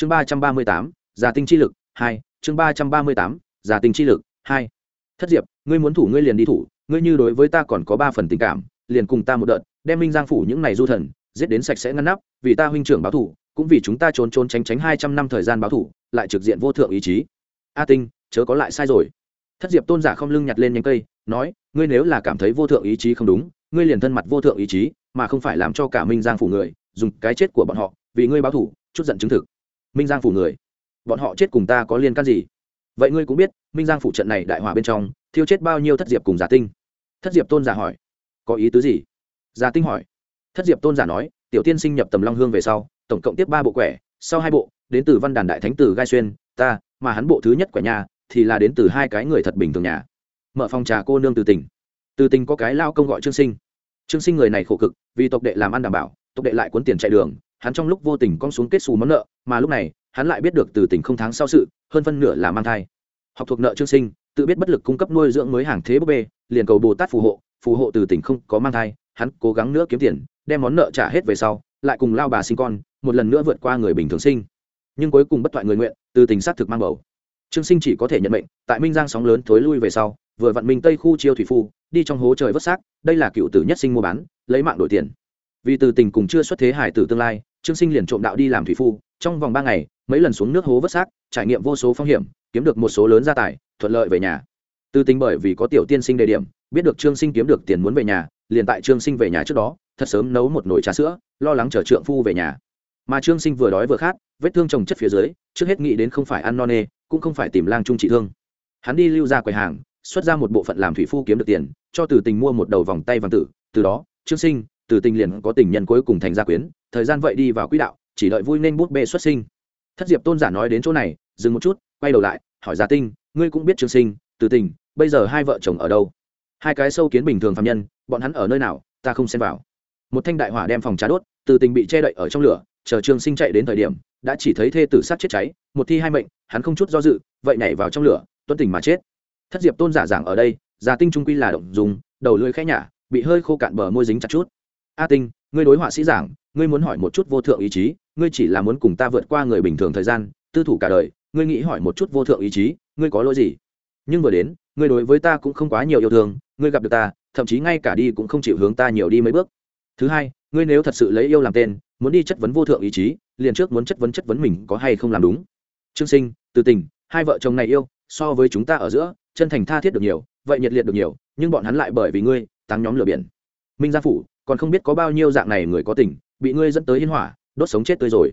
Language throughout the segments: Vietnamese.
chương ba trăm ba mươi tám giả tinh chi lực, hai. Chương ba trăm ba mươi tám giả tinh chi lực, hai. Thất diệp, ngươi muốn thủ ngươi liền đi thủ, ngươi như đối với ta còn có ba phần tình cảm, liền cùng ta một đợt, đem minh giang phủ những này du thần, giết đến sạch sẽ ngăn nắp, vì ta huynh trưởng báo thủ, cũng vì chúng ta trốn trốn tránh tránh hai trăm năm thời gian báo thủ, lại trực diện vô thượng ý chí. A tinh, chớ có lại sai rồi. Thất diệp tôn giả không lưng nhặt lên nhánh cây, nói, ngươi nếu là cảm thấy vô thượng ý chí không đúng, ngươi liền thân mặt vô thượng ý chí, mà không phải làm cho cả minh giang phủ người, dùng cái chết của bọn họ, vì ngươi báo thủ, chút giận chứng thực minh giang phủ người bọn họ chết cùng ta có liên can gì vậy ngươi cũng biết minh giang phủ trận này đại hỏa bên trong thiêu chết bao nhiêu thất diệp cùng giả tinh thất diệp tôn giả hỏi có ý tứ gì giả tinh hỏi thất diệp tôn giả nói tiểu tiên sinh nhập tầm long hương về sau tổng cộng tiếp ba bộ quẻ sau hai bộ đến từ văn đàn đại thánh tử gai xuyên ta mà hắn bộ thứ nhất quẻ nhà thì là đến từ hai cái người thật bình thường nhà mở phòng trà cô nương từ tỉnh từ tình có cái lao công gọi trương sinh trương sinh người này khổ cực vì tộc đệ làm ăn đảm bảo tộc đệ lại cuốn tiền chạy đường hắn trong lúc vô tình con xuống kết xù món nợ, mà lúc này, hắn lại biết được từ tỉnh không tháng sau sự, hơn phân nửa là mang thai. Học thuộc nợ trương sinh, tự biết bất lực cung cấp nuôi dưỡng mới hàng thế búp bê, liền cầu bồ tát phù hộ phù hộ từ tỉnh không có mang thai, hắn cố gắng nữa kiếm tiền, đem món nợ trả hết về sau, lại cùng lao bà sinh con, một lần nữa vượt qua người bình thường sinh. Nhưng cuối cùng bất thoại người nguyện, từ tình xác thực mang bầu. Trương sinh chỉ có thể nhận mệnh, tại minh giang sóng lớn thối lui về sau, vừa vặn minh tây khu chiêu thủy phu, đi trong hố trời vất xác, đây là cựu tử nhất sinh mua bán, lấy mạng đổi tiền vì từ tình cùng chưa xuất thế hải tử tương lai, trương sinh liền trộm đạo đi làm thủy phu, trong vòng ba ngày, mấy lần xuống nước hố vớt xác, trải nghiệm vô số phong hiểm, kiếm được một số lớn gia tài, thuận lợi về nhà. Từ tình bởi vì có tiểu tiên sinh đề điểm, biết được trương sinh kiếm được tiền muốn về nhà, liền tại trương sinh về nhà trước đó, thật sớm nấu một nồi trà sữa, lo lắng chờ trượng phu về nhà. Mà trương sinh vừa đói vừa khát, vết thương trồng chất phía dưới, trước hết nghĩ đến không phải ăn no nê, cũng không phải tìm lang trung trị thương. Hắn đi lưu ra quầy hàng, xuất ra một bộ phận làm thủy phu kiếm được tiền, cho từ tình mua một đầu vòng tay vàng tử, từ đó, trương sinh từ tình liền có tình nhân cuối cùng thành gia quyến, thời gian vậy đi vào quỹ đạo, chỉ đợi vui nên bút bê xuất sinh. Thất diệp tôn giả nói đến chỗ này, dừng một chút, quay đầu lại, hỏi gia tinh, ngươi cũng biết Trường sinh, từ tình, bây giờ hai vợ chồng ở đâu? Hai cái sâu kiến bình thường phạm nhân, bọn hắn ở nơi nào, ta không xem vào. Một thanh đại hỏa đem phòng trà đốt, từ tình bị che đậy ở trong lửa, chờ Trường sinh chạy đến thời điểm, đã chỉ thấy thê tử sát chết cháy, một thi hai mệnh, hắn không chút do dự, vậy nhảy vào trong lửa tuân tình mà chết. Thất diệp tôn giả giảng ở đây già tinh trung quy là động dùng, đầu lưỡi khẽ nhả, bị hơi khô cạn bờ môi dính chặt chút a tinh, ngươi đối họa sĩ giảng, ngươi muốn hỏi một chút vô thượng ý chí, ngươi chỉ là muốn cùng ta vượt qua người bình thường thời gian, tư thủ cả đời, ngươi nghĩ hỏi một chút vô thượng ý chí, ngươi có lỗi gì? Nhưng vừa đến, ngươi đối với ta cũng không quá nhiều yêu thương, ngươi gặp được ta, thậm chí ngay cả đi cũng không chịu hướng ta nhiều đi mấy bước. Thứ hai, ngươi nếu thật sự lấy yêu làm tên, muốn đi chất vấn vô thượng ý chí, liền trước muốn chất vấn chất vấn mình có hay không làm đúng. Trương sinh, từ tình, hai vợ chồng này yêu, so với chúng ta ở giữa, chân thành tha thiết được nhiều, vậy nhiệt liệt được nhiều, nhưng bọn hắn lại bởi vì ngươi tăng nhóm lửa biển. Minh gia phủ còn không biết có bao nhiêu dạng này người có tình, bị ngươi dẫn tới hiên hỏa, đốt sống chết tươi rồi.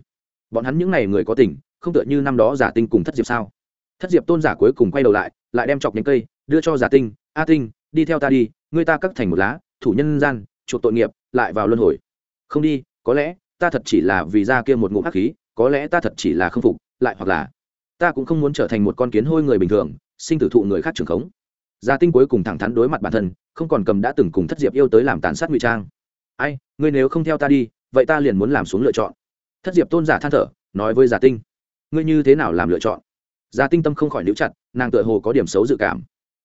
Bọn hắn những n à y người có tình, không tựa như năm đó giả tinh cùng thất diệp sao? Thất diệp tôn giả cuối cùng quay đầu lại lại đem chọc nhánh cây, đưa cho giả tinh, a tinh, đi theo ta đi, ngươi ta cắt thành một lá, thủ nhân gian, chuộc tội nghiệp, lại vào luân hồi. Không đi, có lẽ, ta thật chỉ là vì ra kia một ngụm hắc khí, có lẽ ta thật chỉ là không phục, lại hoặc là, ta cũng không muốn trở thành một con kiến hôi người bình thường, sinh tử thụ người khác trường khống. Gia tinh cuối cùng thẳng thắn đối mặt bản thân, không còn cầm đã từng cùng thất diệp yêu tới làm tàn sát ngụy trang ai, ngươi nếu không theo ta đi, vậy ta liền muốn làm xuống lựa chọn. Thất diệp tôn giả than thở, nói với giả tinh, ngươi như thế nào làm lựa chọn? Giả tinh tâm không khỏi níu chặt, nàng tựa hồ có điểm xấu dự cảm.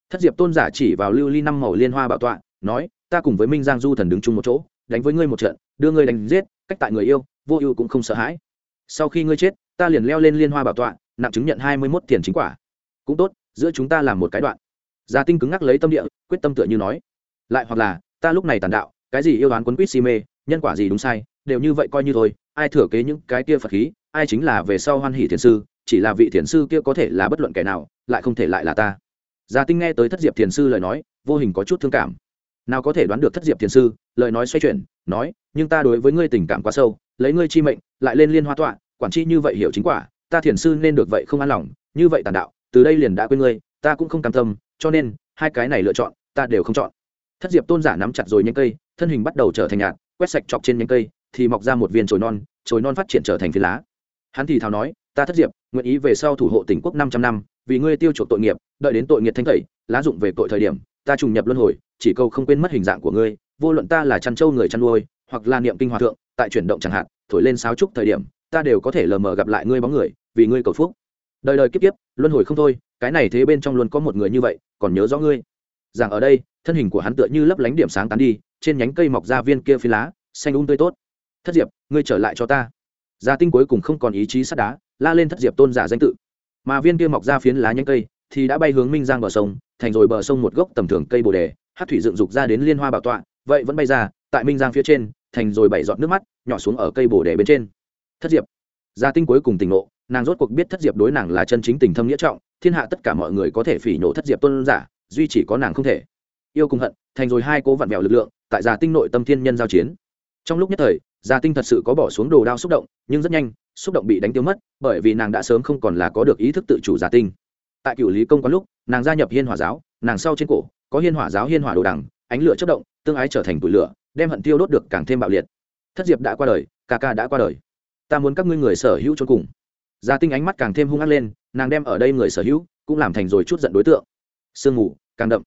Thất diệp tôn giả chỉ vào lưu ly năm màu liên hoa bảo tọa, nói, ta cùng với minh giang du thần đứng chung một chỗ, đánh với ngươi một trận, đưa ngươi đánh giết, cách tại người yêu, vô ưu cũng không sợ hãi. Sau khi ngươi chết, ta liền leo lên liên hoa bảo tọa, nặng chứng nhận hai mươi mốt tiền chính quả. Cũng tốt, giữa chúng ta làm một cái đoạn. Gia tinh cứng ngắc lấy tâm địa, quyết tâm tựa như nói, lại hoặc là, ta lúc này tàn đạo cái gì yêu đoán quấn quýt si mê, nhân quả gì đúng sai, đều như vậy coi như thôi, ai thừa kế những cái kia phật khí, ai chính là về sau hoan hỷ thiền sư, chỉ là vị thiền sư kia có thể là bất luận kẻ nào, lại không thể lại là ta. Gia tinh nghe tới thất diệp thiền sư lời nói, vô hình có chút thương cảm. Nào có thể đoán được thất diệp thiền sư, lời nói xoay chuyển, nói, nhưng ta đối với ngươi tình cảm quá sâu, lấy ngươi chi mệnh, lại lên liên hoa tọa, quản chi như vậy hiểu chính quả, ta thiền sư nên được vậy không an lòng, như vậy tàn đạo, từ đây liền đã quên ngươi, ta cũng không cam tâm, cho nên, hai cái này lựa chọn, ta đều không chọn. Thất diệp tôn giả nắm chặt rồi nhánh cây thân hình bắt đầu trở thành nhạt, quét sạch chọc trên nhánh cây, thì mọc ra một viên chồi non chồi non phát triển trở thành phi lá. Hắn thì thào nói, ta thất diệp, nguyện ý về sau thủ hộ tỉnh quốc năm trăm năm, vì ngươi tiêu chuộc tội nghiệp, đợi đến tội nghiệp thanh tẩy, lá dụng về tội thời điểm, ta trùng nhập luân hồi, chỉ câu không quên mất hình dạng của ngươi, vô luận ta là chăn trâu người chăn nuôi, hoặc là niệm kinh hòa thượng, tại chuyển động chẳng hạn, thổi lên sáo trúc thời điểm, ta đều có thể lờ mờ gặp lại ngươi bóng người, vì ngươi cầu phúc. Đời đời kiếp kiếp, luân hồi không thôi, cái này thế bên trong luôn có một người như vậy, còn nhớ rõ ngươi. Rằng ở đây, thân hình của hắn tựa như lấp lánh điểm sáng tán đi trên nhánh cây mọc ra viên kia phi lá, xanh un tươi tốt. Thất diệp, ngươi trở lại cho ta. Gia tinh cuối cùng không còn ý chí sắt đá, la lên thất diệp tôn giả danh tự. Mà viên kia mọc ra phiến lá nhánh cây thì đã bay hướng minh giang bờ sông, thành rồi bờ sông một gốc tầm thường cây bồ đề, hát thủy dựng dục ra đến liên hoa bảo tọa, vậy vẫn bay ra, tại minh giang phía trên, thành rồi bảy giọt nước mắt, nhỏ xuống ở cây bồ đề bên trên. Thất diệp, gia tinh cuối cùng tỉnh ngộ, nàng rốt cuộc biết thất diệp đối nàng là chân chính tình thâm nghĩa trọng, thiên hạ tất cả mọi người có thể phỉ nhổ thất diệp tôn giả, duy chỉ có nàng không thể. Yêu cùng hận, thành rồi hai cố vặn vẹo lực lượng tại gia tinh nội tâm thiên nhân giao chiến. Trong lúc nhất thời, gia tinh thật sự có bỏ xuống đồ đao xúc động, nhưng rất nhanh, xúc động bị đánh tiêu mất, bởi vì nàng đã sớm không còn là có được ý thức tự chủ gia tinh. Tại cựu lý công có lúc, nàng gia nhập hiên hỏa giáo, nàng sau trên cổ, có hiên hỏa giáo hiên hỏa đồ đằng, ánh lửa chất động, tương ái trở thành tủi lửa, đem hận tiêu đốt được càng thêm bạo liệt. Thất diệp đã qua đời, ca ca đã qua đời. Ta muốn các ngươi người sở hữu cho cùng. Gia tinh ánh mắt càng thêm hung ác lên, nàng đem ở đây người sở hữu, cũng làm thành rồi chút giận đối tượng. Sương mù, càng đậm.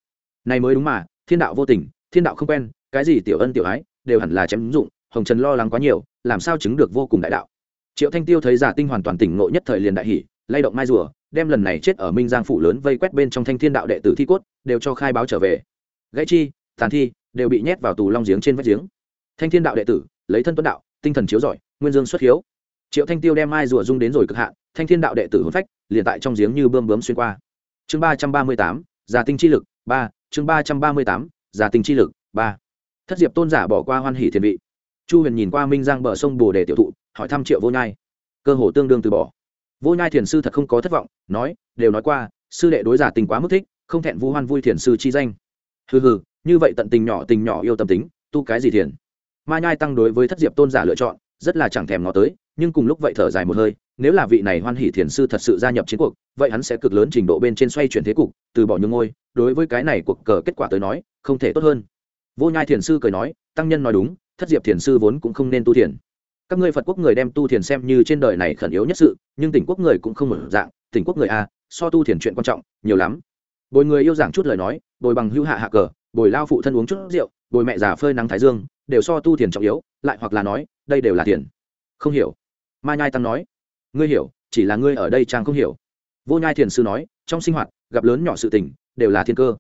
Này mới đúng mà, thiên đạo vô tình, thiên đạo không quen cái gì tiểu ân tiểu ái, đều hẳn là chém dụng, hồng trần lo lắng quá nhiều, làm sao chứng được vô cùng đại đạo. Triệu thanh tiêu thấy giả tinh hoàn toàn tỉnh ngộ nhất thời liền đại hỷ lay động mai rùa, đem lần này chết ở minh giang phủ lớn vây quét bên trong thanh thiên đạo đệ tử thi cốt, đều cho khai báo trở về. Gãy chi, tàn thi, đều bị nhét vào tù long giếng trên vách giếng. Thanh thiên đạo đệ tử, lấy thân tuấn đạo, tinh thần chiếu giỏi, nguyên dương xuất hiếu. Triệu thanh tiêu đem mai rùa dung đến rồi cực hạn, thanh thiên đạo đệ tử hôn phách, liền tại trong giếng như bơm bướm xuyên qua. Chương ba trăm ba mươi tám, giả tinh chi lực, ba, chương ba trăm ba mươi tám, giả tinh chi lực, ba thất diệp tôn giả bỏ qua hoan hỷ thiền vị. Chu huyền nhìn qua minh giang bờ sông bồ đề tiểu thụ, hỏi thăm triệu vô nhai. Cơ hồ tương đương từ bỏ. Vô nhai thiền sư thật không có thất vọng, nói, đều nói qua, sư đệ đối giả tình quá mức thích, không thẹn vu hoan vui thiền sư chi danh. Hừ hừ, như vậy tận tình nhỏ tình nhỏ yêu tâm tính, tu cái gì thiền? Ma nhai tăng đối với thất diệp tôn giả lựa chọn, rất là chẳng thèm ngó tới, nhưng cùng lúc vậy thở dài một hơi, nếu là vị này hoan hỷ thiền sư thật sự gia nhập chiến cuộc, vậy hắn sẽ cực lớn trình độ bên trên xoay chuyển thế cục, từ bỏ nhung ngôi, đối với cái này cuộc cờ kết quả tới nói, không thể tốt hơn vô nhai thiền sư cười nói, tăng nhân nói đúng, thất diệp thiền sư vốn cũng không nên tu thiền. Các ngươi phật quốc người đem tu thiền xem như trên đời này khẩn yếu nhất sự, nhưng tỉnh quốc người cũng không một dạng, tỉnh quốc người a so tu thiền chuyện quan trọng, nhiều lắm. Bồi người yêu giảng chút lời nói, bồi bằng hữu hạ hạ cờ, bồi lao phụ thân uống chút rượu, bồi mẹ già phơi nắng thái dương, đều so tu thiền trọng yếu, lại hoặc là nói, đây đều là thiền. không hiểu. Ma nhai tăng nói, ngươi hiểu, chỉ là ngươi ở đây trang không hiểu. Vô nhai thiền sư nói, trong sinh hoạt, gặp lớn nhỏ sự tình, đều là thiên cơ.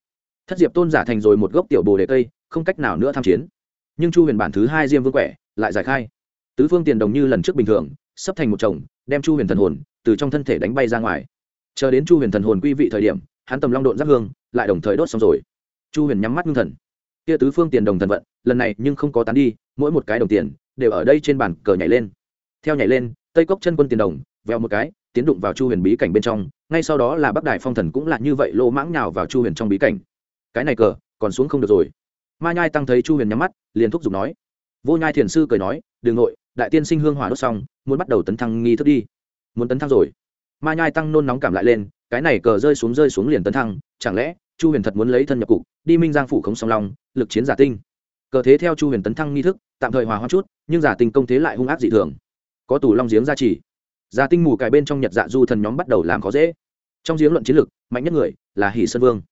Thất diệp tôn giả thành rồi một gốc tiểu bồ đề cây không cách nào nữa tham chiến. Nhưng chu huyền bản thứ hai diêm vương quẻ lại giải khai. Tứ phương tiền đồng như lần trước bình thường, sắp thành một chồng, đem chu huyền thần hồn từ trong thân thể đánh bay ra ngoài. Chờ đến chu huyền thần hồn quy vị thời điểm, hắn tầm long độn giáp hương lại đồng thời đốt xong rồi. Chu huyền nhắm mắt ngưng thần. Kia tứ phương tiền đồng thần vận, lần này nhưng không có tán đi, mỗi một cái đồng tiền đều ở đây trên bàn cờ nhảy lên. Theo nhảy lên, tây cốc chân quân tiền đồng, veo một cái, tiến đụng vào chu huyền bí cảnh bên trong, ngay sau đó là bắc đại phong thần cũng là như vậy lô mãng nhào vào chu huyền trong bí cảnh. Cái này cờ, còn xuống không được rồi ma nhai tăng thấy chu huyền nhắm mắt, liền thúc giục nói. Vô nhai thiền sư cười nói đường nội, đại tiên sinh hương hỏa đốt xong, muốn bắt đầu tấn thăng nghi thức đi. Muốn tấn thăng rồi. Ma nhai tăng nôn nóng cảm lại lên, cái này cờ rơi xuống rơi xuống liền tấn thăng, chẳng lẽ chu huyền thật muốn lấy thân nhập cục, đi minh giang phủ không song long, lực chiến giả tinh? Cờ thế theo chu huyền tấn thăng nghi thức, tạm thời hòa hoa chút, nhưng giả tinh công thế lại hung ác dị thường. Có tù long giếng gia trì. Giả tinh mù cài bên trong nhật dạ du thần nhóm bắt đầu làm khó dễ. Trong giếng luận chiến lực, mạnh nhất người là hỷ sơn vương.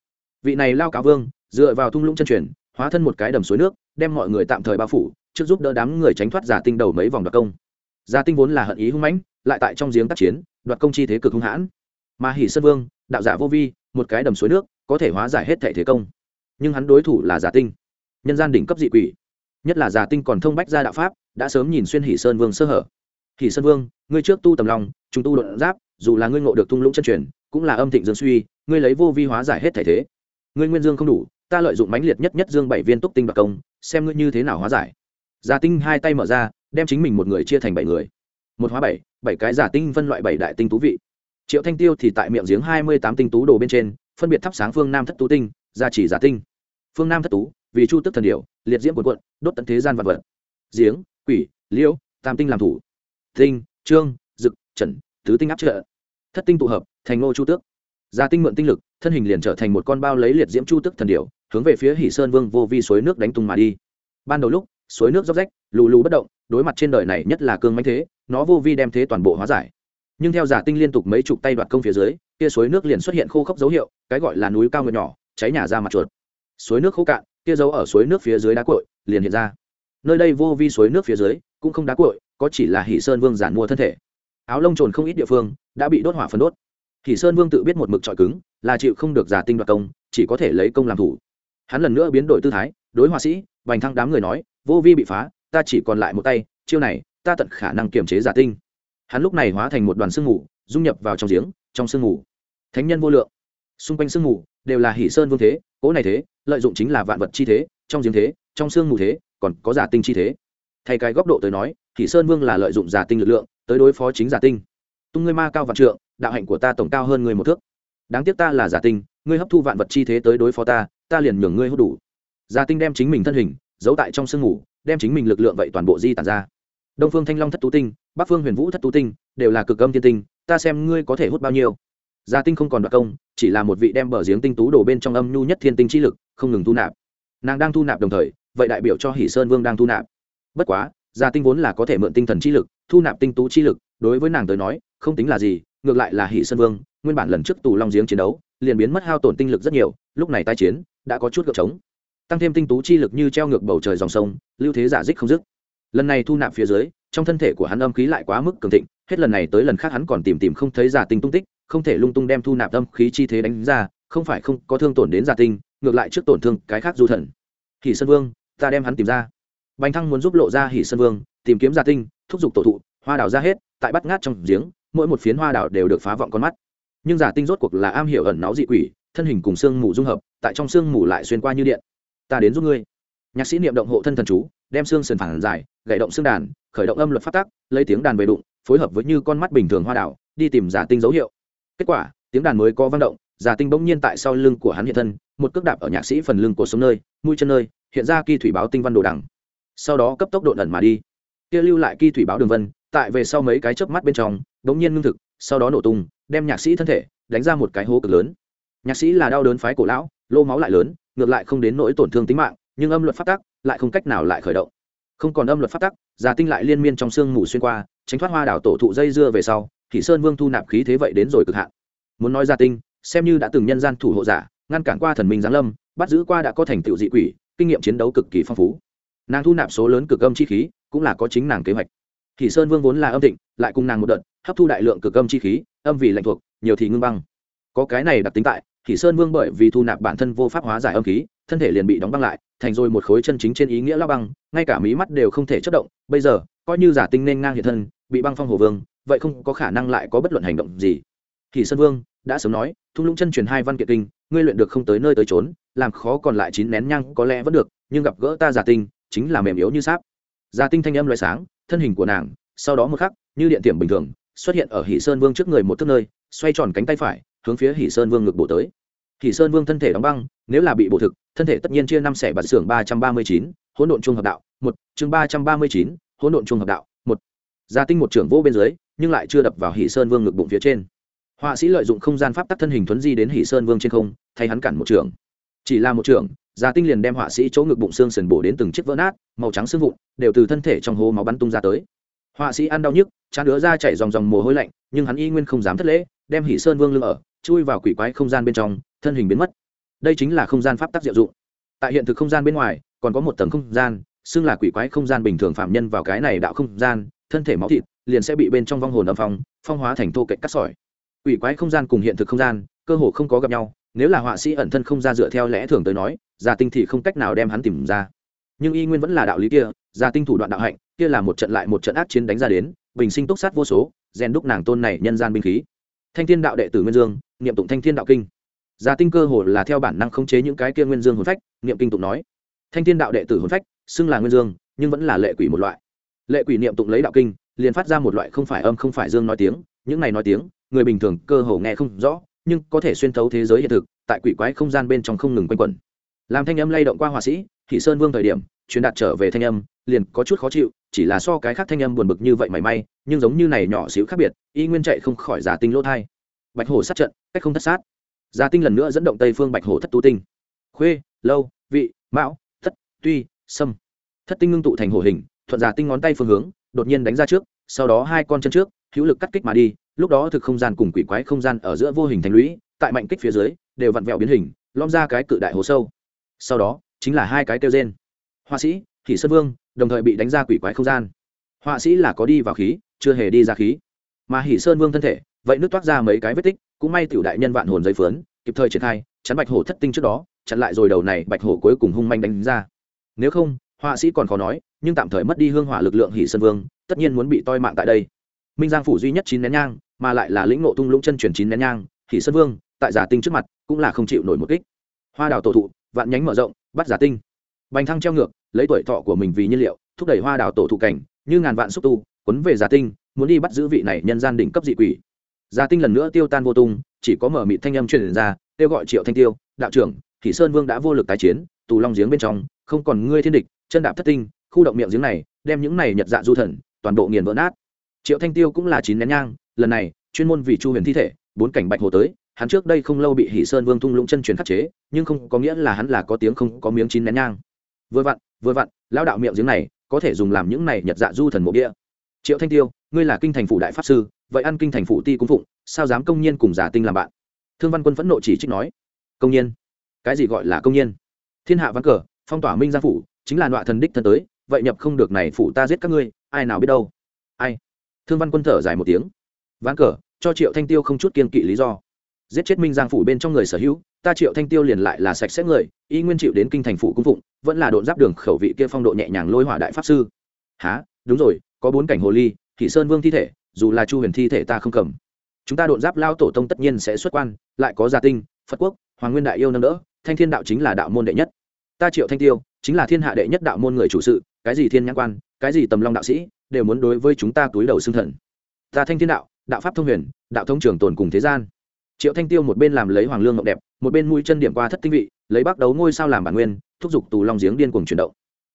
Vị này lao cáo vương, dựa vào thung lũng chân truyền hóa thân một cái đầm suối nước, đem mọi người tạm thời bao phủ, trước giúp đỡ đám người tránh thoát giả tinh đầu mấy vòng đoạt công. Giả tinh vốn là hận ý hung mãnh, lại tại trong giếng tác chiến, đoạt công chi thế cực hung hãn. Mà hỷ sơn vương, đạo giả vô vi, một cái đầm suối nước, có thể hóa giải hết thể thế công. Nhưng hắn đối thủ là giả tinh. Nhân gian đỉnh cấp dị quỷ. Nhất là giả tinh còn thông bách ra đạo pháp, đã sớm nhìn xuyên hỷ sơn vương sơ hở. Hỷ sơn vương, ngươi trước tu tầm lòng, chúng tu luận giáp, dù là ngươi ngộ được thung lũng chân truyền, cũng là âm thịnh dương suy, ngươi lấy vô vi hóa giải hết thể thế. Ngươi nguyên dương không đủ ta lợi dụng mãnh liệt nhất nhất dương bảy viên túc tinh đặc công, xem ngươi như thế nào hóa giải. Giả tinh hai tay mở ra, đem chính mình một người chia thành bảy người. Một hóa bảy bảy cái giả tinh phân loại bảy đại tinh tú vị. Triệu thanh tiêu thì tại miệng giếng hai mươi tám tinh tú đồ bên trên, phân biệt thắp sáng phương nam thất tú tinh, gia chỉ giả tinh. Phương nam thất tú, vì chu tức thần điệu liệt diễm quần quận, đốt tận thế gian vật vật. Giếng, quỷ, liễu, tam tinh làm thủ. Tinh, trương, dực, trần, tứ tinh áp trợ. Thất tinh tụ hợp, thành ngô chu tước. Gia tinh mượn tinh lực, thân hình liền trở thành một con bao lấy liệt diễm chu tức thần điệu hướng về phía hỷ sơn vương vô vi suối nước đánh tung mà đi. Ban đầu lúc, suối nước róc rách, lù lù bất động, đối mặt trên đời này nhất là cương mánh thế, nó vô vi đem thế toàn bộ hóa giải. Nhưng theo giả tinh liên tục mấy chục tay đoạt công phía dưới, kia suối nước liền xuất hiện khô khốc dấu hiệu, cái gọi là núi cao ngựa nhỏ, cháy nhà ra mặt chuột. Suối nước khô cạn, kia dấu ở suối nước phía dưới đá cội liền hiện ra. Nơi đây vô vi suối nước phía dưới, cũng không đá cội có chỉ là hỷ sơn vương giản mua thân thể. Áo lông trồn không ít địa phương, đã bị đốt hỏa phân đốt. Hỷ sơn vương tự biết một mực trọi cứng, là chịu không được giả tinh đoạt công, chỉ có thể lấy công làm thủ hắn lần nữa biến đổi tư thái, đối họa sĩ, bành thăng đám người nói, vô vi bị phá, ta chỉ còn lại một tay, chiêu này, ta tận khả năng kiềm chế giả tinh. Hắn lúc này hóa thành một đoàn sương mù, dung nhập vào trong giếng, trong sương mù. Thánh nhân vô lượng. Xung quanh sương mù đều là hỷ sơn vương thế, cố này thế, lợi dụng chính là vạn vật chi thế, trong giếng thế, trong sương mù thế, còn có giả tinh chi thế. Thay cái góc độ tới nói, hỷ sơn vương là lợi dụng giả tinh lực lượng, tới đối phó chính giả tinh. Tung ngươi ma cao vạn trượng, đạo hạnh của ta tổng cao hơn người một thước. Đáng tiếc ta là giả tinh, ngươi hấp thu vạn vật chi thế tới đối phó ta ta liền nhường ngươi hút đủ. Gia tinh đem chính mình thân hình giấu tại trong sương ngủ, đem chính mình lực lượng vậy toàn bộ di tản ra. Đông phương thanh long thất tú tinh bắc phương huyền vũ thất tú tinh đều là cực âm thiên tinh ta xem ngươi có thể hút bao nhiêu. Gia tinh không còn đoạt công chỉ là một vị đem bờ giếng tinh tú đổ bên trong âm nhu nhất thiên tinh chi lực không ngừng thu nạp. Nàng đang thu nạp đồng thời vậy đại biểu cho hỷ sơn vương đang thu nạp. Bất quá gia tinh vốn là có thể mượn tinh thần chi lực thu nạp tinh tú chi lực đối với nàng tới nói không tính là gì ngược lại là hỷ sơn vương nguyên bản lần trước tù long giếng chiến đấu liền biến mất hao tổn tinh lực rất nhiều lúc này tai chiến đã có chút gợp trống. Tăng thêm tinh tú chi lực như treo ngược bầu trời dòng sông, lưu thế giả dích không dứt. Lần này thu nạp phía dưới, trong thân thể của hắn âm khí lại quá mức cường thịnh, hết lần này tới lần khác hắn còn tìm tìm không thấy giả tinh tung tích, không thể lung tung đem thu nạp âm khí chi thế đánh ra, không phải không có thương tổn đến giả tinh, ngược lại trước tổn thương cái khác du thần. Hỷ sơn vương, ta đem hắn tìm ra. Bành thăng muốn giúp lộ ra hỷ sơn vương, tìm kiếm giả tinh, thúc giục tổ thụ, hoa đảo ra hết, tại bắt ngát trong giếng, mỗi một phiến hoa đảo đều được phá vọng con mắt. Nhưng giả tinh rốt cuộc là am hiểu ẩn náu dị quỷ, thân hình cùng xương mù dung hợp tại trong xương mù lại xuyên qua như điện. Ta đến giúp ngươi. Nhạc sĩ niệm động hộ thân thần chú, đem xương sườn phản dài gậy động xương đàn, khởi động âm luật phát tắc, lấy tiếng đàn về đụng, phối hợp với như con mắt bình thường hoa đảo, đi tìm giả tinh dấu hiệu. Kết quả, tiếng đàn mới có vang động, giả tinh bỗng nhiên tại sau lưng của hắn hiện thân, một cước đạp ở nhạc sĩ phần lưng của sống nơi, mũi chân nơi, hiện ra kỳ thủy báo tinh văn đồ đằng. Sau đó cấp tốc độ ẩn mà đi. Kia lưu lại kỳ thủy báo đường vân, tại về sau mấy cái chớp mắt bên trong, bỗng nhiên ngưng thực, sau đó nổ tung, đem nhạc sĩ thân thể, đánh ra một cái hố cực lớn. Nhạc sĩ là đau đớn phái cổ lão lô máu lại lớn, ngược lại không đến nỗi tổn thương tính mạng, nhưng âm luật phát tắc lại không cách nào lại khởi động. Không còn âm luật phát tắc, già tinh lại liên miên trong sương mù xuyên qua, tránh thoát hoa đảo tổ thụ dây dưa về sau thì sơn vương thu nạp khí thế vậy đến rồi cực hạn. Muốn nói gia tinh, xem như đã từng nhân gian thủ hộ giả, ngăn cản qua thần minh giáng lâm, bắt giữ qua đã có thành tựu dị quỷ, kinh nghiệm chiến đấu cực kỳ phong phú. Nàng thu nạp số lớn cực âm chi khí, cũng là có chính nàng kế hoạch. Thì sơn vương vốn là âm thịnh, lại cùng nàng một đợt, hấp thu đại lượng cực âm chi khí, âm vì lạnh thuộc, nhiều thì ngưng băng. Có cái này đặc tính tại thì sơn vương bởi vì thu nạp bản thân vô pháp hóa giải âm khí, thân thể liền bị đóng băng lại, thành rồi một khối chân chính trên ý nghĩa lao băng, ngay cả mí mắt đều không thể chất động. Bây giờ, coi như giả tinh nên ngang hiện thân, bị băng phong hồ vương, vậy không có khả năng lại có bất luận hành động gì. Thì sơn vương đã sớm nói, thung lũng chân truyền hai văn kiện kinh, ngươi luyện được không tới nơi tới trốn làm khó còn lại chín nén nhang có lẽ vẫn được, nhưng gặp gỡ ta giả tinh, chính là mềm yếu như sáp. Giả tinh thanh âm loại sáng, thân hình của nàng, sau đó một khắc, như điện tiệm bình thường, xuất hiện ở hỷ sơn vương trước người một thước nơi, xoay tròn cánh tay phải hướng phía hỷ sơn vương ngực bổ tới. Hỷ sơn vương thân thể đóng băng, nếu là bị bổ thực, thân thể tất nhiên chia năm xẻ bạt xưởng ba trăm ba mươi chín, hỗn độn trung hợp đạo, một, chương ba trăm ba mươi chín, hỗn độn trung hợp đạo, một. Gia tinh một trưởng vô bên dưới, nhưng lại chưa đập vào hỷ sơn vương ngực bụng phía trên. Họa sĩ lợi dụng không gian pháp tắc thân hình thuấn di đến hỷ sơn vương trên không, thay hắn cản một trưởng. Chỉ là một trưởng, gia tinh liền đem họa sĩ chỗ ngực bụng xương sần bổ đến từng chiếc vỡ nát, màu trắng xương vụn đều từ thân thể trong hố máu bắn tung ra tới họa sĩ ăn đau nhức, chán đứa ra chảy dòng dòng mồ hôi lạnh, nhưng hắn y nguyên không dám thất lễ, đem hỷ sơn vương lưng ở, chui vào quỷ quái không gian bên trong, thân hình biến mất. Đây chính là không gian pháp tắc diệu dụng. Tại hiện thực không gian bên ngoài, còn có một tầng không gian, xưng là quỷ quái không gian bình thường phạm nhân vào cái này đạo không gian, thân thể máu thịt, liền sẽ bị bên trong vong hồn âm phong phong hóa thành thô cạnh cắt sỏi. Quỷ quái không gian cùng hiện thực không gian, cơ hồ không có gặp nhau, nếu là họa sĩ ẩn thân không ra dựa theo lẽ thường tới nói, gia tinh thì không cách nào đem hắn tìm ra. Nhưng y nguyên vẫn là đạo lý kia gia tinh thủ đoạn đạo hạnh, kia là một trận lại một trận ác chiến đánh ra đến, bình sinh túc sát vô số, rèn đúc nàng tôn này nhân gian binh khí. Thanh thiên đạo đệ tử nguyên dương, niệm tụng thanh thiên đạo kinh. Gia tinh cơ hồ là theo bản năng khống chế những cái kia nguyên dương hồn phách, niệm kinh tụng nói. Thanh thiên đạo đệ tử hồn phách, xưng là nguyên dương, nhưng vẫn là lệ quỷ một loại. Lệ quỷ niệm tụng lấy đạo kinh, liền phát ra một loại không phải âm không phải dương nói tiếng, những này nói tiếng, người bình thường cơ hồ nghe không rõ, nhưng có thể xuyên thấu thế giới hiện thực, tại quỷ quái không gian bên trong không ngừng quanh quẩn. Làm thanh âm lay động qua họa sĩ, thị sơn vương thời điểm, truyền đạt trở về thanh âm liền có chút khó chịu, chỉ là so cái khác thanh âm buồn bực như vậy mảy may, nhưng giống như này nhỏ xíu khác biệt, y nguyên chạy không khỏi giả tinh lỗ thai. Bạch hổ sát trận, cách không thất sát. Giả tinh lần nữa dẫn động tây phương bạch hổ thất tú tinh. Khuê, lâu, vị, mão, thất, tuy, sâm. Thất tinh ngưng tụ thành hổ hình, thuận giả tinh ngón tay phương hướng, đột nhiên đánh ra trước, sau đó hai con chân trước, hữu lực cắt kích mà đi, lúc đó thực không gian cùng quỷ quái không gian ở giữa vô hình thành lũy, tại mạnh kích phía dưới, đều vặn vẹo biến hình lom ra cái cự đại hồ sâu. Sau đó, chính là hai cái kêu gen họa sĩ thị sơn vương đồng thời bị đánh ra quỷ quái không gian. Họa sĩ là có đi vào khí, chưa hề đi ra khí. Mà hỷ sơn vương thân thể, vậy nước toát ra mấy cái vết tích, cũng may tiểu đại nhân vạn hồn giấy phướn, kịp thời triển khai, chắn bạch hổ thất tinh trước đó, chặn lại rồi đầu này bạch hổ cuối cùng hung manh đánh ra. Nếu không, họa sĩ còn khó nói, nhưng tạm thời mất đi hương hỏa lực lượng hỷ sơn vương, tất nhiên muốn bị toi mạng tại đây. Minh giang phủ duy nhất chín nén nhang, mà lại là lĩnh ngộ tung lũng chân truyền chín nén nhang hỉ sơn vương, tại giả tinh trước mặt, cũng là không chịu nổi một kích. Hoa đào tổ thụ, vạn nhánh mở rộng, bắt giả tinh. Bành thăng treo ngược lấy tuổi thọ của mình vì nhiên liệu, thúc đẩy hoa đào tổ thụ cảnh, như ngàn vạn xúc tu quấn về giả tinh, muốn đi bắt giữ vị này nhân gian đỉnh cấp dị quỷ. Giả tinh lần nữa tiêu tan vô tung, chỉ có mở mịt thanh âm truyền ra, kêu gọi triệu thanh tiêu, đạo trưởng thì sơn vương đã vô lực tái chiến, tù long giếng bên trong, không còn ngươi thiên địch, chân đạp thất tinh, khu động miệng giếng này, đem những này nhật dạ du thần, toàn bộ nghiền vỡ nát. Triệu thanh tiêu cũng là chín nén nhang, lần này, chuyên môn vì chu huyền thi thể, bốn cảnh bạch hồ tới, hắn trước đây không lâu bị hỷ sơn vương thung lũng chân truyền khắc chế, nhưng không có nghĩa là hắn là có tiếng không có miếng chín nén nhang vừa vặn vừa vặn lao đạo miệng giếng này có thể dùng làm những này nhật dạ du thần mộ địa triệu thanh tiêu, ngươi là kinh thành phủ đại pháp sư, vậy ăn kinh thành phủ ti cung phụng, sao dám công nhiên cùng giả tinh làm bạn? Thương văn quân phẫn nộ chỉ trích nói. Công nhiên? Cái gì gọi là công nhiên? Thiên hạ văn cờ, phong tỏa minh gia phủ, chính là nọa thần đích thân tới, vậy nhập không được này phủ ta giết các ngươi, ai nào biết đâu? Ai? Thương văn quân thở dài một tiếng. Ván cờ, cho triệu thanh tiêu không chút kiên kỵ lý do giết chết minh giang phủ bên trong người sở hữu, ta triệu thanh tiêu liền lại là sạch sẽ người, y nguyên chịu đến kinh thành phủ cung phụng, vẫn là độn giáp đường khẩu vị kia phong độ nhẹ nhàng lôi hỏa đại pháp sư. Há đúng rồi, có bốn cảnh hồ ly thị sơn vương thi thể, dù là chu huyền thi thể ta không cầm. Chúng ta độn giáp lao tổ tông tất nhiên sẽ xuất quan, lại có gia tinh, phật quốc, hoàng nguyên đại yêu nâng đỡ, thanh thiên đạo chính là đạo môn đệ nhất. Ta triệu thanh tiêu chính là thiên hạ đệ nhất đạo môn người chủ sự, cái gì thiên nhãn quan, cái gì tầm long đạo sĩ, đều muốn đối với chúng ta túi đầu xương thần. Ta thanh thiên đạo đạo pháp thông huyền, đạo thông trường tồn cùng thế gian triệu thanh tiêu một bên làm lấy hoàng lương ngọc đẹp, một bên mũi chân điểm qua thất tinh vị, lấy bắt đấu ngôi sao làm bản nguyên, thúc giục tù long giếng điên cuồng chuyển động.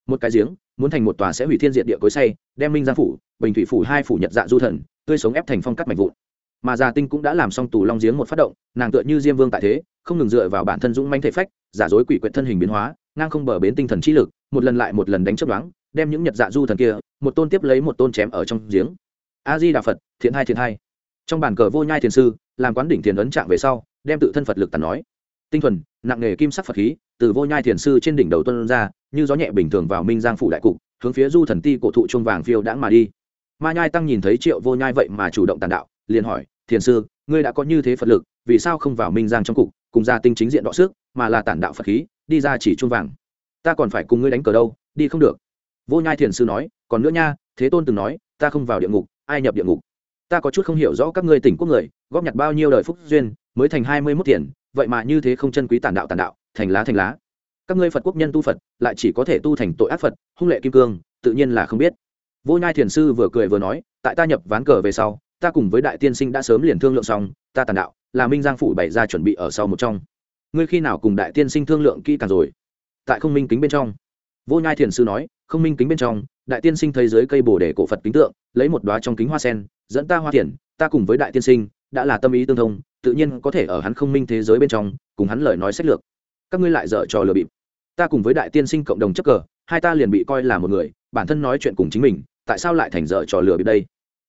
Một cái giếng, muốn thành một tòa sẽ hủy thiên diệt địa cối say, đem minh giang phủ, bình thủy phủ hai phủ nhật dạ du thần, tươi sống ép thành phong cắt mạch vụn. Mà già tinh cũng đã làm xong tù long giếng một phát động, nàng tựa như diêm vương tại thế, không ngừng dựa vào bản thân dũng manh thể phách, giả dối quỷ quyệt thân hình biến hóa, ngang không bờ bến tinh thần trí lực, một lần lại một lần đánh chấp đoán, đem những nhật dạ du thần kia, một tôn tiếp lấy một tôn chém ở trong giếng. A di đà phật, thiện hai thiện hai trong bản cờ vô nhai thiền sư làm quán đỉnh thiền ấn trạng về sau, đem tự thân phật lực tàn nói. Tinh thuần, nặng nghề kim sắc phật khí, từ vô nhai thiền sư trên đỉnh đầu tuân ra, như gió nhẹ bình thường vào minh giang phủ đại cục, hướng phía du thần ti cổ thụ chuông vàng phiêu đãng mà đi. Ma nhai tăng nhìn thấy triệu vô nhai vậy mà chủ động tàn đạo, liền hỏi, thiền sư, ngươi đã có như thế phật lực, vì sao không vào minh giang trong cục, cùng ra tinh chính diện đọ sức, mà là tản đạo phật khí, đi ra chỉ chuông vàng? Ta còn phải cùng ngươi đánh cờ đâu, đi không được. Vô nhai thiền sư nói, còn nữa nha, thế tôn từng nói, ta không vào địa ngục, ai nhập địa ngục? Ta có chút không hiểu rõ các ngươi tỉnh quốc người, góp nhặt bao nhiêu đời phúc duyên, mới thành hai mươi mốt tiền, vậy mà như thế không chân quý tàn đạo tàn đạo, thành lá thành lá. Các ngươi phật quốc nhân tu phật, lại chỉ có thể tu thành tội ác phật, hung lệ kim cương, tự nhiên là không biết. Vô nhai thiền sư vừa cười vừa nói, tại ta nhập ván cờ về sau, ta cùng với đại tiên sinh đã sớm liền thương lượng xong, ta tàn đạo, là minh giang phủ bày ra chuẩn bị ở sau một trong. Ngươi khi nào cùng đại tiên sinh thương lượng kỹ càng rồi? Tại không minh kính bên trong. Vô nhai thiền sư nói, không minh kính bên trong, đại tiên sinh thấy dưới cây bồ đề cổ phật kính tượng, lấy một đoá trong kính hoa sen dẫn ta hoa tiền, ta cùng với đại tiên sinh, đã là tâm ý tương thông, tự nhiên có thể ở hắn không minh thế giới bên trong, cùng hắn lời nói sách lược. Các ngươi lại dở trò lừa bịp. Ta cùng với đại tiên sinh cộng đồng chấp cờ, hai ta liền bị coi là một người, bản thân nói chuyện cùng chính mình, tại sao lại thành dở trò lừa bịp đây?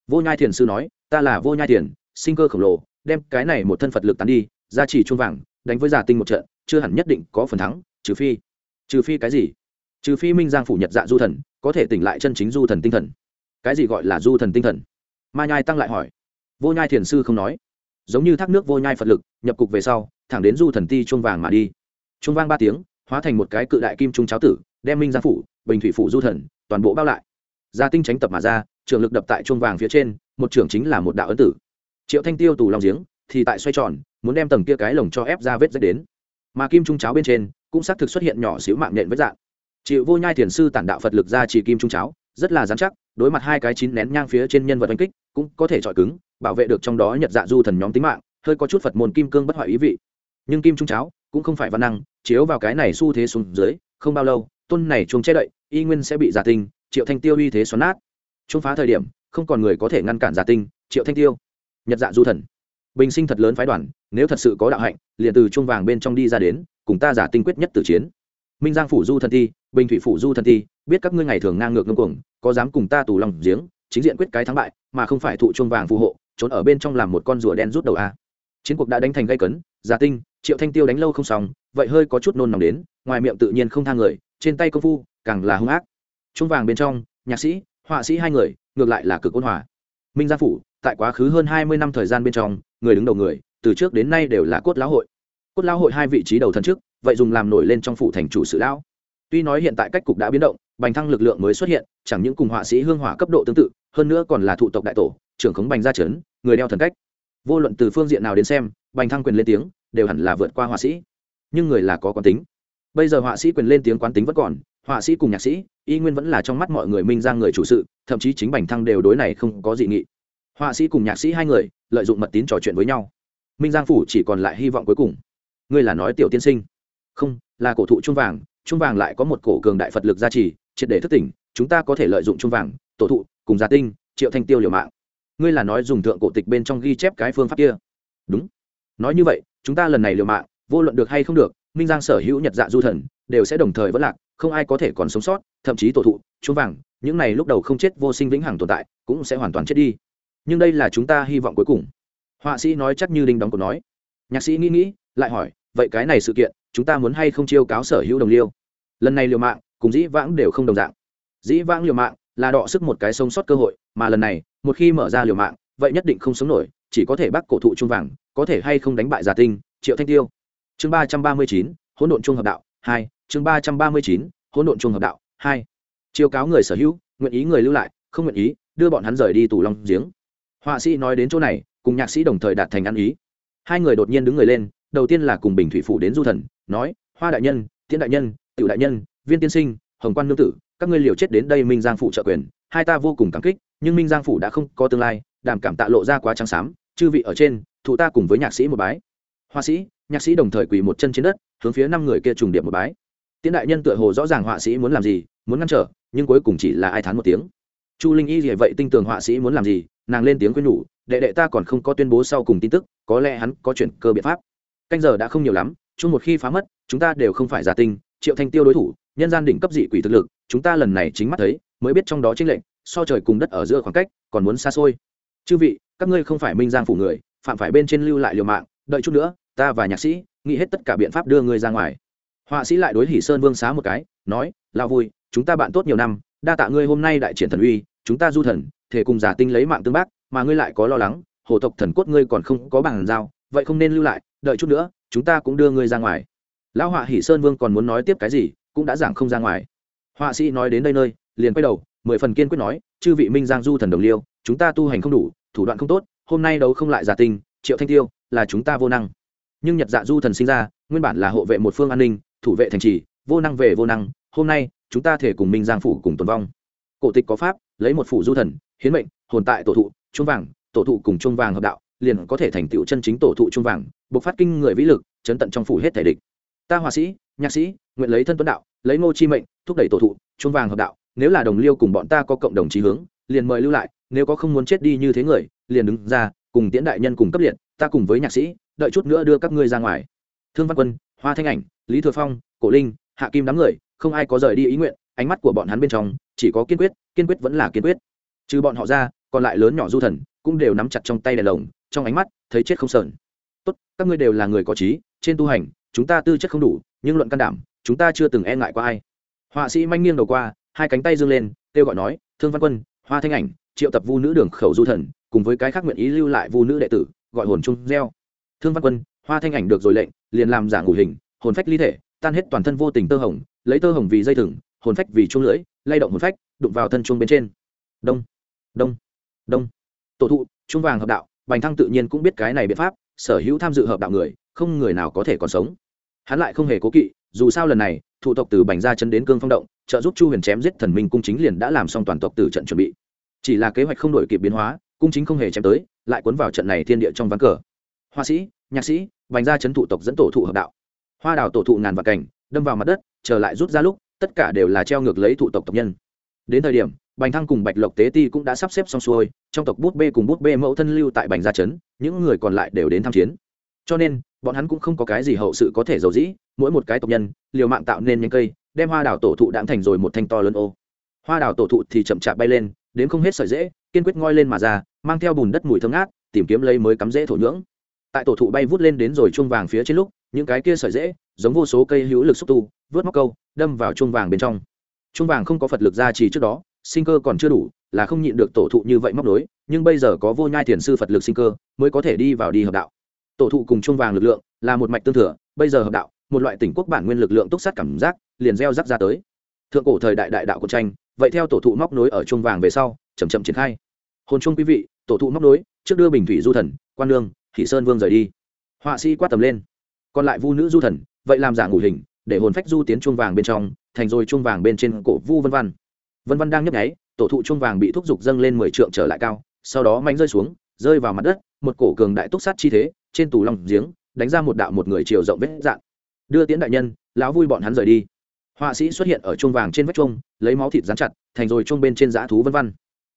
Vô nhai thiền sư nói, ta là vô nhai thiền, sinh cơ khổng lồ, đem cái này một thân phật lực tán đi ra chỉ chuông vàng, đánh với giả tinh một trận, chưa hẳn nhất định có phần thắng, trừ phi trừ phi cái gì? Trừ phi minh giang phủ nhật dạ du thần, có thể tỉnh lại chân chính du thần tinh thần. Cái gì gọi là du thần tinh thần? Ma nhai tăng lại hỏi. Vô nhai thiền sư không nói. Giống như thác nước vô nhai phật lực, nhập cục về sau, thẳng đến du thần ti chuông vàng mà đi. Chuông vang ba tiếng, hóa thành một cái cự đại kim trung cháo tử, đem minh giang phủ, bình thủy phủ du thần, toàn bộ bao lại. Gia tinh tránh tập mà ra, trường lực đập tại chuông vàng phía trên, một trưởng chính là một đạo ấn tử. Triệu thanh tiêu tù lòng giếng, thì tại xoay tròn, muốn đem tầng kia cái lồng cho ép ra vết rách đến. Mà kim trung cháo bên trên, cũng xác thực xuất hiện nhỏ xíu mạng nhện vết dạng. Chịu vô nhai thiền sư tản đạo phật lực ra chỉ kim trung cháo rất là dán chắc, đối mặt hai cái chín nén nhang phía trên nhân vật đánh kích, cũng có thể chọi cứng, bảo vệ được trong đó nhật dạ du thần nhóm tính mạng, hơi có chút phật môn kim cương bất hoại ý vị. Nhưng kim trung cháo cũng không phải văn năng, chiếu vào cái này xu thế xuống dưới, không bao lâu, tôn này chuông che đậy, y nguyên sẽ bị giả tinh, triệu thanh tiêu uy thế xoắn nát. Trung phá thời điểm, không còn người có thể ngăn cản giả tinh, triệu thanh tiêu. Nhật dạ du thần. Bình sinh thật lớn phái đoàn, nếu thật sự có đạo hạnh, liền từ chuông vàng bên trong đi ra đến, cùng ta giả tinh quyết nhất tử chiến. Minh giang phủ du thần thi bình thủy phủ du thần ti, biết các ngươi ngày thường ngang ngược ngưng cuồng, có dám cùng ta tù lòng giếng, chính diện quyết cái thắng bại, mà không phải thụ chuông vàng phù hộ, trốn ở bên trong làm một con rùa đen rút đầu a. Chiến cuộc đã đánh thành gây cấn giả tinh, triệu thanh tiêu đánh lâu không xong, vậy hơi có chút nôn nóng đến, ngoài miệng tự nhiên không thang người, trên tay công phu, càng là hung ác. Chuông vàng bên trong, nhạc sĩ, họa sĩ hai người, ngược lại là cực ôn hòa. Minh gia phủ, tại quá khứ hơn hai mươi năm thời gian bên trong, người đứng đầu người, từ trước đến nay đều là cốt lão hội. Cốt lão hội hai vị trí đầu thần trước, vậy dùng làm nổi lên trong phủ thành chủ sự lão tuy nói hiện tại cách cục đã biến động, bành thăng lực lượng mới xuất hiện, chẳng những cùng họa sĩ hương hỏa cấp độ tương tự, hơn nữa còn là thụ tộc đại tổ, trưởng khống bành gia trấn người đeo thần cách. Vô luận từ phương diện nào đến xem, bành thăng quyền lên tiếng, đều hẳn là vượt qua họa sĩ. Nhưng người là có quán tính. Bây giờ họa sĩ quyền lên tiếng quán tính vẫn còn, họa sĩ cùng nhạc sĩ, y nguyên vẫn là trong mắt mọi người minh ra người chủ sự, thậm chí chính bành thăng đều đối này không có dị nghị. Họa sĩ cùng nhạc sĩ hai người, lợi dụng mật tín trò chuyện với nhau. Minh giang phủ chỉ còn lại hy vọng cuối cùng. Ngươi là nói tiểu tiên sinh. Không, là cổ thụ chuông vàng trung vàng lại có một cổ cường đại phật lực gia trì, triệt để thức tỉnh, chúng ta có thể lợi dụng trung vàng, tổ thụ, cùng gia tinh, triệu thanh tiêu liều mạng. Ngươi là nói dùng thượng cổ tịch bên trong ghi chép cái phương pháp kia. Đúng. Nói như vậy, chúng ta lần này liều mạng, vô luận được hay không được, minh giang sở hữu nhật dạ du thần, đều sẽ đồng thời vất lạc, không ai có thể còn sống sót, thậm chí tổ thụ, trung vàng, những này lúc đầu không chết vô sinh vĩnh hằng tồn tại, cũng sẽ hoàn toàn chết đi. Nhưng đây là chúng ta hy vọng cuối cùng. Họa sĩ nói chắc như đinh đóng cổ nói. Nhạc sĩ nghĩ nghĩ, lại hỏi, vậy cái này sự kiện chúng ta muốn hay không chiêu cáo sở hữu đồng liêu? Lần này liều mạng, cùng dĩ vãng đều không đồng dạng. Dĩ vãng liều mạng là đọ sức một cái sống sót cơ hội, mà lần này, một khi mở ra liều mạng, vậy nhất định không sống nổi, chỉ có thể bắt cổ thụ trung vàng, có thể hay không đánh bại giả tinh, triệu thanh tiêu. Chương ba trăm ba mươi chín, hỗn độn trung hợp đạo, hai. Chương ba trăm ba mươi chín, hỗn độn trung hợp đạo, hai. Chiêu cáo người sở hữu, nguyện ý người lưu lại, không nguyện ý, đưa bọn hắn rời đi tù long giếng. Họa sĩ nói đến chỗ này, cùng nhạc sĩ đồng thời đạt thành ăn ý. Hai người đột nhiên đứng người lên đầu tiên là cùng bình thủy phủ đến du thần, nói, hoa đại nhân, tiễn đại nhân, tiểu đại nhân, viên tiên sinh, hồng quan nương tử, các ngươi liều chết đến đây minh giang phủ trợ quyền, hai ta vô cùng cảm kích, nhưng minh giang phủ đã không có tương lai, đảm cảm tạ lộ ra quá trắng xám, chư vị ở trên, thụ ta cùng với nhạc sĩ một bái. Họa sĩ, nhạc sĩ đồng thời quỳ một chân trên đất, hướng phía năm người kia trùng điệp một bái. Tiễn đại nhân tựa hồ rõ ràng họa sĩ muốn làm gì, muốn ngăn trở, nhưng cuối cùng chỉ là ai thán một tiếng. Chu linh y gì vậy tinh tường họa sĩ muốn làm gì, nàng lên tiếng khuyên nhủ, đệ đệ ta còn không có tuyên bố sau cùng tin tức, có lẽ hắn có chuyện cơ biện pháp canh giờ đã không nhiều lắm, chung một khi phá mất, chúng ta đều không phải giả tinh, triệu thanh tiêu đối thủ, nhân gian đỉnh cấp dị quỷ thực lực, chúng ta lần này chính mắt thấy, mới biết trong đó chính lệnh so trời cùng đất ở giữa khoảng cách, còn muốn xa xôi. Chư vị, các ngươi không phải minh giang phủ người, phạm phải bên trên lưu lại liều mạng, đợi chút nữa, ta và nhạc sĩ, nghĩ hết tất cả biện pháp đưa ngươi ra ngoài. Họa sĩ lại đối hỷ sơn vương xá một cái, nói lao vui, chúng ta bạn tốt nhiều năm, đa tạ ngươi hôm nay đại triển thần uy, chúng ta du thần, thể cùng giả tinh lấy mạng tương bác, mà ngươi lại có lo lắng, hồ tộc thần cốt ngươi còn không có bằng giao, vậy không nên lưu lại đợi chút nữa, chúng ta cũng đưa ngươi ra ngoài. Lão họa hỷ sơn vương còn muốn nói tiếp cái gì, cũng đã giảng không ra ngoài. Họa sĩ nói đến đây nơi, liền quay đầu, mười phần kiên quyết nói, chư vị minh giang du thần đồng liêu, chúng ta tu hành không đủ, thủ đoạn không tốt, hôm nay đấu không lại giả tình, triệu thanh tiêu, là chúng ta vô năng. Nhưng nhật dạ du thần sinh ra, nguyên bản là hộ vệ một phương an ninh, thủ vệ thành trì, vô năng về vô năng, hôm nay, chúng ta thể cùng minh giang phủ cùng tồn vong. Cổ tịch có pháp, lấy một phủ du thần, hiến mệnh, hồn tại tổ thụ trung vàng, tổ thụ cùng trung vàng hợp đạo, liền có thể thành tựu chân chính tổ thụ trung vàng bộc phát kinh người vĩ lực, chấn tận trong phủ hết thể địch. Ta họa sĩ, nhạc sĩ, nguyện lấy thân tuấn đạo, lấy ngô chi mệnh, thúc đẩy tổ thụ, chuông vàng hợp đạo. Nếu là đồng liêu cùng bọn ta có cộng đồng chí hướng, liền mời lưu lại, nếu có không muốn chết đi như thế người, liền đứng ra, cùng tiễn đại nhân cùng cấp liệt, ta cùng với nhạc sĩ, đợi chút nữa đưa các ngươi ra ngoài. Thương văn quân, hoa thanh ảnh, lý thừa phong, cổ linh, hạ kim đám người, không ai có rời đi ý nguyện, ánh mắt của bọn hắn bên trong, chỉ có kiên quyết kiên quyết vẫn là kiên quyết. Trừ bọn họ ra, còn lại lớn nhỏ du thần, cũng đều nắm chặt trong tay đèn lồng, trong ánh mắt, thấy chết không sờn tốt, các ngươi đều là người có trí, trên tu hành, chúng ta tư chất không đủ, nhưng luận can đảm, chúng ta chưa từng e ngại qua ai. Họa sĩ manh nghiêng đầu qua, hai cánh tay dương lên, kêu gọi nói, thương văn quân, hoa thanh ảnh, triệu tập vu nữ đường khẩu du thần, cùng với cái khác nguyện ý lưu lại vu nữ đệ tử, gọi hồn chung gieo. Thương văn quân, hoa thanh ảnh được rồi lệnh, liền làm giả ngủ hình, hồn phách ly thể, tan hết toàn thân vô tình tơ hồng, lấy tơ hồng vì dây thừng, hồn phách vì chuông lưỡi, lay động hồn phách, đụng vào thân chuông bên trên. Đông đông đông. Tổ thụ trung vàng hợp đạo, bành thăng tự nhiên cũng biết cái này biện pháp sở hữu tham dự hợp đạo người, không người nào có thể còn sống. Hắn lại không hề cố kỵ, dù sao lần này, thủ tộc từ bành ra chân đến cương phong động, trợ giúp chu huyền chém giết thần minh cung chính liền đã làm xong toàn tộc từ trận chuẩn bị. Chỉ là kế hoạch không đổi kịp biến hóa, cung chính không hề chém tới, lại cuốn vào trận này thiên địa trong ván cờ. Hoa sĩ, nhạc sĩ, bành ra chấn thủ tộc dẫn tổ thụ hợp đạo. Hoa đào tổ thụ ngàn vạn cảnh, đâm vào mặt đất, trở lại rút ra lúc, tất cả đều là treo ngược lấy thủ tộc tộc nhân đến thời điểm, bành thăng cùng bạch lộc tế ti cũng đã sắp xếp xong xuôi, trong tộc bút bê cùng bút bê mẫu thân lưu tại bành gia trấn, những người còn lại đều đến tham chiến. Cho nên, bọn hắn cũng không có cái gì hậu sự có thể giàu dĩ, mỗi một cái tộc nhân, liều mạng tạo nên những cây, đem hoa đào tổ thụ đãng thành rồi một thanh to lớn ô. Hoa đào tổ thụ thì chậm chạp bay lên, đến không hết sợi dễ kiên quyết ngoi lên mà ra, mang theo bùn đất mùi thơm ngát, tìm kiếm lấy mới cắm dễ thổ nhưỡng. Tại tổ thụ bay vút lên đến rồi chuông vàng phía trên lúc, những cái kia sợi dễ giống vô số cây hữu lực xúc tu, vớt móc câu, đâm vào chuông vàng bên trong. Trung vàng không có phật lực gia trì trước đó, sinh cơ còn chưa đủ, là không nhịn được tổ thụ như vậy móc nối, nhưng bây giờ có vô nhai thiền sư phật lực sinh cơ, mới có thể đi vào đi hợp đạo. Tổ thụ cùng Trung vàng lực lượng là một mạch tương thừa, bây giờ hợp đạo, một loại tỉnh quốc bản nguyên lực lượng túc sát cảm giác, liền gieo rắc ra tới. Thượng cổ thời đại đại đạo của tranh, vậy theo tổ thụ móc nối ở Trung vàng về sau, chậm chậm triển khai. Hồn chung quý vị, tổ thụ móc nối, trước đưa bình thủy du thần, quan lương thị sơn vương rời đi. Họa sĩ quát tầm lên. Còn lại vu nữ du thần, vậy làm giả ngủ hình, để hồn phách du tiến chuông vàng bên trong thành rồi chuông vàng bên trên cổ vu vân văn. Vân văn đang nhấp nháy, tổ thụ chuông vàng bị thúc giục dâng lên mười trượng trở lại cao, sau đó mạnh rơi xuống, rơi vào mặt đất, một cổ cường đại túc sát chi thế, trên tủ lòng giếng, đánh ra một đạo một người chiều rộng vết dạn đưa tiễn đại nhân, lão vui bọn hắn rời đi. Họa sĩ xuất hiện ở chuông vàng trên vách chuông, lấy máu thịt dán chặt, thành rồi chuông bên trên dã thú vân văn.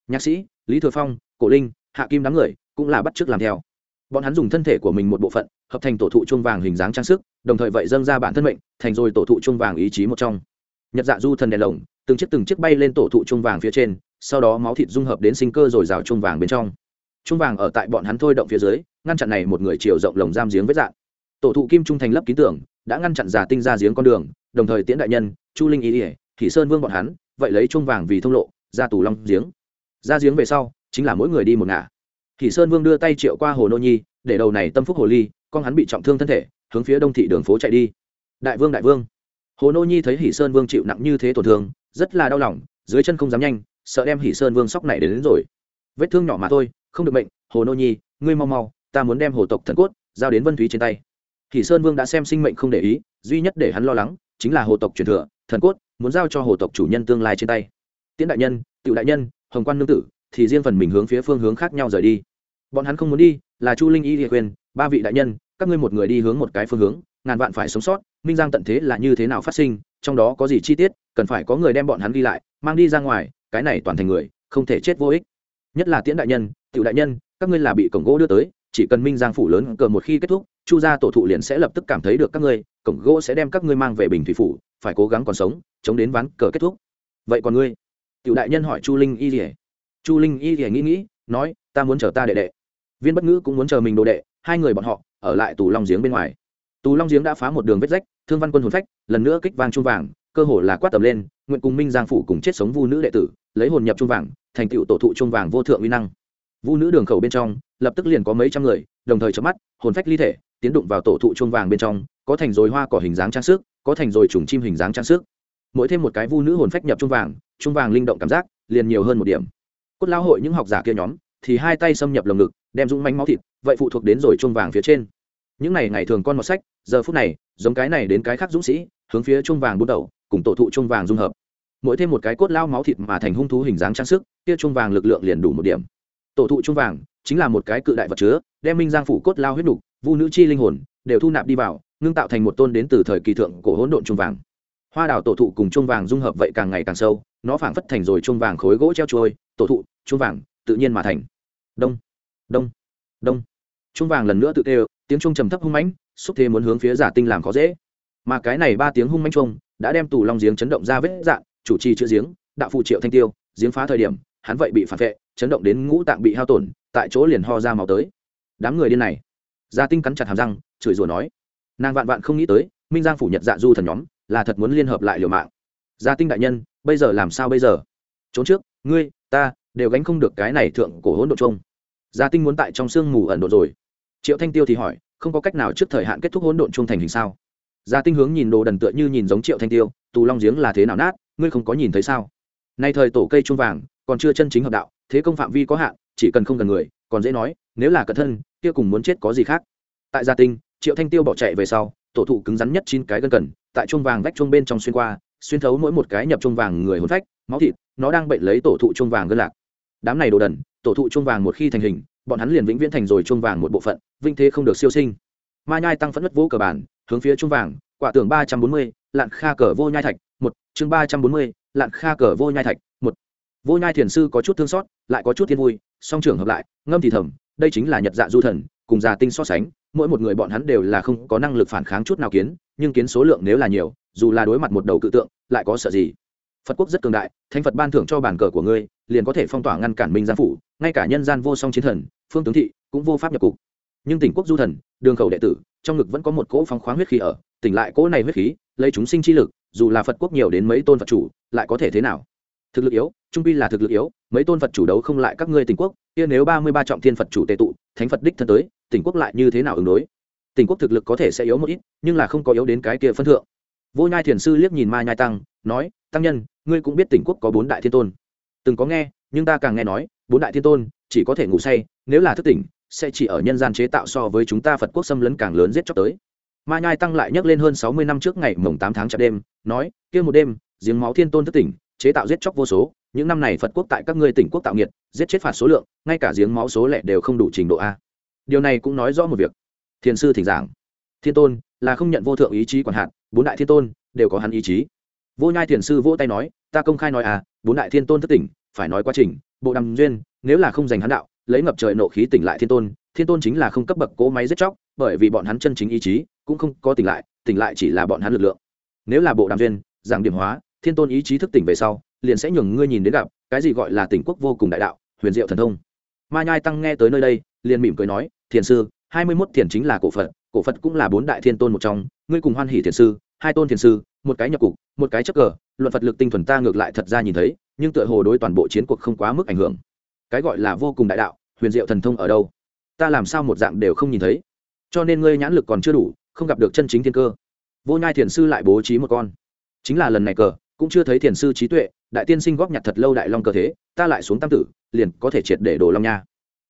Nhạc sĩ, lý thừa phong, cổ linh, hạ kim đám người, cũng là bắt chước làm theo. Bọn hắn dùng thân thể của mình một bộ phận, hợp thành tổ thụ chuông vàng hình dáng trang sức, đồng thời vậy dâng ra bản thân mệnh, thành rồi tổ thụ chuông vàng ý chí một trong nhật dạ du thần đèn lồng, từng chiếc từng chiếc bay lên tổ thụ chuông vàng phía trên, sau đó máu thịt dung hợp đến sinh cơ rồi rào chuông vàng bên trong. Chuông vàng ở tại bọn hắn thôi động phía dưới, ngăn chặn này một người chiều rộng lồng giam giếng vết dạng tổ thụ kim trung thành lấp ký tưởng, đã ngăn chặn giả tinh ra giếng con đường, đồng thời tiễn đại nhân, chu linh ý ỉa thị sơn vương bọn hắn, vậy lấy chuông vàng vì thông lộ, ra tù long giếng. Ra giếng về sau, chính là mỗi người đi một ngả. Thị sơn vương đưa tay triệu qua hồ nô nhi, để đầu này tâm phúc hồ ly, con hắn bị trọng thương thân thể, hướng phía đông thị đường phố chạy đi. Đại vương đại vương hồ nô nhi thấy hỷ sơn vương chịu nặng như thế tổn thương rất là đau lòng dưới chân không dám nhanh sợ đem hỷ sơn vương sóc này đến, đến rồi. Vết thương nhỏ mà thôi không được bệnh hồ nô nhi ngươi mau mau ta muốn đem hồ tộc thần cốt giao đến vân thúy trên tay. Hỷ sơn vương đã xem sinh mệnh không để ý duy nhất để hắn lo lắng chính là hồ tộc truyền thừa thần cốt muốn giao cho hồ tộc chủ nhân tương lai trên tay. Tiễn đại nhân tiểu đại nhân hồng quan nương tử thì riêng phần mình hướng phía phương hướng khác nhau rời đi. Bọn hắn không muốn đi là chu linh y địa quyền ba vị đại nhân các ngươi một người đi hướng một cái phương hướng ngàn vạn phải sống sót minh giang tận thế là như thế nào phát sinh, trong đó có gì chi tiết, cần phải có người đem bọn hắn ghi lại, mang đi ra ngoài, cái này toàn thành người, không thể chết vô ích. Nhất là tiễn đại nhân, tiểu đại nhân, các ngươi là bị cổng gỗ đưa tới, chỉ cần minh giang phủ lớn cờ một khi kết thúc, chu gia tổ thụ liền sẽ lập tức cảm thấy được các ngươi, cổng gỗ sẽ đem các ngươi mang về bình thủy phủ, phải cố gắng còn sống, chống đến ván cờ kết thúc. Vậy còn ngươi? Tiểu đại nhân hỏi chu linh y rỉa chu linh y rỉa nghĩ nghĩ, nói, ta muốn chờ ta đệ đệ. Viên bất ngữ cũng muốn chờ mình đồ đệ, hai người bọn họ, ở lại tù long giếng bên ngoài tù long giếng đã phá một đường vết rách, thương văn quân hồn phách, lần nữa kích vang trung vàng, cơ hồ là quát tầm lên, nguyện cùng minh giang phủ cùng chết sống vu nữ đệ tử, lấy hồn nhập trung vàng, thành tựu tổ thụ trung vàng vô thượng uy năng. Vu nữ đường khẩu bên trong, lập tức liền có mấy trăm người, đồng thời chớp mắt, hồn phách ly thể, tiến đụng vào tổ thụ trung vàng bên trong, có thành rồi hoa cỏ hình dáng trang sức, có thành rồi trùng chim hình dáng trang sức. Mỗi thêm một cái vu nữ hồn phách nhập trung vàng trung vàng linh động cảm giác, liền nhiều hơn một điểm. Cốt lao hội những học giả kia nhóm, thì hai tay xâm nhập lồng ngực, đem dũng mánh máu thịt, vậy phụ thuộc đến rồi trung vàng phía trên những ngày ngày thường con một sách, giờ phút này, giống cái này đến cái khác dũng sĩ, hướng phía chuông vàng bút đầu, cùng tổ thụ chuông vàng dung hợp. Mỗi thêm một cái cốt lao máu thịt mà thành hung thú hình dáng trang sức, kia chuông vàng lực lượng liền đủ một điểm. Tổ thụ chuông vàng chính là một cái cự đại vật chứa, đem minh giang phủ cốt lao huyết đục vu nữ chi linh hồn, đều thu nạp đi vào, ngưng tạo thành một tôn đến từ thời kỳ thượng cổ hỗn độn chuông vàng. Hoa đào tổ thụ cùng chuông vàng dung hợp vậy càng ngày càng sâu, nó phảng phất thành rồi chuông vàng khối gỗ treo trôi, tổ thụ, chuông vàng, tự nhiên mà thành. Đông đông đông. Chuông vàng lần nữa tự tê tiếng trung trầm thấp hung mãnh, xúc thế muốn hướng phía giả tinh làm khó dễ. Mà cái này ba tiếng hung mãnh trung đã đem tù long giếng chấn động ra vết dạn, chủ trì chữa giếng, đạo phụ triệu thanh tiêu, giếng phá thời điểm, hắn vậy bị phản vệ, chấn động đến ngũ tạng bị hao tổn, tại chỗ liền ho ra màu tới. Đám người điên này. Gia tinh cắn chặt hàm răng, chửi rủa nói, nàng vạn vạn không nghĩ tới, minh giang phủ nhật dạ du thần nhóm là thật muốn liên hợp lại liều mạng. Gia tinh đại nhân, bây giờ làm sao bây giờ? Trốn trước, ngươi, ta đều gánh không được cái này thượng cổ hỗn độ chung gia tinh muốn tại trong sương mù ẩn độ rồi triệu thanh tiêu thì hỏi, không có cách nào trước thời hạn kết thúc hỗn độn trung thành hình sao? Gia tinh hướng nhìn đồ đần tựa như nhìn giống triệu thanh tiêu, tù long giếng là thế nào nát, ngươi không có nhìn thấy sao? Nay thời tổ cây trung vàng, còn chưa chân chính hợp đạo, thế công phạm vi có hạn, chỉ cần không gần người, còn dễ nói, nếu là cẩn thân, kia cùng muốn chết có gì khác? Tại gia tinh, triệu thanh tiêu bỏ chạy về sau, tổ thụ cứng rắn nhất chín cái gân cần, tại chuông vàng vách chuông bên trong xuyên qua, xuyên thấu mỗi một cái nhập chuông vàng người hồn phách, máu thịt, nó đang bệnh lấy tổ thụ chuông vàng gân lạc. Đám này đồ đần, tổ thụ chuông vàng một khi thành hình bọn hắn liền vĩnh viễn thành rồi chuông vàng một bộ phận vinh thế không được siêu sinh. Ma nhai tăng phẫn nứt vỗ cờ bản, hướng phía chuông vàng, quả tưởng ba trăm bốn mươi, lạn kha cờ vô nhai thạch, một, chương ba trăm bốn mươi, lạn kha cờ vô nhai thạch, một. Vô nhai thiền sư có chút thương xót, lại có chút thiên vui, song trưởng hợp lại, ngâm thì thầm, đây chính là nhật dạ du thần, cùng già tinh so sánh, mỗi một người bọn hắn đều là không có năng lực phản kháng chút nào kiến, nhưng kiến số lượng nếu là nhiều, dù là đối mặt một đầu cự tượng, lại có sợ gì? Phật quốc rất cường đại, thánh phật ban thưởng cho bản cờ của ngươi liền có thể phong tỏa ngăn cản minh giang phủ, ngay cả nhân gian vô song chiến thần, phương tướng thị cũng vô pháp nhập cục. Nhưng tỉnh quốc du thần, đường khẩu đệ tử, trong ngực vẫn có một cỗ phóng khoáng huyết khí ở, tỉnh lại cỗ này huyết khí, lấy chúng sinh chi lực, dù là phật quốc nhiều đến mấy tôn phật chủ, lại có thể thế nào? Thực lực yếu, trung pi là thực lực yếu, mấy tôn phật chủ đấu không lại các ngươi tỉnh quốc, kia nếu ba mươi ba trọng thiên phật chủ tệ tụ, thánh phật đích thân tới, tỉnh quốc lại như thế nào ứng đối? Tỉnh quốc thực lực có thể sẽ yếu một ít, nhưng là không có yếu đến cái kia phân thượng. Vô nhai thiền sư liếc nhìn ma nhai tăng, nói, tăng nhân, ngươi cũng biết tỉnh quốc có bốn đại thiên tôn từng có nghe, nhưng ta càng nghe nói, bốn đại thiên tôn, chỉ có thể ngủ say, nếu là thức tỉnh, sẽ chỉ ở nhân gian chế tạo so với chúng ta phật quốc xâm lấn càng lớn giết chóc tới. Ma nhai tăng lại nhắc lên hơn sáu mươi năm trước ngày mồng tám tháng chạp đêm, nói, kia một đêm, giếng máu thiên tôn thức tỉnh, chế tạo giết chóc vô số, những năm này phật quốc tại các ngươi tỉnh quốc tạo nghiệt, giết chết phạt số lượng, ngay cả giếng máu số lẻ đều không đủ trình độ a. Điều này cũng nói rõ một việc. Thiền sư thỉnh giảng. Thiên tôn, là không nhận vô thượng ý chí quản hạn bốn đại thiên tôn, đều có hắn ý chí. Vô nhai thiền sư vỗ tay nói, ta công khai nói à bốn đại thiên tôn thất tỉnh phải nói quá trình, bộ đàm duyên, nếu là không giành hắn đạo, lấy ngập trời nộ khí tỉnh lại thiên tôn thiên tôn chính là không cấp bậc cỗ máy giết chóc, bởi vì bọn hắn chân chính ý chí cũng không có tỉnh lại tỉnh lại chỉ là bọn hắn lực lượng. Nếu là bộ đàm duyên, giảng điểm hóa, thiên tôn ý chí thức tỉnh về sau, liền sẽ nhường ngươi nhìn đến gặp cái gì gọi là tỉnh quốc vô cùng đại đạo, huyền diệu thần thông. Ma nhai tăng nghe tới nơi đây, liền mỉm cười nói, thiền sư, hai mươi mốt thiền chính là cổ phật cổ phật cũng là bốn đại thiên tôn một trong, ngươi cùng hoan hỷ thiền sư, hai tôn thiền sư, một cái nhập cục, một cái chấp cờ, luận phật lực tinh thuần ta ngược lại thật ra nhìn thấy nhưng tựa hồ đối toàn bộ chiến cuộc không quá mức ảnh hưởng. Cái gọi là vô cùng đại đạo, huyền diệu thần thông ở đâu? Ta làm sao một dạng đều không nhìn thấy? Cho nên ngươi nhãn lực còn chưa đủ, không gặp được chân chính thiên cơ. Vô nhai thiền sư lại bố trí một con. Chính là lần này cờ, cũng chưa thấy thiền sư trí tuệ, đại tiên sinh góp nhặt thật lâu đại long cơ thế, ta lại xuống tam tử, liền có thể triệt để đồ long nha.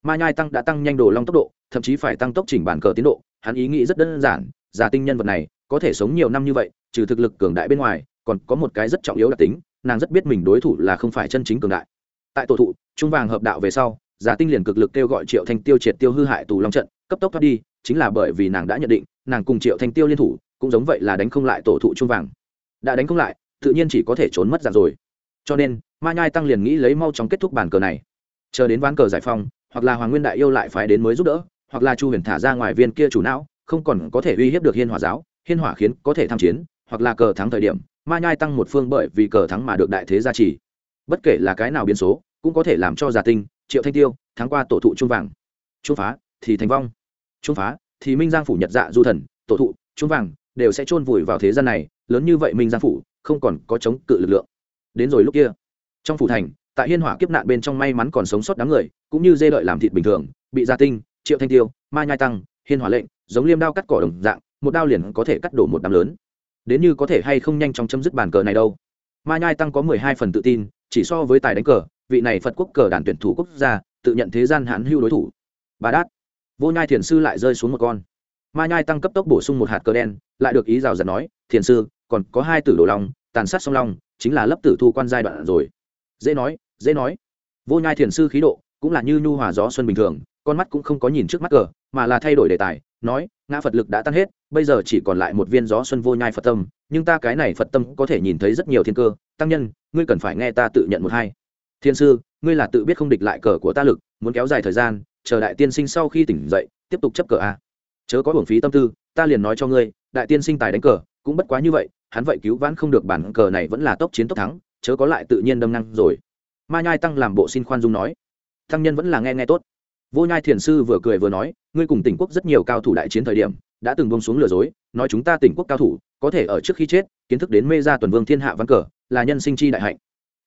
Ma nhai tăng đã tăng nhanh đồ long tốc độ, thậm chí phải tăng tốc chỉnh bản cờ tiến độ, hắn ý nghĩ rất đơn giản, giả tinh nhân vật này, có thể sống nhiều năm như vậy, trừ thực lực cường đại bên ngoài, còn có một cái rất trọng yếu đặc tính nàng rất biết mình đối thủ là không phải chân chính cường đại. Tại tổ thụ, trung vàng hợp đạo về sau, giả tinh liền cực lực kêu gọi triệu thanh tiêu triệt tiêu hư hại tù long trận, cấp tốc thoát đi, chính là bởi vì nàng đã nhận định, nàng cùng triệu thanh tiêu liên thủ, cũng giống vậy là đánh không lại tổ thụ trung vàng. Đã đánh không lại, tự nhiên chỉ có thể trốn mất dạng rồi. Cho nên, ma nhai tăng liền nghĩ lấy mau chóng kết thúc bàn cờ này. Chờ đến ván cờ giải phong hoặc là hoàng nguyên đại yêu lại phái đến mới giúp đỡ, hoặc là chu huyền thả ra ngoài viên kia chủ não, không còn có thể uy hiếp được hiên hỏa giáo, hiên hỏa khiến có thể tham chiến, hoặc là cờ thắng thời điểm ma nhai tăng một phương bởi vì cờ thắng mà được đại thế gia trì. Bất kể là cái nào biến số, cũng có thể làm cho gia tinh, triệu thanh tiêu, thắng qua tổ thụ trung vàng. Trung phá, thì thành vong. Trung phá, thì minh giang phủ nhật dạ du thần, tổ thụ, trung vàng, đều sẽ chôn vùi vào thế gian này, lớn như vậy minh giang phủ, không còn có chống cự lực lượng. Đến rồi lúc kia, trong phủ thành, tại hiên hỏa kiếp nạn bên trong may mắn còn sống sót đám người, cũng như dê đợi làm thịt bình thường, bị gia tinh, triệu thanh tiêu, ma nhai tăng, hiên hỏa lệnh, giống liêm đao cắt cỏ đồng dạng, một đao liền có thể cắt đổ một đám lớn đến như có thể hay không nhanh chóng chấm dứt bàn cờ này đâu. Ma nhai tăng có mười hai phần tự tin, chỉ so với tài đánh cờ, vị này phật quốc cờ đàn tuyển thủ quốc gia, tự nhận thế gian hãn hưu đối thủ. Bà đát. Vô nhai thiền sư lại rơi xuống một con. Ma nhai tăng cấp tốc bổ sung một hạt cờ đen, lại được ý rào giật nói, thiền sư, còn có hai tử đồ long, tàn sát song long, chính là lấp tử thu quan giai đoạn rồi. Dễ nói dễ nói. Vô nhai thiền sư khí độ, cũng là như nhu hòa gió xuân bình thường, con mắt cũng không có nhìn trước mắt cờ, mà là thay đổi đề tài nói, ngã phật lực đã tan hết, bây giờ chỉ còn lại một viên gió xuân vô nhai phật tâm, nhưng ta cái này phật tâm có thể nhìn thấy rất nhiều thiên cơ. Tăng nhân, ngươi cần phải nghe ta tự nhận một hai. Thiên sư, ngươi là tự biết không địch lại cờ của ta lực, muốn kéo dài thời gian, chờ đại tiên sinh sau khi tỉnh dậy, tiếp tục chấp cờ a chớ có hưởng phí tâm tư, ta liền nói cho ngươi, đại tiên sinh tài đánh cờ, cũng bất quá như vậy, hắn vậy cứu vãn không được bản cờ này vẫn là tốc chiến tốc thắng, chớ có lại tự nhiên đâm năng rồi. Ma nhai tăng làm bộ xin khoan dung nói. Tăng nhân vẫn là nghe nghe tốt vô nhai thiền sư vừa cười vừa nói, ngươi cùng tỉnh quốc rất nhiều cao thủ đại chiến thời điểm, đã từng bông xuống lừa dối, nói chúng ta tỉnh quốc cao thủ, có thể ở trước khi chết, kiến thức đến mê gia tuần vương thiên hạ văn cờ, là nhân sinh chi đại hạnh.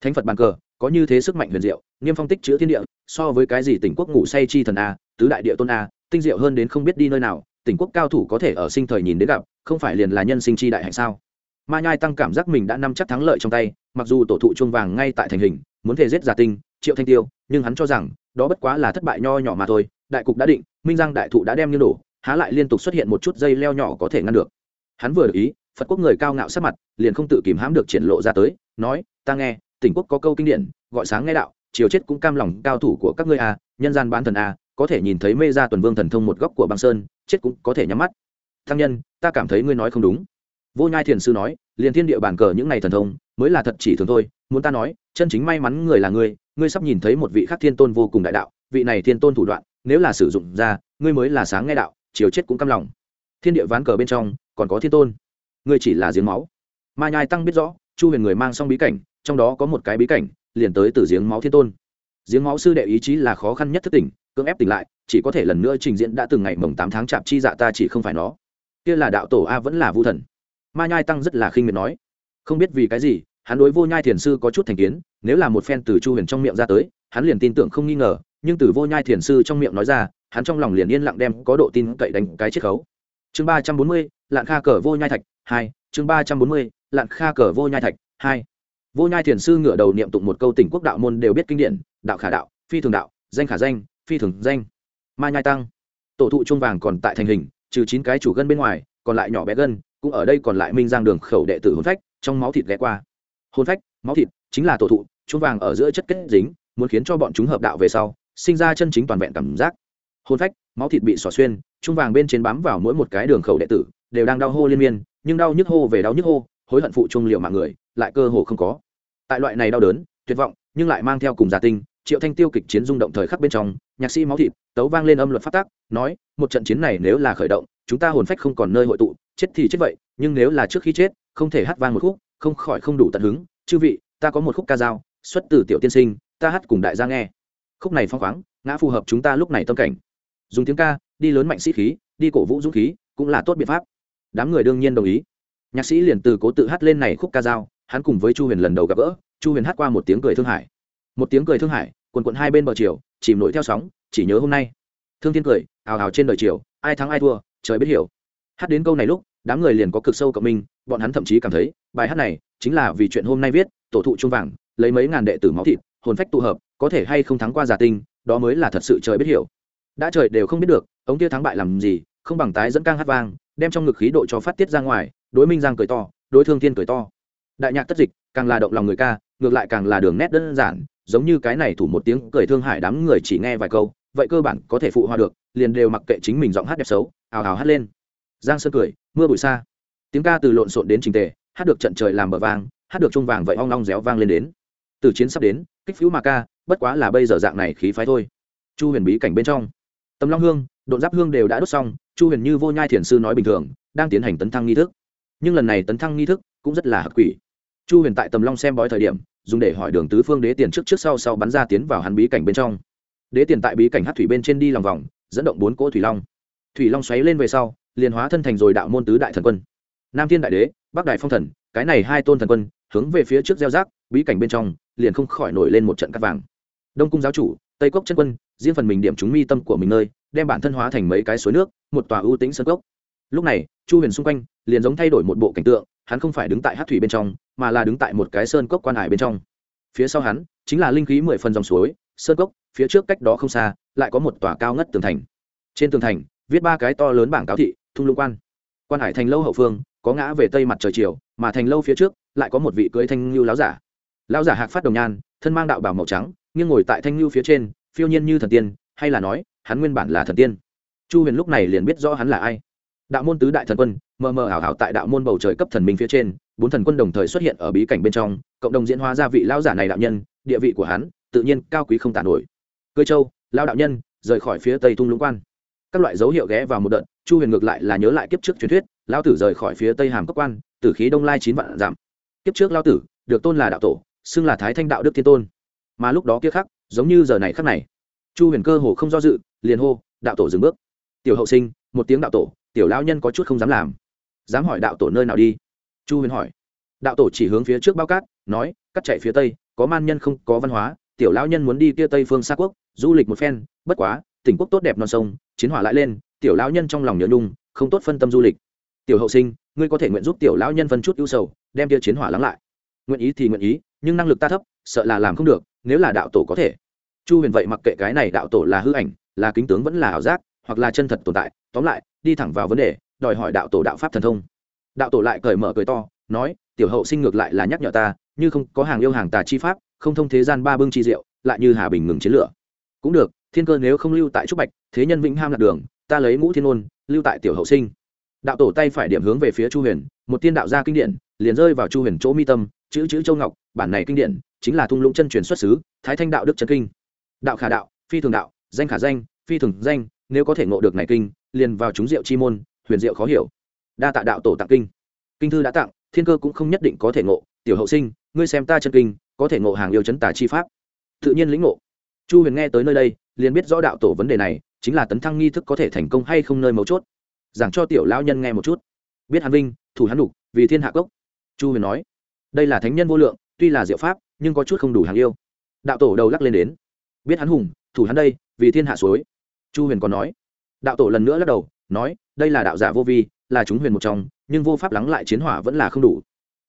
Thánh phật bàn cờ, có như thế sức mạnh huyền diệu, nghiêm phong tích chữ thiên địa, so với cái gì tỉnh quốc ngủ say chi thần a, tứ đại địa tôn a, tinh diệu hơn đến không biết đi nơi nào, tỉnh quốc cao thủ có thể ở sinh thời nhìn đến gặp, không phải liền là nhân sinh chi đại hạnh sao? Ma nhai tăng cảm giác mình đã nắm chắc thắng lợi trong tay, mặc dù tổ thụ chuông vàng ngay tại thành hình, muốn thể giết giả tinh triệu thanh tiêu, nhưng hắn cho rằng, đó bất quá là thất bại nho nhỏ mà thôi, đại cục đã định, minh giang đại thụ đã đem như đổ, há lại liên tục xuất hiện một chút dây leo nhỏ có thể ngăn được. Hắn vừa được ý, phật quốc người cao ngạo sát mặt, liền không tự kìm hãm được triển lộ ra tới, nói, ta nghe, tỉnh quốc có câu kinh điển, gọi sáng nghe đạo chiều chết cũng cam lòng cao thủ của các ngươi a nhân gian bán thần a có thể nhìn thấy mê ra tuần vương thần thông một góc của băng sơn, chết cũng có thể nhắm mắt. Thăng nhân, ta cảm thấy ngươi nói không đúng. Vô nhai thiền sư nói liền thiên địa bản cờ những ngày thần thông, mới là thật chỉ thường thôi, muốn ta nói, chân chính may mắn người là ngươi ngươi sắp nhìn thấy một vị khắc thiên tôn vô cùng đại đạo, vị này thiên tôn thủ đoạn, nếu là sử dụng ra, ngươi mới là sáng nghe đạo, chiều chết cũng căm lòng. Thiên địa ván cờ bên trong, còn có thiên tôn. Ngươi chỉ là giếng máu. Ma nhai tăng biết rõ, chu huyền người mang xong bí cảnh, trong đó có một cái bí cảnh, liền tới từ giếng máu thiên tôn. Giếng máu sư đệ ý chí là khó khăn nhất thất tỉnh, cưỡng ép tỉnh lại, chỉ có thể lần nữa trình diễn đã từng ngày mồng tám tháng chạp chi dạ ta chỉ không phải nó. Kia là đạo tổ a vẫn là vu thần. Ma nhai tăng rất là khinh miệt nói. Không biết vì cái gì hắn đối vô nhai thiền sư có chút thành kiến, nếu là một phen từ chu huyền trong miệng ra tới, hắn liền tin tưởng không nghi ngờ, nhưng từ vô nhai thiền sư trong miệng nói ra, hắn trong lòng liền yên lặng đem có độ tin cậy đánh cái chiết khấu. Chương ba trăm bốn mươi lạng kha cờ vô nhai thạch, hai, chương ba trăm bốn mươi lạng kha cờ vô nhai thạch, hai. Vô nhai thiền sư ngửa đầu niệm tụng một câu tỉnh quốc đạo môn đều biết kinh điển, đạo khả đạo, phi thường đạo, danh khả danh, phi thường danh. Ma nhai tăng. Tổ thụ chuông vàng còn tại thành hình, trừ chín cái chủ gân bên ngoài, còn lại nhỏ bé gân, cũng ở đây còn lại minh giang đường khẩu đệ tử hôn phách, trong máu thịt ghé qua hôn phách, máu thịt, chính là tổ thụ chúng vàng ở giữa chất kết dính, muốn khiến cho bọn chúng hợp đạo về sau, sinh ra chân chính toàn vẹn cảm giác. Hôn phách, máu thịt bị xỏ xuyên, chuông vàng bên trên bám vào mỗi một cái đường khẩu đệ tử, đều đang đau hô liên miên, nhưng đau nhức hô về đau nhức hô, hối hận phụ trung liệu mạng người, lại cơ hồ không có. Tại loại này đau đớn, tuyệt vọng, nhưng lại mang theo cùng giả tinh, triệu thanh tiêu kịch chiến rung động thời khắc bên trong, nhạc sĩ máu thịt, tấu vang lên âm luật phát tác, nói, một trận chiến này nếu là khởi động, chúng ta hồn phách không còn nơi hội tụ, chết thì chết vậy, nhưng nếu là trước khi chết, không thể hát vang một khúc không khỏi không đủ tận hứng, chư vị, ta có một khúc ca dao, xuất từ tiểu tiên sinh, ta hát cùng đại gia nghe. Khúc này phong khoáng, ngã phù hợp chúng ta lúc này tâm cảnh. Dùng tiếng ca, đi lớn mạnh sĩ khí, đi cổ vũ dũng khí, cũng là tốt biện pháp. Đám người đương nhiên đồng ý. Nhạc sĩ liền từ cố tự hát lên này khúc ca dao, hắn cùng với chu huyền lần đầu gặp gỡ, chu huyền hát qua một tiếng cười thương hải. Một tiếng cười thương hải, quần quận hai bên bờ chiều, chìm nổi theo sóng, chỉ nhớ hôm nay. Thương thiên cười, ào ào trên đời chiều, ai thắng ai thua, trời biết hiểu. Hát đến câu này lúc đám người liền có cực sâu cộng minh, bọn hắn thậm chí cảm thấy, bài hát này chính là vì chuyện hôm nay viết, tổ thụ trung vàng, lấy mấy ngàn đệ tử máu thịt, hồn phách tụ hợp, có thể hay không thắng qua giả tinh, đó mới là thật sự trời biết hiểu. Đã trời đều không biết được, ống kia thắng bại làm gì, không bằng tái dẫn cang hát vang, đem trong ngực khí độ cho phát tiết ra ngoài, đối minh giang cười to, đối thương thiên cười to. Đại nhạc tất dịch, càng là động lòng người ca, ngược lại càng là đường nét đơn giản, giống như cái này thủ một tiếng cười thương hải đám người chỉ nghe vài câu, vậy cơ bản có thể phụ hoa được, liền đều mặc kệ chính mình giọng hát đẹp xấu, ào ào hát lên giang sơn cười, mưa bụi xa. Tiếng ca từ lộn xộn đến trình tề, hát được trận trời làm bờ vang, hát được trung vàng vậy hoang long réo vang lên đến. Từ chiến sắp đến, kích phiếu mà ca, bất quá là bây giờ dạng này khí phái thôi. Chu huyền bí cảnh bên trong. Tầm long hương, độn giáp hương đều đã đốt xong, chu huyền như vô nhai thiền sư nói bình thường, đang tiến hành tấn thăng nghi thức. Nhưng lần này tấn thăng nghi thức cũng rất là hắc quỷ. Chu huyền tại tầm long xem bói thời điểm, dùng để hỏi đường tứ phương đế tiền trước trước sau sau bắn ra tiến vào hắn bí cảnh bên trong. Đế tiền tại bí cảnh hát thủy bên trên đi lòng vòng, dẫn động bốn cỗ thủy long. Thủy long xoáy lên về sau liền hóa thân thành rồi đạo môn tứ đại thần quân. Nam thiên đại đế, bắc đại phong thần, cái này hai tôn thần quân, hướng về phía trước gieo rác bí cảnh bên trong, liền không khỏi nổi lên một trận cắt vàng. Đông cung giáo chủ, tây cốc chân quân, riêng phần mình điểm chúng mi tâm của mình nơi, đem bản thân hóa thành mấy cái suối nước, một tòa ưu tĩnh sân cốc. Lúc này, chu huyền xung quanh, liền giống thay đổi một bộ cảnh tượng, hắn không phải đứng tại hát thủy bên trong, mà là đứng tại một cái sơn cốc quan hải bên trong. Phía sau hắn, chính là linh khí mười phần dòng suối, sơn cốc, phía trước cách đó không xa, lại có một tòa cao ngất tường thành. Trên tường thành, viết ba cái to lớn bảng cáo thị thung lũng quan. Quan hải thành lâu hậu phương, có ngã về tây mặt trời chiều, mà thành lâu phía trước lại có một vị cưới thanh lưu láo giả. Lão giả hạc phát đồng nhan, thân mang đạo bảo màu trắng, nghiêng ngồi tại thanh lưu phía trên, phiêu nhiên như thần tiên, hay là nói, hắn nguyên bản là thần tiên. Chu huyền lúc này liền biết rõ hắn là ai. Đạo môn tứ đại thần quân, mờ mờ ảo ảo tại đạo môn bầu trời cấp thần minh phía trên, bốn thần quân đồng thời xuất hiện ở bí cảnh bên trong, cộng đồng diễn hóa ra vị lão giả này đạo nhân, địa vị của hắn, tự nhiên cao quý không tàn nổi. Cơ châu lao đạo nhân, rời khỏi phía tây thung lũng quan. Các loại dấu hiệu ghé vào một đợt chu huyền ngược lại là nhớ lại kiếp trước truyền thuyết lao tử rời khỏi phía tây hàm cấp quan, tử khí đông lai chín vạn giảm. Kiếp trước lao tử, được tôn là đạo tổ, xưng là thái thanh đạo đức thiên tôn. Mà lúc đó kia khắc, giống như giờ này khắc này. Chu huyền cơ hồ không do dự, liền hô, đạo tổ dừng bước. Tiểu hậu sinh, một tiếng đạo tổ, tiểu lão nhân có chút không dám làm. Dám hỏi đạo tổ nơi nào đi? Chu huyền hỏi. Đạo tổ chỉ hướng phía trước bao cát, nói, cắt chạy phía tây, có man nhân không, có văn hóa, tiểu lão nhân muốn đi kia tây phương xa quốc, du lịch một phen, bất quá, tỉnh quốc tốt đẹp non sông, chiến hỏa lại lên tiểu lão nhân trong lòng nhớ nhung, không tốt phân tâm du lịch. Tiểu hậu sinh, ngươi có thể nguyện giúp tiểu lão nhân phân chút ưu sầu, đem kia chiến hỏa lắng lại. Nguyện ý thì nguyện ý, nhưng năng lực ta thấp, sợ là làm không được, nếu là đạo tổ có thể. Chu huyền vậy mặc kệ cái này đạo tổ là hư ảnh, là kính tướng vẫn là ảo giác, hoặc là chân thật tồn tại, tóm lại, đi thẳng vào vấn đề, đòi hỏi đạo tổ đạo pháp thần thông. Đạo tổ lại cởi mở cười to, nói, tiểu hậu sinh ngược lại là nhắc nhở ta, như không có hàng yêu hàng tà chi pháp, không thông thế gian ba bưng chi diệu, lại như hà bình ngừng chiến lửa. Cũng được, thiên cơ nếu không lưu tại trúc bạch, thế nhân vĩnh ham lạc đường ta lấy ngũ thiên ôn, lưu tại tiểu hậu sinh. Đạo tổ tay phải điểm hướng về phía chu huyền, một tiên đạo gia kinh điển, liền rơi vào chu huyền chỗ mi tâm, chữ chữ châu ngọc, bản này kinh điển chính là thung lũng chân truyền xuất xứ, thái thanh đạo đức chân kinh. Đạo khả đạo, phi thường đạo, danh khả danh, phi thường danh, nếu có thể ngộ được này kinh, liền vào chúng diệu chi môn, huyền diệu khó hiểu. Đa tạ đạo tổ tặng kinh. Kinh thư đã tặng, thiên cơ cũng không nhất định có thể ngộ, tiểu hậu sinh, ngươi xem ta chân kinh, có thể ngộ hàng yêu chấn tà chi pháp. Tự nhiên lĩnh ngộ. Chu huyền nghe tới nơi đây, liền biết rõ đạo tổ vấn đề này chính là tấn thăng nghi thức có thể thành công hay không nơi mấu chốt. Giảng cho tiểu lão nhân nghe một chút. Biết hàn vinh, thủ hắn đục vì thiên hạ cốc chu huyền nói, đây là thánh nhân vô lượng, tuy là diệu pháp, nhưng có chút không đủ hàng yêu. Đạo tổ đầu lắc lên đến. Biết hắn hùng, thủ hắn đây, vì thiên hạ suối. Chu huyền còn nói, đạo tổ lần nữa lắc đầu, nói, đây là đạo giả vô vi, là chúng huyền một trong, nhưng vô pháp lắng lại chiến hỏa vẫn là không đủ.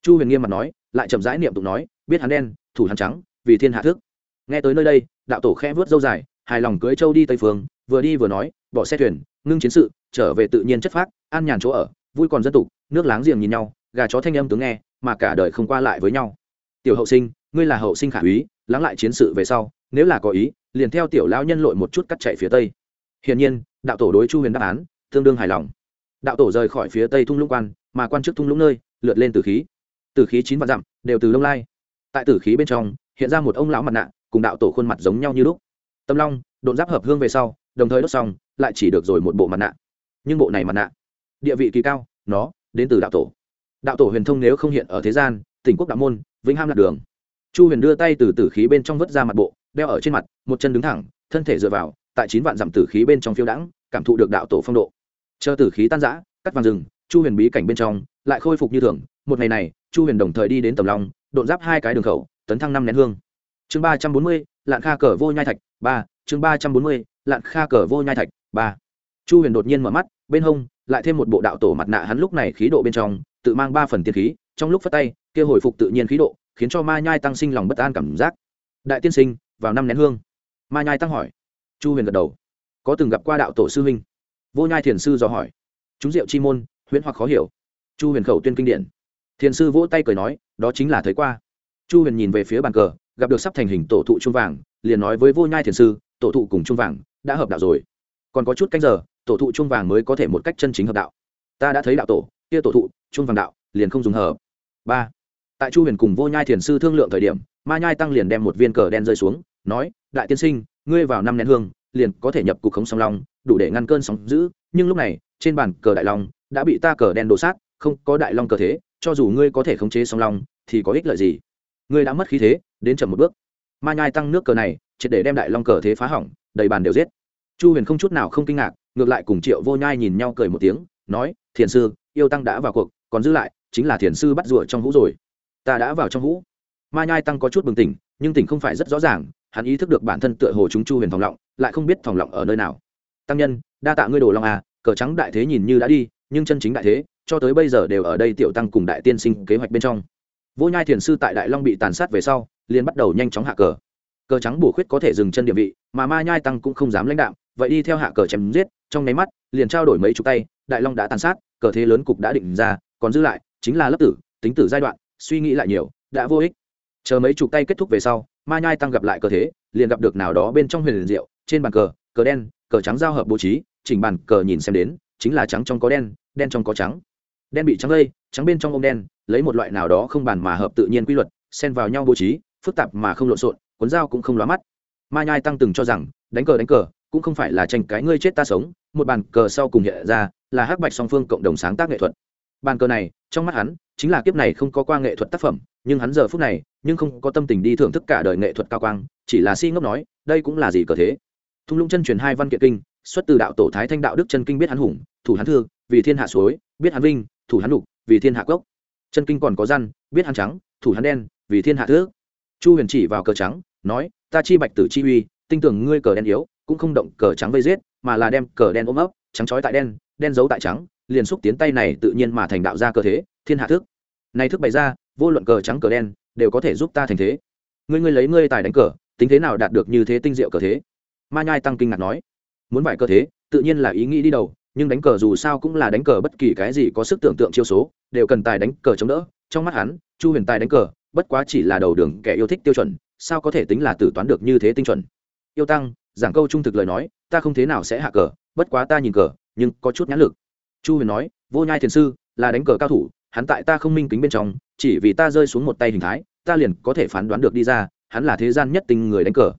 Chu huyền nghiêm mặt nói, lại chậm rãi niệm tục nói, biết hắn đen, thủ hắn trắng, vì thiên hạ thức. Nghe tới nơi đây, đạo tổ khẽ vớt dâu dài, hài lòng cưới châu đi tây phương vừa đi vừa nói, bỏ xe thuyền, ngưng chiến sự, trở về tự nhiên chất phác, an nhàn chỗ ở, vui còn dân tục, nước láng giềng nhìn nhau, gà chó thanh âm tướng nghe, mà cả đời không qua lại với nhau. Tiểu hậu sinh, ngươi là hậu sinh khả úy, lắng lại chiến sự về sau, nếu là có ý, liền theo tiểu lão nhân lội một chút cắt chạy phía tây. Hiển nhiên, đạo tổ đối chu huyền đáp án, tương đương hài lòng. Đạo tổ rời khỏi phía tây thung lũng quan, mà quan chức thung lũng nơi, lượt lên từ khí. Từ khí chín vạn dặm, đều từ đông lai. Tại tử khí bên trong, hiện ra một ông lão mặt nạ, cùng đạo tổ khuôn mặt giống nhau như lúc. Tâm long đột giáp hợp hương về sau đồng thời đốt xong, lại chỉ được rồi một bộ mặt nạ. Nhưng bộ này mặt nạ, địa vị kỳ cao, nó đến từ đạo tổ. Đạo tổ huyền thông nếu không hiện ở thế gian, tỉnh quốc đạo môn, vĩnh ham lạc đường. Chu huyền đưa tay từ tử khí bên trong vớt ra mặt bộ, đeo ở trên mặt, một chân đứng thẳng, thân thể dựa vào, tại chín vạn dặm tử khí bên trong phiêu đãng, cảm thụ được đạo tổ phong độ. Chờ tử khí tan giã cắt vàng rừng, chu huyền bí cảnh bên trong lại khôi phục như thường. Một ngày này, chu huyền đồng thời đi đến tầm long đột giáp hai cái đường khẩu, tấn thăng năm nén hương. Chương ba trăm bốn mươi lạn kha cờ vô nhai thạch, ba, chương ba trăm bốn mươi, lạn kha cờ vô nhai thạch, ba. Chu huyền đột nhiên mở mắt, bên hông lại thêm một bộ đạo tổ mặt nạ hắn lúc này khí độ bên trong, tự mang ba phần tiên khí, trong lúc phát tay, kia hồi phục tự nhiên khí độ, khiến cho ma nhai tăng sinh lòng bất an cảm giác. Đại tiên sinh, vào năm nén hương. Ma nhai tăng hỏi. Chu huyền gật đầu. Có từng gặp qua đạo tổ sư huynh? Vô nhai thiền sư dò hỏi. Chúng diệu chi môn, huyễn hoặc khó hiểu. Chu huyền khẩu tuyên kinh điển. Thiền sư vỗ tay cười nói, đó chính là thấy qua. Chu huyền nhìn về phía bàn cờ gặp được sắp thành hình tổ thụ trung vàng, liền nói với vô nhai thiền sư, tổ thụ cùng trung vàng đã hợp đạo rồi. Còn có chút canh giờ, tổ thụ trung vàng mới có thể một cách chân chính hợp đạo. Ta đã thấy đạo tổ, kia tổ thụ trung vàng đạo, liền không dùng hợp. Ba. Tại chu huyền cùng vô nhai thiền sư thương lượng thời điểm, ma nhai tăng liền đem một viên cờ đen rơi xuống, nói, đại tiên sinh, ngươi vào năm nén hương, liền có thể nhập cục khống song long, đủ để ngăn cơn sóng giữ nhưng lúc này, trên bàn cờ đại long đã bị ta cờ đen đổ sát, không có đại long cờ thế, cho dù ngươi có thể khống chế song long, thì có ích lợi gì? Ngươi đã mất khí thế đến chậm một bước. Ma nhai tăng nước cờ này, triệt để đem đại long cờ thế phá hỏng, đầy bàn đều giết. Chu huyền không chút nào không kinh ngạc, ngược lại cùng triệu vô nhai nhìn nhau cười một tiếng, nói, thiền sư, yêu tăng đã vào cuộc, còn giữ lại, chính là thiền sư bắt rùa trong hũ rồi. Ta đã vào trong hũ. Ma nhai tăng có chút bừng tỉnh, nhưng tỉnh không phải rất rõ ràng, hắn ý thức được bản thân tựa hồ chúng chu huyền thòng lọng, lại không biết thòng lọng ở nơi nào. Tăng nhân, đa tạ ngươi đồ long à cờ trắng đại thế nhìn như đã đi, nhưng chân chính đại thế, cho tới bây giờ đều ở đây tiểu tăng cùng đại tiên sinh kế hoạch bên trong. Vô nhai thiền sư tại đại long bị tàn sát về sau liền bắt đầu nhanh chóng hạ cờ. Cờ trắng bổ khuyết có thể dừng chân địa vị, mà ma nhai tăng cũng không dám lãnh đạo vậy đi theo hạ cờ chém giết, trong nháy mắt, liền trao đổi mấy chục tay, đại long đã tàn sát, cờ thế lớn cục đã định ra, còn giữ lại, chính là lớp tử, tính tử giai đoạn, suy nghĩ lại nhiều, đã vô ích. Chờ mấy chục tay kết thúc về sau, ma nhai tăng gặp lại cờ thế, liền gặp được nào đó bên trong huyền diệu, trên bàn cờ cờ đen, cờ trắng giao hợp bố trí, chỉnh bàn cờ nhìn xem đến, chính là trắng trong có đen đen trong có trắng. Đen bị trắng lây trắng bên trong ôm đen, lấy một loại nào đó không bàn mà hợp tự nhiên quy luật, xen vào nhau bố trí phức tạp mà không lộn xộn, cuốn dao cũng không lóa mắt. Ma nhai tăng từng cho rằng, đánh cờ đánh cờ, cũng không phải là tranh cái ngươi chết ta sống, một bàn cờ sau cùng hiện ra là hắc bạch song phương cộng đồng sáng tác nghệ thuật. Bàn cờ này, trong mắt hắn, chính là kiếp này không có qua nghệ thuật tác phẩm, nhưng hắn giờ phút này, nhưng không có tâm tình đi thưởng thức cả đời nghệ thuật cao quang, chỉ là si ngốc nói, đây cũng là gì cờ thế? Thung lũng chân truyền hai văn kiện kinh, xuất từ đạo tổ thái thanh đạo đức chân kinh biết hắn hùng, thủ hắn thương vì thiên hạ suối, biết hắn vinh, thủ hắn lục, vì thiên hạ cốc chân kinh còn có răn, biết hắn trắng, thủ hắn đen, vì thiên hạ thước chu huyền chỉ vào cờ trắng, nói, ta chi bạch tử chi uy tinh tưởng ngươi cờ đen yếu, cũng không động cờ trắng vây giết, mà là đem cờ đen ôm ấp, trắng trói tại đen đen giấu tại trắng, liền xúc tiến tay này tự nhiên mà thành đạo ra cờ thế, thiên hạ thức. Này thức bày ra, vô luận cờ trắng cờ đen, đều có thể giúp ta thành thế. Ngươi ngươi lấy ngươi tài đánh cờ, tính thế nào đạt được như thế tinh diệu cờ thế? Ma nhai tăng kinh ngạc nói, muốn vải cờ thế, tự nhiên là ý nghĩ đi đầu, nhưng đánh cờ dù sao cũng là đánh cờ bất kỳ cái gì có sức tưởng tượng chiêu số, đều cần tài đánh cờ chống đỡ. Trong mắt hắn, chu huyền tài đánh cờ bất quá chỉ là đầu đường kẻ yêu thích tiêu chuẩn, sao có thể tính là tử toán được như thế tinh chuẩn? Yêu tăng, giảng câu trung thực lời nói, ta không thế nào sẽ hạ cờ, bất quá ta nhìn cờ, nhưng có chút nhãn lực. Chu huyền nói, vô nhai thiền sư, là đánh cờ cao thủ, hắn tại ta không minh kính bên trong, chỉ vì ta rơi xuống một tay hình thái, ta liền có thể phán đoán được đi ra, hắn là thế gian nhất tình người đánh cờ.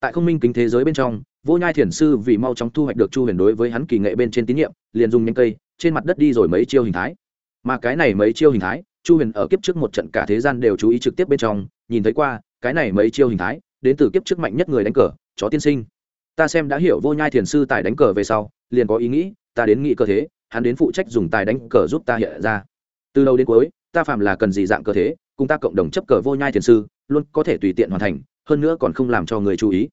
Tại không minh kính thế giới bên trong, vô nhai thiền sư vì mau chóng thu hoạch được chu huyền đối với hắn kỳ nghệ bên trên tín nhiệm, liền dùng nhanh cây, trên mặt đất đi rồi mấy chiêu hình thái. Mà cái này mấy chiêu hình thái chu huyền ở kiếp trước một trận cả thế gian đều chú ý trực tiếp bên trong, nhìn thấy qua, cái này mấy chiêu hình thái, đến từ kiếp trước mạnh nhất người đánh cờ, chó tiên sinh. Ta xem đã hiểu vô nhai thiền sư tài đánh cờ về sau, liền có ý nghĩ, ta đến nghĩ cơ thế, hắn đến phụ trách dùng tài đánh cờ giúp ta hiện ra. Từ đầu đến cuối, ta phạm là cần gì dạng cơ thế, cùng ta cộng đồng chấp cờ vô nhai thiền sư, luôn có thể tùy tiện hoàn thành, hơn nữa còn không làm cho người chú ý.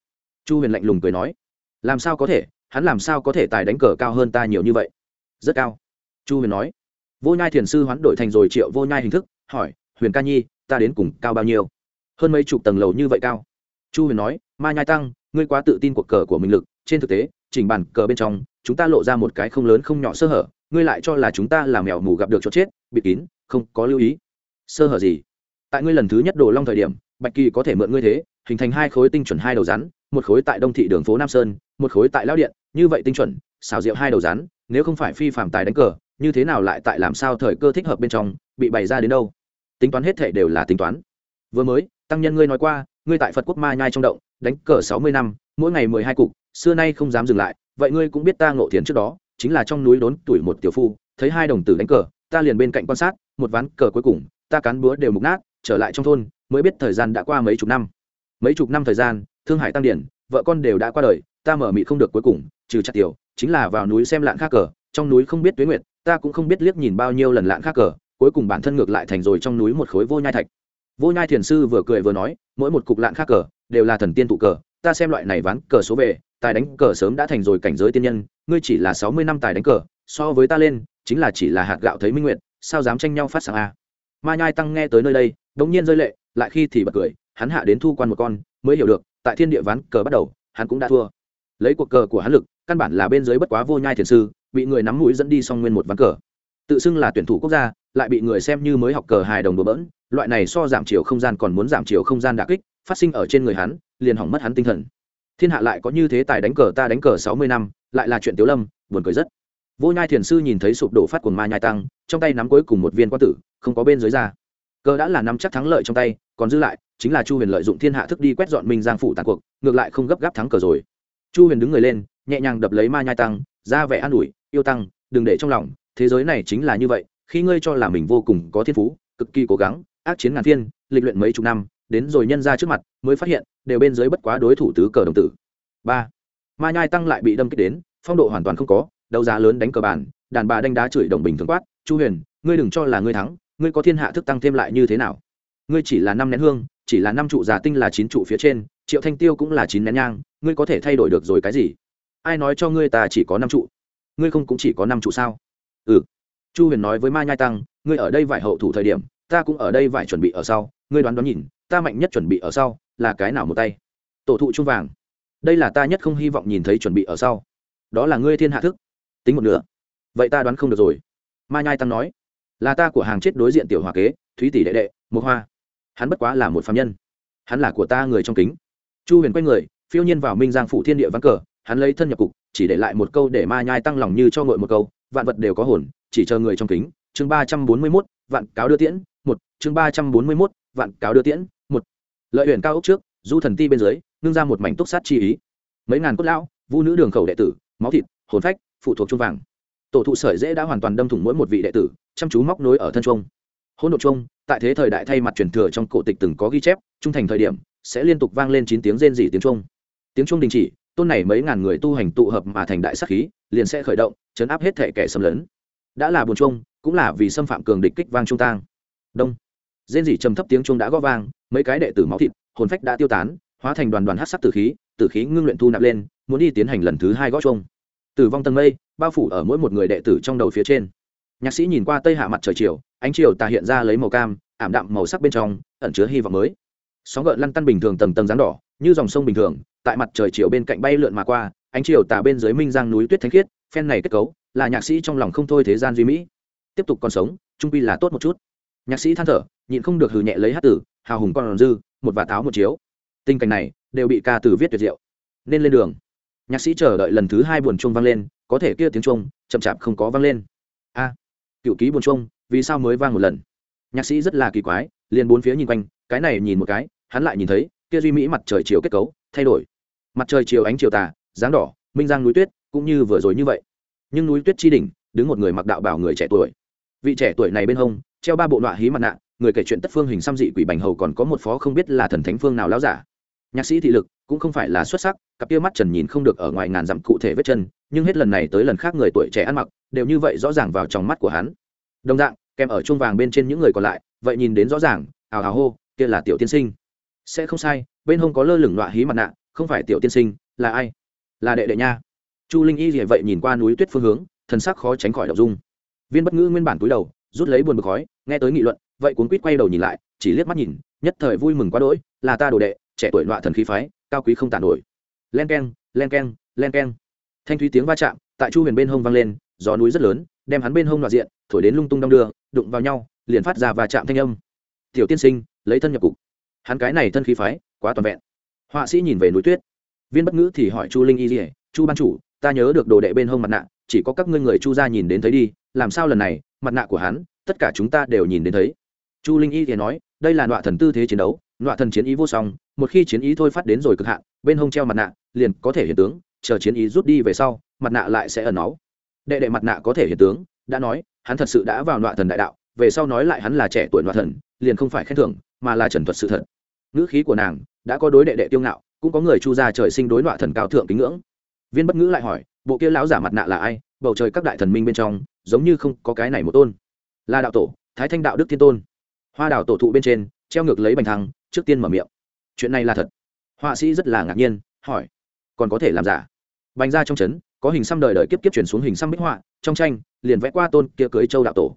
Chu huyền lạnh lùng cười nói, làm sao có thể? Hắn làm sao có thể tài đánh cờ cao hơn ta nhiều như vậy? Rất cao, chu huyền nói vô nhai thiền sư hoán đổi thành rồi triệu vô nhai hình thức, hỏi, huyền ca nhi, ta đến cùng cao bao nhiêu? Hơn mấy chục tầng lầu như vậy cao? Chu huyền nói, ma nhai tăng, ngươi quá tự tin cuộc cờ của mình lực, trên thực tế, chỉnh bàn cờ bên trong, chúng ta lộ ra một cái không lớn không nhỏ sơ hở, ngươi lại cho là chúng ta là mèo mù gặp được chỗ chết, bịt kín, không có lưu ý. Sơ hở gì? Tại ngươi lần thứ nhất đồ long thời điểm, bạch kỳ có thể mượn ngươi thế, hình thành hai khối tinh chuẩn hai đầu rắn, một khối tại đông thị đường phố nam sơn, một khối tại lao điện, như vậy tinh chuẩn xào rượu hai đầu rắn, nếu không phải phi phạm tài đánh cờ như thế nào lại tại làm sao thời cơ thích hợp bên trong, bị bày ra đến đâu tính toán hết thể đều là tính toán vừa mới, tăng nhân ngươi nói qua, ngươi tại phật quốc ma nhai trong động, đánh cờ sáu mươi năm, mỗi ngày mười hai cục, xưa nay không dám dừng lại, vậy ngươi cũng biết ta ngộ thiến trước đó, chính là trong núi đốn tuổi một tiểu phu, thấy hai đồng tử đánh cờ, ta liền bên cạnh quan sát, một ván cờ cuối cùng, ta cán búa đều mục nát, trở lại trong thôn, mới biết thời gian đã qua mấy chục năm mấy chục năm thời gian, thương hải tăng điển, vợ con đều đã qua đời, ta mở mị không được cuối cùng, trừ chặt tiểu, chính là vào núi xem lạng khác cờ, trong núi không biết tuyến nguyện ta cũng không biết liếc nhìn bao nhiêu lần lạng khác cờ, cuối cùng bản thân ngược lại thành rồi trong núi một khối vô nhai thạch. Vô nhai thiền sư vừa cười vừa nói, mỗi một cục lạng khác cờ, đều là thần tiên tụ cờ, ta xem loại này ván cờ số về, tài đánh cờ sớm đã thành rồi cảnh giới tiên nhân, ngươi chỉ là sáu mươi năm tài đánh cờ, so với ta lên, chính là chỉ là hạt gạo thấy minh nguyện sao dám tranh nhau phát sáng a? Ma nhai tăng nghe tới nơi đây, đống nhiên rơi lệ, lại khi thì bật cười, hắn hạ đến thu quan một con, mới hiểu được, tại thiên địa ván cờ bắt đầu, hắn cũng đã thua. Lấy cuộc cờ của hắn lực, căn bản là bên dưới bất quá vô nhai thiền sư bị người nắm mũi dẫn đi xong nguyên một ván cờ. Tự xưng là tuyển thủ quốc gia, lại bị người xem như mới học cờ hài đồng bừa bỡn, loại này so giảm chiều không gian còn muốn giảm chiều không gian đà kích, phát sinh ở trên người hắn, liền hỏng mất hắn tinh thần. Thiên hạ lại có như thế tài đánh cờ ta đánh cờ sáu mươi năm, lại là chuyện tiếu lâm, buồn cười rất. Vô nhai thiền sư nhìn thấy sụp đổ phát của ma nhai tăng, trong tay nắm cuối cùng một viên quan tử, không có bên dưới ra. Cờ đã là nắm chắc thắng lợi trong tay, còn dư lại, chính là chu huyền lợi dụng thiên hạ thức đi quét dọn minh giang phủ tàn cuộc, ngược lại không gấp gáp thắng cờ rồi. Chu huyền đứng người lên, nhẹ nhàng đập lấy ma nhai tăng ra vẻ an ủi, yêu tăng, đừng để trong lòng, thế giới này chính là như vậy, khi ngươi cho là mình vô cùng có thiên phú, cực kỳ cố gắng, ác chiến ngàn thiên, lịch luyện mấy chục năm, đến rồi nhân ra trước mặt, mới phát hiện, đều bên dưới bất quá đối thủ tứ cờ đồng tử. Ba. Ma nhai tăng lại bị đâm kích đến, phong độ hoàn toàn không có, đấu giá lớn đánh cờ bàn, đàn bà đánh đá chửi đồng bình thường quát, chu huyền, ngươi đừng cho là ngươi thắng, ngươi có thiên hạ thức tăng thêm lại như thế nào? Ngươi chỉ là năm nén hương, chỉ là năm trụ giả tinh là chín trụ phía trên, triệu thanh tiêu cũng là chín nén nhang, ngươi có thể thay đổi được rồi cái gì? Ai nói cho ngươi ta chỉ có năm trụ? Ngươi không cũng chỉ có năm trụ sao? Ừ. Chu huyền nói với ma nhai tăng, ngươi ở đây vải hậu thủ thời điểm, ta cũng ở đây vải chuẩn bị ở sau. Ngươi đoán đoán nhìn, ta mạnh nhất chuẩn bị ở sau là cái nào một tay? Tổ thụ trung vàng. Đây là ta nhất không hy vọng nhìn thấy chuẩn bị ở sau. Đó là ngươi thiên hạ thức. Tính một nửa. Vậy ta đoán không được rồi. Ma nhai tăng nói, là ta của hàng chết đối diện tiểu hòa kế, thúy tỷ đệ đệ một hoa. Hắn bất quá là một phạm nhân. Hắn là của ta người trong kính. Chu huyền quay người, phiêu nhiên vào minh giang phủ thiên địa vắng cờ hắn lấy thân nhập cục, chỉ để lại một câu để ma nhai tăng lòng như cho ngội một câu, vạn vật đều có hồn, chỉ chờ người trong kính. Chương ba trăm bốn mươi mốt, vạn cáo đưa tiễn, một. Chương ba trăm bốn mươi mốt, vạn cáo đưa tiễn, một. Lợi huyện cao ốc trước, du thần ti bên dưới, ngưng ra một mảnh túc sát chi ý. Mấy ngàn cốt lão, vũ nữ đường khẩu đệ tử, máu thịt, hồn phách, phụ thuộc trung vàng. Tổ thụ sởi dễ đã hoàn toàn đâm thủng mỗi một vị đệ tử, chăm chú móc nối ở thân trung hỗn độ trung tại thế thời đại thay mặt truyền thừa trong cổ tịch từng có ghi chép, trung thành thời điểm, sẽ liên tục vang lên chín tiếng rên rỉ tiếng trung tiếng trung đình chỉ tôn này mấy ngàn người tu hành tụ hợp mà thành đại sắc khí liền sẽ khởi động chấn áp hết thể kẻ xâm lấn. Đã là buồn chung, cũng là vì xâm phạm cường địch kích vang trung tang. Đông. Rên rỉ trầm thấp tiếng chung đã gõ vang mấy cái đệ tử máu thịt hồn phách đã tiêu tán hóa thành đoàn đoàn hát sắc tử khí tử khí ngưng luyện thu nạp lên muốn đi tiến hành lần thứ hai gõ chung. tử vong tầng mây bao phủ ở mỗi một người đệ tử trong đầu phía trên. Nhạc sĩ nhìn qua tây hạ mặt trời chiều ánh chiều tà hiện ra lấy màu cam ảm đạm màu sắc bên trong ẩn chứa hy vọng mới. Sóng gợn lăn tăn bình thường tầng tầng dáng đỏ như dòng sông bình thường, tại mặt trời chiều bên cạnh bay lượn mà qua, ánh chiều tà bên dưới minh giang núi tuyết thánh khiết, phen này kết cấu, là nhạc sĩ trong lòng không thôi thế gian duy mỹ. Tiếp tục còn sống, trung pi là tốt một chút. Nhạc sĩ than thở, nhịn không được hừ nhẹ lấy hát tử, hào hùng còn dư, một và táo một chiếu. Tình cảnh này, đều bị ca từ viết tuyệt diệu. Nên lên đường. Nhạc sĩ chờ đợi lần thứ hai buồn chuông vang lên, có thể kia tiếng chuông, chậm chạp không có vang lên. A, cựu ký buồn chuông, vì sao mới vang một lần? Nhạc sĩ rất là kỳ quái, liền bốn phía nhìn quanh, cái này nhìn một cái, hắn lại nhìn thấy kia duy mỹ mặt trời chiều kết cấu, thay đổi. Mặt trời chiều ánh chiều tà, dáng đỏ, minh giang núi tuyết, cũng như vừa rồi như vậy. Nhưng núi tuyết chi đỉnh, đứng một người mặc đạo bảo người trẻ tuổi. Vị trẻ tuổi này bên hông, treo ba bộ nọa hí mặt nạ, người kể chuyện tất phương hình xăm dị quỷ bành hầu còn có một phó không biết là thần thánh phương nào láo giả. Nhạc sĩ thị lực, cũng không phải là xuất sắc, cặp kia mắt trần nhìn không được ở ngoài ngàn dặm cụ thể vết chân, nhưng hết lần này tới lần khác người tuổi trẻ ăn mặc, đều như vậy rõ ràng vào trong mắt của hắn. Đồng dạng, kèm ở chuông vàng bên trên những người còn lại, vậy nhìn đến rõ ràng ào ào hô, kia là tiểu tiên sinh sẽ không sai, bên hông có lơ lửng loại hí mặt nạ, không phải tiểu tiên sinh, là ai? Là đệ đệ nha. Chu linh y vì vậy nhìn qua núi tuyết phương hướng, thần sắc khó tránh khỏi đ dung. Viên bất ngữ nguyên bản túi đầu, rút lấy buồn bực khói, nghe tới nghị luận, vậy cuốn quýt quay đầu nhìn lại, chỉ liếc mắt nhìn, nhất thời vui mừng quá đỗi, là ta đồ đệ, trẻ tuổi loại thần khí phái, cao quý không tàn nổi. Len keng len keng len keng. Thanh thúy tiếng va chạm, tại chu huyền bên hông vang lên, gió núi rất lớn, đem hắn bên hông đoạn diện, thổi đến lung tung đong đưa, đụng vào nhau, liền phát ra và chạm thanh âm. Tiểu tiên sinh, lấy thân nhập cục hắn cái này thân khí phái, quá toàn vẹn. Họa sĩ nhìn về núi tuyết. Viên bất ngữ thì hỏi chu linh y dỉa chu ban chủ, ta nhớ được đồ đệ bên hông mặt nạ, chỉ có các ngươi người chu gia nhìn đến thấy đi, làm sao lần này, mặt nạ của hắn, tất cả chúng ta đều nhìn đến thấy. Chu linh y thì nói, đây là nọa thần tư thế chiến đấu, nọa thần chiến ý vô song, một khi chiến ý thôi phát đến rồi cực hạn, bên hông treo mặt nạ, liền có thể hiện tướng, chờ chiến ý rút đi về sau, mặt nạ lại sẽ ẩn náu. Đệ đệ mặt nạ có thể hiện tướng, đã nói, hắn thật sự đã vào nọa thần đại đạo, về sau nói lại hắn là trẻ tuổi nọa thần, liền không phải khen thưởng, mà là trần thuật sự thật ngữ khí của nàng đã có đối đệ đệ tiêu ngạo, cũng có người chu gia trời sinh đối nọa thần cao thượng kính ngưỡng. Viên bất ngữ lại hỏi, bộ kia lão giả mặt nạ là ai? Bầu trời các đại thần minh bên trong, giống như không có cái này một tôn. Là đạo tổ, thái thanh đạo đức thiên tôn. Hoa đào tổ thụ bên trên, treo ngược lấy bành thăng, trước tiên mở miệng. Chuyện này là thật? Họa sĩ rất là ngạc nhiên, hỏi. Còn có thể làm giả? Bành ra trong trấn, có hình xăm đời đời kiếp kiếp chuyển xuống hình xăm bích họa, trong tranh, liền vẽ qua tôn kia cưới châu đạo tổ.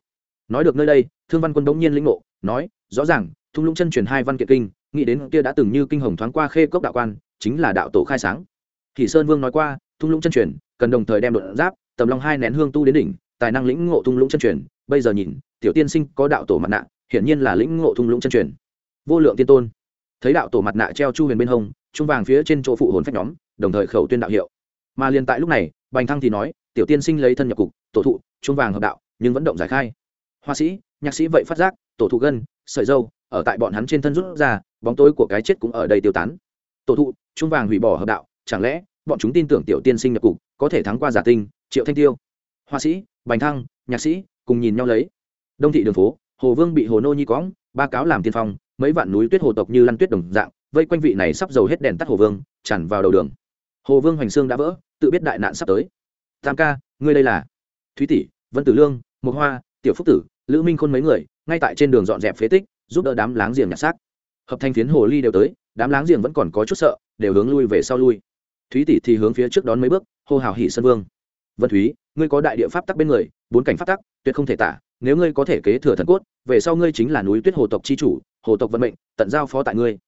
Nói được nơi đây, thương văn quân đống nhiên lĩnh ngộ, nói, rõ ràng thung lũng chân truyền hai văn kiện kinh, nghĩ đến kia đã từng như kinh hồng thoáng qua khê cốc đạo quan, chính là đạo tổ khai sáng. Thì sơn vương nói qua, thung lũng chân truyền, cần đồng thời đem đột giáp, tầm long hai nén hương tu đến đỉnh, tài năng lĩnh ngộ thung lũng chân truyền. Bây giờ nhìn, tiểu tiên sinh có đạo tổ mặt nạ, hiển nhiên là lĩnh ngộ thung lũng chân truyền. Vô lượng tiên tôn. Thấy đạo tổ mặt nạ treo chu huyền bên hông, trung vàng phía trên chỗ phụ hồn phách nhóm, đồng thời khẩu tuyên đạo hiệu. Mà liền tại lúc này, bành thăng thì nói, tiểu tiên sinh lấy thân nhập cục, tổ thụ, trung vàng hợp đạo, nhưng vẫn động giải khai. Hoa sĩ, nhạc sĩ vậy phát giác, tổ thụ gân, sợi dâu ở tại bọn hắn trên thân rút ra, bóng tối của cái chết cũng ở đây tiêu tán. Tổ thụ trung vàng hủy bỏ hợp đạo, chẳng lẽ bọn chúng tin tưởng tiểu tiên sinh nhập cục, có thể thắng qua giả tinh, triệu thanh tiêu? Hoa sĩ, bành thăng, nhạc sĩ, cùng nhìn nhau lấy. Đông thị đường phố, hồ vương bị hồ nô nhi cóng ba cáo làm tiên phong, mấy vạn núi tuyết hồ tộc như lăn tuyết đồng dạng, vây quanh vị này sắp dầu hết đèn tắt hồ vương, tràn vào đầu đường. Hồ vương hoành xương đã vỡ, tự biết đại nạn sắp tới. Tam ca, ngươi đây là? Thúy tỷ, vân tử lương, mộc hoa, tiểu phúc tử, lữ minh khôn mấy người, ngay tại trên đường dọn dẹp phế tích giúp đỡ đám láng giềng nhặt xác. Hợp thành phiến hồ ly đều tới, đám láng giềng vẫn còn có chút sợ, đều hướng lui về sau lui. Thúy tỷ thì hướng phía trước đón mấy bước, hô hào hỷ sơn vương. Vân thúy, ngươi có đại địa pháp tắc bên người, bốn cảnh pháp tắc, tuyệt không thể tả, nếu ngươi có thể kế thừa thần cốt, về sau ngươi chính là núi tuyết hồ tộc chi chủ, hồ tộc vận mệnh, tận giao phó tại ngươi.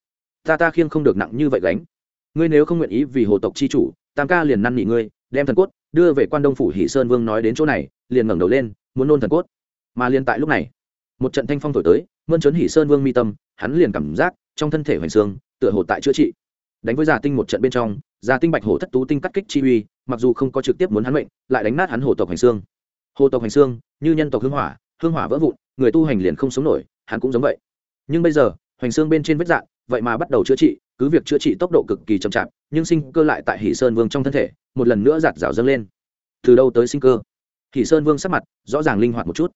Ta ta khiêng không được nặng như vậy gánh. Ngươi nếu không nguyện ý vì hồ tộc chi chủ, tam ca liền năn nỉ ngươi, đem thần cốt đưa về quan đông phủ hỷ sơn vương nói đến chỗ này, liền ngẩng đầu lên, muốn nôn thần cốt. Mà liền tại lúc này, một trận thanh phong thổi tới mơn trấn hỷ sơn vương mi tâm, hắn liền cảm giác trong thân thể hoành xương, tựa hồ tại chữa trị. Đánh với già tinh một trận bên trong, già tinh bạch hổ thất tú tinh cắt kích chi uy, mặc dù không có trực tiếp muốn hắn mệnh, lại đánh nát hắn hồ tộc hành xương. Hồ tộc hành xương, như nhân tộc hương hỏa hương hỏa vỡ vụn, người tu hành liền không sống nổi, hắn cũng giống vậy. Nhưng bây giờ, hoành xương bên trên vết dạn, vậy mà bắt đầu chữa trị, cứ việc chữa trị tốc độ cực kỳ chậm chạp, nhưng sinh cơ lại tại hỷ sơn vương trong thân thể, một lần nữa giạt rào dâng lên. Từ đâu tới sinh cơ? Hỷ sơn vương sắc mặt rõ ràng linh hoạt một chút.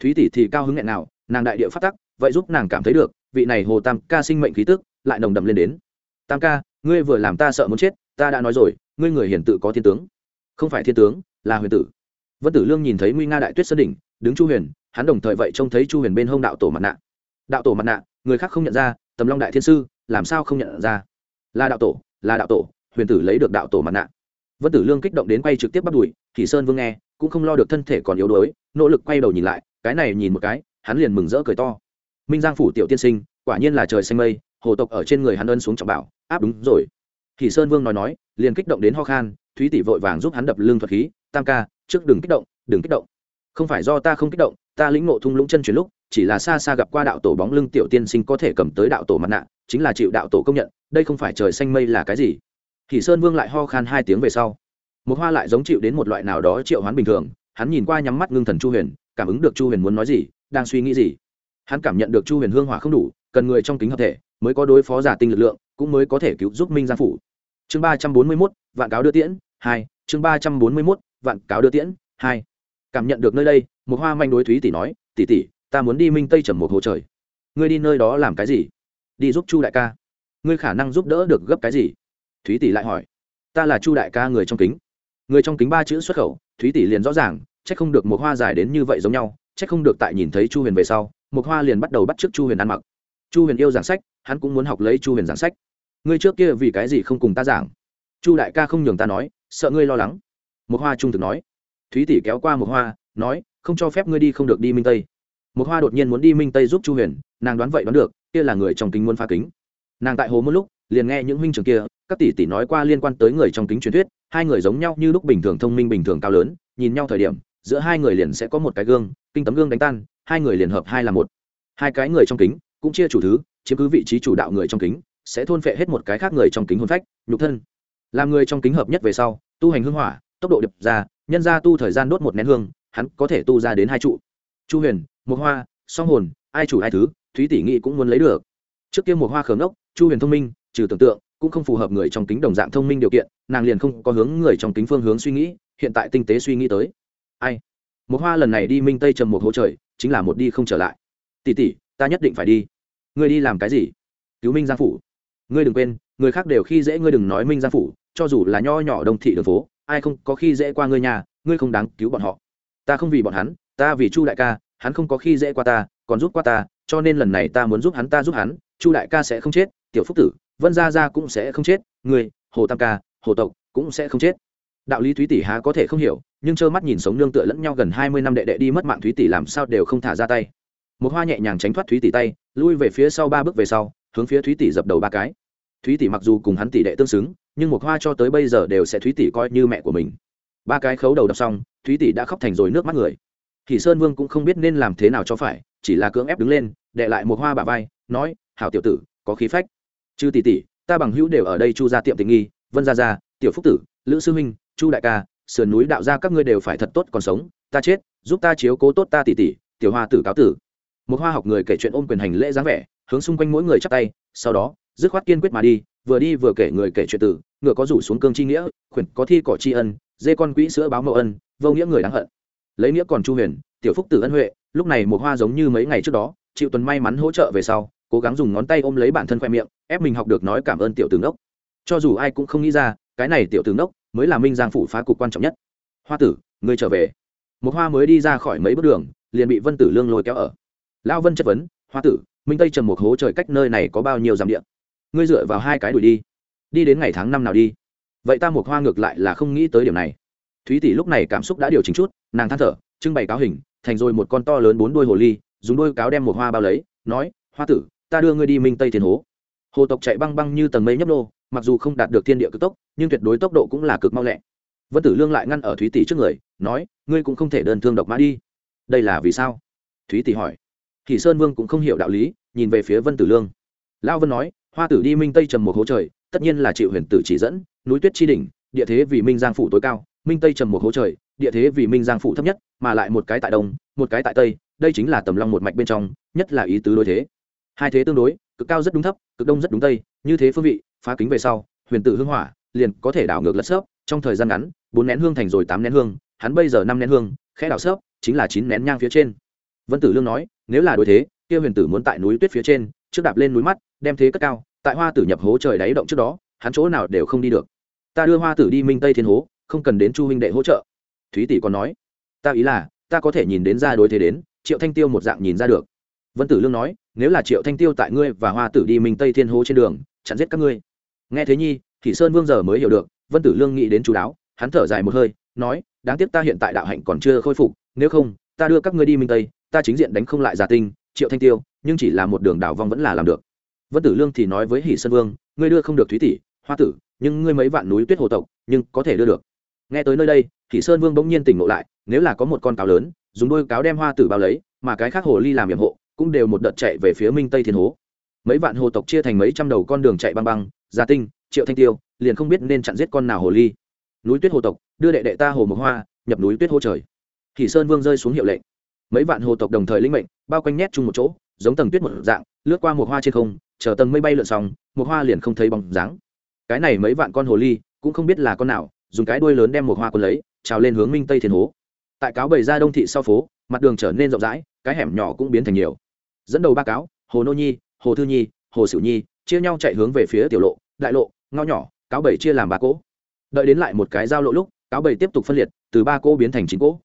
Thúy tỷ thì cao hứng nghẹn nào nàng đại địa phát tắc, vậy giúp nàng cảm thấy được, vị này hồ tam ca sinh mệnh khí tức lại nồng đậm lên đến. Tam ca, ngươi vừa làm ta sợ muốn chết, ta đã nói rồi, ngươi người hiển tự có thiên tướng. Không phải thiên tướng, là huyền tử. Vân tử lương nhìn thấy nguy nga đại tuyết sơn đỉnh, đứng chu huyền, hắn đồng thời vậy trông thấy chu huyền bên hông đạo tổ mặt nạ. Đạo tổ mặt nạ, người khác không nhận ra, tầm long đại thiên sư, làm sao không nhận ra? Là đạo tổ, là đạo tổ, huyền tử lấy được đạo tổ mặt nạ. Vân tử lương kích động đến quay trực tiếp bắt đùi thì sơn vương nghe, cũng không lo được thân thể còn yếu đuối, nỗ lực quay đầu nhìn lại, cái này nhìn một cái hắn liền mừng rỡ cười to. Minh giang phủ tiểu tiên sinh, quả nhiên là trời xanh mây, hồ tộc ở trên người hắn ân xuống trọng bảo, áp đúng rồi. Thì sơn vương nói nói, liền kích động đến ho khan, thúy tỷ vội vàng giúp hắn đập lưng thuật khí, tam ca, trước đừng kích động, đừng kích động. Không phải do ta không kích động, ta lĩnh ngộ thung lũng chân chuyển lúc, chỉ là xa xa gặp qua đạo tổ bóng lưng tiểu tiên sinh có thể cầm tới đạo tổ mặt nạ, chính là chịu đạo tổ công nhận, đây không phải trời xanh mây là cái gì? Thì sơn vương lại ho khan hai tiếng về sau. Một hoa lại giống chịu đến một loại nào đó triệu hoán bình thường, hắn nhìn qua nhắm mắt ngưng thần chu huyền cảm ứng được chu huyền muốn nói gì, đang suy nghĩ gì. Hắn cảm nhận được chu huyền hương hỏa không đủ, cần người trong kính hợp thể, mới có đối phó giả tinh lực lượng, cũng mới có thể cứu giúp minh Giang phủ. Chương ba trăm bốn mươi mốt, vạn cáo đưa tiễn, hai, chương ba trăm bốn mươi mốt, vạn cáo đưa tiễn, hai. Cảm nhận được nơi đây, một hoa manh đối thúy tỷ nói, tỷ tỷ, ta muốn đi minh tây trầm một hồ trời. Ngươi đi nơi đó làm cái gì? Đi giúp chu đại ca. Ngươi khả năng giúp đỡ được gấp cái gì? Thúy tỷ lại hỏi. Ta là chu đại ca người trong kính. Người trong kính ba chữ xuất khẩu, thúy tỷ liền rõ ràng c h ắ c không được một hoa dài đến như vậy giống nhau c h ắ c không được tại nhìn thấy chu huyền về sau một hoa liền bắt đầu bắt t r ư ớ c chu huyền ăn mặc. Chu huyền yêu giảng sách, hắn cũng muốn học lấy chu huyền giảng sách. Ngươi trước kia vì cái gì không cùng ta giảng? Chu đại ca không nhường ta nói, sợ ngươi lo lắng. Một hoa trung thực nói. Thúy tỷ kéo qua một hoa, nói, không cho phép ngươi đi không được đi minh tây. Một hoa đột nhiên muốn đi minh tây giúp chu huyền, nàng đoán vậy đoán được, kia là người trong kính muốn pha kính. Nàng tại hồ một lúc, liền nghe những huynh trường kia, các tỷ tỷ nói qua liên quan tới người trong kính truyền thuyết, hai người giống nhau như lúc bình thường thông minh bình thường cao lớn, nhìn nhau thời điểm giữa hai người liền sẽ có một cái gương, kinh tấm gương đánh tan, hai người liền hợp hai là một. Hai cái người trong kính, cũng chia chủ thứ, chiếm cứ vị trí chủ đạo người trong kính, sẽ thôn phệ hết một cái khác người trong kính hôn phách, nhục thân. Làm người trong kính hợp nhất về sau, tu hành hương hỏa, tốc độ điệp ra, nhân ra tu thời gian đốt một nén hương, hắn có thể tu ra đến hai trụ. Chu huyền một hoa, song hồn, ai chủ hai thứ, thúy tỷ nghị cũng muốn lấy được. Trước kia một hoa khởi ngốc, chu huyền thông minh, trừ tưởng tượng, cũng không phù hợp người trong kính đồng dạng thông minh điều kiện, nàng liền không có hướng người trong kính phương hướng suy nghĩ, hiện tại tinh tế suy nghĩ tới ai? Một hoa lần này đi minh tây trầm một hố trời, chính là một đi không trở lại. Tỷ tỷ, ta nhất định phải đi. Ngươi đi làm cái gì? Cứu minh giang phủ. Ngươi đừng quên, người khác đều khi dễ ngươi đừng nói minh giang phủ, cho dù là nho nhỏ đồng thị đường phố, ai không có khi dễ qua ngươi nhà, ngươi không đáng cứu bọn họ. Ta không vì bọn hắn, ta vì chu đại ca, hắn không có khi dễ qua ta, còn giúp qua ta, cho nên lần này ta muốn giúp hắn, ta giúp hắn, chu đại ca sẽ không chết, tiểu phúc tử, vân gia gia cũng sẽ không chết, ngươi, hồ tam ca, hồ tộc cũng sẽ không chết đạo lý thúy tỷ há có thể không hiểu, nhưng trơ mắt nhìn sống nương tựa lẫn nhau gần hai mươi năm đệ đệ đi mất mạng thúy tỷ làm sao đều không thả ra tay. Một hoa nhẹ nhàng tránh thoát thúy tỷ tay, lui về phía sau ba bước về sau, hướng phía thúy tỷ dập đầu ba cái. Thúy tỷ mặc dù cùng hắn tỷ đệ tương xứng, nhưng một hoa cho tới bây giờ đều sẽ thúy tỷ coi như mẹ của mình. Ba cái khấu đầu đập xong, thúy tỷ đã khóc thành rồi nước mắt người. Thì sơn vương cũng không biết nên làm thế nào cho phải, chỉ là cưỡng ép đứng lên, đệ lại một hoa bà vai, nói, hảo tiểu tử, có khí phách. Chư tỷ tỷ, ta bằng hữu đều ở đây chu ra tiệm tình nghi, vân gia gia, tiểu phúc tử, lữ sư huynh chu đại ca, sườn núi đạo gia các ngươi đều phải thật tốt còn sống, ta chết, giúp ta chiếu cố tốt ta tỷ tỷ, tiểu hoa tử cáo tử. Một hoa học người kể chuyện ôm quyền hành lễ dáng vẻ, hướng xung quanh mỗi người chắp tay, sau đó, dứt khoát kiên quyết mà đi, vừa đi vừa kể người kể chuyện tử, ngựa có rủ xuống cương chi nghĩa, khuyển có thi cỏ tri ân, dê con quỹ sữa báo mậu ân, vô nghĩa người đáng hận. Lấy nghĩa còn chu huyền, tiểu phúc tử ân huệ, lúc này một hoa giống như mấy ngày trước đó, chịu tuần may mắn hỗ trợ về sau, cố gắng dùng ngón tay ôm lấy bản thân khoe miệng, ép mình học được nói cảm ơn tiểu tướng đốc cho dù ai cũng không nghĩ ra, cái này tiểu tướng đốc mới là minh giang phủ phá cục quan trọng nhất. Hoa tử, ngươi trở về. Một hoa mới đi ra khỏi mấy bước đường, liền bị vân tử lương lôi kéo ở. Lão vân chất vấn, hoa tử, minh tây trầm một hố trời cách nơi này có bao nhiêu dặm điện ngươi dựa vào hai cái đuổi đi. Đi đến ngày tháng năm nào đi? Vậy ta một hoa ngược lại là không nghĩ tới điểm này. Thúy tỷ lúc này cảm xúc đã điều chỉnh chút, nàng than thở, trưng bày cáo hình, thành rồi một con to lớn bốn đuôi hồ ly, dùng đôi cáo đem một hoa bao lấy, nói, hoa tử, ta đưa ngươi đi minh tây thiên hố. Hồ tộc chạy băng băng như tầng mây nhấp nô mặc dù không đạt được thiên địa cực tốc, nhưng tuyệt đối tốc độ cũng là cực mau lẹ. Vân tử lương lại ngăn ở thúy tỷ trước người, nói, ngươi cũng không thể đơn thương độc mã đi. Đây là vì sao? Thúy tỷ hỏi. Thì sơn vương cũng không hiểu đạo lý, nhìn về phía vân tử lương. Lão vân nói, hoa tử đi minh tây trầm một hố trời, tất nhiên là chịu huyền tử chỉ dẫn, núi tuyết chi đỉnh, địa thế vì minh giang phủ tối cao, minh tây trầm một hố trời, địa thế vì minh giang phủ thấp nhất, mà lại một cái tại đông, một cái tại tây, đây chính là tầm long một mạch bên trong, nhất là ý tứ đối thế. Hai thế tương đối, cực cao rất đúng thấp, cực đông rất đúng tây, như thế phương vị phá kính về sau, huyền tử hưng hỏa, liền có thể đảo ngược lật xớp trong thời gian ngắn, bốn nén hương thành rồi tám nén hương, hắn bây giờ năm nén hương, khẽ đảo xớp chính là chín nén nhang phía trên. Vân tử lương nói, nếu là đối thế, kia huyền tử muốn tại núi tuyết phía trên, trước đạp lên núi mắt, đem thế cất cao, tại hoa tử nhập hố trời đáy động trước đó, hắn chỗ nào đều không đi được. Ta đưa hoa tử đi minh tây thiên hố, không cần đến chu huynh đệ hỗ trợ. Thúy tỷ còn nói, ta ý là, ta có thể nhìn đến ra đối thế đến, triệu thanh tiêu một dạng nhìn ra được. Vân tử lương nói, nếu là triệu thanh tiêu tại ngươi và hoa tử đi minh tây thiên hố trên đường, chặn giết các ngươi nghe thế nhi thì sơn vương giờ mới hiểu được, vân tử lương nghĩ đến chú đáo, hắn thở dài một hơi, nói, đáng tiếc ta hiện tại đạo hạnh còn chưa khôi phục, nếu không, ta đưa các ngươi đi minh tây, ta chính diện đánh không lại giả tinh, triệu thanh tiêu, nhưng chỉ là một đường đảo vong vẫn là làm được. Vân tử lương thì nói với hỷ sơn vương, ngươi đưa không được thúy tỷ, hoa tử, nhưng ngươi mấy vạn núi tuyết hồ tộc, nhưng có thể đưa được. Nghe tới nơi đây, hỷ sơn vương bỗng nhiên tỉnh ngộ lại, nếu là có một con cáo lớn, dùng đôi cáo đem hoa tử bao lấy, mà cái khác hồ ly làm nhiệm hộ, cũng đều một đợt chạy về phía minh tây thiên hố. Mấy vạn hồ tộc chia thành mấy trăm đầu con đường chạy băng băng gia tinh, triệu thanh tiêu, liền không biết nên chặn giết con nào hồ ly. Núi tuyết hồ tộc, đưa đệ đệ ta hồ mộc hoa, nhập núi tuyết hô trời. Thì sơn vương rơi xuống hiệu lệnh. Mấy vạn hồ tộc đồng thời linh mệnh, bao quanh nhét chung một chỗ, giống tầng tuyết một dạng, lướt qua một hoa trên không, chờ tầng mây bay lượn xong một hoa liền không thấy bóng dáng. Cái này mấy vạn con hồ ly, cũng không biết là con nào, dùng cái đuôi lớn đem một hoa quân lấy, trào lên hướng minh tây thiên hố. Tại cáo bày ra đông thị sau phố, mặt đường trở nên rộng rãi, cái hẻm nhỏ cũng biến thành nhiều. Dẫn đầu ba cáo, hồ nô nhi, hồ thư nhi, hồ sửu nhi chia nhau chạy hướng về phía tiểu lộ, đại lộ ngõ nhỏ, cáo bảy chia làm ba cỗ. Đợi đến lại một cái giao lộ lúc, cáo bảy tiếp tục phân liệt, từ ba cỗ biến thành chín cỗ.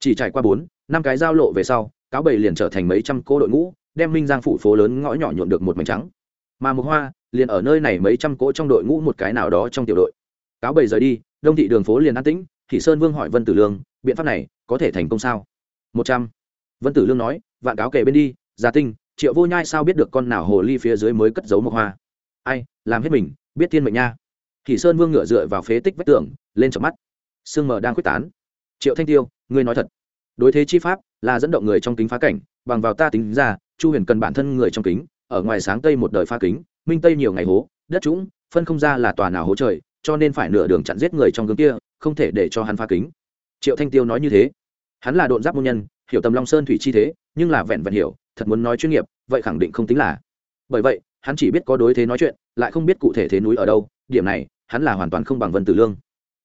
Chỉ trải qua bốn, năm cái giao lộ về sau, cáo bảy liền trở thành mấy trăm cỗ đội ngũ, đem minh giang phủ phố lớn ngõ nhỏ nhuộn được một mảnh trắng. Mà một hoa liền ở nơi này mấy trăm cỗ trong đội ngũ một cái nào đó trong tiểu đội. Cáo bảy rời đi, đông thị đường phố liền an tĩnh thị sơn vương hỏi vân tử lương, biện pháp này có thể thành công sao? Một trăm. Vân tử lương nói, vạn cáo kể bên đi, gia tinh triệu vô nhai sao biết được con nào hồ ly phía dưới mới cất giấu một hoa? Ai, làm hết mình, biết thiên mệnh nha. Thì sơn vương ngựa dựa vào phế tích vách tường, lên chợp mắt. Sương mờ đang quyết tán. Triệu thanh tiêu, ngươi nói thật. Đối thế chi pháp là dẫn động người trong kính phá cảnh, bằng vào ta tính ra, chu huyền cần bản thân người trong kính, ở ngoài sáng tây một đời phá kính, minh tây nhiều ngày hố, đất trũng, phân không ra là tòa nào hố trời, cho nên phải nửa đường chặn giết người trong gương kia, không thể để cho hắn phá kính. Triệu thanh tiêu nói như thế. Hắn là độn giáp môn nhân, hiểu tầm long sơn thủy chi thế nhưng là vẹn vẹn hiểu, thật muốn nói chuyên nghiệp, vậy khẳng định không tính là. Bởi vậy, hắn chỉ biết có đối thế nói chuyện, lại không biết cụ thể thế núi ở đâu, điểm này, hắn là hoàn toàn không bằng vân tử lương.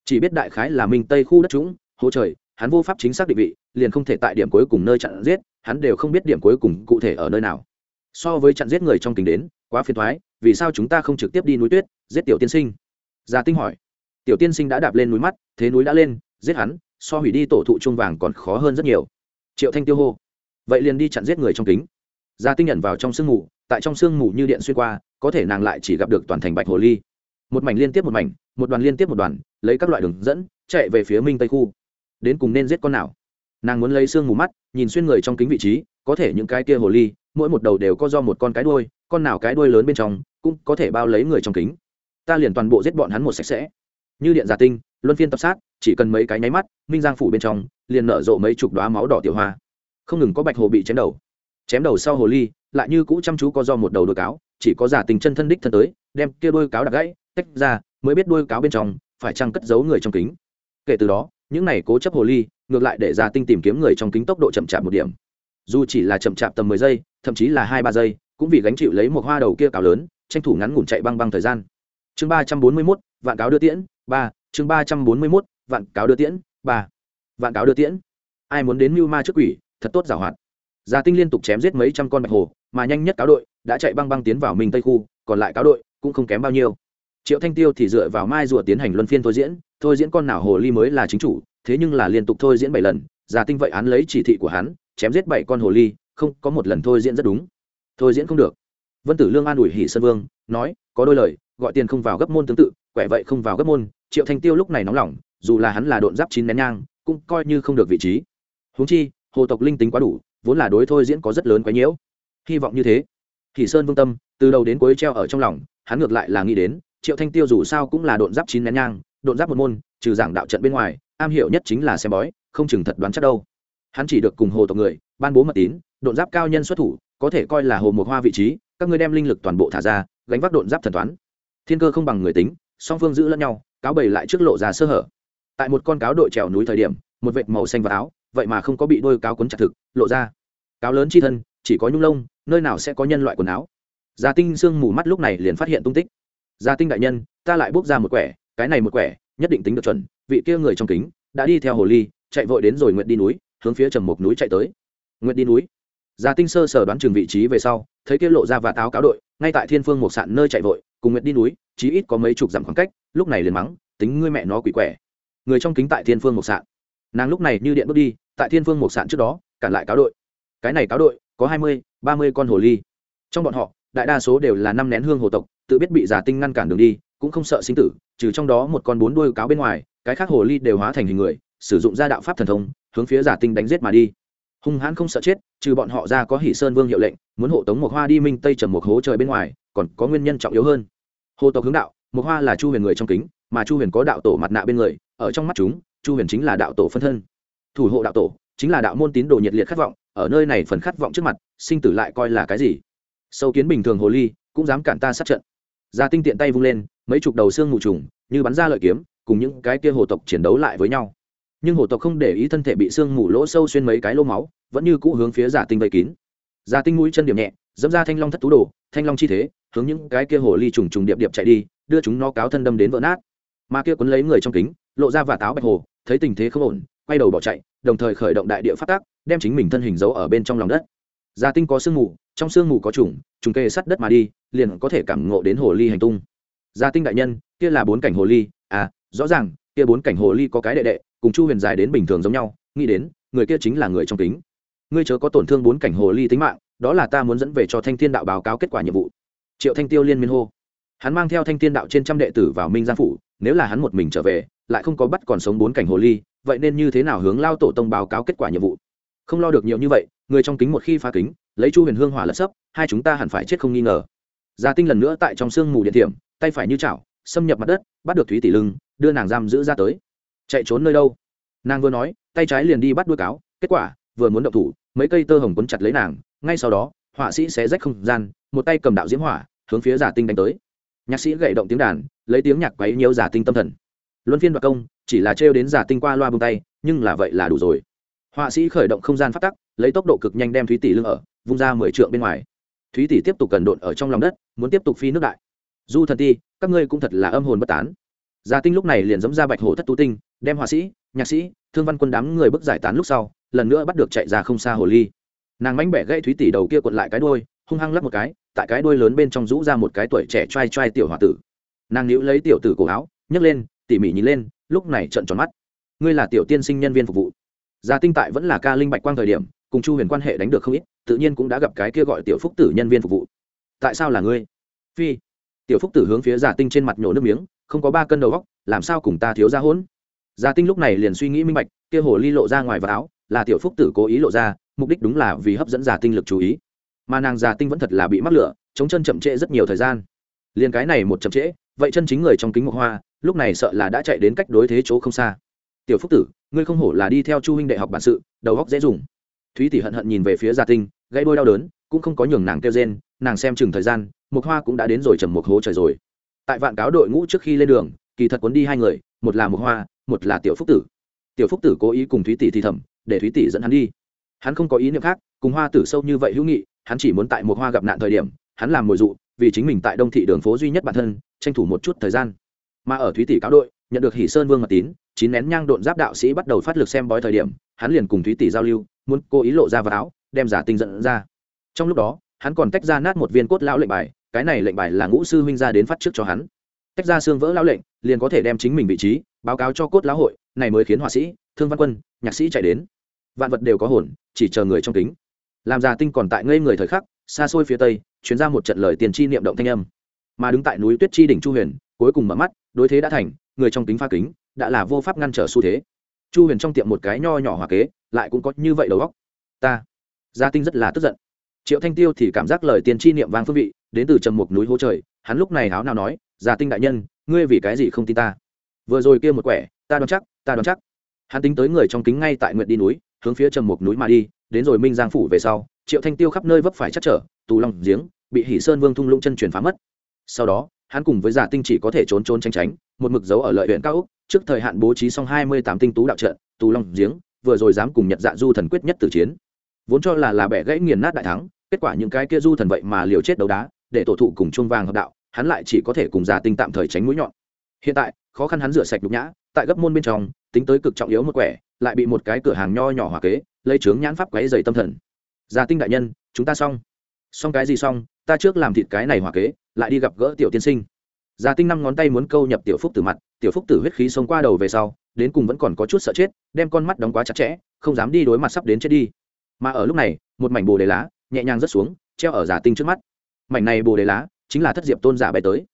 Chỉ biết đại khái là minh tây khu đất trũng hỗ trời, hắn vô pháp chính xác định vị, liền không thể tại điểm cuối cùng nơi chặn giết, hắn đều không biết điểm cuối cùng cụ thể ở nơi nào. So với chặn giết người trong kính đến, quá phiền thoái vì sao chúng ta không trực tiếp đi núi tuyết, giết tiểu tiên sinh? Gia tinh hỏi. Tiểu tiên sinh đã đạp lên núi mắt, thế núi đã lên, giết hắn, so hủy đi tổ thụ trung vàng còn khó hơn rất nhiều. Triệu thanh tiêu hô vậy liền đi chặn giết người trong kính. Gia tinh nhận vào trong sương mù, tại trong sương mù như điện xuyên qua, có thể nàng lại chỉ gặp được toàn thành bạch hồ ly. Một mảnh liên tiếp một mảnh, một đoàn liên tiếp một đoàn, lấy các loại đường dẫn, chạy về phía minh tây khu. Đến cùng nên giết con nào? Nàng muốn lấy xương mù mắt, nhìn xuyên người trong kính vị trí, có thể những cái kia hồ ly, mỗi một đầu đều có do một con cái đuôi, con nào cái đuôi lớn bên trong, cũng có thể bao lấy người trong kính. Ta liền toàn bộ giết bọn hắn một sạch sẽ. Như điện giả tinh, luân phiên tập sát, chỉ cần mấy cái nháy mắt, minh giang phủ bên trong, liền nở rộ mấy chục đoá máu đỏ tiểu hoa không ngừng có bạch hồ bị chém đầu. Chém đầu sau hồ ly, lại như cũ chăm chú có do một đầu đôi cáo, chỉ có giả tình chân thân đích thân tới, đem kia đôi cáo đặt gãy, tách ra, mới biết đôi cáo bên trong phải chăng cất giấu người trong kính. Kể từ đó, những này cố chấp hồ ly ngược lại để giả tinh tìm kiếm người trong kính tốc độ chậm chạp một điểm. Dù chỉ là chậm chạp tầm mười giây, thậm chí là hai ba giây, cũng vì gánh chịu lấy một hoa đầu kia cáo lớn, tranh thủ ngắn ngủn chạy băng băng thời gian. Chương ba trăm bốn mươi mốt, vạn cáo đưa tiễn, ba, chương ba trăm bốn mươi mốt, vạn cáo đưa tiễn, ba, vạn cáo đưa tiễn. Ai muốn đến mưu ma trước quỷ thật tốt giảo hoạt. Gia tinh liên tục chém giết mấy trăm con bạch hồ, mà nhanh nhất cáo đội đã chạy băng băng tiến vào mình tây khu, còn lại cáo đội cũng không kém bao nhiêu. Triệu thanh tiêu thì dựa vào mai rùa tiến hành luân phiên thôi diễn thôi diễn con nào hồ ly mới là chính chủ, thế nhưng là liên tục thôi diễn bảy lần gia tinh vậy án lấy chỉ thị của hắn, chém giết bảy con hồ ly, không, có một lần thôi diễn rất đúng. Thôi diễn không được. Vân tử lương an ủi hỷ sơn vương, nói, có đôi lời, gọi tiền không vào gấp môn tương tự, quẻ vậy không vào gấp môn, triệu thanh tiêu lúc này nóng lòng, dù là hắn là độn giáp chín nén nhang, cũng coi như không được vị trí. Huống chi hồ tộc linh tính quá đủ, vốn là đối thôi diễn có rất lớn quái nhiễu. Hy vọng như thế. Kỳ sơn vương tâm, từ đầu đến cuối treo ở trong lòng, hắn ngược lại là nghĩ đến, triệu thanh tiêu dù sao cũng là độn giáp chín nén nhang, độn giáp một môn, trừ giảng đạo trận bên ngoài, am hiểu nhất chính là xem bói, không chừng thật đoán chắc đâu. Hắn chỉ được cùng hồ tộc người, ban bố mật tín, độn giáp cao nhân xuất thủ, có thể coi là hồ một hoa vị trí, các ngươi đem linh lực toàn bộ thả ra, gánh vác độn giáp thần toán. Thiên cơ không bằng người tính, song phương giữ lẫn nhau, cáo bầy lại trước lộ ra sơ hở. Tại một con cáo đội trèo núi thời điểm, một vệt màu xanh và áo vậy mà không có bị đôi cáo quấn chặt thực, lộ ra. Cáo lớn chi thân, chỉ có nhung lông, nơi nào sẽ có nhân loại quần áo. Gia tinh sương mù mắt lúc này liền phát hiện tung tích. Gia tinh đại nhân, ta lại bốc ra một quẻ, cái này một quẻ, nhất định tính được chuẩn, vị kia người trong kính, đã đi theo hồ ly, chạy vội đến rồi nguyện đi núi, hướng phía trầm mục núi chạy tới. Nguyện đi núi. Gia tinh sơ sở đoán chừng vị trí về sau, thấy kia lộ ra và táo cáo đội, ngay tại thiên phương một sạn nơi chạy vội, cùng nguyện đi núi, chí ít có mấy chục dặm khoảng cách, lúc này liền mắng, tính ngươi mẹ nó quỷ quẻ. Người trong kính tại thiên phương một sạn nàng lúc này như điện bước đi, tại thiên phương một sạn trước đó, cản lại cáo đội. Cái này cáo đội, có hai mươi, ba mươi con hồ ly. Trong bọn họ, đại đa số đều là năm nén hương hồ tộc, tự biết bị giả tinh ngăn cản đường đi, cũng không sợ sinh tử, trừ trong đó một con bốn đuôi cáo bên ngoài, cái khác hồ ly đều hóa thành hình người, sử dụng gia đạo pháp thần thông, hướng phía giả tinh đánh giết mà đi. Hung hãn không sợ chết, trừ bọn họ ra có hỷ sơn vương hiệu lệnh, muốn hộ tống một hoa đi minh tây trầm một hố trời bên ngoài, còn có nguyên nhân trọng yếu hơn. Hồ tộc hướng đạo một hoa là chu huyền người trong kính, mà chu huyền có đạo tổ mặt nạ bên người, ở trong mắt chúng chu huyền chính là đạo tổ phân thân. Thủ hộ đạo tổ chính là đạo môn tín đồ nhiệt liệt khát vọng, ở nơi này phần khát vọng trước mặt, sinh tử lại coi là cái gì? Sâu kiến bình thường hồ ly, cũng dám cản ta sát trận. Gia tinh tiện tay vung lên, mấy chục đầu xương mù trùng, như bắn ra lợi kiếm, cùng những cái kia hồ tộc chiến đấu lại với nhau. Nhưng hồ tộc không để ý thân thể bị xương mù lỗ sâu xuyên mấy cái lô máu, vẫn như cũ hướng phía giả tinh vây kín. Giả tinh mũi chân điểm nhẹ, dẫm ra thanh long thất tú đồ, thanh long chi thế, hướng những cái kia hồ ly trùng trùng điệp điệp chạy đi, đưa chúng nó cáo thân đâm đến vỡ nát. Mà kia quấn lấy người trong kính, lộ ra và táo bạch hồ thấy tình thế không ổn, quay đầu bỏ chạy, đồng thời khởi động đại địa phát tác, đem chính mình thân hình giấu ở bên trong lòng đất. Gia tinh có sương mù, trong sương mù có trùng trùng kê sắt đất mà đi, liền có thể cảm ngộ đến hồ ly hành tung. Gia tinh đại nhân, kia là bốn cảnh hồ ly à rõ ràng, kia bốn cảnh hồ ly có cái đệ đệ, cùng chu huyền dài đến bình thường giống nhau, nghĩ đến, người kia chính là người trong kính. Ngươi chớ có tổn thương bốn cảnh hồ ly tính mạng, đó là ta muốn dẫn về cho thanh thiên đạo báo cáo kết quả nhiệm vụ. Triệu thanh tiêu liên miên hô. Hắn mang theo thanh thiên đạo trên trăm đệ tử vào minh giang phủ nếu là hắn một mình trở về, lại không có bắt còn sống bốn cảnh hồ ly, vậy nên như thế nào hướng lao tổ tông báo cáo kết quả nhiệm vụ? Không lo được nhiều như vậy, người trong kính một khi phá kính, lấy chu huyền hương hỏa lật sấp, hai chúng ta hẳn phải chết không nghi ngờ. Gia tinh lần nữa tại trong sương mù điện thiểm tay phải như chảo, xâm nhập mặt đất, bắt được thúy tỷ lưng, đưa nàng giam giữ ra tới. Chạy trốn nơi đâu? Nàng vừa nói, tay trái liền đi bắt đuôi cáo, kết quả, vừa muốn động thủ, mấy cây tơ hồng quấn chặt lấy nàng, ngay sau đó, họa sĩ sẽ rách không gian, một tay cầm đạo diễm hỏa, hướng phía giả tinh đánh tới. Nhạc sĩ gậy động tiếng đàn lấy tiếng nhạc quấy nhiều giả tinh tâm thần. Luân phiên đoạt công, chỉ là trêu đến giả tinh qua loa bông tay, nhưng là vậy là đủ rồi. Họa sĩ khởi động không gian phát tắc, lấy tốc độ cực nhanh đem thúy tỷ lưng ở, vung ra mười trượng bên ngoài. Thúy tỷ tiếp tục cần độn ở trong lòng đất, muốn tiếp tục phi nước đại. Du thần ti, các ngươi cũng thật là âm hồn bất tán. Gia tinh lúc này liền dẫm ra bạch hổ thất tú tinh, đem họa sĩ, nhạc sĩ, thương văn quân đám người bước giải tán lúc sau, lần nữa bắt được chạy ra không xa hồ ly. Nàng mánh bẻ gãy thúy tỷ đầu kia cuộn lại cái đôi hung hăng lắp một cái, tại cái đôi lớn bên trong rũ ra một cái tuổi trẻ trai trai tiểu h tử nàng níu lấy tiểu tử cổ áo, nhấc lên, tỉ mỉ nhìn lên, lúc này trận tròn mắt. Ngươi là tiểu tiên sinh nhân viên phục vụ. Gia tinh tại vẫn là ca linh bạch quang thời điểm, cùng chu huyền quan hệ đánh được không ít, tự nhiên cũng đã gặp cái kia gọi tiểu phúc tử nhân viên phục vụ. Tại sao là ngươi? Phi. Tiểu phúc tử hướng phía giả tinh trên mặt nhổ nước miếng, không có ba cân đầu góc làm sao cùng ta thiếu ra hỗn? Giả tinh lúc này liền suy nghĩ minh bạch, kia hồ ly lộ ra ngoài vào áo, là tiểu phúc tử cố ý lộ ra, mục đích đúng là vì hấp dẫn giả tinh lực chú ý. Mà nàng giả tinh vẫn thật là bị mắc lửa, chống chân chậm trễ rất nhiều thời gian. Liền cái này một chậm trễ vậy chân chính người trong kính ngọc hoa, lúc này sợ là đã chạy đến cách đối thế chỗ không xa. Tiểu phúc tử, ngươi không hổ là đi theo chu huynh đại học bản sự, đầu góc dễ dùng. Thúy tỷ hận hận nhìn về phía gia tinh, gãy đôi đau đớn, cũng không có nhường nàng kêu rên, nàng xem chừng thời gian, mộc hoa cũng đã đến rồi trầm một hố trời rồi. Tại vạn cáo đội ngũ trước khi lên đường, kỳ thật cuốn đi hai người, một là mộc hoa, một là tiểu phúc tử. Tiểu phúc tử cố ý cùng thúy tỷ thì thầm, để thúy tỷ dẫn hắn đi. Hắn không có ý niệm khác, cùng hoa tử sâu như vậy hữu nghị, hắn chỉ muốn tại một hoa gặp nạn thời điểm, hắn làm mồi dụ vì chính mình tại đông thị đường phố duy nhất bản thân, tranh thủ một chút thời gian. Mà ở thúy tỷ cáo đội, nhận được hỷ sơn vương mật tín, chín nén nhang độn giáp đạo sĩ bắt đầu phát lực xem bói thời điểm, hắn liền cùng thúy tỷ giao lưu, muốn cô ý lộ ra vào áo, đem giả tinh dẫn ra. Trong lúc đó, hắn còn tách ra nát một viên cốt lão lệnh bài, cái này lệnh bài là ngũ sư huynh ra đến phát trước cho hắn. Tách ra xương vỡ lão lệnh, liền có thể đem chính mình vị trí, báo cáo cho cốt lão hội, này mới khiến họa sĩ, thương văn quân, nhạc sĩ chạy đến. Vạn vật đều có hồn, chỉ chờ người trong kính. Làm giả tinh còn tại ngây người thời khắc xa xôi phía tây chuyến ra một trận lời tiền chi niệm động thanh âm. Mà đứng tại núi tuyết chi đỉnh chu huyền, cuối cùng mở mắt, đối thế đã thành, người trong kính pha kính, đã là vô pháp ngăn trở xu thế. Chu huyền trong tiệm một cái nho nhỏ hòa kế, lại cũng có như vậy đầu góc ta, gia tinh rất là tức giận. Triệu thanh tiêu thì cảm giác lời tiền tri niệm vang phương vị, đến từ trầm mục núi hố trời, hắn lúc này háo nào nói, gia tinh đại nhân, ngươi vì cái gì không tin ta? Vừa rồi kia một quẻ, ta đoán chắc, ta đoán chắc. Hắn tính tới người trong kính ngay tại nguyện đi núi, hướng phía trầm mục núi mà đi, đến rồi minh giang phủ về sau triệu thanh tiêu khắp nơi vấp phải chắc trở, tù lòng giếng, bị hỷ sơn vương thung lũng chân truyền phá mất. Sau đó, hắn cùng với giả tinh chỉ có thể trốn trốn tránh tránh, một mực dấu ở lợi huyện cao úc, trước thời hạn bố trí xong hai mươi tám tinh tú đạo trận, tù long giếng, vừa rồi dám cùng nhật dạ du thần quyết nhất tử chiến. Vốn cho là là bẻ gãy nghiền nát đại thắng, kết quả những cái kia du thần vậy mà liều chết đấu đá, để tổ thụ cùng chuông vàng hợp đạo, hắn lại chỉ có thể cùng giả tinh tạm thời tránh mũi nhọn. Hiện tại, khó khăn hắn rửa sạch nhục nhã, tại gấp môn bên trong, tính tới cực trọng yếu một quẻ, lại bị một cái cửa hàng nho nhỏ hòa kế, lấy trướng nhãn pháp quấy dày tâm thần giả tinh đại nhân, chúng ta xong. Xong cái gì xong, ta trước làm thịt cái này hòa kế, lại đi gặp gỡ tiểu tiên sinh. Giả tinh năm ngón tay muốn câu nhập tiểu phúc tử mặt, tiểu phúc tử huyết khí xông qua đầu về sau, đến cùng vẫn còn có chút sợ chết, đem con mắt đóng quá chặt chẽ, không dám đi đối mặt sắp đến chết đi. Mà ở lúc này, một mảnh bồ đề lá nhẹ nhàng rớt xuống, treo ở giả tinh trước mắt. Mảnh này bồ đề lá chính là thất diệp tôn giả bay tới.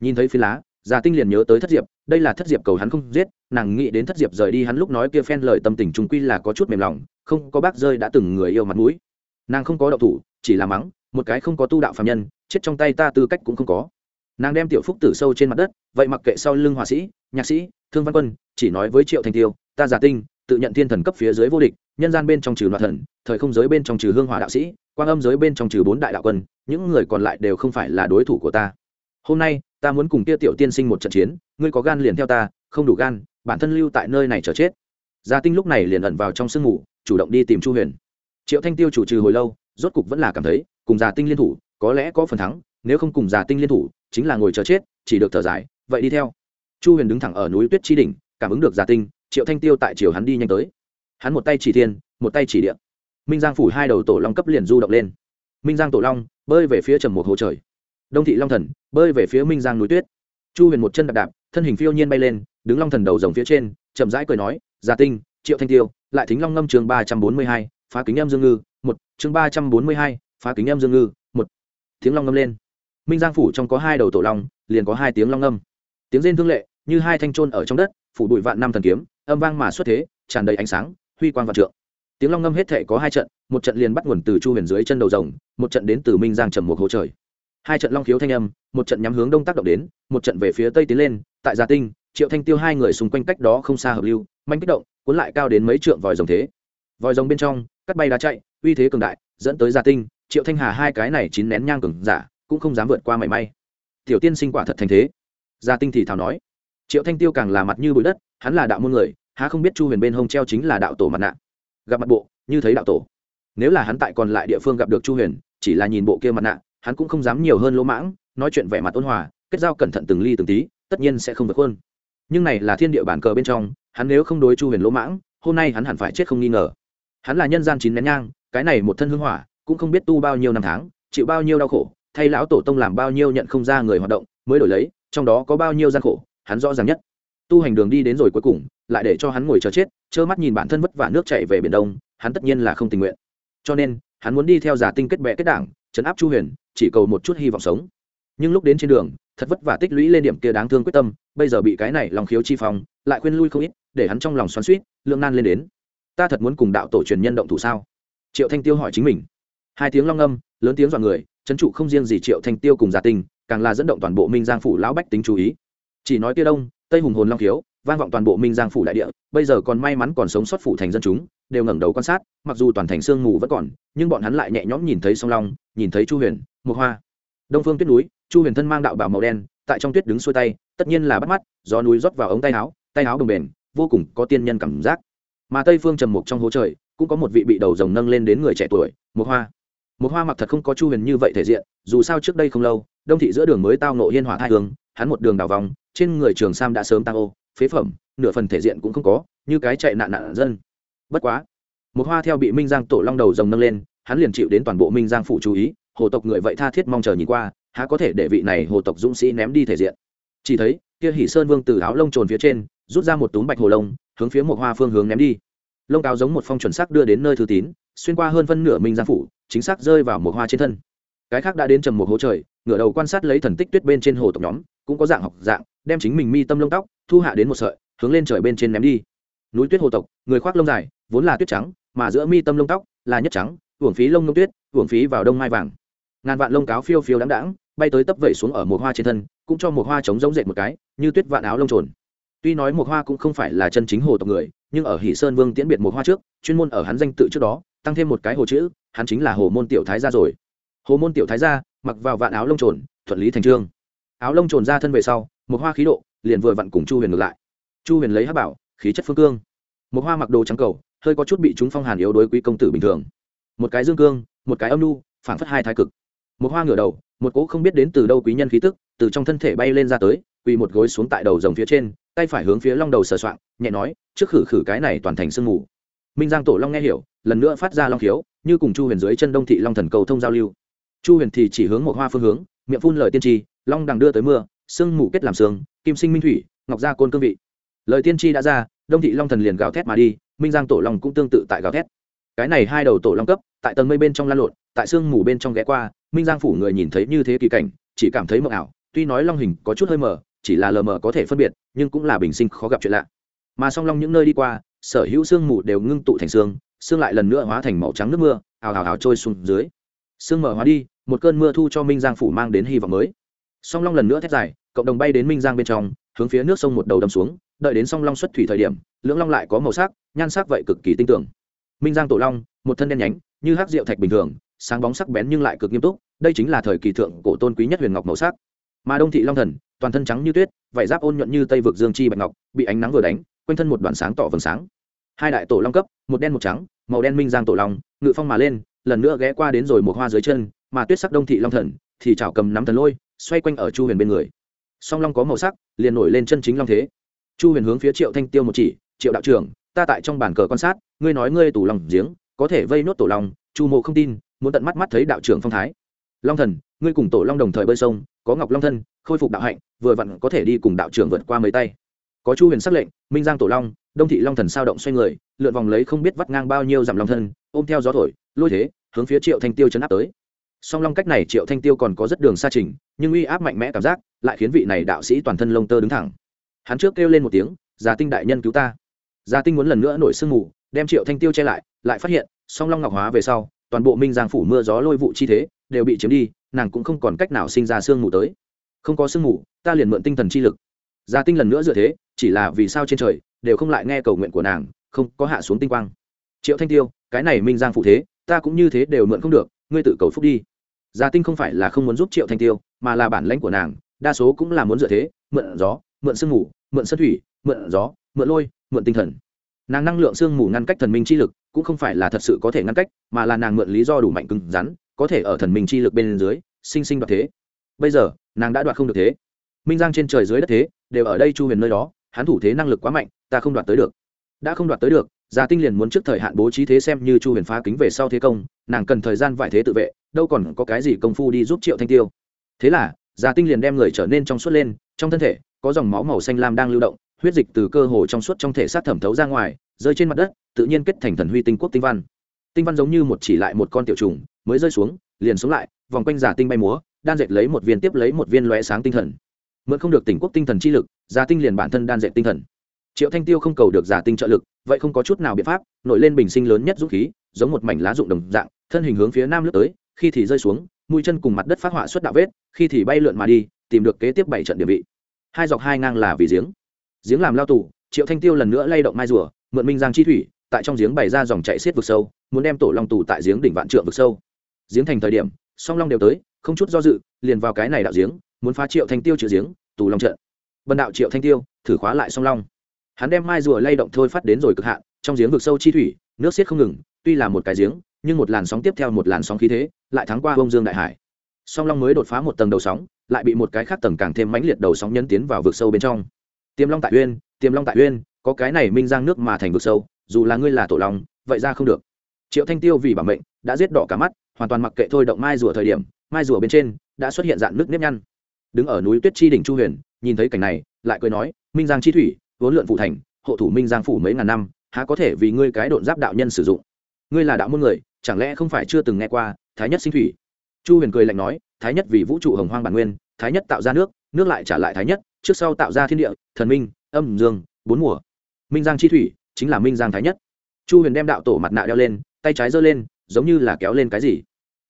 Nhìn thấy phi lá giả tinh liền nhớ tới thất diệp, đây là thất diệp cầu hắn không giết, nàng nghĩ đến thất diệp rời đi hắn lúc nói kia phen lời tâm tình trung quy là có chút mềm lòng, không có bác rơi đã từng người yêu mặt mũi nàng không có đậu thủ, chỉ là mắng, một cái không có tu đạo phạm nhân, chết trong tay ta tư cách cũng không có. Nàng đem tiểu phúc tử sâu trên mặt đất, vậy mặc kệ sau lưng họa sĩ, nhạc sĩ, thương văn quân, chỉ nói với triệu thành tiêu, ta giả tinh, tự nhận thiên thần cấp phía dưới vô địch, nhân gian bên trong trừ loạt thần, thời không giới bên trong trừ hương hòa đạo sĩ, quang âm giới bên trong trừ bốn đại đạo quân, những người còn lại đều không phải là đối thủ của ta. Hôm nay, ta muốn cùng kia tiểu tiên sinh một trận chiến, ngươi có gan liền theo ta, không đủ gan, bản thân lưu tại nơi này chờ chết. Gia tinh lúc này liền ẩn vào trong sương ngủ chủ động đi tìm chu huyền triệu thanh tiêu chủ trừ hồi lâu, rốt cục vẫn là cảm thấy, cùng già tinh liên thủ, có lẽ có phần thắng, nếu không cùng già tinh liên thủ, chính là ngồi chờ chết, chỉ được thở dài, vậy đi theo. Chu huyền đứng thẳng ở núi tuyết chi đỉnh, cảm ứng được già tinh, triệu thanh tiêu tại chiều hắn đi nhanh tới. Hắn một tay chỉ thiên, một tay chỉ điện minh giang phủ hai đầu tổ long cấp liền du động lên. Minh giang tổ long, bơi về phía trầm một hồ trời. Đông thị long thần, bơi về phía minh giang núi tuyết. Chu huyền một chân đạp đạp, thân hình phiêu nhiên bay lên, đứng long thần đầu rồng phía trên, chậm rãi cười nói, già tinh, triệu thanh tiêu, lại thính long ngâm chương ba trăm bốn mươi hai phá kính âm dương ngư, một, chương ba trăm bốn mươi hai, phá kính âm dương ngư, một. Tiếng long ngâm lên. Minh giang phủ trong có hai đầu tổ long, liền có hai tiếng long ngâm. Tiếng rên thương lệ, như hai thanh trôn ở trong đất, phủ bụi vạn năm thần kiếm, âm vang mà xuất thế, tràn đầy ánh sáng, huy quang vạn trượng. Tiếng long ngâm hết thể có hai trận, một trận liền bắt nguồn từ chu huyền dưới chân đầu rồng, một trận đến từ minh giang trầm một hồ trời. Hai trận long khiếu thanh âm, một trận nhắm hướng đông tác động đến, một trận về phía tây tiến lên, tại gia tinh, triệu thanh tiêu hai người xung quanh cách đó không xa hợp lưu, manh kích động, cuốn lại cao đến mấy trượng vòi rồng thế. Vòi rồng bên trong cắt bay đá chạy, uy thế cường đại, dẫn tới gia tinh, triệu thanh hà hai cái này chín nén nhang cường giả cũng không dám vượt qua mảy may. Tiểu tiên sinh quả thật thành thế. Gia tinh thì thào nói. Triệu thanh tiêu càng là mặt như bụi đất, hắn là đạo môn người, há không biết chu huyền bên hông treo chính là đạo tổ mặt nạ. Gặp mặt bộ, như thấy đạo tổ. Nếu là hắn tại còn lại địa phương gặp được chu huyền, chỉ là nhìn bộ kia mặt nạ, hắn cũng không dám nhiều hơn lỗ mãng, nói chuyện vẻ mặt ôn hòa, kết giao cẩn thận từng ly từng tí, tất nhiên sẽ không vượt hơn nhưng này là thiên địa bản cờ bên trong, hắn nếu không đối chu huyền lỗ mãng, hôm nay hắn hẳn phải chết không nghi ngờ hắn là nhân gian chín nén nhang, cái này một thân hưng hỏa, cũng không biết tu bao nhiêu năm tháng, chịu bao nhiêu đau khổ, thay lão tổ tông làm bao nhiêu nhận không ra người hoạt động, mới đổi lấy, trong đó có bao nhiêu gian khổ, hắn rõ ràng nhất. Tu hành đường đi đến rồi cuối cùng, lại để cho hắn ngồi chờ chết, trơ mắt nhìn bản thân vất vả nước chạy về biển đông, hắn tất nhiên là không tình nguyện. Cho nên, hắn muốn đi theo giả tinh kết bệ kết đảng chấn áp chu huyền, chỉ cầu một chút hy vọng sống. Nhưng lúc đến trên đường, thật vất vả tích lũy lên điểm kia đáng thương quyết tâm, bây giờ bị cái này lòng khiếu chi phong, lại khuyên lui không ít, để hắn trong lòng xoắn suýt lượng nan lên đến ta thật muốn cùng đạo tổ truyền nhân động thủ sao? Triệu thanh tiêu hỏi chính mình. Hai tiếng long âm, lớn tiếng dọa người trấn trụ không riêng gì triệu thanh tiêu cùng gia tinh càng là dẫn động toàn bộ minh giang phủ lão bách tính chú ý. Chỉ nói kia đông, tây hùng hồn long khiếu, vang vọng toàn bộ minh giang phủ đại địa, bây giờ còn may mắn còn sống sót phủ thành dân chúng, đều ngẩng đầu quan sát, mặc dù toàn thành sương mù vẫn còn, nhưng bọn hắn lại nhẹ nhõm nhìn thấy sông long, nhìn thấy chu huyền, mộc hoa. Đông phương tuyết núi, chu huyền thân mang đạo bảo màu đen, tại trong tuyết đứng xuôi tay, tất nhiên là bắt mắt, gió núi rót vào ống tay áo tay áo đồng bền vô cùng có tiên nhân cảm giác mà tây phương trầm mục trong hố trời cũng có một vị bị đầu rồng nâng lên đến người trẻ tuổi Mục hoa. Mục hoa mặc thật không có chu huyền như vậy thể diện, dù sao trước đây không lâu, đông thị giữa đường mới tao nộ hiên hỏa thai hướng hắn một đường đào vòng, trên người trường sam đã sớm tăng ô, phế phẩm, nửa phần thể diện cũng không có, như cái chạy nạn nạn dân. Bất quá một hoa theo bị minh giang tổ long đầu rồng nâng lên, hắn liền chịu đến toàn bộ minh giang phủ chú ý, hồ tộc người vậy tha thiết mong chờ nhìn qua, há có thể để vị này hồ tộc dũng sĩ ném đi thể diện. Chỉ thấy, kia hỉ sơn vương từ áo lông trồn phía trên, rút ra một túm bạch hồ lông hướng phía một hoa phương hướng ném đi. Lông cáo giống một phong chuẩn sắc đưa đến nơi thư tín, xuyên qua hơn phân nửa minh giang phủ, chính xác rơi vào một hoa trên thân. Cái khác đã đến trầm một hố trời, ngửa đầu quan sát lấy thần tích tuyết bên trên hồ tộc nhóm, cũng có dạng học dạng, đem chính mình mi tâm lông tóc, thu hạ đến một sợi, hướng lên trời bên trên ném đi. Núi tuyết hồ tộc, người khoác lông dài, vốn là tuyết trắng, mà giữa mi tâm lông tóc là nhất trắng, uổng phí lông nông tuyết, uổng phí vào đông mai vàng. Ngàn vạn lông cáo phiêu phiêu đáng đáng bay tới tấp vẩy xuống ở một hoa trên thân, cũng cho một hoa trống giống dệt một cái, như tuyết vạn áo lông trồn tuy nói một hoa cũng không phải là chân chính hồ tộc người, nhưng ở hỷ sơn vương tiễn biệt một hoa trước, chuyên môn ở hắn danh tự trước đó, tăng thêm một cái hồ chữ, hắn chính là hồ môn tiểu thái gia rồi. Hồ môn tiểu thái gia, mặc vào vạn áo lông trồn, thuận lý thành trương. Áo lông trồn ra thân về sau một hoa khí độ liền vừa vặn cùng chu huyền ngược lại. Chu huyền lấy hát bảo, khí chất phương cương. Một hoa mặc đồ trắng cầu, hơi có chút bị chúng phong hàn yếu đối quý công tử bình thường. Một cái dương cương, một cái âm nu phản phất hai thái cực. Một hoa ngửa đầu, một cỗ không biết đến từ đâu quý nhân khí tức, từ trong thân thể bay lên ra tới quỳ một gối xuống tại đầu rồng phía trên, tay phải hướng phía long đầu sờ soạng, nhẹ nói, trước khử khử cái này toàn thành sương mù. Minh giang tổ long nghe hiểu, lần nữa phát ra long khiếu, như cùng chu huyền dưới chân đông thị long thần cầu thông giao lưu. Chu huyền thì chỉ hướng một hoa phương hướng, miệng phun lời tiên tri, long đằng đưa tới mưa, sương mù kết làm sương, kim sinh minh thủy, ngọc gia côn cương vị. Lời tiên tri đã ra, đông thị long thần liền gào thét mà đi, minh giang tổ long cũng tương tự tại gào thét. Cái này hai đầu tổ long cấp, tại tầng mây bên trong lan lộn, tại sương mù bên trong ghé qua, minh giang phủ người nhìn thấy như thế kỳ cảnh, chỉ cảm thấy mờ ảo, tuy nói long hình có chút hơi mờ chỉ là lờ mờ có thể phân biệt, nhưng cũng là bình sinh khó gặp chuyện lạ. Mà song long những nơi đi qua, sở hữu sương mù đều ngưng tụ thành sương sương lại lần nữa hóa thành màu trắng nước mưa, ào ào ào trôi xuống dưới. Sương mở hóa đi, một cơn mưa thu cho minh giang phủ mang đến hy vọng mới. Song long lần nữa thét dài, cộng đồng bay đến minh giang bên trong, hướng phía nước sông một đầu đâm xuống, đợi đến song long xuất thủy thời điểm, lưỡng long lại có màu sắc, nhan sắc vậy cực kỳ tinh tưởng minh giang tổ long, một thân đen nhánh, như hắc rượu thạch bình thường, sáng bóng sắc bén nhưng lại cực nghiêm túc, đây chính là thời kỳ thượng cổ tôn quý nhất huyền ngọc màu sắc mà đông thị long thần, toàn thân trắng như tuyết vải giáp ôn nhuận như tây vực dương chi bạch ngọc, bị ánh nắng vừa đánh, quanh thân một đoạn sáng tỏ vầng sáng. Hai đại tổ long cấp, một đen một trắng, màu đen minh giang tổ long, ngự phong mà lên, lần nữa ghé qua đến rồi một hoa dưới chân, mà tuyết sắc đông thị long thần thì chảo cầm nắm thần lôi, xoay quanh ở chu huyền bên người. Song long có màu sắc, liền nổi lên chân chính long thế. Chu huyền hướng phía triệu thanh tiêu một chỉ, triệu đạo trưởng, ta tại trong bản cờ quan sát, ngươi nói ngươi tủ lòng giếng, có thể vây nốt tổ long. Chu mộ không tin, muốn tận mắt mắt thấy đạo trưởng phong thái. Long thần, ngươi cùng tổ long đồng thời bơi sông có ngọc long thân, khôi phục đạo hạnh, vừa vặn có thể đi cùng đạo trưởng vượt qua mấy tay. Có chu huyền xác lệnh, minh giang tổ long, đông thị long thần sao động xoay người, lượn vòng lấy không biết vắt ngang bao nhiêu dặm long thân, ôm theo gió thổi, lôi thế, hướng phía triệu thanh tiêu chấn áp tới. Song long cách này triệu thanh tiêu còn có rất đường xa trình, nhưng uy áp mạnh mẽ cảm giác, lại khiến vị này đạo sĩ toàn thân lông tơ đứng thẳng. Hắn trước kêu lên một tiếng gia tinh đại nhân cứu ta. Gia tinh muốn lần nữa nổi sương mù, đem triệu thanh tiêu che lại lại phát hiện, song long ngọc hóa về sau, toàn bộ minh giang phủ mưa gió lôi vụ chi thế, đều bị chiếm đi nàng cũng không còn cách nào sinh ra sương mù tới. Không có sương mù, ta liền mượn tinh thần chi lực. Gia tinh lần nữa dựa thế, chỉ là vì sao trên trời đều không lại nghe cầu nguyện của nàng, không có hạ xuống tinh quang. Triệu thanh tiêu, cái này minh giang phụ thế, ta cũng như thế đều mượn không được, ngươi tự cầu phúc đi. Gia tinh không phải là không muốn giúp triệu thanh tiêu, mà là bản lãnh của nàng, đa số cũng là muốn dựa thế, mượn gió, mượn sương mù, mượn sân thủy, mượn gió, mượn lôi, mượn tinh thần. Nàng năng lượng sương mù ngăn cách thần minh chi lực, cũng không phải là thật sự có thể ngăn cách, mà là nàng mượn lý do đủ mạnh cứng rắn có thể ở thần minh chi lực bên dưới, sinh sinh đoạt thế. Bây giờ, nàng đã đoạt không được thế. Minh giang trên trời dưới đất thế, đều ở đây chu huyền nơi đó, hắn thủ thế năng lực quá mạnh, ta không đoạt tới được. Đã không đoạt tới được, gia tinh liền muốn trước thời hạn bố trí thế xem như chu huyền phá kính về sau thế công, nàng cần thời gian vải thế tự vệ, đâu còn có cái gì công phu đi giúp triệu thanh tiêu. Thế là, gia tinh liền đem người trở nên trong suốt lên, trong thân thể, có dòng máu màu xanh lam đang lưu động, huyết dịch từ cơ hồ trong suốt trong thể sát thẩm thấu ra ngoài, rơi trên mặt đất, tự nhiên kết thành thần huy tinh quốc tinh văn tinh văn giống như một chỉ lại một con tiểu trùng, mới rơi xuống, liền xuống lại, vòng quanh giả tinh bay múa, đan dệt lấy một viên tiếp lấy một viên lóe sáng tinh thần. Mượn không được tỉnh quốc tinh thần chi lực, giả tinh liền bản thân đan dệt tinh thần. Triệu thanh tiêu không cầu được giả tinh trợ lực, vậy không có chút nào biện pháp, nổi lên bình sinh lớn nhất dũng khí, giống một mảnh lá rụng đồng dạng, thân hình hướng phía nam lướt tới, khi thì rơi xuống, mũi chân cùng mặt đất phát họa xuất đạo vết, khi thì bay lượn mà đi, tìm được kế tiếp bảy trận địa vị. Hai dọc hai ngang là vì giếng. Giếng làm lao tù, triệu thanh tiêu lần nữa lay động mai rùa, mượn minh giang chi thủy, tại trong giếng bày ra dòng chạy xiết vực sâu muốn đem tổ long tù tại giếng đỉnh vạn trượng vực sâu. Giếng thành thời điểm, song long đều tới, không chút do dự, liền vào cái này đạo giếng, muốn phá triệu thanh tiêu trừ giếng, tù long trận. Bần đạo triệu thanh tiêu, thử khóa lại song long. Hắn đem mai rùa lay động thôi phát đến rồi cực hạn, trong giếng vực sâu chi thủy, nước xiết không ngừng, tuy là một cái giếng, nhưng một làn sóng tiếp theo một làn sóng khí thế, lại thắng qua bông dương đại hải. Song long mới đột phá một tầng đầu sóng, lại bị một cái khác tầng càng thêm mãnh liệt đầu sóng nhấn tiến vào vực sâu bên trong. Tiềm long tại uyên, tiềm long tại uyên, có cái này minh giang nước mà thành vực sâu, dù là ngươi là tổ long, vậy ra không được triệu thanh tiêu vì bảo mệnh, đã giết đỏ cả mắt, hoàn toàn mặc kệ thôi động mai rùa thời điểm, mai rùa bên trên đã xuất hiện dạng nước nếp nhăn. Đứng ở núi tuyết chi đỉnh chu huyền, nhìn thấy cảnh này, lại cười nói, minh giang chi thủy, vốn lượn phụ thành, hộ thủ minh giang phủ mấy ngàn năm, há có thể vì ngươi cái độn giáp đạo nhân sử dụng? Ngươi là đạo môn người, chẳng lẽ không phải chưa từng nghe qua thái nhất sinh thủy? Chu huyền cười lạnh nói, thái nhất vì vũ trụ hồng hoang bản nguyên, thái nhất tạo ra nước nước lại trả lại thái nhất, trước sau tạo ra thiên địa, thần minh, âm dương, bốn mùa. Minh giang chi thủy chính là minh giang thái nhất. Chu huyền đem đạo tổ mặt nạ đeo lên tay trái giơ lên, giống như là kéo lên cái gì.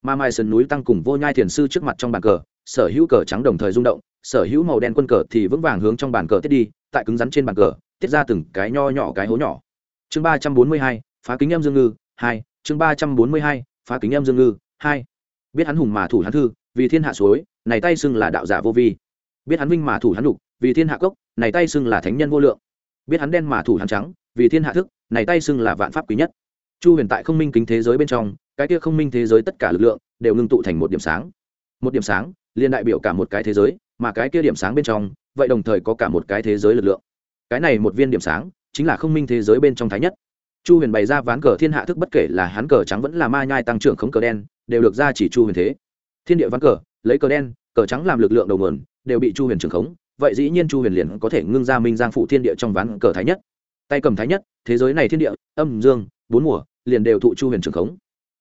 Mà mai sơn núi tăng cùng vô nhai thiền sư trước mặt trong bàn cờ, sở hữu cờ trắng đồng thời rung động, sở hữu màu đen quân cờ thì vững vàng hướng trong bàn cờ tiết đi, tại cứng rắn trên bàn cờ, tiết ra từng cái nho nhỏ cái hố nhỏ. Chương ba trăm bốn mươi hai, phá kính em dương ngư, hai. Chương ba trăm bốn mươi hai, phá kính em dương ngư, hai. Biết hắn hùng mà thủ hắn thư, vì thiên hạ suối, này tay xưng là đạo giả vô vi. Biết hắn vinh mà thủ hắn lục, vì thiên hạ cốc, này tay xưng là thánh nhân vô lượng. Biết hắn đen mà thủ hắn trắng, vì thiên hạ thức, này tay xưng là vạn pháp quý nhất chu huyền tại không minh kính thế giới bên trong, cái kia không minh thế giới tất cả lực lượng đều ngưng tụ thành một điểm sáng. Một điểm sáng liên đại biểu cả một cái thế giới, mà cái kia điểm sáng bên trong, vậy đồng thời có cả một cái thế giới lực lượng. Cái này một viên điểm sáng, chính là không minh thế giới bên trong thái nhất. Chu huyền bày ra ván cờ thiên hạ thức bất kể là hán cờ trắng vẫn là ma nhai tăng trưởng khống cờ đen, đều được ra chỉ chu huyền thế. Thiên địa ván cờ, lấy cờ đen, cờ trắng làm lực lượng đầu nguồn, đều bị chu huyền trưởng khống, vậy dĩ nhiên chu huyền liền có thể ngưng ra minh giang phụ thiên địa trong ván cờ thái nhất. Tay cầm thái nhất, thế giới này thiên địa, âm dương, bốn mùa liền đều thụ chu huyền trưởng khống.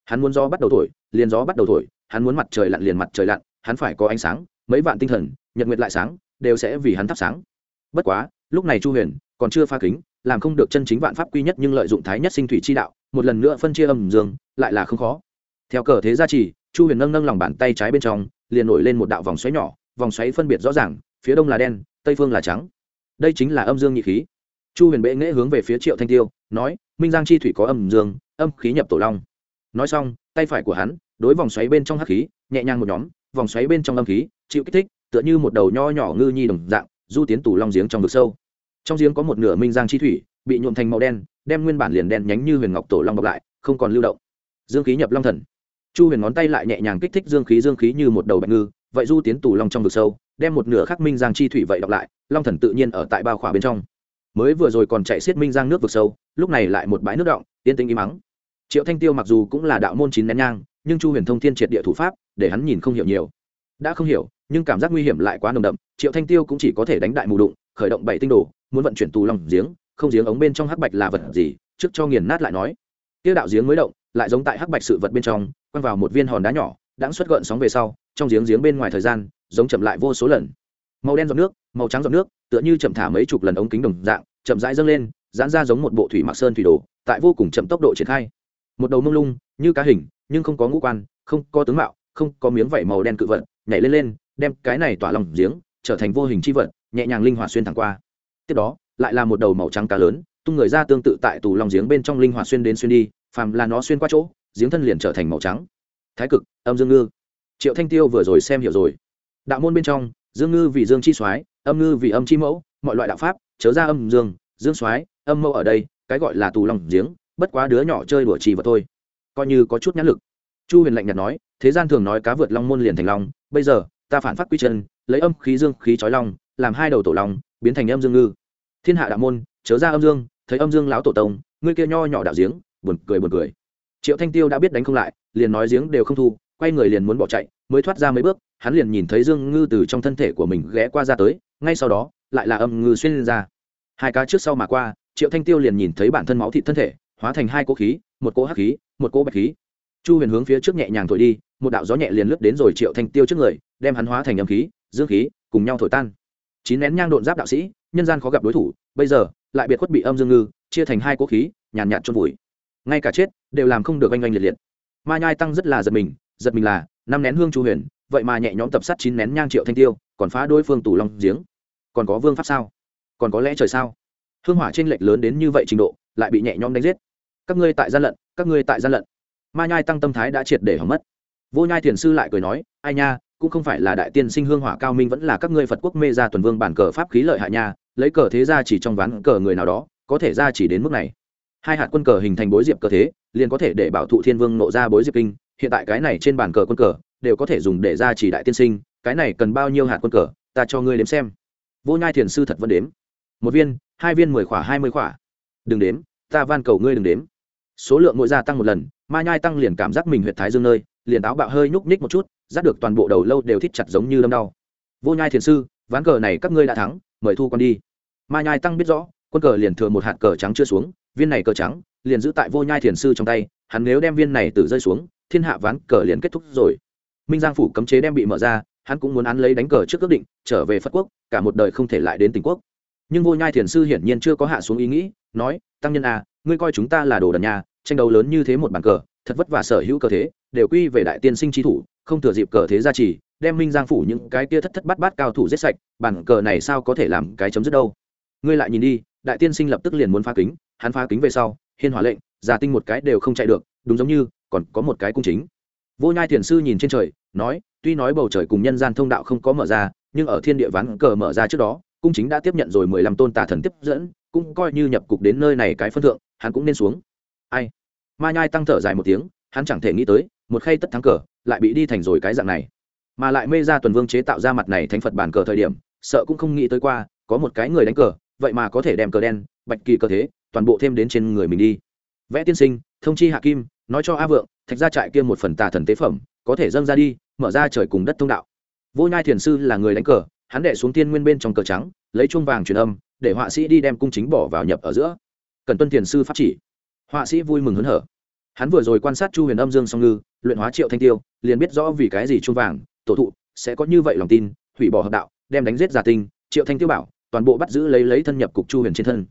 Hắn muốn gió bắt đầu thổi, liền gió bắt đầu thổi, hắn muốn mặt trời lặn liền mặt trời lặn, hắn phải có ánh sáng, mấy vạn tinh thần, nhật nguyệt lại sáng, đều sẽ vì hắn thắp sáng. Bất quá, lúc này chu huyền còn chưa pha kính, làm không được chân chính vạn pháp quy nhất nhưng lợi dụng thái nhất sinh thủy chi đạo, một lần nữa phân chia âm dương, lại là không khó. Theo cờ thế gia trì, chu huyền nâng nâng lòng bàn tay trái bên trong, liền nổi lên một đạo vòng xoáy nhỏ, vòng xoáy phân biệt rõ ràng, phía đông là đen, tây phương là trắng. Đây chính là âm dương nhị khí. Chu huyền bệ nghễ hướng về phía triệu thanh tiêu, nói, minh giang chi thủy có âm dương âm khí nhập tổ long. Nói xong, tay phải của hắn, đối vòng xoáy bên trong hắc khí, nhẹ nhàng một nhóm, vòng xoáy bên trong âm khí, chịu kích thích, tựa như một đầu nho nhỏ ngư nhi đồng dạng, du tiến tủ long giếng trong vực sâu. Trong giếng có một nửa minh giang chi thủy, bị nhuộm thành màu đen, đem nguyên bản liền đen nhánh như huyền ngọc tổ long bọc lại, không còn lưu động. Dương khí nhập long thần. Chu huyền ngón tay lại nhẹ nhàng kích thích dương khí dương khí như một đầu bạch ngư, vậy du tiến tù long trong vực sâu, đem một nửa khắc minh giang chi thủy vậy đọc lại, long thần tự nhiên ở tại bao khỏa bên trong. Mới vừa rồi còn chạy xiết minh giang nước vực sâu, lúc này lại một bãi nước động, yên tĩnh im mắng triệu thanh tiêu mặc dù cũng là đạo môn chín nén nhang, nhưng chu huyền thông thiên triệt địa thủ pháp, để hắn nhìn không hiểu nhiều. Đã không hiểu, nhưng cảm giác nguy hiểm lại quá nồng đậm, triệu thanh tiêu cũng chỉ có thể đánh đại mù đụng, khởi động bảy tinh đồ, muốn vận chuyển tù lòng giếng, không giếng ống bên trong hắc bạch là vật gì, trước cho nghiền nát lại nói. Tiêu đạo giếng mới động, lại giống tại hắc bạch sự vật bên trong, quăng vào một viên hòn đá nhỏ đã xuất gợn sóng về sau, trong giếng giếng bên ngoài thời gian, giống chậm lại vô số lần. Màu đen giọt nước, màu trắng giọt nước, tựa như chậm thả mấy chục lần ống kính đồng dạng, chậm rãi dâng lên, giãn ra giống một bộ thủy mặc sơn thủy đồ, tại vô cùng chậm tốc độ triển khai một đầu mông lung, như cá hình, nhưng không có ngũ quan, không có tướng mạo, không có miếng vảy màu đen cự vật, nhảy lên lên, đem cái này tỏa lòng giếng, trở thành vô hình chi vật, nhẹ nhàng linh hoạt xuyên thẳng qua. Tiếp đó, lại là một đầu màu trắng cá lớn, tung người ra tương tự tại tù lòng giếng bên trong linh hoạt xuyên đến xuyên đi, phàm là nó xuyên qua chỗ, giếng thân liền trở thành màu trắng. Thái cực, âm dương ngư. Triệu thanh tiêu vừa rồi xem hiểu rồi. Đạo môn bên trong, dương ngư vì dương chi soái, âm ngư vì âm chi mẫu, mọi loại đạo pháp, chớ ra âm dương dương soái, âm mẫu ở đây, cái gọi là tù lòng giếng bất quá đứa nhỏ chơi đùa trì vật thôi. Coi như có chút nhãn lực. Chu huyền lạnh nhạt nói, thế gian thường nói cá vượt long môn liền thành long, bây giờ, ta phản phát quy chân, lấy âm khí dương khí trói long, làm hai đầu tổ long, biến thành âm dương ngư. Thiên hạ đạo môn, chớ ra âm dương, thấy âm dương lão tổ tông, ngươi kia nho nhỏ đạo giếng, buồn cười buồn cười. Triệu thanh tiêu đã biết đánh không lại, liền nói giếng đều không thu, quay người liền muốn bỏ chạy, mới thoát ra mấy bước, hắn liền nhìn thấy dương ngư từ trong thân thể của mình ghé qua ra tới, ngay sau đó, lại là âm ngư xuyên lên ra. Hai cá trước sau mà qua, triệu thanh tiêu liền nhìn thấy bản thân máu thịt thân thể hóa thành hai cỗ khí, một cỗ hắc khí, một cỗ bạch khí. Chu huyền hướng phía trước nhẹ nhàng thổi đi, một đạo gió nhẹ liền lướt đến rồi triệu thanh tiêu trước người, đem hắn hóa thành âm khí, dương khí, cùng nhau thổi tan. Chín nén nhang độn giáp đạo sĩ, nhân gian khó gặp đối thủ, bây giờ, lại biệt khuất bị âm dương ngư, chia thành hai cỗ khí, nhàn nhạt trôn vùi. Ngay cả chết, đều làm không được oanh oanh liệt liệt. Ma nhai tăng rất là giật mình giật mình là, năm nén hương chu huyền, vậy mà nhẹ nhõm tập sát chín nén nhang triệu thanh tiêu, còn phá đối phương tủ long giếng. Còn có vương pháp sao? Còn có lẽ trời sao? Hương hỏa trên lệch lớn đến như vậy trình độ, lại bị nhẹ nhõm đánh giết các ngươi tại gian lận, các ngươi tại gian lận. Ma nhai tăng tâm thái đã triệt để hỏng mất. Vô nhai thiền sư lại cười nói, ai nha, cũng không phải là đại tiên sinh hương hỏa cao minh vẫn là các ngươi phật quốc mê ra tuần vương bản cờ pháp khí lợi hại nha, lấy cờ thế ra chỉ trong ván cờ người nào đó, có thể ra chỉ đến mức này. Hai hạt quân cờ hình thành bối diệp cờ thế, liền có thể để bảo thụ thiên vương nộ ra bối diệp kinh, hiện tại cái này trên bàn cờ quân cờ, đều có thể dùng để ra chỉ đại tiên sinh, cái này cần bao nhiêu hạt quân cờ, ta cho ngươi đếm xem. Vô nhai thiền sư thật vẫn đếm. Một viên, hai viên mười khỏa, hai mươi khỏa. Đừng đếm, ta van cầu ngươi đừng đếm số lượng mỗi gia tăng một lần, ma nhai tăng liền cảm giác mình huyệt thái dương nơi, liền táo bạo hơi nhúc nhích một chút dắt được toàn bộ đầu lâu đều thít chặt giống như đâm đau. Vô nhai thiền sư, ván cờ này các ngươi đã thắng, mời thu con đi. Ma nhai tăng biết rõ, quân cờ liền thừa một hạt cờ trắng chưa xuống, viên này cờ trắng liền giữ tại vô nhai thiền sư trong tay, hắn nếu đem viên này từ rơi xuống, thiên hạ ván cờ liền kết thúc rồi. Minh giang phủ cấm chế đem bị mở ra, hắn cũng muốn án lấy đánh cờ trước ước định, trở về phật quốc, cả một đời không thể lại đến tỉnh quốc. Nhưng vô nhai thiền sư hiển nhiên chưa có hạ xuống ý nghĩ, nói, tăng nhân à ngươi coi chúng ta là đồ đần nhà tranh đấu lớn như thế một bàn cờ, thật vất vả sở hữu cờ thế, đều quy về đại tiên sinh trí thủ, không thừa dịp cờ thế gia trì, đem minh giang phủ những cái kia thất thất bát bát cao thủ giết sạch, bàn cờ này sao có thể làm cái chấm dứt đâu? Ngươi lại nhìn đi, đại tiên sinh lập tức liền muốn phá kính, hắn phá kính về sau, hiên hỏa lệnh giả tinh một cái đều không chạy được, đúng giống như, còn có một cái cung chính. Vô nhai thiền sư nhìn trên trời, nói, tuy nói bầu trời cùng nhân gian thông đạo không có mở ra, nhưng ở thiên địa ván cờ mở ra trước đó, cung chính đã tiếp nhận rồi mười lăm tôn tà thần tiếp dẫn, cũng coi như nhập cục đến nơi này cái phân thượng, hắn cũng nên xuống ai? Ma nhai tăng thở dài một tiếng, hắn chẳng thể nghĩ tới, một khay tất thắng cờ, lại bị đi thành rồi cái dạng này. Mà lại mê ra tuần vương chế tạo ra mặt này thành phật bản cờ thời điểm, sợ cũng không nghĩ tới qua, có một cái người đánh cờ, vậy mà có thể đem cờ đen, bạch kỳ cờ thế, toàn bộ thêm đến trên người mình đi. Vẽ tiên sinh, thông chi hạ kim, nói cho a vượng, thạch ra trại kia một phần tà thần tế phẩm, có thể dâng ra đi, mở ra trời cùng đất thông đạo. Vô nhai thiền sư là người đánh cờ, hắn đệ xuống tiên nguyên bên trong cờ trắng, lấy chuông vàng truyền âm, để họa sĩ đi đem cung chính bỏ vào nhập ở giữa. Cần tuân thiền sư pháp chỉ họa sĩ vui mừng hớn hở. Hắn vừa rồi quan sát chu huyền âm dương song ngư, luyện hóa triệu thanh tiêu, liền biết rõ vì cái gì chuông vàng, tổ thụ, sẽ có như vậy lòng tin, hủy bỏ hợp đạo, đem đánh giết giả tinh, triệu thanh tiêu bảo, toàn bộ bắt giữ lấy lấy thân nhập cục chu huyền trên thân.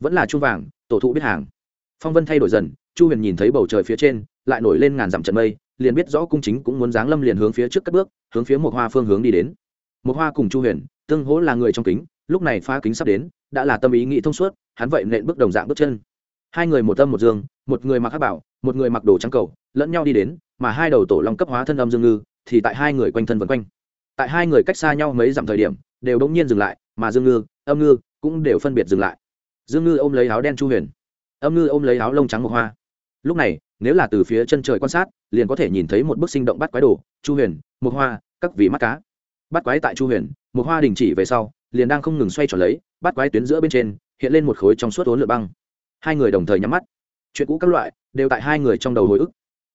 Vẫn là chuông vàng, tổ thụ biết hàng. Phong vân thay đổi dần, chu huyền nhìn thấy bầu trời phía trên, lại nổi lên ngàn dặm trận mây, liền biết rõ cung chính cũng muốn giáng lâm liền hướng phía trước cất bước, hướng phía một hoa phương hướng đi đến. Một hoa cùng chu huyền, tương hỗ là người trong kính, lúc này pha kính sắp đến, đã là tâm ý nghĩ thông suốt, hắn vậy nện bước đồng dạng bước chân hai người một tâm một dương, một người mặc hát bảo, một người mặc đồ trắng cầu, lẫn nhau đi đến, mà hai đầu tổ long cấp hóa thân âm dương ngư, thì tại hai người quanh thân vân quanh. Tại hai người cách xa nhau mấy dặm thời điểm, đều đống nhiên dừng lại, mà dương ngư, âm ngư cũng đều phân biệt dừng lại. Dương ngư ôm lấy áo đen chu huyền, âm ngư ôm lấy áo lông trắng một hoa. Lúc này, nếu là từ phía chân trời quan sát, liền có thể nhìn thấy một bức sinh động bắt quái đồ, chu huyền một hoa, các vị mắt cá. Bắt quái tại chu huyền một hoa đình chỉ về sau, liền đang không ngừng xoay trở lấy, bắt quái tuyến giữa bên trên, hiện lên một khối trong suốt ốn lượt băng hai người đồng thời nhắm mắt. Chuyện cũ các loại đều tại hai người trong đầu hồi ức.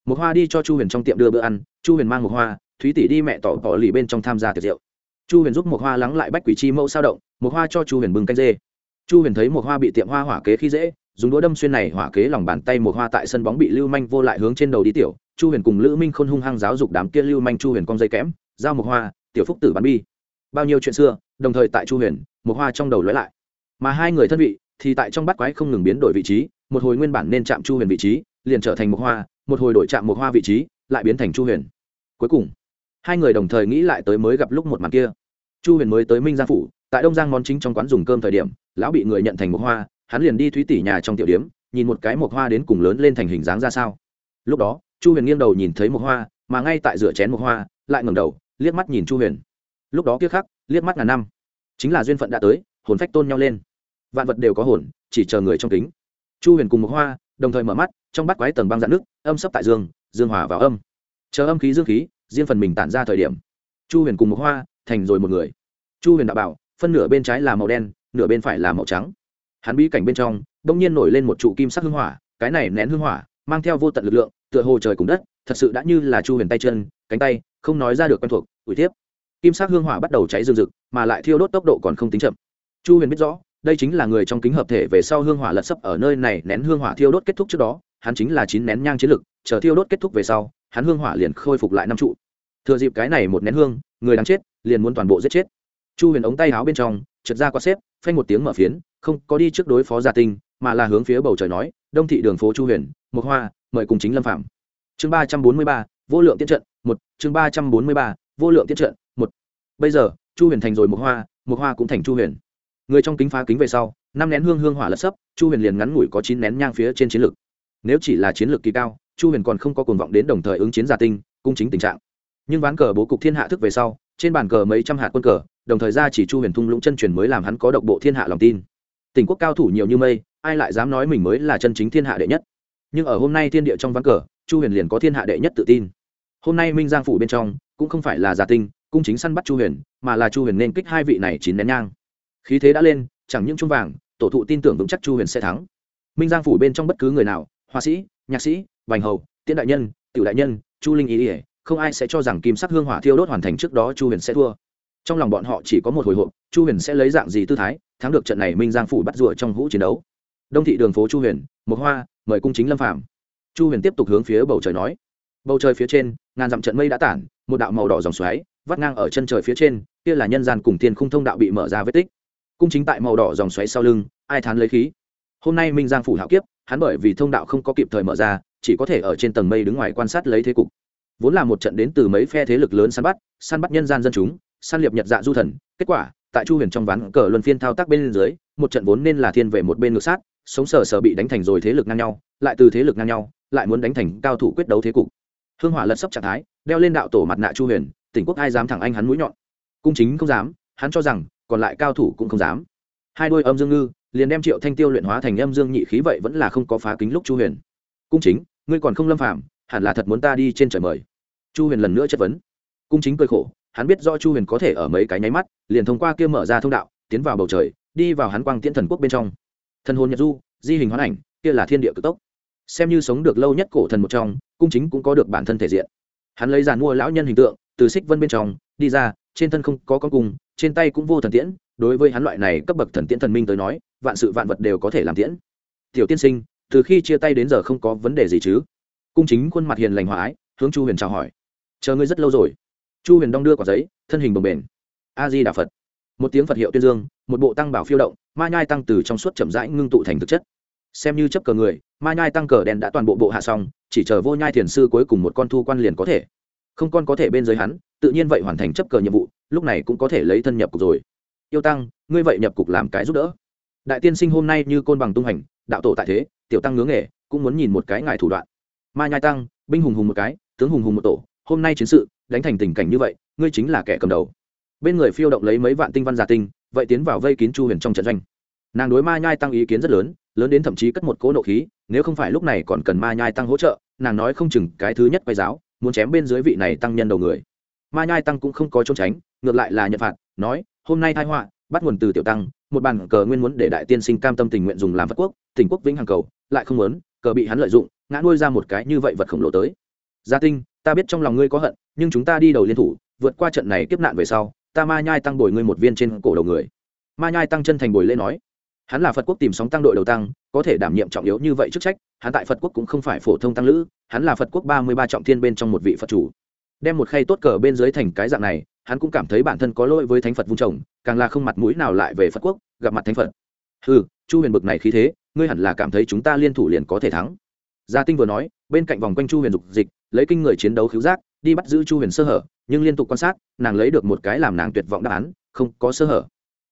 Một hoa đi cho chu huyền trong tiệm đưa bữa ăn, chu huyền mang một hoa, thúy tỷ đi mẹ tỏ tỏ lì bên trong tham gia tiệc rượu. Chu huyền giúp một hoa lắng lại bách quỷ chi mẫu sao động một hoa cho chu huyền bưng canh dê. Chu huyền thấy một hoa bị tiệm hoa hỏa kế khi dễ, dùng đũa đâm xuyên này hỏa kế lòng bàn tay một hoa tại sân bóng bị lưu manh vô lại hướng trên đầu đi tiểu. Chu huyền cùng lữ minh khôn hung hăng giáo dục đám kia lưu manh chu huyền con dây kẽm giao một hoa, tiểu phúc tử bắn bi. Bao nhiêu chuyện xưa, đồng thời tại chu huyền một hoa trong đầu lóe lại. Mà hai người thân vị thì tại trong bắt quái không ngừng biến đổi vị trí, một hồi nguyên bản nên chạm chu huyền vị trí, liền trở thành một hoa, một hồi đổi chạm một hoa vị trí, lại biến thành chu huyền. Cuối cùng, hai người đồng thời nghĩ lại tới mới gặp lúc một màn kia. Chu huyền mới tới minh giang phủ, tại đông giang món chính trong quán dùng cơm thời điểm, lão bị người nhận thành một hoa, hắn liền đi thúy tỷ nhà trong tiểu điếm, nhìn một cái một hoa đến cùng lớn lên thành hình dáng ra sao. Lúc đó, chu huyền nghiêng đầu nhìn thấy một hoa, mà ngay tại rửa chén một hoa, lại ngẩng đầu, liếc mắt nhìn chu huyền. Lúc đó kia khắc, liếc mắt ngàn năm. Chính là duyên phận đã tới, hồn phách tôn nhau lên vạn vật đều có hồn, chỉ chờ người trong kính. Chu huyền cùng một hoa đồng thời mở mắt, trong bắt quái tầng băng dạn nước, âm sấp tại dương dương hòa vào âm. Chờ âm khí dương khí, riêng phần mình tản ra thời điểm, chu huyền cùng một hoa thành rồi một người. Chu huyền đạo bảo, phân nửa bên trái là màu đen, nửa bên phải là màu trắng. Hắn bí cảnh bên trong, đông nhiên nổi lên một trụ kim sắc hương hỏa, cái này nén hương hỏa, mang theo vô tận lực lượng, tựa hồ trời cùng đất, thật sự đã như là chu huyền tay chân, cánh tay, không nói ra được quen thuộc, ủi tiếp kim sắc hương hỏa bắt đầu cháy rừng rực, mà lại thiêu đốt tốc độ còn không tính chậm. Chu huyền biết rõ đây chính là người trong kính hợp thể về sau hương hỏa lật sấp ở nơi này, nén hương hỏa thiêu đốt kết thúc trước đó, hắn chính là chín nén nhang chiến lực, chờ thiêu đốt kết thúc về sau, hắn hương hỏa liền khôi phục lại năm trụ. Thừa dịp cái này một nén hương, người đang chết, liền muốn toàn bộ giết chết. Chu huyền ống tay áo bên trong, trượt ra qua xếp, phanh một tiếng mở phiến, không có đi trước đối phó gia tinh, mà là hướng phía bầu trời nói, đông thị đường phố chu huyền một hoa, mời cùng chính lâm phạm chương ba trăm bốn mươi ba, vô lượng tiết trận, một, chương ba trăm bốn mươi ba, vô lượng tiết trận, một. Bây giờ, chu huyền thành rồi một hoa một hoa cũng thành chu huyền người trong kính phá kính về sau, năm nén hương hương hỏa lật sấp, chu huyền liền ngắn ngủi có chín nén nhang phía trên chiến lược nếu chỉ là chiến lược kỳ cao, chu huyền còn không có cuồng vọng đến đồng thời ứng chiến gia tinh, cung chính tình trạng. Nhưng ván cờ bố cục thiên hạ thức về sau, trên bàn cờ mấy trăm hạt quân cờ, đồng thời ra chỉ chu huyền thung lũng chân truyền mới làm hắn có độc bộ thiên hạ lòng tin. Tình quốc cao thủ nhiều như mây, ai lại dám nói mình mới là chân chính thiên hạ đệ nhất? Nhưng ở hôm nay thiên địa trong ván cờ, chu huyền liền có thiên hạ đệ nhất tự tin. Hôm nay minh giang phủ bên trong, cũng không phải là giả tinh, cung chính săn bắt chu huyền, mà là chu huyền nên kích hai vị này chín nén nhang khí thế đã lên, chẳng những trung vàng, tổ thụ tin tưởng vững chắc chu huyền sẽ thắng. Minh giang phủ bên trong bất cứ người nào, họa sĩ, nhạc sĩ, vành hầu, tiễn đại nhân, tiểu đại nhân, chu linh ý ỉa không ai sẽ cho rằng kim sắc hương hỏa thiêu đốt hoàn thành trước đó chu huyền sẽ thua. Trong lòng bọn họ chỉ có một hồi hộp, chu huyền sẽ lấy dạng gì tư thái, thắng được trận này minh giang phủ bắt rùa trong hũ chiến đấu. Đông thị đường phố chu huyền một hoa, mời cung chính lâm phạm chu huyền tiếp tục hướng phía bầu trời nói. Bầu trời phía trên, ngàn dặm trận mây đã tản, một đạo màu đỏ dòng xoáy, vắt ngang ở chân trời phía trên, kia là nhân gian cùng tiên khung thông đạo bị mở ra vết tích cung chính tại màu đỏ dòng xoáy sau lưng, ai thán lấy khí. Hôm nay minh giang phủ hạo kiếp, hắn bởi vì thông đạo không có kịp thời mở ra, chỉ có thể ở trên tầng mây đứng ngoài quan sát lấy thế cục. Vốn là một trận đến từ mấy phe thế lực lớn săn bắt săn bắt nhân gian dân chúng, săn liệp nhật dạ du thần, kết quả, tại chu huyền trong ván cờ luân phiên thao tác bên dưới, một trận vốn nên là thiên về một bên ngược sát, sống sờ sờ bị đánh thành rồi thế lực ngang nhau, lại từ thế lực ngang nhau, lại muốn đánh thành cao thủ quyết đấu thế cục. Hương hỏa lật sấp trạng thái, đeo lên đạo tổ mặt nạ chu huyền, tỉnh quốc ai dám thẳng anh hắn mũi nhọn? Cung chính không dám, hắn cho rằng còn lại cao thủ cũng không dám. Hai đôi âm dương ngư, liền đem triệu thanh tiêu luyện hóa thành âm dương nhị khí vậy vẫn là không có phá kính lúc chu huyền. Cung chính, ngươi còn không lâm phạm hẳn là thật muốn ta đi trên trời mời. Chu huyền lần nữa chất vấn. Cung chính cười khổ, hắn biết do chu huyền có thể ở mấy cái nháy mắt, liền thông qua kia mở ra thông đạo, tiến vào bầu trời, đi vào hắn quang tiễn thần quốc bên trong. Thần hồn nhật du, di hình hoán ảnh, kia là thiên địa cực tốc. Xem như sống được lâu nhất cổ thần một trong, cung chính cũng có được bản thân thể diện. Hắn lấy giàn mua lão nhân hình tượng, từ xích vân bên trong, đi ra trên thân không có con cung trên tay cũng vô thần tiễn, đối với hắn loại này cấp bậc thần tiễn thần minh tới nói, vạn sự vạn vật đều có thể làm tiễn. Tiểu tiên sinh, từ khi chia tay đến giờ không có vấn đề gì chứ? Cung chính khuôn mặt hiền lành hòa ái, hướng chu huyền chào hỏi. Chờ ngươi rất lâu rồi. Chu huyền đong đưa quả giấy, thân hình bồng bềnh. A di đà phật. Một tiếng phật hiệu tuyên dương, một bộ tăng bảo phiêu động, ma nhai tăng từ trong suốt chậm rãi ngưng tụ thành thực chất. Xem như chấp cờ người, ma nhai tăng cờ đen đã toàn bộ bộ hạ xong, chỉ chờ vô nhai thiền sư cuối cùng một con thu quan liền có thể không con có thể bên dưới hắn, tự nhiên vậy hoàn thành chấp cờ nhiệm vụ, lúc này cũng có thể lấy thân nhập cục rồi. Yêu tăng, ngươi vậy nhập cục làm cái giúp đỡ. Đại tiên sinh hôm nay như côn bằng tung hành, đạo tổ tại thế, tiểu tăng ngứa nghề, cũng muốn nhìn một cái ngài thủ đoạn. Ma nhai tăng, binh hùng hùng một cái, tướng hùng hùng một tổ, hôm nay chiến sự, đánh thành tình cảnh như vậy, ngươi chính là kẻ cầm đầu. Bên người phiêu động lấy mấy vạn tinh văn giả tinh, vậy tiến vào vây kín chu huyền trong trận doanh. Nàng đối ma nhai tăng ý kiến rất lớn lớn đến thậm chí cất một cỗ nộ khí, nếu không phải lúc này còn cần ma nhai tăng hỗ trợ, nàng nói không chừng cái thứ nhất quay giáo muốn chém bên dưới vị này tăng nhân đầu người. Ma nhai tăng cũng không có trốn tránh, ngược lại là nhận phạt, nói, hôm nay thai họa, bắt nguồn từ tiểu tăng, một bàn cờ nguyên muốn để đại tiên sinh cam tâm tình nguyện dùng làm vật quốc, tỉnh quốc vĩnh hàng cầu, lại không muốn, cờ bị hắn lợi dụng, ngã nuôi ra một cái như vậy vật khổng lồ tới. Gia tinh, ta biết trong lòng ngươi có hận, nhưng chúng ta đi đầu liên thủ, vượt qua trận này kiếp nạn về sau, ta ma nhai tăng bồi ngươi một viên trên cổ đầu người. Ma nhai tăng chân thành bồi lễ nói hắn là phật quốc tìm sóng tăng đội đầu tăng, có thể đảm nhiệm trọng yếu như vậy chức trách, hắn tại phật quốc cũng không phải phổ thông tăng lữ, hắn là phật quốc ba mươi ba trọng thiên bên trong một vị phật chủ. Đem một khay tốt cờ bên dưới thành cái dạng này, hắn cũng cảm thấy bản thân có lỗi với thánh phật vung trồng càng là không mặt mũi nào lại về phật quốc, gặp mặt thánh phật. Ừ chu huyền bực này khí thế, ngươi hẳn là cảm thấy chúng ta liên thủ liền có thể thắng. Gia tinh vừa nói, bên cạnh vòng quanh chu huyền dục dịch, lấy kinh người chiến đấu khiếu giác, đi bắt giữ chu huyền sơ hở, nhưng liên tục quan sát, nàng lấy được một cái làm nàng tuyệt vọng đáp án, không có sơ hở.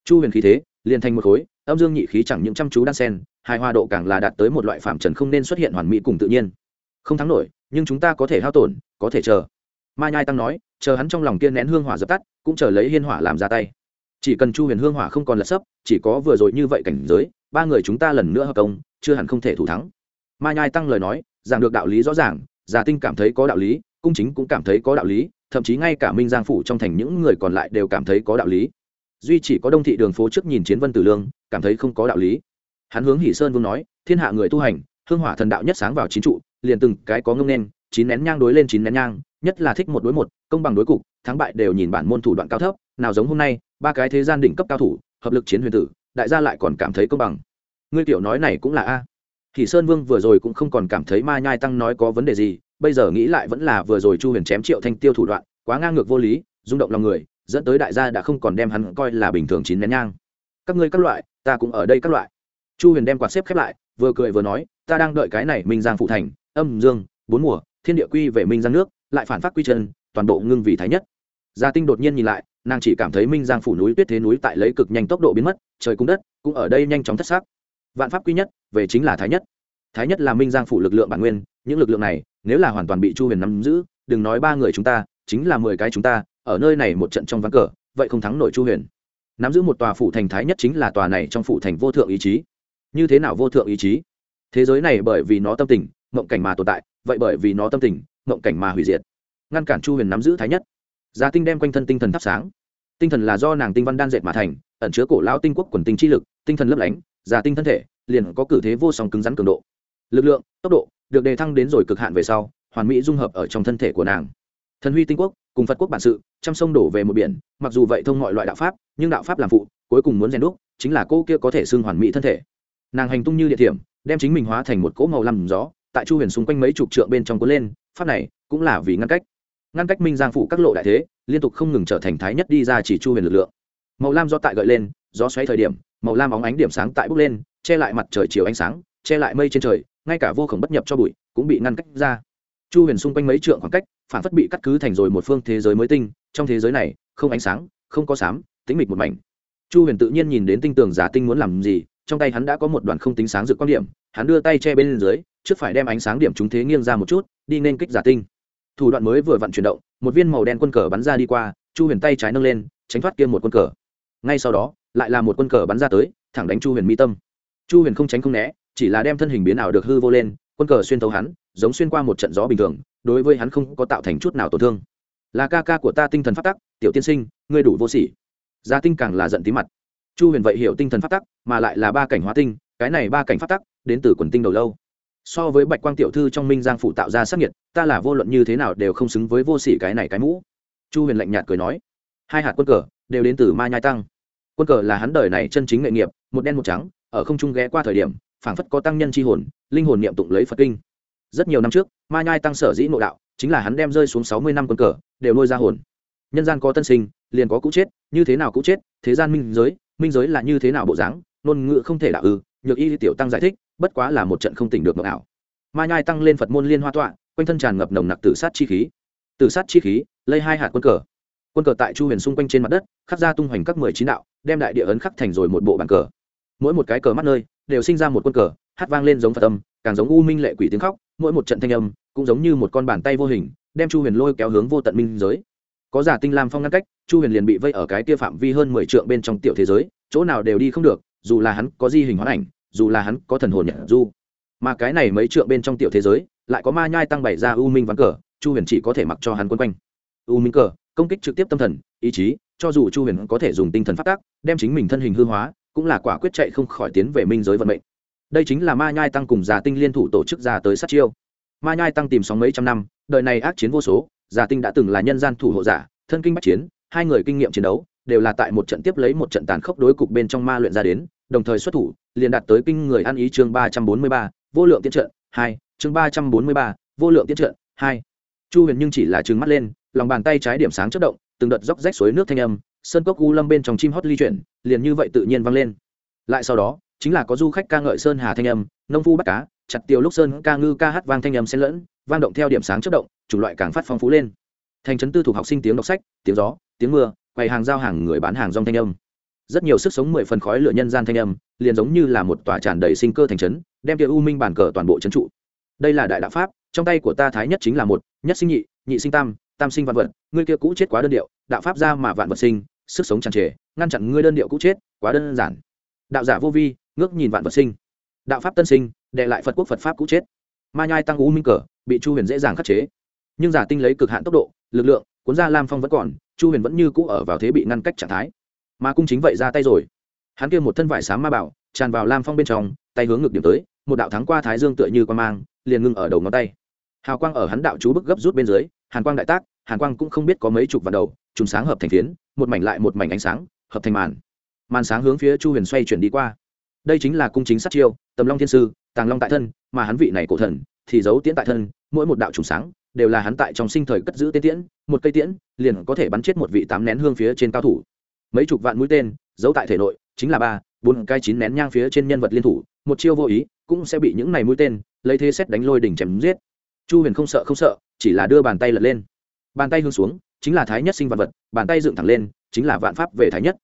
Chu huyền khí thế, liền thành một khối âm dương nhị khí chẳng những chăm chú đan sen hai hoa độ càng là đạt tới một loại phạm trần không nên xuất hiện hoàn mỹ cùng tự nhiên. Không thắng nổi, nhưng chúng ta có thể hao tổn, có thể chờ. Ma nhai tăng nói, chờ hắn trong lòng kiên nén hương hỏa dập tắt, cũng chờ lấy hiên hỏa làm ra tay. Chỉ cần chu huyền hương hỏa không còn lật sấp, chỉ có vừa rồi như vậy cảnh giới, ba người chúng ta lần nữa hợp công, chưa hẳn không thể thủ thắng. Ma nhai tăng lời nói, giảng được đạo lý rõ ràng giả tinh cảm thấy có đạo lý, cung chính cũng cảm thấy có đạo lý, thậm chí ngay cả minh giang phủ trong thành những người còn lại đều cảm thấy có đạo lý. Duy chỉ có đông thị đường phố trước nhìn chiến vân tử lương cảm thấy không có đạo lý. Hắn hướng hỷ sơn vương nói, thiên hạ người tu hành, hương hỏa thần đạo nhất sáng vào chín trụ, liền từng cái có ngông nên, chín nén nhang đối lên chín nén nhang, nhất là thích một đối một, công bằng đối cục, thắng bại đều nhìn bản môn thủ đoạn cao thấp, nào giống hôm nay, ba cái thế gian đỉnh cấp cao thủ, hợp lực chiến huyền tử, đại gia lại còn cảm thấy công bằng. Ngươi tiểu nói này cũng là a. Thì sơn vương vừa rồi cũng không còn cảm thấy ma nhai tăng nói có vấn đề gì, bây giờ nghĩ lại vẫn là vừa rồi chu huyền chém triệu thanh tiêu thủ đoạn, quá ngang ngược vô lý, rung động lòng người, dẫn tới đại gia đã không còn đem hắn coi là bình thường chín nén nhang các ngươi các loại, ta cũng ở đây các loại. Chu huyền đem quạt xếp khép lại, vừa cười vừa nói, ta đang đợi cái này minh giang phụ thành, âm, dương, bốn mùa, thiên địa quy về minh giang nước, lại phản phát quy chân, toàn bộ ngưng vì thái nhất. Gia tinh đột nhiên nhìn lại, nàng chỉ cảm thấy minh giang phủ núi tuyết thế núi tại lấy cực nhanh tốc độ biến mất, trời cung đất, cũng ở đây nhanh chóng thất xác. Vạn pháp quy nhất, về chính là thái nhất. Thái nhất là minh giang phủ lực lượng bản nguyên, những lực lượng này, nếu là hoàn toàn bị chu huyền nắm giữ, đừng nói ba người chúng ta, chính là mười cái chúng ta, ở nơi này một trận trong ván cờ, vậy không thắng nổi chu huyền nắm giữ một tòa phủ thành thái nhất chính là tòa này trong phủ thành vô thượng ý chí. Như thế nào vô thượng ý chí? Thế giới này bởi vì nó tâm tình, mộng cảnh mà tồn tại, vậy bởi vì nó tâm tình, mộng cảnh mà hủy diệt. Ngăn cản chu huyền nắm giữ thái nhất. Gia tinh đem quanh thân tinh thần thắp sáng. Tinh thần là do nàng tinh văn đan dệt mà thành, ẩn chứa cổ lao tinh quốc quần tinh chi lực, tinh thần lấp lánh, gia tinh thân thể, liền có cử thế vô song cứng rắn cường độ. Lực lượng, tốc độ, được đề thăng đến rồi cực hạn về sau, hoàn mỹ dung hợp ở trong thân thể của nàng thần huy tinh quốc cùng phật quốc bản sự, trăm sông đổ về một biển, mặc dù vậy thông mọi loại đạo pháp, nhưng đạo pháp làm phụ, cuối cùng muốn rèn đúc, chính là cô kia có thể xưng hoàn mỹ thân thể. Nàng hành tung như địa thiểm, đem chính mình hóa thành một cỗ màu làm gió, tại chu huyền xung quanh mấy chục trượng bên trong cuốn lên, pháp này cũng là vì ngăn cách. Ngăn cách minh giang phụ các lộ đại thế, liên tục không ngừng trở thành thái nhất đi ra chỉ chu huyền lực lượng. Màu lam do tại gợi lên, gió xoáy thời điểm, màu lam óng ánh điểm sáng tại bốc lên, che lại mặt trời chiều ánh sáng, che lại mây trên trời, ngay cả vô khổng bất nhập cho bụi cũng bị ngăn cách ra. Chu huyền xung quanh mấy trượng khoảng cách phản phất bị cắt cứ thành rồi một phương thế giới mới tinh, trong thế giới này, không ánh sáng, không có sám tính mịch một mảnh. Chu huyền tự nhiên nhìn đến tinh tường giả tinh muốn làm gì, trong tay hắn đã có một đoàn không tính sáng rực quan điểm, hắn đưa tay che bên dưới, trước phải đem ánh sáng điểm chúng thế nghiêng ra một chút, đi nên kích giả tinh. Thủ đoạn mới vừa vặn chuyển động, một viên màu đen quân cờ bắn ra đi qua, chu huyền tay trái nâng lên, tránh thoát kia một quân cờ. Ngay sau đó, lại là một quân cờ bắn ra tới, thẳng đánh chu huyền mi tâm. Chu huyền không tránh không né, chỉ là đem thân hình biến ảo được hư vô lên, quân cờ xuyên thấu hắn giống xuyên qua một trận gió bình thường, đối với hắn không có tạo thành chút nào tổn thương. Là ca ca của ta tinh thần phát tắc, tiểu tiên sinh, ngươi đủ vô sỉ. Gia tinh càng là giận tí mặt. Chu huyền vậy hiểu tinh thần phát tắc, mà lại là ba cảnh hóa tinh, cái này ba cảnh phát tắc, đến từ quần tinh đầu lâu. So với bạch quang tiểu thư trong minh giang phụ tạo ra sắc nhiệt ta là vô luận như thế nào đều không xứng với vô sỉ cái này cái mũ. Chu huyền lạnh nhạt cười nói. Hai hạt quân cờ, đều đến từ ma nhai tăng. Quân cờ là hắn đời này chân chính nghệ nghiệp, một đen một trắng, ở không trung ghé qua thời điểm, phảng phất có tăng nhân c h i hồn, linh hồn niệm tụng lấy phật kinh rất nhiều năm trước, ma nhai tăng sở dĩ nội đạo, chính là hắn đem rơi xuống sáu mươi năm quân cờ, đều nuôi ra hồn. Nhân gian có tân sinh, liền có cũ chết, như thế nào cũ chết, thế gian minh giới minh giới là như thế nào bộ dáng, ngôn ngữ không thể đạo ư, nhược y tiểu tăng giải thích, bất quá là một trận không tỉnh được mộng ảo. Ma nhai tăng lên phật môn liên hoa tọa, quanh thân tràn ngập nồng nặc tử sát chi khí. Tử sát chi khí, lây hai hạt quân cờ. Quân cờ tại chu huyền xung quanh trên mặt đất, khắc ra tung hoành các mười chín đạo, đem đại địa ấn khắc thành rồi một bộ bàn cờ. Mỗi một cái cờ mắt nơi, đều sinh ra một quân cờ hát vang lên giống phật âm, càng giống u minh lệ quỷ tiếng khóc, mỗi một trận thanh âm cũng giống như một con bàn tay vô hình, đem chu huyền lôi kéo hướng vô tận minh giới. Có giả tinh lam phong ngăn cách, chu huyền liền bị vây ở cái kia phạm vi hơn mười trượng bên trong tiểu thế giới, chỗ nào đều đi không được, dù là hắn có di hình hoán ảnh, dù là hắn có thần hồn nhận du. Mà cái này mấy trượng bên trong tiểu thế giới, lại có ma nhai tăng bày ra u minh ván cờ, chu huyền chỉ có thể mặc cho hắn quân quanh. U minh cờ, công kích trực tiếp tâm thần, ý chí, cho dù chu huyền có thể dùng tinh thần phát tác, đem chính mình thân hình hư hóa, cũng là quả quyết chạy không khỏi tiến về minh giới vận mệnh đây chính là ma nhai tăng cùng già tinh liên thủ tổ chức ra tới sát chiêu. Ma nhai tăng tìm sóng mấy trăm năm, đời này ác chiến vô số, già tinh đã từng là nhân gian thủ hộ giả, thân kinh bắc chiến, hai người kinh nghiệm chiến đấu, đều là tại một trận tiếp lấy một trận tàn khốc đối cục bên trong ma luyện ra đến, đồng thời xuất thủ, liền đạt tới kinh người ăn ý chương ba trăm bốn mươi ba, vô lượng tiết trận, hai, chương ba trăm bốn mươi ba, vô lượng tiết trận, hai. Chu huyền nhưng chỉ là trừng mắt lên, lòng bàn tay trái điểm sáng chất động, từng đợt róc rách suối nước thanh âm, sơn cốc u lâm bên trong chim hót ly chuyển, liền như vậy tự nhiên vang lên. Lại sau đó chính là có du khách ca ngợi sơn hà thanh âm, nông phu bắt cá, chặt tiêu lúc sơn ca ngư ca hát vang thanh âm xen lẫn, vang động theo điểm sáng chất động, chủng loại càng phát phong phú lên. Thành trấn tư thuộc học sinh tiếng đọc sách, tiếng gió, tiếng mưa, quầy hàng giao hàng người bán hàng rong thanh âm. Rất nhiều sức sống mười phần khói lửa nhân gian thanh âm, liền giống như là một tòa tràn đầy sinh cơ thành trấn, đem kia u minh bản cờ toàn bộ trấn trụ. Đây là đại đạo pháp, trong tay của ta thái nhất chính là một, nhất sinh nhị nhị sinh tam tam sinh vạn vật, ngươi kia cũ chết quá đơn điệu, đạo pháp ra mà vạn vật sinh, sức sống tràn trề, ngăn chặn ngươi đơn điệu cũ chết, quá đơn giản. Đạo giả vô vi ngước nhìn vạn vật sinh. Đạo pháp tân sinh, đệ lại phật quốc phật pháp cũ chết. Ma nhai tăng u minh cờ, bị chu huyền dễ dàng khắc chế. Nhưng giả tinh lấy cực hạn tốc độ, lực lượng, cuốn ra lam phong vẫn còn, chu huyền vẫn như cũ ở vào thế bị ngăn cách trạng thái. Mà cung chính vậy ra tay rồi. Hắn kia một thân vải sáng ma bảo, tràn vào lam phong bên trong, tay hướng ngược điểm tới, một đạo thắng qua thái dương tựa như quan mang, liền ngưng ở đầu ngón tay. Hào quang ở hắn đạo chú bức gấp rút bên dưới, hàn quang đại tác, hàn quang cũng không biết có mấy chục vạn đầu trùng sáng hợp thành phiến, một mảnh lại một mảnh ánh sáng, hợp thành màn. Màn sáng hướng phía chu huyền xoay chuyển đi qua đây chính là cung chính sát chiêu, tầm long thiên sư, tàng long tại thân, mà hắn vị này cổ thần, thì giấu tiễn tại thân, mỗi một đạo trùng sáng, đều là hắn tại trong sinh thời cất giữ tên tiễn, một cây tiễn, liền có thể bắn chết một vị tám nén hương phía trên cao thủ. Mấy chục vạn mũi tên, giấu tại thể nội, chính là ba, bốn cây chín nén nhang phía trên nhân vật liên thủ, một chiêu vô ý, cũng sẽ bị những này mũi tên, lấy thế xét đánh lôi đỉnh chém giết. Chu huyền không sợ không sợ, chỉ là đưa bàn tay lật lên. Bàn tay hướng xuống, chính là thái nhất sinh vật vật, bàn tay dựng thẳng lên, chính là vạn pháp về thái nhất.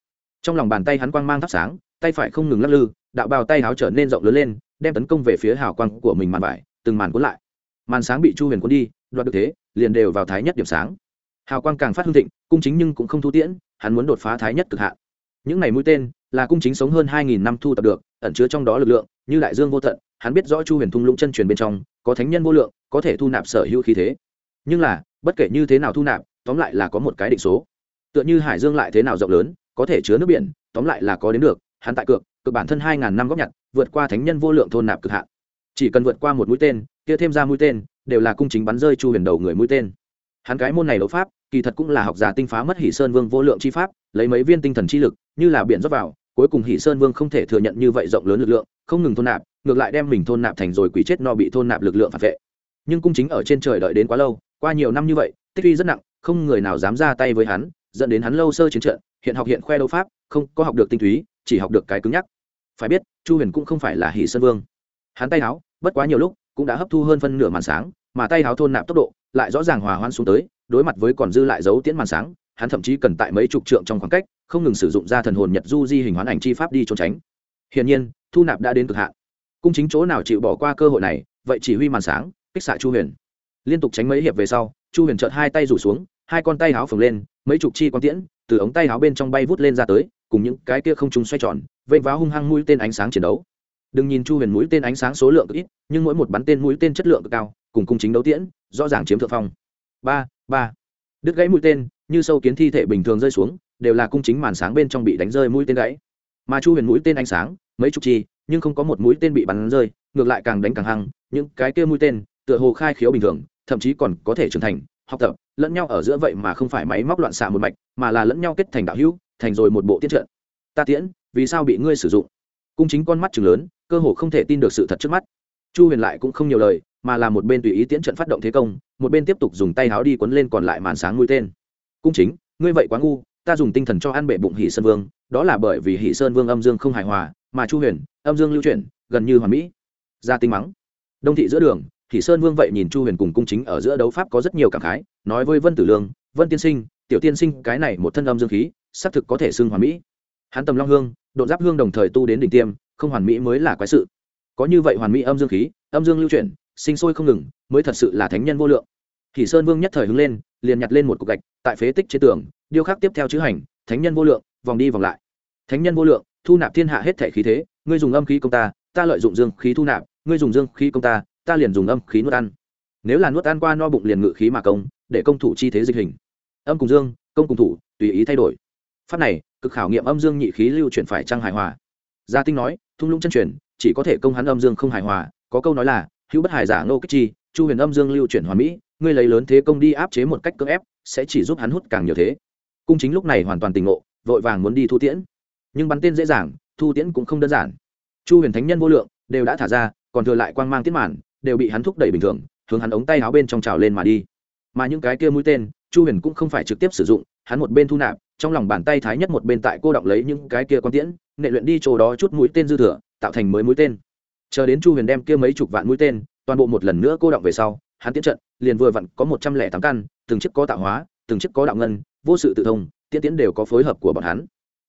Trong lòng bàn tay hắn quang mang thắp sáng tay phải không ngừng lắc lư, đạo bào tay háo trở nên rộng lớn lên, đem tấn công về phía hào quang của mình màn vải, từng màn cuốn lại. Màn sáng bị chu huyền cuốn đi, đoạt được thế, liền đều vào thái nhất điểm sáng. Hào quang càng phát hương thịnh, cung chính nhưng cũng không thu tiễn, hắn muốn đột phá thái nhất cực hạn. Những này mũi tên, là cung chính sống hơn hai nghìn năm thu tập được, ẩn chứa trong đó lực lượng, như đại dương vô tận, hắn biết rõ chu huyền thung lũng chân truyền bên trong, có thánh nhân vô lượng, có thể thu nạp sở hữu khí thế. Nhưng là, bất kể như thế nào thu nạp, tóm lại là có một cái định số. Tựa như hải dương lại thế nào rộng lớn, có thể chứa nước biển, tóm lại là có đến được hắn tại cược cược bản thân hai ngàn năm góp nhặt, vượt qua thánh nhân vô lượng thôn nạp cực hạn. Chỉ cần vượt qua một mũi tên, kia thêm ra mũi tên, đều là cung chính bắn rơi chu huyền đầu người mũi tên. Hắn cái môn này đấu pháp, kỳ thật cũng là học giả tinh phá mất hỷ sơn vương vô lượng chi pháp, lấy mấy viên tinh thần chi lực, như là biển rót vào, cuối cùng hỷ sơn vương không thể thừa nhận như vậy rộng lớn lực lượng, không ngừng thôn nạp, ngược lại đem mình thôn nạp thành rồi quỷ chết no bị thôn nạp lực lượng phản vệ. Nhưng cung chính ở trên trời đợi đến quá lâu, qua nhiều năm như vậy, tích uy rất nặng, không người nào dám ra tay với hắn, dẫn đến hắn lâu sơ chiến trận, hiện học hiện khoe đấu pháp, không có học được tinh túy chỉ học được cái cứng nhắc. Phải biết, chu huyền cũng không phải là hỷ sơn vương. Hắn tay háo bất quá nhiều lúc, cũng đã hấp thu hơn phân nửa màn sáng, mà tay háo thôn nạp tốc độ, lại rõ ràng hòa hoan xuống tới, đối mặt với còn dư lại dấu tiễn màn sáng, hắn thậm chí cần tại mấy chục trượng trong khoảng cách, không ngừng sử dụng ra thần hồn nhật du di hình hoán ảnh chi pháp đi trốn tránh. Hiển nhiên, thu nạp đã đến cực hạn. Cung chính chỗ nào chịu bỏ qua cơ hội này, vậy chỉ huy màn sáng, kích xạ chu huyền. Liên tục tránh mấy hiệp về sau, chu huyền chợt hai tay rủ xuống, hai con tay háo phồng lên, mấy chục chi quang tiễn, từ ống tay háo bên trong bay vút lên ra tới cùng những cái kia không trung xoay tròn, vênh váo hung hăng mũi tên ánh sáng chiến đấu. Đừng nhìn chu huyền mũi tên ánh sáng số lượng cực ít, nhưng mỗi một bắn tên mũi tên chất lượng cực cao, cùng cung chính đấu tiễn, rõ ràng chiếm thượng phong. Ba ba. Đứt gãy mũi tên, như sâu kiến thi thể bình thường rơi xuống, đều là cung chính màn sáng bên trong bị đánh rơi mũi tên gãy. Mà chu huyền mũi tên ánh sáng, mấy chục chi, nhưng không có một mũi tên bị bắn rơi, ngược lại càng đánh càng hăng, những cái kia mũi tên, tựa hồ khai khiếu bình thường, thậm chí còn có thể trưởng thành, học tập, lẫn nhau ở giữa vậy mà không phải máy móc loạn xạ một mạch, mà là lẫn nhau kết thành đạo hữu thành rồi một bộ tiết trận. Ta tiễn, vì sao bị ngươi sử dụng? Cung chính con mắt chừng lớn, cơ hồ không thể tin được sự thật trước mắt. Chu huyền lại cũng không nhiều lời, mà là một bên tùy ý tiễn trận phát động thế công, một bên tiếp tục dùng tay háo đi quấn lên còn lại màn sáng mũi tên. Cung chính, ngươi vậy quá ngu, ta dùng tinh thần cho ăn bệ bụng hỷ sơn vương, đó là bởi vì hỷ sơn vương âm dương không hài hòa, mà chu huyền, âm dương lưu chuyển, gần như hoàn mỹ. Ra tinh mắng. Đông thị giữa đường, hỷ sơn vương vậy nhìn chu huyền cùng cung chính ở giữa đấu pháp có rất nhiều cảm khái, nói với vân tử lương, vân tiên sinh tiểu tiên sinh, cái này một thân âm dương khí, xác thực có thể xưng hoàn mỹ. Hắn tầm long hương độ giáp hương đồng thời tu đến đỉnh tiêm, không hoàn mỹ mới là quái sự. Có như vậy hoàn mỹ âm dương khí, âm dương lưu chuyển, sinh sôi không ngừng, mới thật sự là thánh nhân vô lượng. Thì sơn vương nhất thời hứng lên, liền nhặt lên một cục gạch, tại phế tích trên tường, điêu khắc tiếp theo chữ hành, thánh nhân vô lượng, vòng đi vòng lại. Thánh nhân vô lượng, thu nạp thiên hạ hết thể khí thế, ngươi dùng âm khí công ta ta lợi dụng dương khí thu nạp, ngươi dùng dương khí công ta ta liền dùng âm khí nuốt ăn. Nếu là nuốt ăn qua no bụng liền ngự khí mà công, để công thủ chi thế dịch hình âm cùng dương, công cùng thủ, tùy ý thay đổi. Pháp này, cực khảo nghiệm âm dương nhị khí lưu chuyển phải trăng hài hòa. Gia tinh nói, thung lũng chân truyền, chỉ có thể công hắn âm dương không hài hòa. Có câu nói là, hữu bất hài giả nô kích chi, chu huyền âm dương lưu chuyển hoàn mỹ, ngươi lấy lớn thế công đi áp chế một cách cưỡng ép, sẽ chỉ giúp hắn hút càng nhiều thế. Cung chính lúc này hoàn toàn tình ngộ, vội vàng muốn đi thu tiễn. Nhưng bắn tên dễ dàng, thu tiễn cũng không đơn giản. Chu huyền thánh nhân vô lượng, đều đã thả ra, còn thừa lại quang mang tiết màn, đều bị hắn thúc đẩy bình thường, hướng hắn ống tay áo bên trong trào lên mà đi. Mà những cái kia mũi tên chu huyền cũng không phải trực tiếp sử dụng, hắn một bên thu nạp, trong lòng bàn tay thái nhất một bên tại cô động lấy những cái kia con tiễn nệ luyện đi chỗ đó chút mũi tên dư thừa, tạo thành mới mũi tên. Chờ đến chu huyền đem kia mấy chục vạn mũi tên, toàn bộ một lần nữa cô động về sau, hắn tiến trận, liền vừa vặn có một trăm lẻ tám căn, từng chiếc có tạo hóa, từng chiếc có đạo ngân, vô sự tự thông, tiễn tiễn đều có phối hợp của bọn hắn.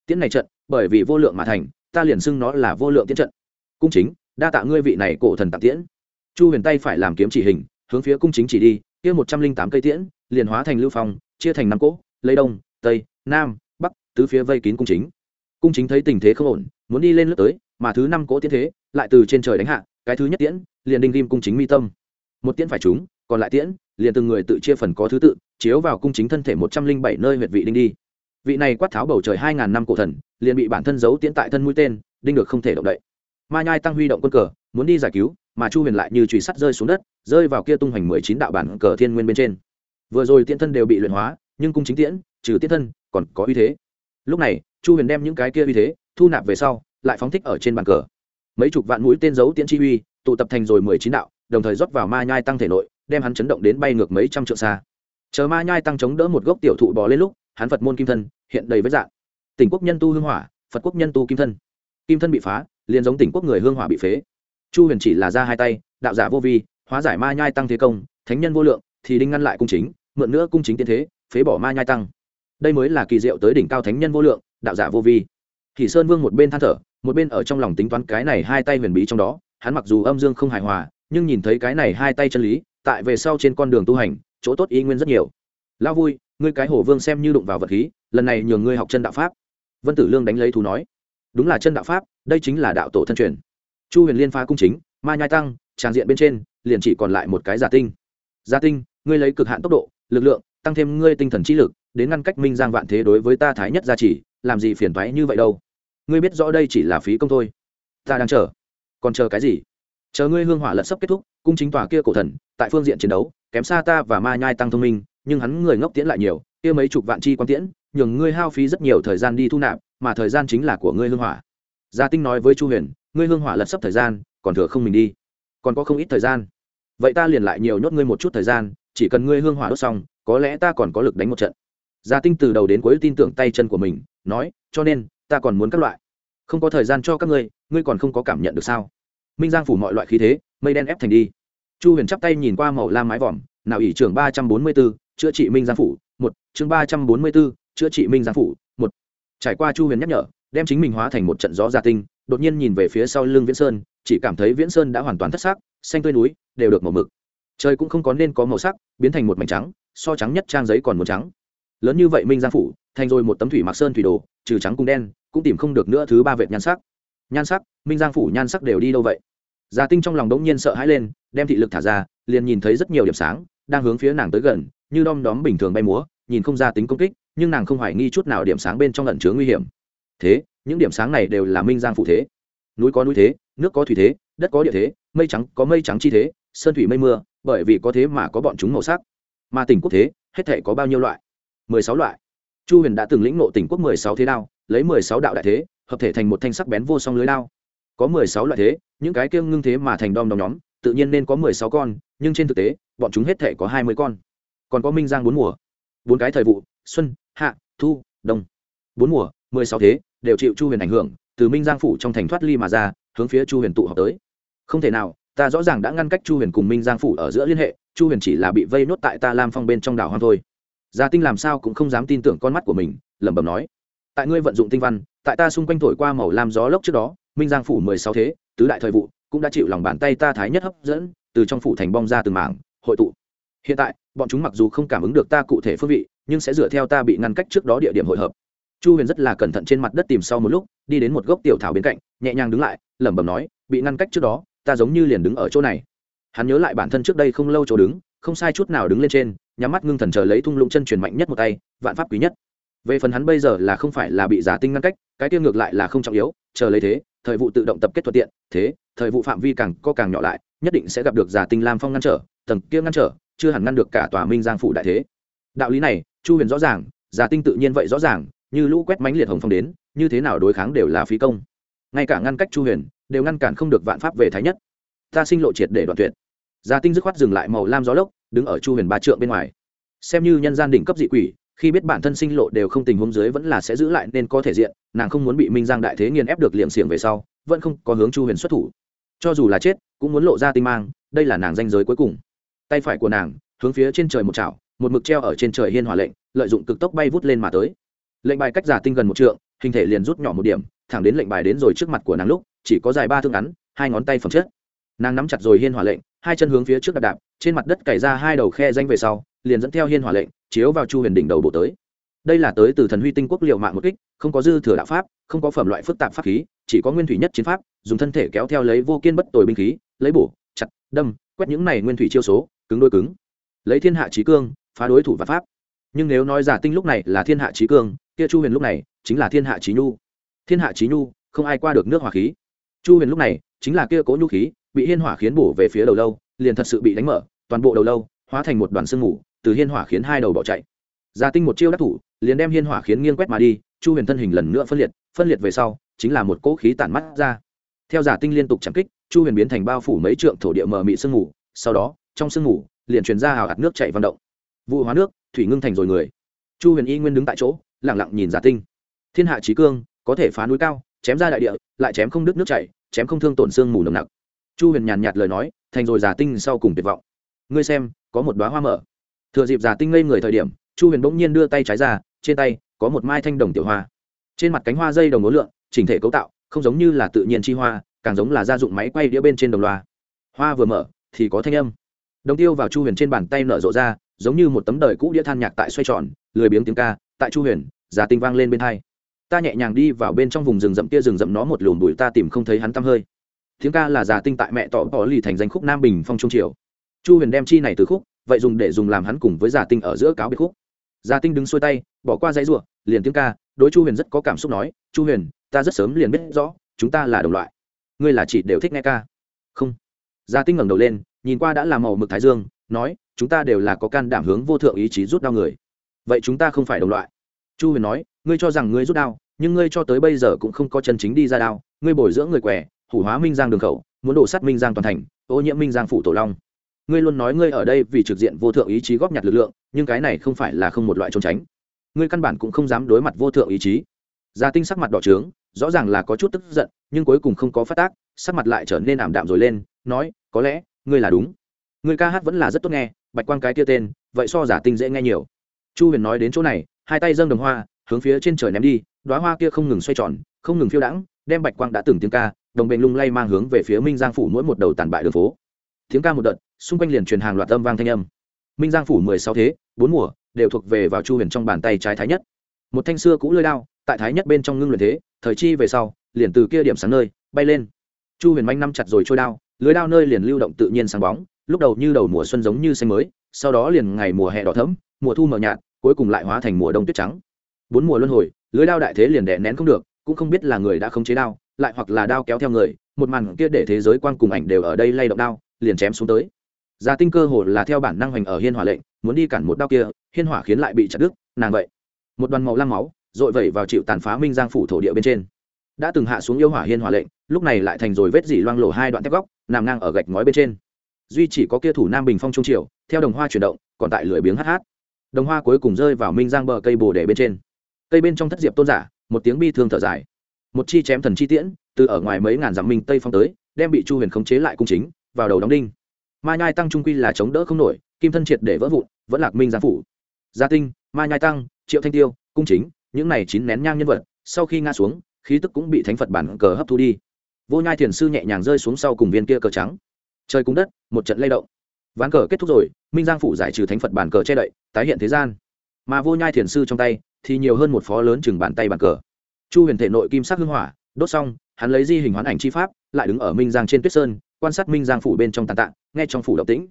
Tiễn này trận, bởi vì vô lượng mà thành, ta liền xưng nó là vô lượng tiễn trận. Cung chính, đa tạ ngươi vị này cổ thần tặng tiễn. Chu huyền tay phải làm kiếm chỉ hình, hướng phía cung chính chỉ đi, kia một trăm linh tám cây tiễn liền hóa thành lưu phong, chia thành năm cỗ, lấy đông, tây, nam, bắc, tứ phía vây kín cung chính. Cung chính thấy tình thế không ổn, muốn đi lên lướt tới, mà thứ năm cỗ tiến thế, lại từ trên trời đánh hạ, cái thứ nhất tiễn, liền đinh ghim cung chính mi tâm. Một tiễn phải trúng, còn lại tiễn, liền từng người tự chia phần có thứ tự, chiếu vào cung chính thân thể một trăm linh bảy nơi huyệt vị đinh đi. Vị này quát tháo bầu trời hai ngàn năm cổ thần, liền bị bản thân giấu tiễn tại thân mũi tên, đinh được không thể động đậy. Ma nhai tăng huy động quân cờ, muốn đi giải cứu, mà chu huyền lại như chùy sắt rơi xuống đất, rơi vào kia tung hoành mười chín đạo bản cờ thiên nguyên bên trên vừa rồi tiễn thân đều bị luyện hóa, nhưng cung chính tiễn, trừ tiễn thân, còn có uy thế. Lúc này, chu huyền đem những cái kia uy thế thu nạp về sau, lại phóng thích ở trên bàn cờ. Mấy chục vạn mũi tên giấu tiễn chi uy, tụ tập thành rồi mười chín đạo, đồng thời rót vào ma nhai tăng thể nội, đem hắn chấn động đến bay ngược mấy trăm trượng xa. Chờ ma nhai tăng chống đỡ một gốc tiểu thụ bò lên lúc, hắn phật môn kim thân hiện đầy với dạng. Tỉnh quốc nhân tu hương hỏa, phật quốc nhân tu kim thân. Kim thân bị phá, liền giống tỉnh quốc người hương hỏa bị phế. Chu huyền chỉ là ra hai tay, đạo giả vô vi, hóa giải ma nhai tăng thế công, thánh nhân vô lượng, thì đinh ngăn lại cung chính mượn nữa cung chính tiên thế, phế bỏ ma nhai tăng. Đây mới là kỳ diệu tới đỉnh cao thánh nhân vô lượng, đạo giả vô vi. Thì sơn vương một bên than thở, một bên ở trong lòng tính toán cái này hai tay huyền bí trong đó, hắn mặc dù âm dương không hài hòa, nhưng nhìn thấy cái này hai tay chân lý, tại về sau trên con đường tu hành, chỗ tốt y nguyên rất nhiều. Lao vui, ngươi cái hổ vương xem như đụng vào vật khí, lần này nhường ngươi học chân đạo pháp. Vân tử lương đánh lấy thú nói. Đúng là chân đạo pháp, đây chính là đạo tổ thân truyền. Chu huyền liên phá cung chính, ma nhai tăng tràn diện bên trên, liền chỉ còn lại một cái giả tinh. Giả tinh, ngươi lấy cực hạn tốc độ lực lượng, tăng thêm ngươi tinh thần trí lực, đến ngăn cách minh giang vạn thế đối với ta thái nhất gia trì, làm gì phiền thoái như vậy đâu. Ngươi biết rõ đây chỉ là phí công thôi. Ta đang chờ. Còn chờ cái gì? Chờ ngươi hương hỏa lật sắp kết thúc, cung chính tòa kia cổ thần, tại phương diện chiến đấu, kém xa ta và ma nhai tăng thông minh, nhưng hắn người ngốc tiễn lại nhiều, kia mấy chục vạn chi quan tiễn, nhường ngươi hao phí rất nhiều thời gian đi thu nạp, mà thời gian chính là của ngươi hương hỏa. Gia tinh nói với chu huyền, ngươi hương hỏa lật sắp thời gian, còn thừa không mình đi. Còn có không ít thời gian. Vậy ta liền lại nhiều nhốt ngươi một chút thời gian chỉ cần ngươi hương hỏa đốt xong, có lẽ ta còn có lực đánh một trận. Gia tinh từ đầu đến cuối tin tưởng tay chân của mình, nói, cho nên, ta còn muốn các loại. Không có thời gian cho các ngươi ngươi còn không có cảm nhận được sao? Minh giang phủ mọi loại khí thế, mây đen ép thành đi. Chu huyền chắp tay nhìn qua màu lam mái vòm, nào ỷ trưởng ba trăm bốn mươi b ố chữa trị minh giang phủ, một, chương ba trăm bốn mươi b ố chữa trị minh giang phủ, một. Trải qua chu huyền nhắc nhở, đem chính mình hóa thành một trận gió gia tinh, đột nhiên nhìn về phía sau lưng viễn sơn, chỉ cảm thấy viễn sơn đã hoàn toàn thất sắc xanh tươi núi, đều được màu mực trời cũng không có nên có màu sắc, biến thành một mảnh trắng, so trắng nhất trang giấy còn một trắng. Lớn như vậy minh giang phủ, thành rồi một tấm thủy mặc sơn thủy đồ, trừ trắng cung đen, cũng tìm không được nữa thứ ba vệt nhan sắc. Nhan sắc, minh giang phủ nhan sắc đều đi đâu vậy? Gia tinh trong lòng đống nhiên sợ hãi lên, đem thị lực thả ra, liền nhìn thấy rất nhiều điểm sáng, đang hướng phía nàng tới gần, như đom đóm bình thường bay múa, nhìn không ra tính công kích, nhưng nàng không hoài nghi chút nào điểm sáng bên trong lẩn chứa nguy hiểm. Thế, những điểm sáng này đều là minh giang phụ thế. Núi có núi thế, nước có thủy thế, đất có địa thế mây trắng có mây trắng chi thế, sơn thủy mây mưa, bởi vì có thế mà có bọn chúng màu sắc. Mà tỉnh quốc thế, hết thể có bao nhiêu loại? mười sáu loại. Chu huyền đã từng lĩnh nộ tỉnh quốc mười sáu thế đao, lấy mười sáu đạo đại thế, hợp thể thành một thanh sắc bén vô song lưới đao. Có mười sáu loại thế, những cái kiêng ngưng thế mà thành đom đom nhóm, tự nhiên nên có mười sáu con, nhưng trên thực tế, bọn chúng hết thể có hai mươi con. Còn có minh giang bốn mùa. Bốn cái thời vụ, xuân, hạ, thu, đông. Bốn mùa, mười sáu thế, đều chịu chu huyền ảnh hưởng, từ minh giang phủ trong thành thoát ly mà ra, hướng phía chu huyền tụ họp tới không thể nào, ta rõ ràng đã ngăn cách chu huyền cùng minh giang phủ ở giữa liên hệ, chu huyền chỉ là bị vây nốt tại ta lam phong bên trong đảo hoang thôi. Gia tinh làm sao cũng không dám tin tưởng con mắt của mình, lẩm bẩm nói. Tại ngươi vận dụng tinh văn, tại ta xung quanh thổi qua màu lam gió lốc trước đó, minh giang phủ mười sáu thế, tứ đại thời vụ, cũng đã chịu lòng bàn tay ta thái nhất hấp dẫn, từ trong phủ thành bong ra từng mảng, hội tụ. Hiện tại, bọn chúng mặc dù không cảm ứng được ta cụ thể phương vị, nhưng sẽ dựa theo ta bị ngăn cách trước đó địa điểm hội hợp. Chu huyền rất là cẩn thận trên mặt đất tìm sau một lúc, đi đến một gốc tiểu thảo bên cạnh, nhẹ nhàng đứng lại, lẩm bẩm nói, bị ngăn cách trước đó ta giống như liền đứng ở chỗ này. Hắn nhớ lại bản thân trước đây không lâu chỗ đứng, không sai chút nào đứng lên trên, nhắm mắt ngưng thần chờ lấy thung lũng chân truyền mạnh nhất một tay, vạn pháp quý nhất. Về phần hắn bây giờ là không phải là bị giả tinh ngăn cách, cái tiêu ngược lại là không trọng yếu, chờ lấy thế, thời vụ tự động tập kết thuận tiện, thế, thời vụ phạm vi càng co càng nhỏ lại, nhất định sẽ gặp được giả tinh lam phong ngăn trở, tầng kia ngăn trở, chưa hẳn ngăn được cả tòa minh giang phủ đại thế. Đạo lý này, chu huyền rõ ràng, giả tinh tự nhiên vậy rõ ràng, như lũ quét mánh liệt hồng phong đến, như thế nào đối kháng đều là phí công ngay cả ngăn cách chu huyền, đều ngăn cản không được vạn pháp về thái nhất. Ta sinh lộ triệt để đoạn tuyệt. Gia tinh dứt khoát dừng lại màu lam gió lốc, đứng ở chu huyền ba trượng bên ngoài. Xem như nhân gian đỉnh cấp dị quỷ, khi biết bản thân sinh lộ đều không tình huống dưới vẫn là sẽ giữ lại nên có thể diện, nàng không muốn bị minh giang đại thế nghiền ép được liệm xiềng về sau, vẫn không có hướng chu huyền xuất thủ. Cho dù là chết, cũng muốn lộ ra tinh mang, đây là nàng danh giới cuối cùng. Tay phải của nàng, hướng phía trên trời một chảo, một mực treo ở trên trời hiên hỏa lệnh, lợi dụng cực tốc bay vút lên mà tới. Lệnh bài cách giả tinh gần một trượng, hình thể liền rút nhỏ một điểm thẳng đến lệnh bài đến rồi trước mặt của nàng lúc, chỉ có dài ba thương ngắn, hai ngón tay phẩm chất. Nàng nắm chặt rồi hiên hỏa lệnh, hai chân hướng phía trước đạp đạp, trên mặt đất cày ra hai đầu khe danh về sau, liền dẫn theo hiên hỏa lệnh, chiếu vào chu huyền đỉnh đầu bộ tới. Đây là tới từ thần huy tinh quốc liệu mạng một kích, không có dư thừa đạo pháp, không có phẩm loại phức tạp pháp khí, chỉ có nguyên thủy nhất chiến pháp, dùng thân thể kéo theo lấy vô kiên bất tồi binh khí, lấy bổ, chặt, đâm, quét những này nguyên thủy chiêu số, cứng đôi cứng. Lấy thiên hạ trí cương, phá đối thủ và pháp. Nhưng nếu nói giả tinh lúc này là thiên hạ trí cương, kia chu huyền lúc này chính là thiên hạ trí nhu thiên hạ trí nhu, không ai qua được nước hỏa khí. Chu huyền lúc này chính là kia cố nhu khí, bị hiên hỏa khiến bổ về phía đầu lâu, liền thật sự bị đánh mở, toàn bộ đầu lâu hóa thành một đoàn sương mù, từ hiên hỏa khiến hai đầu bỏ chạy. Gia tinh một chiêu đắc thủ, liền đem hiên hỏa khiến nghiêng quét mà đi, chu huyền thân hình lần nữa phân liệt phân liệt về sau, chính là một cỗ khí tản mắt ra. Theo giả tinh liên tục chạm kích, chu huyền biến thành bao phủ mấy trượng thổ địa mờ mị sương mù, sau đó, trong sương mù, liền truyền ra hào hạt nước chạy vận động. Vụ hóa nước, thủy ngưng thành rồi người. Chu huyền y nguyên đứng tại chỗ lẳng lặng nhìn giả tinh. Thiên hạ trí cương có thể phá núi cao, chém ra đại địa, lại chém không đứt nước chảy, chém không thương tổn xương mù nồng nặc. Chu huyền nhàn nhạt lời nói, thành rồi giả tinh sau cùng tuyệt vọng. Ngươi xem, có một đoá hoa mở. Thừa dịp giả tinh ngây người thời điểm, chu huyền bỗng nhiên đưa tay trái ra, trên tay có một mai thanh đồng tiểu hoa. Trên mặt cánh hoa dây đồng ngố lượng, chỉnh thể cấu tạo, không giống như là tự nhiên chi hoa, càng giống là gia dụng máy quay đĩa bên trên đồng loa. Hoa vừa mở, thì có thanh âm. Đồng tiêu vào chu huyền trên bàn tay nở rộ ra, giống như một tấm đời cũ đĩa than nhạc tại xoay tròn, lười biếng tiếng ca, tại chu huyền, giả tinh vang lên bên hai ta nhẹ nhàng đi vào bên trong vùng rừng rậm kia rừng rậm nó một lùm bụi ta tìm không thấy hắn tăm hơi. Tiếng ca là giả tinh tại mẹ tỏ bỏ lì thành danh khúc nam bình phong trung triều. Chu huyền đem chi này từ khúc, vậy dùng để dùng làm hắn cùng với giả tinh ở giữa cáo biệt khúc. Giả tinh đứng xuôi tay, bỏ qua dãy ruộng liền tiếng ca, đối chu huyền rất có cảm xúc nói, chu huyền, ta rất sớm liền biết rõ, chúng ta là đồng loại. Ngươi là chỉ đều thích nghe ca. Không. Giả tinh ngẩng đầu lên, nhìn qua đã là màu mực thái dương, nói, chúng ta đều là có can đảm hướng vô thượng ý chí rút đau người. Vậy chúng ta không phải đồng loại chu huyền nói, ngươi cho rằng ngươi rút đao, nhưng ngươi cho tới bây giờ cũng không có chân chính đi ra đao. Ngươi bồi dưỡng người quẻ hủ hóa minh giang đường khẩu, muốn đổ sắt minh giang toàn thành, ô nhiễm minh giang phủ tổ long. Ngươi luôn nói ngươi ở đây vì trực diện vô thượng ý chí góp nhặt lực lượng, nhưng cái này không phải là không một loại trốn tránh. Ngươi căn bản cũng không dám đối mặt vô thượng ý chí. Gia tinh sắc mặt đỏ trướng, rõ ràng là có chút tức giận, nhưng cuối cùng không có phát tác, sắc mặt lại trở nên ảm đạm rồi lên, nói, có lẽ, ngươi là đúng. Ngươi ca hát vẫn là rất tốt nghe, bạch quang cái kia tên, vậy so giả tinh dễ nghe nhiều. Chu huyền nói đến chỗ này hai tay dâng đồng hoa, hướng phía trên trời ném đi đoá hoa kia không ngừng xoay tròn, không ngừng phiêu đãng, đem bạch quang đã từng tiếng ca, đồng bệnh lung lay mang hướng về phía minh giang phủ mỗi một đầu tàn bại đường phố. Tiếng ca một đợt, xung quanh liền truyền hàng loạt âm vang thanh âm. Minh giang phủ mười sáu thế, bốn mùa, đều thuộc về vào chu huyền trong bàn tay trái thái nhất. Một thanh xưa cũ lơi đao, tại thái nhất bên trong ngưng luyện thế, thời chi về sau, liền từ kia điểm sáng nơi, bay lên. Chu huyền manh năm chặt rồi trôi đao lưới đao nơi liền lưu động tự nhiên sáng bóng, lúc đầu như đầu mùa xuân giống như xanh mới, sau đó liền ngày mùa hè đỏ thẫm, mùa thu mờ nhạt cuối cùng lại hóa thành mùa đông tuyết trắng. Bốn mùa luân hồi, lưới đao đại thế liền đè nén không được, cũng không biết là người đã không chế đao, lại hoặc là đao kéo theo người, một màn kia để thế giới quang cùng ảnh đều ở đây lay động đao, liền chém xuống tới. Gia tinh cơ hồ là theo bản năng hoành ở hiên hỏa lệnh, muốn đi cản một đao kia, hiên hỏa khiến lại bị chặt đứt, nàng vậy. Một đoàn màu lam máu, dội vẩy vào chịu tàn phá minh giang phủ thổ địa bên trên. Đã từng hạ xuống yêu hỏa hiên hỏa lệnh, lúc này lại thành rồi vết dỉ loang lổ hai đoạn thép góc, nằm ngang ở gạch ngói bên trên. Duy chỉ có kia thủ nam bình phong trung triều, theo đồng hoa chuyển động, còn tại lưỡi biếng hát hát đồng hoa cuối cùng rơi vào minh giang bờ cây bồ đề bên trên. Cây bên trong thất diệp tôn giả, một tiếng bi thương thở dài. Một chi chém thần chi tiễn, từ ở ngoài mấy ngàn dặm minh tây phong tới, đem bị chu huyền khống chế lại cung chính, vào đầu đóng đinh. Ma nhai tăng trung quy là chống đỡ không nổi, kim thân triệt để vỡ vụn, vẫn lạc minh giang phủ. Gia tinh, ma nhai tăng, triệu thanh tiêu, cung chính, những này chín nén nhang nhân vật, sau khi ngã xuống, khí tức cũng bị thánh phật bản cờ hấp thu đi. Vô nhai thiền sư nhẹ nhàng rơi xuống sau cùng viên kia cờ trắng. Trời cung đất, một trận lay động. Ván cờ kết thúc rồi minh giang phủ giải trừ thánh phật bàn cờ che đậy, tái hiện thế gian. Mà vô nhai thiền sư trong tay thì nhiều hơn một phó lớn chừng bàn tay bàn cờ. Chu huyền thể nội kim sắc hưng hỏa, đốt xong, hắn lấy di hình hoán ảnh chi pháp, lại đứng ở minh giang trên tuyết sơn, quan sát minh giang phủ bên trong tàn tạng nghe trong phủ động tĩnh.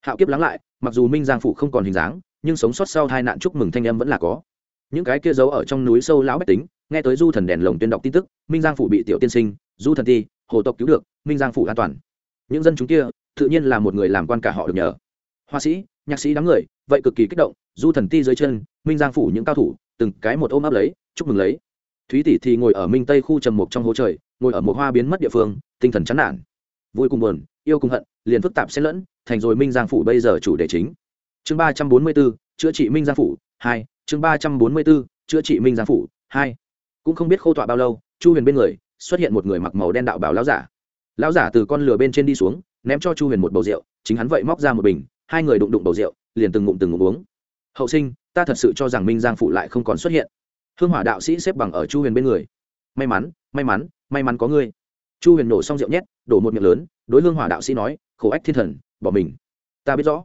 Hạo kiếp lắng lại, mặc dù minh giang phủ không còn hình dáng, nhưng sống sót sau hai nạn chúc mừng thanh âm vẫn là có. Những cái kia giấu ở trong núi sâu lão bách tính, nghe tới du thần đèn lồng tuyên đọc tin tức, minh giang phủ bị tiểu tiên sinh, du thần ti, hồ tộc cứu được, minh giang phủ an toàn. Những dân chúng kia, tự nhiên là một người làm quan cả họ được nhờ hoa sĩ, nhạc sĩ đám người, vậy cực kỳ kích động, du thần ti dưới chân, minh giang phủ những cao thủ, từng cái một ôm áp lấy, chúc mừng lấy. Thúy tỷ thì ngồi ở minh tây khu trầm mục trong hố trời, ngồi ở một hoa biến mất địa phương, tinh thần chán nản. Vui cùng buồn, yêu cùng hận, liền phức tạp xen lẫn, thành rồi minh giang phủ bây giờ chủ đề chính. Chương ba trăm bốn mươi bốn chữa trị minh giang phủ, hai. Chương ba trăm bốn mươi bốn chữa trị minh giang phủ, hai. Cũng không biết khô tọa bao lâu, chu huyền bên người, xuất hiện một người mặc màu đen đạo bảo lão giả. Lão giả từ con lửa bên trên đi xuống, ném cho chu huyền một bầu rượu, chính hắn vậy móc ra một bình hai người đụng đụng bầu rượu, liền từng ngụm từng ngụm uống. Hậu sinh, ta thật sự cho rằng minh giang phụ lại không còn xuất hiện. Hương hỏa đạo sĩ xếp bằng ở chu huyền bên người. May mắn may mắn may mắn có ngươi. Chu huyền nổ xong rượu nhét, đổ một miệng lớn, đối hương hỏa đạo sĩ nói, khổ ách thiên thần, bỏ mình. Ta biết rõ.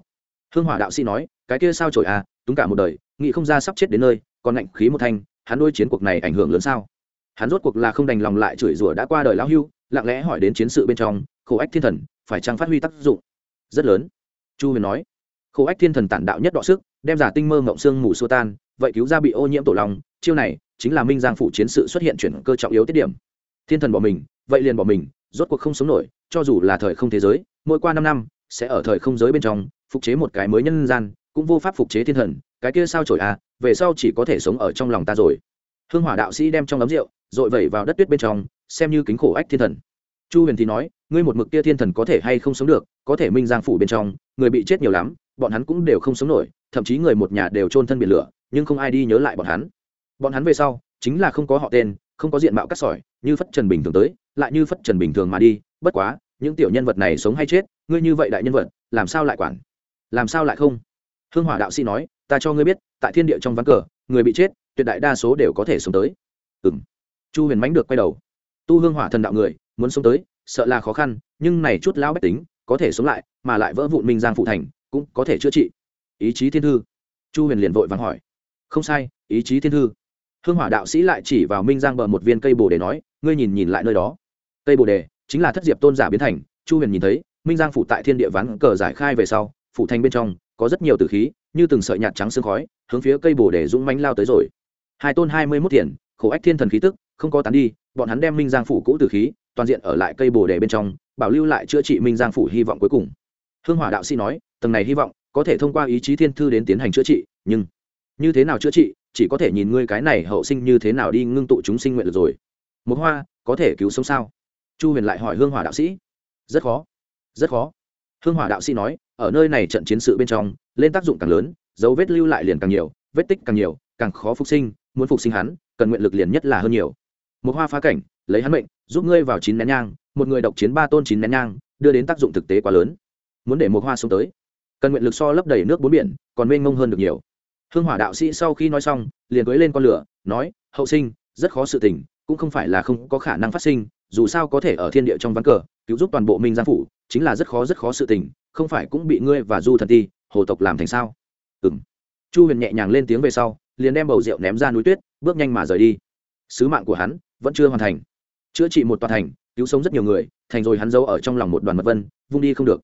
Hương hỏa đạo sĩ nói, cái kia sao trổi à túng cả một đời, nghĩ không ra sắp chết đến nơi, còn ngạnh khí một thanh, hắn đôi chiến cuộc này ảnh hưởng lớn sao? Hắn rốt cuộc là không đành lòng lại chửi rủa đã qua đời lão hưu, lặng lẽ hỏi đến chiến sự bên trong, khổ ách thiên thần, phải chăng phát huy tác dụng? Rất lớn chu huyền nói. Khổ ách thiên thần tản đạo nhất đọ sức, đem giả tinh mơ ngộng xương mù xua tan, vậy cứu ra bị ô nhiễm tổ lòng chiêu này chính là minh giang phủ chiến sự xuất hiện chuyển cơ trọng yếu tiết điểm. Thiên thần bỏ mình, vậy liền bỏ mình, rốt cuộc không sống nổi, cho dù là thời không thế giới, mỗi qua năm năm, sẽ ở thời không giới bên trong, phục chế một cái mới nhân gian, cũng vô pháp phục chế thiên thần, cái kia sao trổi à về sau chỉ có thể sống ở trong lòng ta rồi. Hương hỏa đạo sĩ đem trong ấm rượu, dội vẩy vào đất tuyết bên trong, xem như kính khổ ách thiên thần. Chu huyền thì nói, ngươi một mực kia thiên thần có thể hay không sống được, có thể minh giang phủ bên trong người bị chết nhiều lắm, bọn hắn cũng đều không sống nổi, thậm chí người một nhà đều trôn thân biển lửa, nhưng không ai đi nhớ lại bọn hắn. Bọn hắn về sau, chính là không có họ tên, không có diện mạo cắt sỏi, như phất trần bình thường tới, lại như phất trần bình thường mà đi. Bất quá, những tiểu nhân vật này sống hay chết, ngươi như vậy đại nhân vật, làm sao lại quản? Làm sao lại không? Hương hỏa đạo sĩ nói, ta cho ngươi biết, tại thiên địa trong ván cờ, người bị chết, tuyệt đại đa số đều có thể sống tới. Ừ m chu huyền mánh được quay đầu. Tu hương hỏa thần đạo người, muốn sống tới, sợ là khó khăn, nhưng này chút lão bách tính có thể sống lại, mà lại vỡ vụn minh giang phụ thành, cũng có thể chữa trị. Ý chí thiên thư. Chu huyền liền vội vàng hỏi. Không sai, ý chí thiên thư. Hương hỏa đạo sĩ lại chỉ vào minh giang bờ một viên cây bồ đề nói, ngươi nhìn nhìn lại nơi đó. Cây bồ đề chính là thất diệp tôn giả biến thành. Chu huyền nhìn thấy, minh giang phụ tại thiên địa ván cờ giải khai về sau phụ thành bên trong, có rất nhiều tử khí, như từng sợi nhạt trắng sương khói, hướng phía cây bồ đề dũng mánh lao tới rồi. Hai tôn hai mươi mốt tiền, khổ ách thiên thần khí tức, không có tán đi, bọn hắn đem minh giang phủ cũ tử khí, toàn diện ở lại cây bồ đề bên trong bảo lưu lại chữa trị minh giang phủ hy vọng cuối cùng. Hương hỏa đạo sĩ nói, tầng này hy vọng có thể thông qua ý chí thiên thư đến tiến hành chữa trị, nhưng như thế nào chữa trị, chỉ có thể nhìn ngươi cái này hậu sinh như thế nào đi ngưng tụ chúng sinh nguyện được rồi. Một hoa, có thể cứu sống sao? Chu huyền lại hỏi hương hỏa đạo sĩ. Rất khó rất khó. Hương hỏa đạo sĩ nói, ở nơi này trận chiến sự bên trong, lên tác dụng càng lớn, dấu vết lưu lại liền càng nhiều, vết tích càng nhiều, càng khó phục sinh, muốn phục sinh hắn, cần nguyện lực liền nhất là hơn nhiều. Một hoa phá cảnh, lấy hắn mệnh, giúp ngươi vào chín nén nhang một người độc chiến ba tôn chín nén nhang, đưa đến tác dụng thực tế quá lớn. Muốn để một hoa xuống tới, cần nguyện lực so lấp đầy nước bốn biển, còn mênh mông hơn được nhiều. Hương hỏa đạo sĩ sau khi nói xong, liền cưới lên con lửa, nói, hậu sinh, rất khó sự tình, cũng không phải là không có khả năng phát sinh, dù sao có thể ở thiên địa trong ván cờ, cứu giúp toàn bộ minh giang phủ, chính là rất khó rất khó sự tình, không phải cũng bị ngươi và du thần ti, hồ tộc làm thành sao? Ừ m chu huyền nhẹ nhàng lên tiếng về sau, liền đem bầu rượu ném ra núi tuyết, bước nhanh mà rời đi. Sứ mạng của hắn vẫn chưa hoàn thành. Chữa trị một toàn thành cứu sống rất nhiều người, thành rồi hắn giấu ở trong lòng một đoàn mật vân, vung đi không được.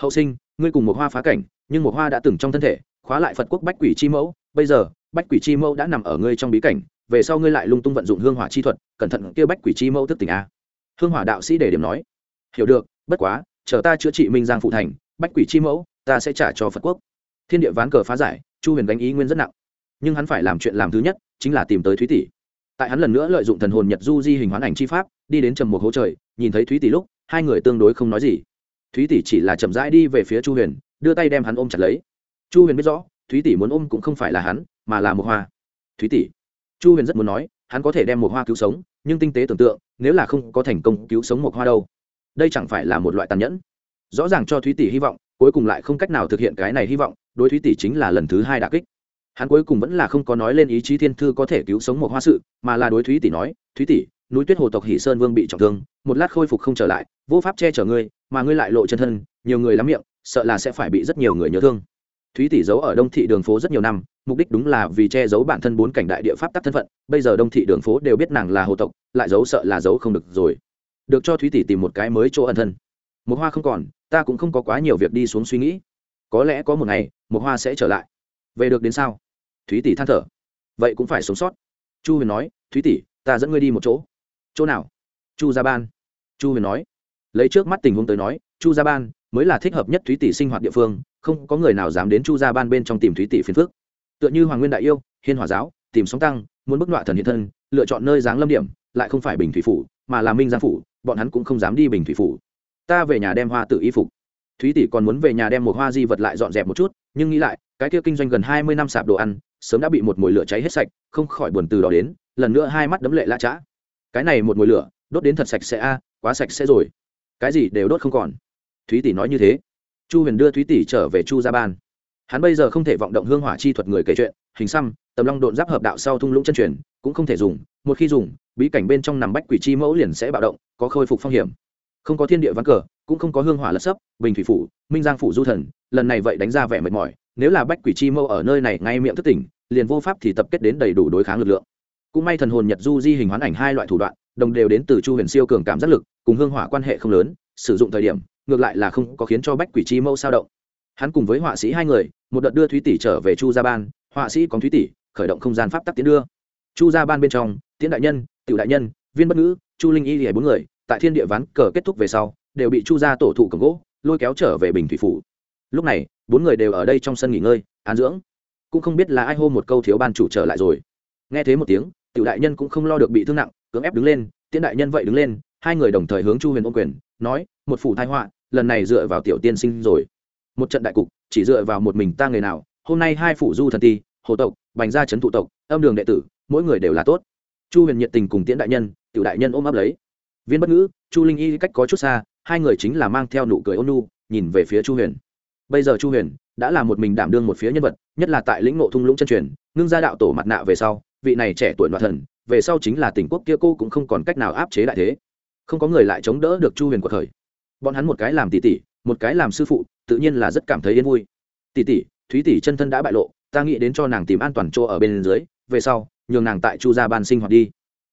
Hậu sinh, ngươi cùng một hoa phá cảnh, nhưng một hoa đã từng trong thân thể, khóa lại phật quốc bách quỷ chi mẫu. Bây giờ, bách quỷ chi mẫu đã nằm ở ngươi trong bí cảnh, về sau ngươi lại lung tung vận dụng hương hỏa chi thuật, cẩn thận kêu bách quỷ chi mẫu thức tỉnh a. Hương hỏa đạo sĩ để điểm nói. Hiểu được, bất quá, chờ ta chữa trị minh giang phụ thành, bách quỷ chi mẫu, ta sẽ trả cho phật quốc. Thiên địa ván cờ phá giải, chu huyền đánh ý nguyên rất nặng. Nhưng hắn phải làm chuyện làm thứ nhất, chính là tìm tới thúy tỷ tại hắn lần nữa lợi dụng thần hồn nhật du di hình hoán ảnh chi pháp, đi đến trầm một hố trời, nhìn thấy thúy tỷ lúc, hai người tương đối không nói gì. Thúy tỷ chỉ là chậm rãi đi về phía chu huyền, đưa tay đem hắn ôm chặt lấy. Chu huyền biết rõ, thúy tỷ muốn ôm cũng không phải là hắn, mà là một hoa. Thúy tỷ, chu huyền rất muốn nói, hắn có thể đem một hoa cứu sống, nhưng tinh tế tưởng tượng, nếu là không có thành công cứu sống một hoa đâu, đây chẳng phải là một loại tàn nhẫn. Rõ ràng cho thúy tỷ hy vọng, cuối cùng lại không cách nào thực hiện cái này hy vọng, đối thúy tỷ chính là lần thứ hai đà kích hắn cuối cùng vẫn là không có nói lên ý chí thiên thư có thể cứu sống một hoa sự, mà là đối thúy tỷ nói, thúy tỷ, núi tuyết hồ tộc hỷ sơn vương bị trọng thương, một lát khôi phục không trở lại, vô pháp che chở ngươi, mà ngươi lại lộ chân thân, nhiều người lắm miệng, sợ là sẽ phải bị rất nhiều người nhớ thương. Thúy tỷ giấu ở đông thị đường phố rất nhiều năm, mục đích đúng là vì che giấu bản thân bốn cảnh đại địa pháp tắc thân phận, bây giờ đông thị đường phố đều biết nàng là hồ tộc, lại giấu sợ là giấu không được rồi. Được cho thúy tỷ tìm một cái mới chỗ ẩn thân. Một hoa không còn, ta cũng không có quá nhiều việc đi xuống suy nghĩ. Có lẽ có một ngày, một hoa sẽ trở lại. Về được đến sao? Thúy tỷ than thở. Vậy cũng phải sống sót. Chu huyền nói, thúy tỷ, ta dẫn ngươi đi một chỗ. Chỗ nào? Chu gia ban. Chu huyền nói, lấy trước mắt tình huống tới nói, chu gia ban mới là thích hợp nhất thúy tỷ sinh hoạt địa phương, không có người nào dám đến chu gia ban bên trong tìm thúy tỷ phiền phước tựa như hoàng nguyên đại yêu, hiên hòa giáo, tìm sóng tăng, muốn bức nọa thần hiện thân, lựa chọn nơi giáng lâm điểm, lại không phải bình thủy phủ, mà là minh giang phủ, bọn hắn cũng không dám đi bình thủy phủ. Ta về nhà đem hoa tự y phục. Thúy tỷ còn muốn về nhà đem một hoa di vật lại dọn dẹp một chút, nhưng nghĩ lại, cái kia kinh doanh gần hai mươi năm sạp đồ ăn sớm đã bị một mùi lửa cháy hết sạch, không khỏi buồn từ đó đến, lần nữa hai mắt đấm lệ lạ chã cái này một mùi lửa, đốt đến thật sạch sẽ a à, quá sạch sẽ rồi. Cái gì đều đốt không còn. Thúy tỷ nói như thế. Chu huyền đưa thúy tỷ trở về chu gia ban. Hắn bây giờ không thể vọng động hương hỏa chi thuật người kể chuyện, hình xăm, tầm long độn giáp hợp đạo sau thung lũng chân truyền, cũng không thể dùng, một khi dùng, bí cảnh bên trong nằm bách quỷ chi mẫu liền sẽ bạo động, có khôi phục phong hiểm. Không có thiên địa ván cờ, cũng không có hương hỏa lật sấp, bình thủy phủ, minh giang phủ du thần, lần này vậy đánh ra vẻ mệt mỏi nếu là bách quỷ chi mâu ở nơi này ngay miệng thất tỉnh, liền vô pháp thì tập kết đến đầy đủ đối kháng lực lượng. Cũng may thần hồn nhật du di hình hoán ảnh hai loại thủ đoạn, đồng đều đến từ chu huyền siêu cường cảm giác lực, cùng hương hỏa quan hệ không lớn, sử dụng thời điểm, ngược lại là không có khiến cho bách quỷ chi mâu sao động. Hắn cùng với họa sĩ hai người, một đợt đưa thúy tỷ trở về chu gia ban, họa sĩ có thúy tỷ, khởi động không gian pháp tắc tiến đưa. Chu gia ban bên trong tiến đại nhân, tiểu đại nhân, viên bất ngữ, chu linh y hề bốn người, tại thiên địa ván cờ kết thúc về sau, đều bị chu gia tổ thụ cầm gỗ, lôi kéo trở về bình thủy phủ lúc này, bốn người đều ở đây trong sân nghỉ ngơi, an dưỡng. Cũng không biết là ai hô một câu thiếu ban chủ trở lại rồi. Nghe thế một tiếng, tiểu đại nhân cũng không lo được bị thương nặng, cưỡng ép đứng lên, tiễn đại nhân vậy đứng lên, hai người đồng thời hướng chu huyền ôm quyền, nói, một phủ thai họa, lần này dựa vào tiểu tiên sinh rồi. Một trận đại cục, chỉ dựa vào một mình ta người nào, hôm nay hai phủ du thần ti, hồ tộc, bành gia trấn thụ tộc, âm đường đệ tử, mỗi người đều là tốt. Chu huyền nhiệt tình cùng tiễn đại nhân, tiểu đại nhân ôm ấp lấy. Viên bất ngữ, chu linh y cách có chút xa, hai người chính là mang theo nụ cười ôn nu nhìn về phía chu huyền bây giờ chu huyền đã là một mình đảm đương một phía nhân vật, nhất là tại lĩnh ngộ thung lũng chân truyền, ngưng gia đạo tổ mặt nạ về sau, vị này trẻ tuổi đoạt thần, về sau chính là tỉnh quốc kia cô cũng không còn cách nào áp chế đại thế. Không có người lại chống đỡ được chu huyền của thời. Bọn hắn một cái làm tỷ tỷ, một cái làm sư phụ, tự nhiên là rất cảm thấy yên vui. Tỷ tỷ, thúy tỷ chân thân đã bại lộ, ta nghĩ đến cho nàng tìm an toàn chỗ ở bên dưới, về sau, nhường nàng tại chu gia ban sinh hoạt đi.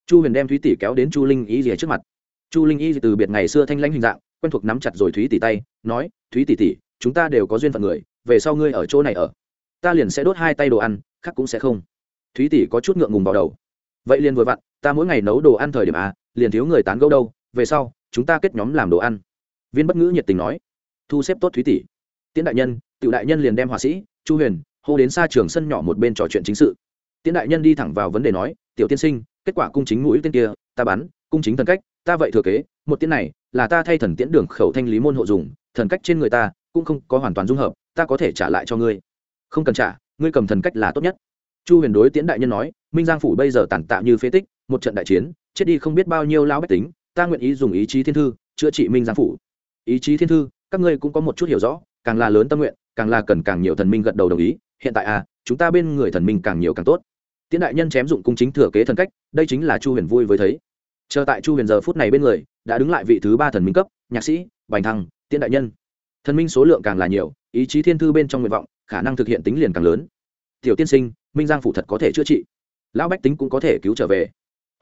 Chu huyền đem thúy tỷ kéo đến chu linh y rìa trước mặt. Chu linh y từ biệt ngày xưa thanh lãnh hình dạng, quen thuộc nắm chặt rồi thúy tỷ tay, nói, thúy tỷ tỷ chúng ta đều có duyên phận người, về sau ngươi ở chỗ này ở, ta liền sẽ đốt hai tay đồ ăn, khác cũng sẽ không. Thúy tỷ có chút ngượng ngùng vào đầu. Vậy liền vừa vặn, ta mỗi ngày nấu đồ ăn thời điểm a liền thiếu người tán gẫu đâu, về sau, chúng ta kết nhóm làm đồ ăn. Viên bất ngữ nhiệt tình nói. Thu xếp tốt thúy tỷ. Tiễn đại nhân, tiểu đại nhân liền đem họa sĩ, chu huyền, hô đến xa trường sân nhỏ một bên trò chuyện chính sự. Tiễn đại nhân đi thẳng vào vấn đề nói, tiểu tiên sinh, kết quả cung chính mũi tên kia, ta bắn cung chính thần cách, ta vậy thừa kế, một tiễn này là ta thay thần tiễn đường khẩu thanh lý môn hộ dùng, thần cách trên người ta cũng không có hoàn toàn dung hợp, ta có thể trả lại cho ngươi. Không cần trả, ngươi cầm thần cách là tốt nhất. Chu huyền đối tiễn đại nhân nói, minh giang phủ bây giờ tàn tạ như phế tích, một trận đại chiến, chết đi không biết bao nhiêu lao bách tính, ta nguyện ý dùng ý chí thiên thư, chữa trị minh giang phủ. Ý chí thiên thư, các ngươi cũng có một chút hiểu rõ, càng là lớn tâm nguyện, càng là cần càng nhiều thần minh gật đầu đồng ý, hiện tại à chúng ta bên người thần minh càng nhiều càng tốt. Tiễn đại nhân chém dụng cung chính thừa kế thần cách, đây chính là chu huyền vui với thấy. Chờ tại chu huyền giờ phút này bên người, đã đứng lại vị thứ ba thần minh cấp, nhạc sĩ, bành thăng, tiễn đại nhân thần minh số lượng càng là nhiều, ý chí thiên thư bên trong nguyện vọng, khả năng thực hiện tính liền càng lớn. Tiểu tiên sinh, minh giang phủ thật có thể chữa trị. Lão bách tính cũng có thể cứu trở về.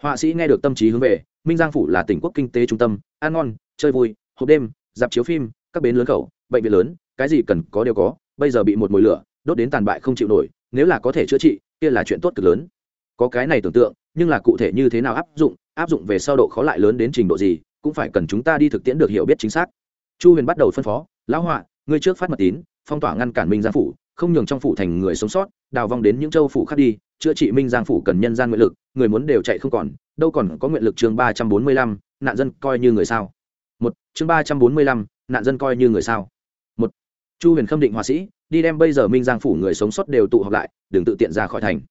Họa sĩ nghe được tâm trí hướng về, minh giang phủ là tỉnh quốc kinh tế trung tâm, ăn ngon, chơi vui, hộp đêm, dạp chiếu phim, các bến lớn khẩu bệnh viện lớn, cái gì cần có đều có, bây giờ bị một mồi lửa, đốt đến tàn bại không chịu nổi, nếu là có thể chữa trị, kia là chuyện tốt cực lớn. Có cái này tưởng tượng, nhưng là cụ thể như thế nào áp dụng áp dụng về sau độ khó lại lớn đến trình độ gì, cũng phải cần chúng ta đi thực tiễn được hiểu biết chính xác. Chu huyền bắt đầu phân phó lão họa, ngươi trước phát mật tín, phong tỏa ngăn cản minh giang phủ, không nhường trong phủ thành người sống sót, đào vong đến những châu phủ khác đi, chữa trị minh giang phủ cần nhân gian nguyện lực, người muốn đều chạy không còn, đâu còn có nguyện lực chương ba trăm bốn mươi lăm, nạn dân coi như người sao? Một, chương ba trăm bốn mươi lăm, nạn dân coi như người sao? Một, chu huyền khâm định họa sĩ, đi đem bây giờ minh giang phủ người sống sót đều tụ họp lại, đừng tự tiện ra khỏi thành.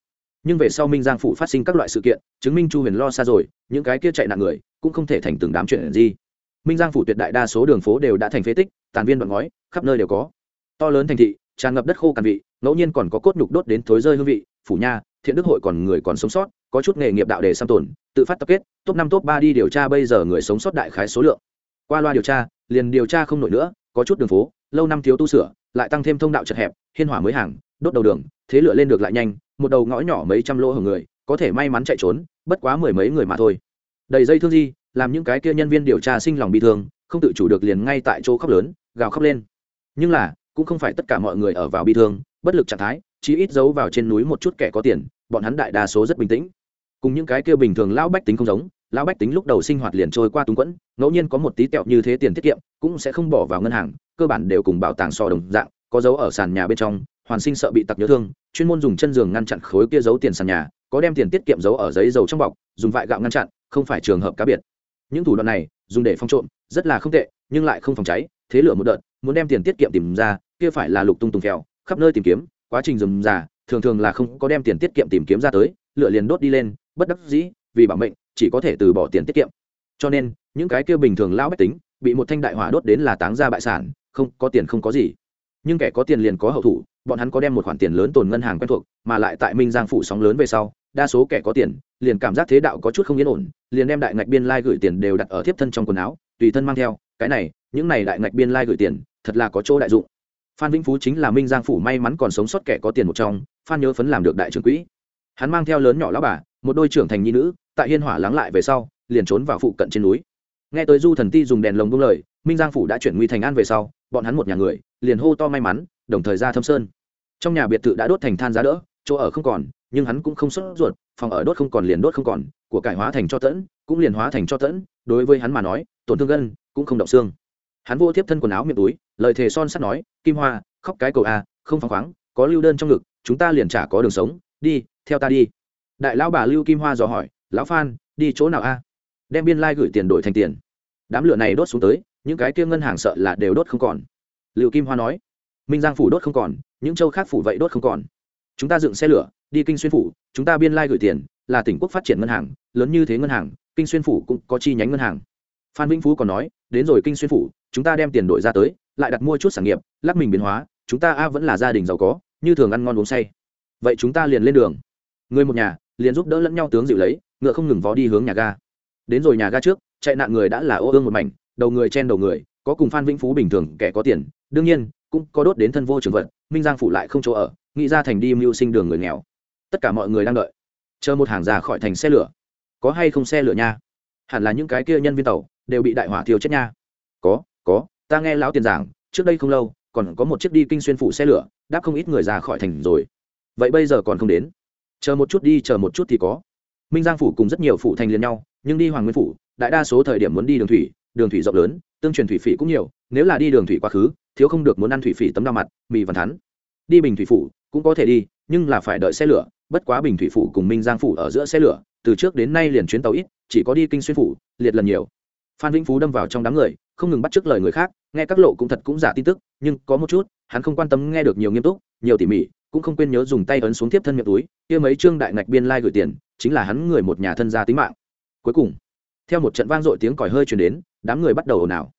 Nhưng về sau minh giang phủ phát sinh các loại sự kiện, chứng minh chu huyền lo xa rồi, những cái kia chạy nạn người, cũng không thể thành từng đám chuyện gì. Minh giang phủ tuyệt đại đa số đường phố đều đã thành phế tích tàn viên đoạn ngói, khắp nơi đều có. To lớn thành thị, tràn ngập đất khô cằn vị, ngẫu nhiên còn có cốt nhục đốt đến thối rơi hương vị, phủ nha, thiện đức hội còn người còn sống sót, có chút nghề nghiệp đạo để xăm tồn, tự phát tập kết, top năm, top ba đi điều tra bây giờ người sống sót đại khái số lượng. Qua loa điều tra, liền điều tra không nổi nữa, có chút đường phố, lâu năm thiếu tu sửa, lại tăng thêm thông đạo chật hẹp, hiên hỏa mới hàng, đốt đầu đường, thế lửa lên được lại nhanh, một đầu ngõ nhỏ mấy trăm lỗ hở người, có thể may mắn chạy trốn, bất quá mười mấy người mà thôi. Đầy dây thương di, làm những cái kia nhân viên điều tra sinh lòng bị thương, không tự chủ được liền ngay tại chỗ khóc lớn gào khóc lên. Nhưng là, cũng không phải tất cả mọi người ở vào bi thương, bất lực trạng thái chỉ ít giấu vào trên núi một chút kẻ có tiền, bọn hắn đại đa số rất bình tĩnh. Cùng những cái kia bình thường lão bách tính không giống, lão bách tính lúc đầu sinh hoạt liền trôi qua túng quẫn, ngẫu nhiên có một tí tẹo như thế tiền tiết kiệm, cũng sẽ không bỏ vào ngân hàng, cơ bản đều cùng bảo tàng so đồng dạng, có dấu ở sàn nhà bên trong, hoàn sinh sợ bị tặc nhớ thương, chuyên môn dùng chân giường ngăn chặn khối kia giấu tiền sàn nhà, có đem tiền tiết kiệm giấu ở giấy dầu trong bọc, dùng vại gạo ngăn chặn, không phải trường hợp cá biệt. Những thủ đoạn này, dùng để phong trộm, rất là không tệ, nhưng lại không phòng cháy thế lửa một đợt, muốn đem tiền tiết kiệm tìm ra, kia phải là lục tung tùng phèo, khắp nơi tìm kiếm, quá trình dùng giả thường thường là không có đem tiền tiết kiệm tìm kiếm ra tới, lửa liền đốt đi lên, bất đắc dĩ, vì bảo mệnh, chỉ có thể từ bỏ tiền tiết kiệm. Cho nên, những cái kia bình thường lão bách tính, bị một thanh đại hỏa đốt đến là táng ra bại sản, không có tiền không có gì. Nhưng kẻ có tiền liền có hậu thủ, bọn hắn có đem một khoản tiền lớn tồn ngân hàng quen thuộc, mà lại tại minh giang phủ sóng lớn về sau, đa số kẻ có tiền, liền cảm giác thế đạo có chút không yên ổn, liền đem đại ngạch biên lai gửi tiền đều đặt ở thiếp thân trong quần áo, tùy thân mang theo, cái này những này đại ngạch biên lai gửi tiền, thật là có chỗ đại dụng. Phan vĩnh phú chính là minh giang phủ may mắn còn sống sót kẻ có tiền một trong, phan nhớ phấn làm được đại trưởng quỹ. Hắn mang theo lớn nhỏ lão bà, một đôi trưởng thành nhi nữ, tại hiên hỏa lắng lại về sau, liền trốn vào phụ cận trên núi. Nghe tới du thần ti dùng đèn lồng buông lời, minh giang phủ đã chuyển nguy thành an về sau, bọn hắn một nhà người, liền hô to may mắn, đồng thời ra thâm sơn. Trong nhà biệt thự đã đốt thành than giá đỡ, chỗ ở không còn, nhưng hắn cũng không sốt ruột, phòng ở đốt không còn liền đốt không còn, của cải hóa thành cho tẫn, cũng liền hóa thành cho tẫn, đối với hắn mà nói, tổn thương gân, cũng không động xương hắn vô tiếp thân quần áo miệng túi, lời thề son sắt nói, kim hoa, khóc cái cầu a, không phăng khoáng, có lưu đơn trong ngực, chúng ta liền trả có đường sống, đi, theo ta đi. Đại lão bà lưu kim hoa dò hỏi, lão phan, đi chỗ nào a? Đem biên lai、like、gửi tiền đổi thành tiền. Đám lửa này đốt xuống tới, những cái kia ngân hàng sợ là đều đốt không còn. Lưu kim hoa nói, minh giang phủ đốt không còn, những châu khác phủ vậy đốt không còn. Chúng ta dựng xe lửa, đi kinh xuyên phủ, chúng ta biên lai、like、gửi tiền, là tỉnh quốc phát triển ngân hàng, lớn như thế ngân hàng, kinh xuyên phủ cũng có chi nhánh ngân hàng phan vĩnh phú còn nói, đến rồi kinh xuyên phủ, chúng ta đem tiền đổi ra tới, lại đặt mua chút sản nghiệp lắc mình biến hóa, chúng ta a vẫn là gia đình giàu có, như thường ăn ngon uống say. Vậy chúng ta liền lên đường. Người một nhà, liền giúp đỡ lẫn nhau tướng dịu lấy, ngựa không ngừng vó đi hướng nhà ga. Đến rồi nhà ga trước, chạy nạn người đã là ô ương một mảnh, đầu người chen đầu người, có cùng phan vĩnh phú bình thường, kẻ có tiền, đương nhiên, cũng có đốt đến thân vô trường vận minh giang phủ lại không chỗ ở, nghĩ ra thành đi mưu sinh đường người nghèo. Tất cả mọi người đang đợi. Chờ một hàng già khỏi thành xe lửa. Có hay không xe lửa nha? Hẳn là những cái kia nhân viên tàu đều bị đại hỏa thiêu chết nha. Có có, ta nghe lão tiền giảng, trước đây không lâu, còn có một chiếc đi kinh xuyên phủ xe lửa, đáp không ít người ra khỏi thành rồi. Vậy bây giờ còn không đến? Chờ một chút đi, chờ một chút thì có. Minh giang phủ cùng rất nhiều phủ thành liền nhau, nhưng đi hoàng nguyên phủ, đại đa số thời điểm muốn đi đường thủy đường thủy rộng lớn, tương truyền thủy phỉ cũng nhiều, nếu là đi đường thủy quá khứ, thiếu không được muốn ăn thủy phỉ tấm da mặt, mì văn thắn. Đi bình thủy phủ cũng có thể đi, nhưng là phải đợi xe lửa, bất quá bình thủy phủ cùng minh giang phủ ở giữa xe lửa, từ trước đến nay liền chuyến tàu ít, chỉ có đi kinh xuyên phủ, liệt lần nhiều phan vĩnh phú đâm vào trong đám người, không ngừng bắt chước lời người khác, nghe các lộ cũng thật cũng giả tin tức, nhưng có một chút, hắn không quan tâm nghe được nhiều nghiêm túc, nhiều tỉ mỉ, cũng không quên nhớ dùng tay ấn xuống tiếp thân miệng túi, kia mấy trương đại ngạch biên lai gửi tiền, chính là hắn người một nhà thân gia tính mạng. Cuối cùng, theo một trận vang dội tiếng còi hơi chuyển đến, đám người bắt đầu ồn ào.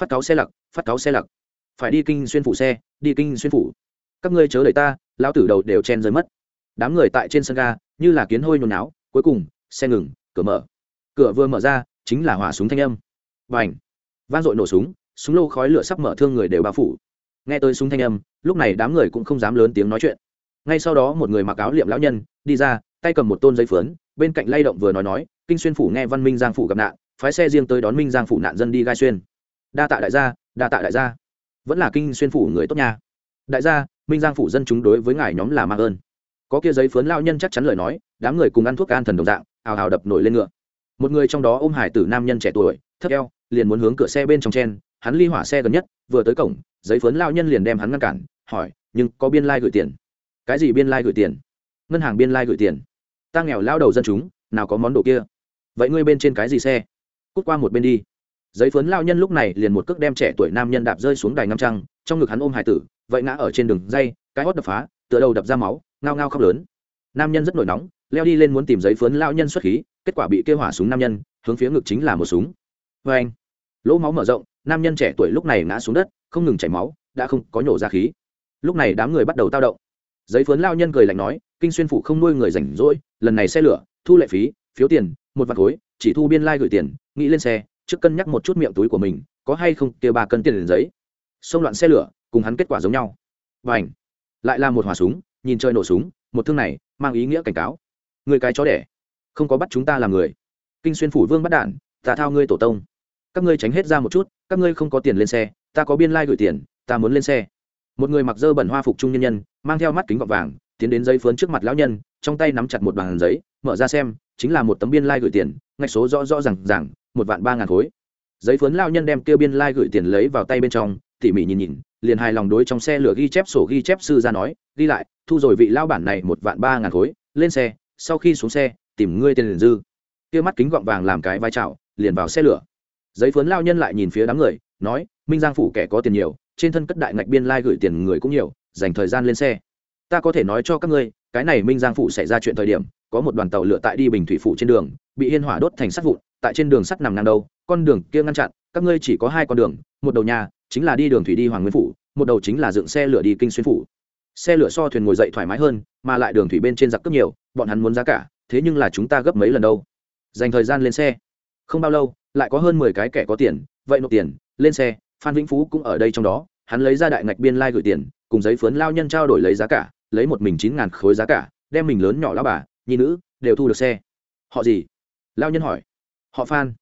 Phát cáo xe lặc, phát cáo xe lặc. Phải đi kinh xuyên phủ xe, đi kinh xuyên phủ. Các ngươi chớ đẩy ta lao tử đầu đều chen rơi mất. Đám người tại trên sân ga, như là kiến hôi nhồi náo, cuối cùng, xe ngừng, cửa mở. Cửa vừa mở ra, chính là hỏa súng thanh âm và ảnh. Vang dội nổ súng súng lô khói lửa sắp mở thương người đều bao phủ. Nghe tới súng thanh âm, lúc này đám người cũng không dám lớn tiếng nói chuyện. Ngay sau đó một người mặc áo liệm lão nhân, đi ra, tay cầm một tôn giấy phớn, bên cạnh lay động vừa nói nói, kinh xuyên phủ nghe văn minh giang phủ gặp nạn, phái xe riêng tới đón minh giang phủ nạn dân đi gai xuyên. Đa tạ đại gia, đa tạ đại gia. Vẫn là kinh xuyên phủ người tốt nha. Đại gia, minh giang phủ dân chúng đối với ngài nhóm là mạng ơn. Có kia giấy phớn lao nhân chắc chắn lời nói, đám người cùng ăn thuốc an thần đồng dạng, ào ào đập nổi lên ngựa. Một người trong đó ôm hải tử nam nhân trẻ tuổi, thấp eo liền muốn hướng cửa xe bên trong chen, hắn ly hỏa xe gần nhất, vừa tới cổng, giấy phấn lao nhân liền đem hắn ngăn cản, hỏi, nhưng có biên lai、like、gửi tiền? Cái gì biên lai、like、gửi tiền? Ngân hàng biên lai、like、gửi tiền. Ta nghèo lao đầu dân chúng, nào có món đồ kia. Vậy ngươi bên trên cái gì xe? Cút qua một bên đi. Giấy phấn lao nhân lúc này liền một cước đem trẻ tuổi nam nhân đạp rơi xuống đài ngâm trăng, trong ngực hắn ôm hải tử, vậy ngã ở trên đường dây, cái hót đập phá, tựa đầu đập ra máu, ngao ngao khóc lớn. Nam nhân rất nổi nóng, leo đi lên muốn tìm giấy phấn lao nhân xuất khí, kết quả bị kêu hỏa súng nam nhân, hướng phía ngực chính là một súng vê anh. Lỗ máu mở rộng, nam nhân trẻ tuổi lúc này ngã xuống đất, không ngừng chảy máu, đã không có nhổ ra khí. Lúc này đám người bắt đầu tao động. Giấy phớn lao nhân cười lạnh nói, kinh xuyên phủ không nuôi người rảnh rỗi, lần này xe lửa, thu lệ phí, phiếu tiền, một vạt khối, chỉ thu biên lai、like、gửi tiền, nghĩ lên xe, trước cân nhắc một chút miệng túi của mình, có hay không kêu ba cân tiền liền giấy. Xông loạn xe lửa, cùng hắn kết quả giống nhau. Và ảnh lại là một hỏa súng, nhìn chơi nổ súng, một thương này, mang ý nghĩa cảnh cáo. Người cái chó đẻ, không có bắt chúng ta làm người. Kinh xuyên phủ vương bắt đạn tà thao ngươi tổ tông các ngươi tránh hết ra một chút, các ngươi không có tiền lên xe, ta có biên lai、like、gửi tiền, ta muốn lên xe. Một người mặc dơ bẩn hoa phục trung nhân nhân, mang theo mắt kính gọt vàng, tiến đến giấy phớn trước mặt lão nhân, trong tay nắm chặt một bàn giấy, mở ra xem, chính là một tấm biên lai、like、gửi tiền, ngạch số rõ rõ r à n g rằng một vạn ba ngàn khối. Giấy phớn lao nhân đem kêu biên lai、like、gửi tiền lấy vào tay bên trong, tỉ mỉ nhìn nhìn, liền hài lòng đối trong xe lửa ghi chép sổ ghi chép sư ra nói, ghi lại, thu rồi vị lao bản này một vạn ba ngàn khối, lên xe, sau khi xuống xe, tìm ngươi tiền liền dư. Kia mắt kính gọng vàng làm cái vai trào liền vào xe lửa giấy phướn lao nhân lại nhìn phía đám người, nói, minh giang phủ kẻ có tiền nhiều, trên thân cất đại ngạch biên lai、like、gửi tiền người cũng nhiều, dành thời gian lên xe. Ta có thể nói cho các ngươi, cái này minh giang phủ xảy ra chuyện thời điểm, có một đoàn tàu lửa tại đi bình thủy phủ trên đường, bị hiên hỏa đốt thành sắt vụn, tại trên đường sắt nằm ngang đâu, con đường kia ngăn chặn, các ngươi chỉ có hai con đường, một đầu nhà, chính là đi đường thủy đi hoàng nguyên phủ, một đầu chính là dựng xe lửa đi kinh xuyên phủ. Xe lửa so thuyền ngồi dậy thoải mái hơn, mà lại đường thủy bên trên giặc cướp nhiều, bọn hắn muốn giá cả, thế nhưng là chúng ta gấp mấy lần đâu. Dành thời gian lên xe không bao lâu, lại có hơn mười cái kẻ có tiền, vậy nộp tiền, lên xe, phan vĩnh phú cũng ở đây trong đó, hắn lấy ra đại ngạch biên lai、like、gửi tiền, cùng giấy phớn lao nhân trao đổi lấy giá cả, lấy một mình chín ngàn khối giá cả, đem mình lớn nhỏ lao bà, nhi nữ, đều thu được xe. Họ gì? Lao nhân hỏi. Họ phan.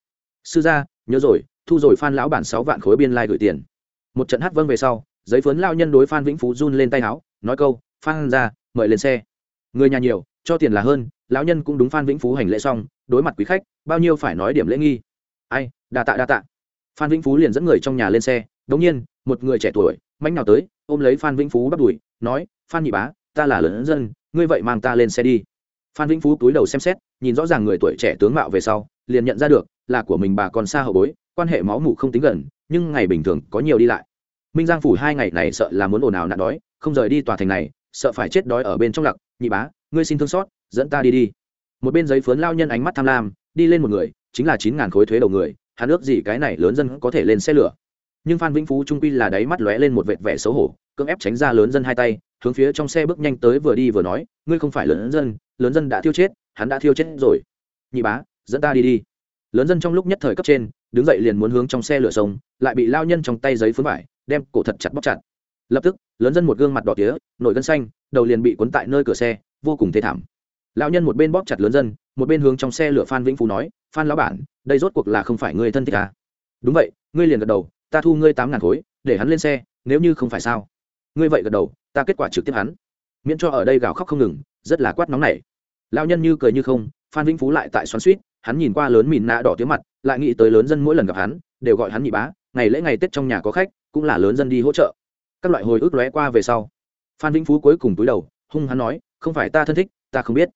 Sư gia, nhớ rồi, thu rồi phan lão bản sáu vạn khối biên lai、like、gửi tiền. Một trận hát vâng về sau, giấy phớn lao nhân đối phan vĩnh phú run lên tay áo nói câu, phan ra mời lên xe. Người nhà nhiều, cho tiền là hơn lão nhân cũng đúng phan vĩnh phú hành lễ xong, đối mặt quý khách, bao nhiêu phải nói điểm lễ nghi. Ai, đa tạ đa tạ. Phan vĩnh phú liền dẫn người trong nhà lên xe, đống nhiên, một người trẻ tuổi, mánh nào tới, ôm lấy phan vĩnh phú bắt đùi, nói, phan nhị bá, ta là lớn dân, ngươi vậy mang ta lên xe đi. Phan vĩnh phú túi đầu xem xét, nhìn rõ ràng người tuổi trẻ tướng mạo về sau, liền nhận ra được, là của mình bà còn xa hậu bối, quan hệ máu mủ không tính gần, nhưng ngày bình thường có nhiều đi lại. Minh giang phủ hai ngày này sợ là muốn ồn ào nạn đói, không rời đi tòa thành này, sợ phải chết đói ở bên trong lặc nhị bá, ngươi xin thương xót, dẫn ta đi đi. Một bên giấy phớn lao nhân ánh mắt tham lam, đi lên một người, chính là chín ngàn khối thuế đầu người, hắn ước gì cái này lớn dân có thể lên xe lửa. Nhưng phan vĩnh phú trung quy là đáy mắt lóe lên một vệt vẻ xấu hổ, cưỡng ép tránh ra lớn dân hai tay, hướng phía trong xe bước nhanh tới vừa đi vừa nói, ngươi không phải lớn dân lớn dân đã thiêu chết, hắn đã thiêu chết rồi. Nhị bá, dẫn ta đi đi. Lớn dân trong lúc nhất thời cấp trên, đứng dậy liền muốn hướng trong xe lửa sông, lại bị lao nhân trong tay giấy phấn vải, đem cổ thật chặt bóc chặt lập tức, lớn dân một gương mặt đỏ tía, nổi gân xanh, đầu liền bị cuốn tại nơi cửa xe, vô cùng thê thảm. Lão nhân một bên bóp chặt lớn dân, một bên hướng trong xe lửa phan vĩnh phú nói, phan lão bản, đây rốt cuộc là không phải người thân thích à? đúng vậy, ngươi liền gật đầu, ta thu ngươi tám ngàn khối, để hắn lên xe, nếu như không phải sao. Ngươi vậy gật đầu, ta kết quả trực tiếp hắn. Miễn cho ở đây gào khóc không ngừng, rất là quát nóng này lão nhân như cười như không, phan vĩnh phú lại tại xoắn suýt hắn nhìn qua lớn mìn nạ đỏ tiếng mặt, lại nghĩ tới lớn dân mỗi lần gặp hắn, đều gọi hắn nhị bá, ngày lễ ngày tết trong nhà có khách, cũng là lớn dân đi hỗ trợ các loại hồi ức lóe qua về sau. Phan vĩnh phú cuối cùng túi đầu, hung hắn nói, không phải ta thân thích, ta không biết.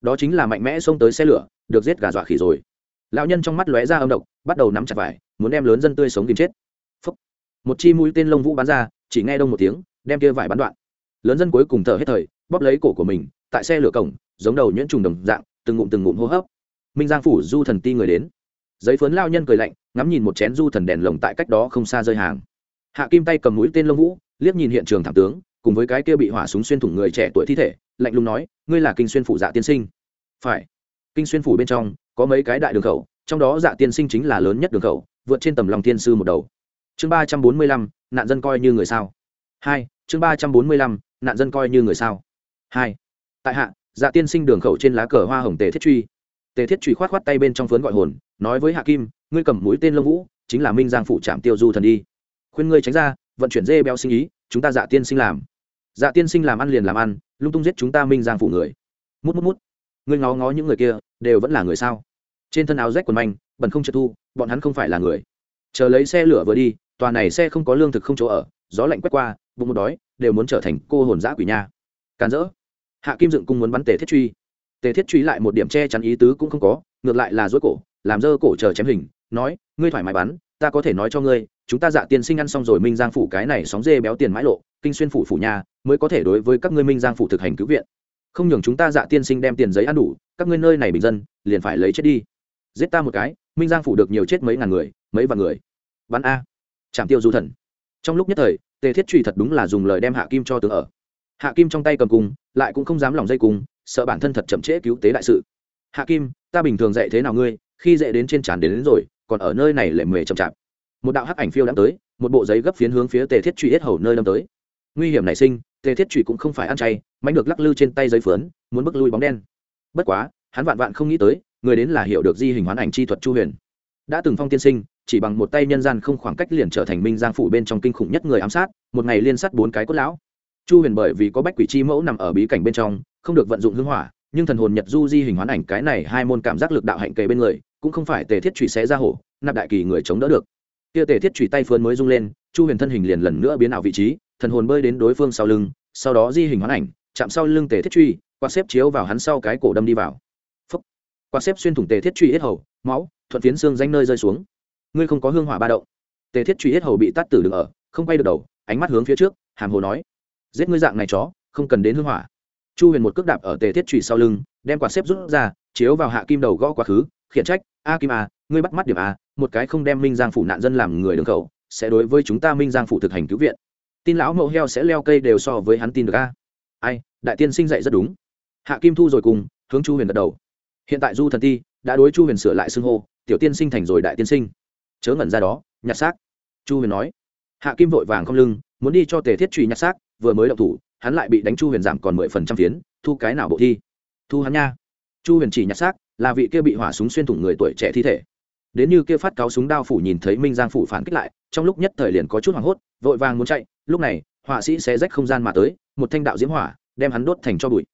Đó chính là mạnh mẽ xông tới xe lửa, được giết gà dọa khỉ rồi. Lão nhân trong mắt lóe ra âm độc, bắt đầu nắm chặt vải, muốn đem lớn dân tươi sống tìm chết. Phúc. một chi mũi tên lông vũ bắn ra, chỉ nghe đông một tiếng, đem kia vải bắn đoạn. Lớn dân cuối cùng thở hết thời, bóp lấy cổ của mình, tại xe lửa cổng, giống đầu nhuyễn trùng đồng dạng, từng ngụm từng ngụm hô hấp. Minh giang phủ du thần ti người đến. Giấy phấn lao nhân cười lạnh, ngắm nhìn một chén du thần đèn lồng tại cách đó không xa rơi hàng. Hạ kim tay cầm mũi tên lông vũ liếc nhìn hiện trường thảm tướng, cùng với cái kia bị hỏa súng xuyên thủng người trẻ tuổi thi thể, lạnh lùng nói, ngươi là kinh xuyên phủ dạ tiên sinh. Phải. Kinh xuyên phủ bên trong, có mấy cái đại đường khẩu, trong đó dạ tiên sinh chính là lớn nhất đường khẩu, vượt trên tầm lòng tiên sư một đầu. Chương ba trăm bốn mươi lăm, nạn dân coi như người sao. Hai, chương ba trăm bốn mươi lăm, nạn dân coi như người sao. Hai, tại hạ dạ tiên sinh đường khẩu trên lá cờ hoa hồng tề thiết truy. Tề thiết truy khoát khoát tay bên trong phớn gọi hồn, nói với hạ kim, ngươi cầm mũi tên lông vũ, chính là minh giang phủ trạm tiêu du thần đi. Khuyên ngươi tránh ra vận chuyển dê béo sinh ý, chúng ta dạ tiên sinh làm. Dạ tiên sinh làm ăn liền làm ăn, lung tung giết chúng ta minh giang phủ người. Mút mút mút. Ngươi ngó ngó những người kia, đều vẫn là người sao? Trên thân áo rách quần manh, bẩn không trật thu, bọn hắn không phải là người. Chờ lấy xe lửa vừa đi, tòa này xe không có lương thực không chỗ ở, gió lạnh quét qua, bụng một đói, đều muốn trở thành cô hồn giã quỷ nha. Càn rỡ. Hạ kim dựng cung muốn bắn tề thiết truy. Tề thiết truy lại một điểm che chắn ý tứ cũng không có, ngược lại là dối cổ, làm dơ cổ chờ chém hình, nói, ngươi thoải mái bắn, ta có thể nói cho ngươi chúng ta dạ tiên sinh ăn xong rồi minh giang phủ cái này sóng dê béo tiền mãi lộ kinh xuyên phủ phủ nhà mới có thể đối với các ngươi minh giang phủ thực hành cứu viện. Không nhường chúng ta dạ tiên sinh đem tiền giấy ăn đủ các ngươi nơi này bình dân liền phải lấy chết đi. Giết ta một cái minh giang phủ được nhiều chết mấy ngàn người mấy vạn người. Bắn a. Chạm tiêu du thần. Trong lúc nhất thời tề thiết truy thật đúng là dùng lời đem hạ kim cho tướng ở. Hạ kim trong tay cầm cung lại cũng không dám lòng dây cung sợ bản thân thật chậm trễ cứu tế đại sự. Hạ kim ta bình thường dạy thế nào ngươi khi dạy đến trên tràn đến, đến rồi còn ở nơi này lệ mề chậm chạp một đạo hắc ảnh phiêu đã tới, một bộ giấy gấp phiến hướng phía tề thiết truy hết hầu nơi đâm tới. Nguy hiểm nảy sinh, tề thiết truy cũng không phải ăn chay mánh được lắc lư trên tay giấy phướn, muốn bước lui bóng đen. Bất quá, hắn vạn vạn không nghĩ tới, người đến là hiểu được di hình hoán ảnh chi thuật chu huyền. Đã từng phong tiên sinh, chỉ bằng một tay nhân gian không khoảng cách liền trở thành minh giang phủ bên trong kinh khủng nhất người ám sát, một ngày liên sát bốn cái cốt lão. Chu huyền bởi vì có bách quỷ chi mẫu nằm ở bí cảnh bên trong, không được vận dụng hưng hỏa, nhưng thần hồn nhật du di hình hoán ảnh cái này hai môn cảm giác lực đạo hạnh kề bên người, cũng không phải tề thiết trụy xé ra hổ, nạp đại kỳ người chống đỡ được kia tề thiết trụy tay phơn mới rung lên, chu huyền thân hình liền lần nữa biến ảo vị trí, thần hồn bơi đến đối phương sau lưng, sau đó di hình hoán ảnh, chạm sau lưng tề thiết truy quạt xếp chiếu vào hắn sau cái cổ đâm đi vào. Phấp quạt xếp xuyên thủng tề thiết truy hết hầu, máu, thuận phiến xương danh nơi rơi xuống. Ngươi không có hương hỏa ba động. Tề thiết truy hết hầu bị tát tử đứng ở, không quay được đầu, ánh mắt hướng phía trước, hàm hồ nói, giết ngươi dạng này chó, không cần đến hương hỏa. Chu huyền một cước đạp ở tề thiết truy sau lưng, đem quạt xếp rút ra, chiếu vào hạ kim đầu gõ quá khứ, khiển trách, a kim a ngươi bắt mắt điểm a, một cái không đem minh giang phủ nạn dân làm người đường khẩu, sẽ đối với chúng ta minh giang phủ thực hành cứu viện. Tin lão mẫu heo sẽ leo cây đều so với hắn tin được a. Ai, đại tiên sinh dạy rất đúng. Hạ kim thu rồi cùng, hướng chu huyền gật đầu. Hiện tại du thần ti đã đối chu huyền sửa lại xưng hô, tiểu tiên sinh thành rồi đại tiên sinh. Chớ ngẩn ra đó, nhặt xác. Chu huyền nói. Hạ kim vội vàng không lưng, muốn đi cho tề thiết truy nhặt xác, vừa mới động thủ, hắn lại bị đánh chu huyền giảm còn mười phần trăm phiến, thu cái nào bộ thi? Thu hắn nha. Chu huyền chỉ nhặt xác, là vị kia bị hỏa súng xuyên thủng người tuổi trẻ thi thể đến như kia phát cáo súng đao phủ nhìn thấy minh giang phủ phản kích lại, trong lúc nhất thời liền có chút hoảng hốt, vội vàng muốn chạy, lúc này, họa sĩ sẽ rách không gian mà tới, một thanh đạo diễm hỏa, đem hắn đốt thành cho bụi.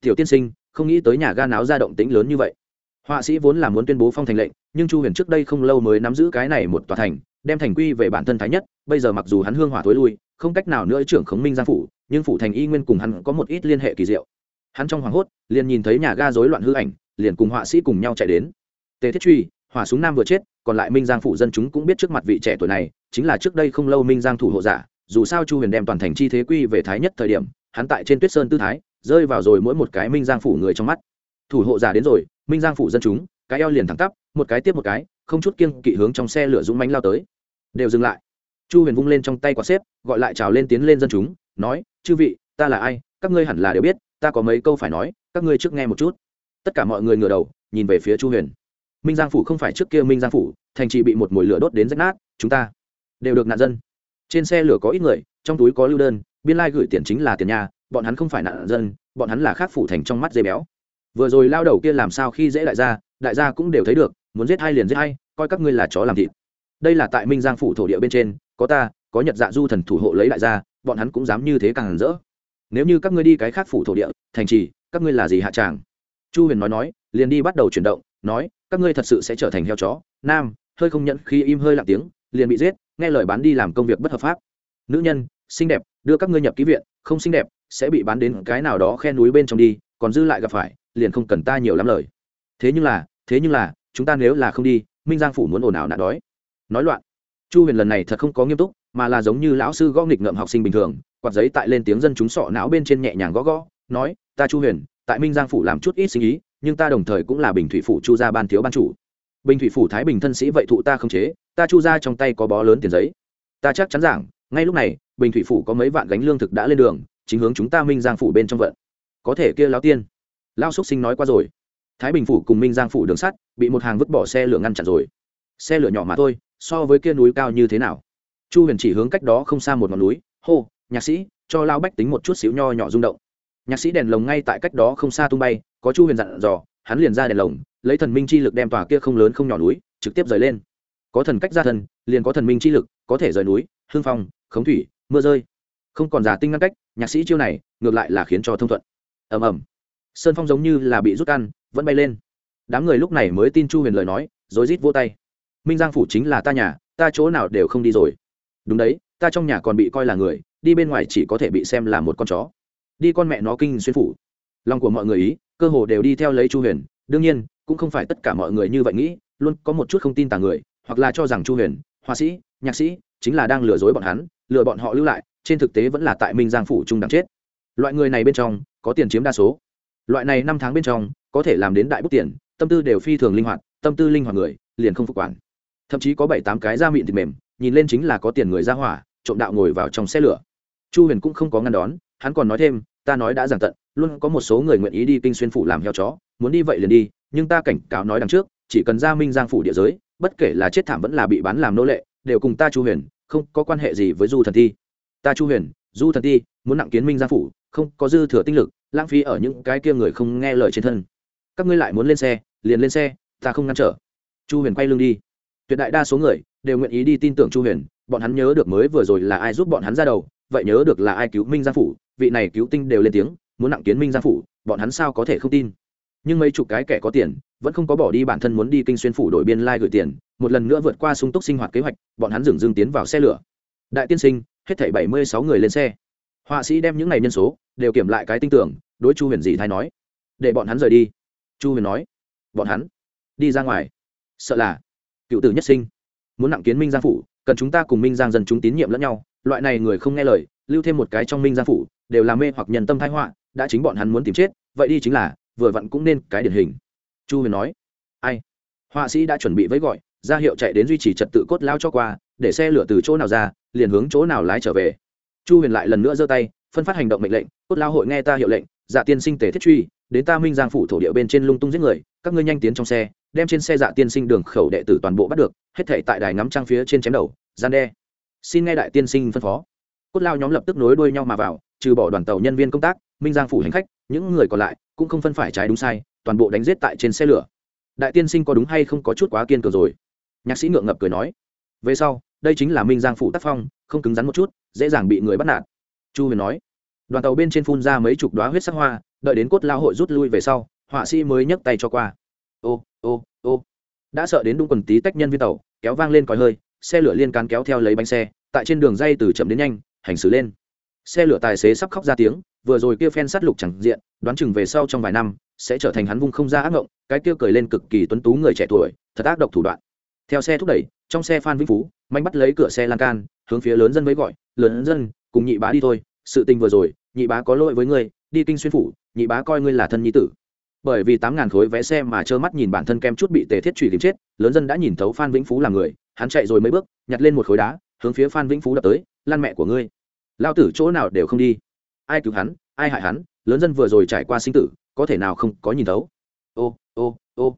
Tiểu tiên sinh, không nghĩ tới nhà ga náo ra động tĩnh lớn như vậy. Họa sĩ vốn là muốn tuyên bố phong thành lệnh, nhưng chu huyền trước đây không lâu mới nắm giữ cái này một tòa thành, đem thành quy về bản thân thái nhất, bây giờ mặc dù hắn hương hỏa thối lui, không cách nào nữa trưởng khống minh giang phủ, nhưng phủ thành y nguyên cùng hắn có một ít liên hệ kỳ diệu. Hắn trong hoảng hốt, liền nhìn thấy nhà ga rối loạn hư ảnh, liền cùng họa sĩ cùng nhau chạy đến. Tề thiết truy hỏa súng nam vừa chết, còn lại minh giang phủ dân chúng cũng biết trước mặt vị trẻ tuổi này, chính là trước đây không lâu minh giang thủ hộ giả, dù sao chu huyền đem toàn thành chi thế quy về thái nhất thời điểm, hắn tại trên tuyết sơn tư thái, rơi vào rồi mỗi một cái minh giang phủ người trong mắt. Thủ hộ giả đến rồi, minh giang phủ dân chúng, cái eo liền thẳng tắp, một cái tiếp một cái, không chút kiêng kỵ hướng trong xe lửa dũng mánh lao tới. Đều dừng lại. Chu huyền vung lên trong tay quả xếp, gọi lại chào lên tiến lên dân chúng, nói, chư vị, ta là ai? Các ngươi hẳn là đều biết, ta có mấy câu phải nói, các ngươi trước nghe một chút. Tất cả mọi người ngửa đầu, nhìn về phía chu huyền minh giang phủ không phải trước kia minh giang phủ, thành trì bị một mồi lửa đốt đến rách nát, chúng ta đều được nạn dân. Trên xe lửa có ít người, trong túi có lưu đơn, biên lai gửi tiền chính là tiền nhà, bọn hắn không phải nạn dân, bọn hắn là khác phủ thành trong mắt dây béo. Vừa rồi lao đầu kia làm sao khi dễ đại gia đại gia cũng đều thấy được, muốn giết hai liền giết hai coi các ngươi là chó làm thịt. Đây là tại minh giang phủ thổ địa bên trên, có ta, có nhật dạ du thần thủ hộ lấy đại gia, bọn hắn cũng dám như thế càng hẳn rỡ. Nếu như các ngươi đi cái khác phủ thổ địa, thành trì, các ngươi là gì hạ tràng? Chu huyền nói nói, liền đi bắt đầu chuyển động, nói các ngươi thật sự sẽ trở thành heo chó. Nam, hơi không nhận khi im hơi lặng tiếng, liền bị giết, nghe lời bán đi làm công việc bất hợp pháp. Nữ nhân, xinh đẹp, đưa các ngươi nhập ký viện, không xinh đẹp, sẽ bị bán đến cái nào đó khe núi bên trong đi, còn dư lại gặp phải, liền không cần ta nhiều lắm lời. Thế nhưng là, thế nhưng là, chúng ta nếu là không đi, minh giang phủ muốn ồn ào nạn đói. Nói loạn. Chu huyền lần này thật không có nghiêm túc, mà là giống như lão sư gõ nghịch ngợm học sinh bình thường, quạt giấy tại lên tiếng dân chúng sọ não bên trên nhẹ nhàng gõ gõ, nói, ta chu huyền, tại minh giang phủ làm chút ít sinh ý nhưng ta đồng thời cũng là bình thủy phủ chu gia ban thiếu ban chủ. Bình thủy phủ thái bình thân sĩ vậy thụ ta không chế, ta chu ra trong tay có bó lớn tiền giấy. Ta chắc chắn rằng, ngay lúc này, bình thủy phủ có mấy vạn gánh lương thực đã lên đường, chính hướng chúng ta minh giang phủ bên trong vận. Có thể kia lão tiên. Lao xúc sinh nói qua rồi. Thái bình phủ cùng minh giang phủ đường sắt, bị một hàng vứt bỏ xe lửa ngăn chặn rồi. Xe lửa nhỏ mà thôi, so với kia núi cao như thế nào? Chu huyền chỉ hướng cách đó không xa một ngọn núi, hô, nhạc sĩ, cho lao bách tính một chút xíu nho nhỏ rung động. Nhạc sĩ đèn lồng ngay tại cách đó không xa tung bay có chu huyền dặn dò, hắn liền ra đèn lồng, lấy thần minh chi lực đem tòa kia không lớn không nhỏ núi trực tiếp rời lên. Có thần cách ra thần, liền có thần minh chi lực, có thể rời núi, hương phong, khống thủy, mưa rơi. Không còn giả tinh ngăn cách, nhạc sĩ chiêu này, ngược lại là khiến cho thông thuận. Ầm ầm. Sơn phong giống như là bị rút ăn, vẫn bay lên. Đám người lúc này mới tin chu huyền lời nói rối rít vô tay. Minh giang phủ chính là ta nhà, ta chỗ nào đều không đi rồi. Đúng đấy, ta trong nhà còn bị coi là người, đi bên ngoài chỉ có thể bị xem là một con chó. Đi con mẹ nó kinh xuyên phủ. Lòng của mọi người ý cơ hồ đều đi theo lấy chu huyền. Đương nhiên, cũng không phải tất cả mọi người như vậy nghĩ, luôn có một chút không tin tà người, hoặc là cho rằng chu huyền, họa sĩ, nhạc sĩ chính là đang lừa dối bọn hắn, lừa bọn họ lưu lại, trên thực tế vẫn là tại minh giang phủ trung đẳng chết. Loại người này bên trong, có tiền chiếm đa số. Loại này năm tháng bên trong, có thể làm đến đại bút tiền, tâm tư đều phi thường linh hoạt, tâm tư linh hoạt người, liền không phục quản. Thậm chí có bảy tám cái da mịn thịt mềm, nhìn lên chính là có tiền người ra hỏa, trộm đạo ngồi vào trong xe lửa. Chu huyền cũng không có ngăn đón, hắn còn nói thêm, ta nói đã giảng tận luôn có một số người nguyện ý đi kinh xuyên phủ làm heo chó, muốn đi vậy liền đi, nhưng ta cảnh cáo nói đằng trước, chỉ cần ra minh giang phủ địa giới, bất kể là chết thảm vẫn là bị bán làm nô lệ, đều cùng ta chu huyền, không có quan hệ gì với du thần thi ta chu huyền, du thần thi muốn nặng kiến minh giang phủ, không có dư thừa tinh lực, lãng phí ở những cái kia người không nghe lời trên thân. Các ngươi lại muốn lên xe, liền lên xe, ta không ngăn trở. Chu huyền quay lưng đi. Tuyệt đại đa số người đều nguyện ý đi tin tưởng chu huyền, bọn hắn nhớ được mới vừa rồi là ai giúp bọn hắn ra đầu, vậy nhớ được là ai cứu minh giang phủ, vị này cứu tinh đều lên tiếng muốn nặng kiến minh giang phủ, bọn hắn sao có thể không tin? Nhưng mấy chục cái kẻ có tiền, vẫn không có bỏ đi bản thân muốn đi kinh xuyên phủ đổi biên lai gửi tiền, một lần nữa vượt qua sung túc sinh hoạt kế hoạch, bọn hắn dừng dưng tiến vào xe lửa. Đại tiên sinh, hết thảy bảy mươi sáu người lên xe. Họa sĩ đem những này nhân số, đều kiểm lại cái tinh tưởng, đối chu huyền dị thái nói. Để bọn hắn rời đi. Chu huyền nói. Bọn hắn, đi ra ngoài. Sợ là, cựu tử nhất sinh, muốn nặng kiến minh giang phủ, cần chúng ta cùng minh giang dân chúng tín nhiệm lẫn nhau. Loại này người không nghe lời, lưu thêm một cái trong minh giang phủ, đều là mê hoặc nhân tâm thái họa đã chính bọn hắn muốn tìm chết, vậy đi chính là, vừa vặn cũng nên cái điển hình. Chu huyền nói. Ai? Họa sĩ đã chuẩn bị với gọi, ra hiệu chạy đến duy trì trật tự cốt lao cho qua, để xe lửa từ chỗ nào ra, liền hướng chỗ nào lái trở về. Chu huyền lại lần nữa giơ tay, phân phát hành động mệnh lệnh, cốt lao hội nghe ta hiệu lệnh dạ tiên sinh tề thiết truy, đến ta minh giang phủ thổ địa bên trên lung tung giết người, các ngươi nhanh tiến trong xe, đem trên xe dạ tiên sinh đường khẩu đệ tử toàn bộ bắt được, hết thể tại đài ngắm trang phía trên chém đầu, gian đe. Xin nghe đại tiên sinh phân phó. Cốt lao nhóm lập tức nối đuôi nhau mà vào, trừ bỏ đoàn tàu nhân viên công tác minh giang phủ hành khách, những người còn lại cũng không phân phải trái đúng sai, toàn bộ đánh giết tại trên xe lửa. Đại tiên sinh có đúng hay không có chút quá kiên cường rồi? Nhạc sĩ ngượng ngập cười nói. Về sau, đây chính là minh giang phủ tác phong, không cứng rắn một chút, dễ dàng bị người bắt nạt. Chu huyền nói. Đoàn tàu bên trên phun ra mấy chục đoá huyết sắc hoa, đợi đến cốt lao hội rút lui về sau, họa sĩ mới nhấc tay cho qua. Ô ô ô. Đã sợ đến đúng quần tí tách nhân viên tàu, kéo vang lên còi hơi, xe lửa liên cán kéo theo lấy bánh xe, tại trên đường dây từ chậm đến nhanh, hành xử lên xe lửa tài xế sắp khóc ra tiếng, vừa rồi kia phen sát lục chẳng diện, đoán chừng về sau trong vài năm, sẽ trở thành hắn vung không ra ác ngộng, cái kia cười lên cực kỳ tuấn tú người trẻ tuổi, thật ác độc thủ đoạn. Theo xe thúc đẩy, trong xe phan vĩnh phú manh bắt lấy cửa xe lan can, hướng phía lớn dân với gọi, lớn dân, cùng nhị bá đi thôi, sự tình vừa rồi, nhị bá có lỗi với ngươi, đi kinh xuyên phủ, nhị bá coi ngươi là thân nhi tử. Bởi vì tám ngàn khối vé xe mà trơ mắt nhìn bản thân kem chút bị tề thiết trùy tìm chết, lớn dân đã nhìn thấu phan vĩnh phú là người, hắn chạy rồi mấy bước, nhặt lên một khối đá, hướng phía phan vĩnh phú đập tới, lan mẹ của ngươi lao tử chỗ nào đều không đi. Ai cứu hắn, ai hại hắn, lớn dân vừa rồi trải qua sinh tử, có thể nào không có nhìn thấu? Ô ô ô.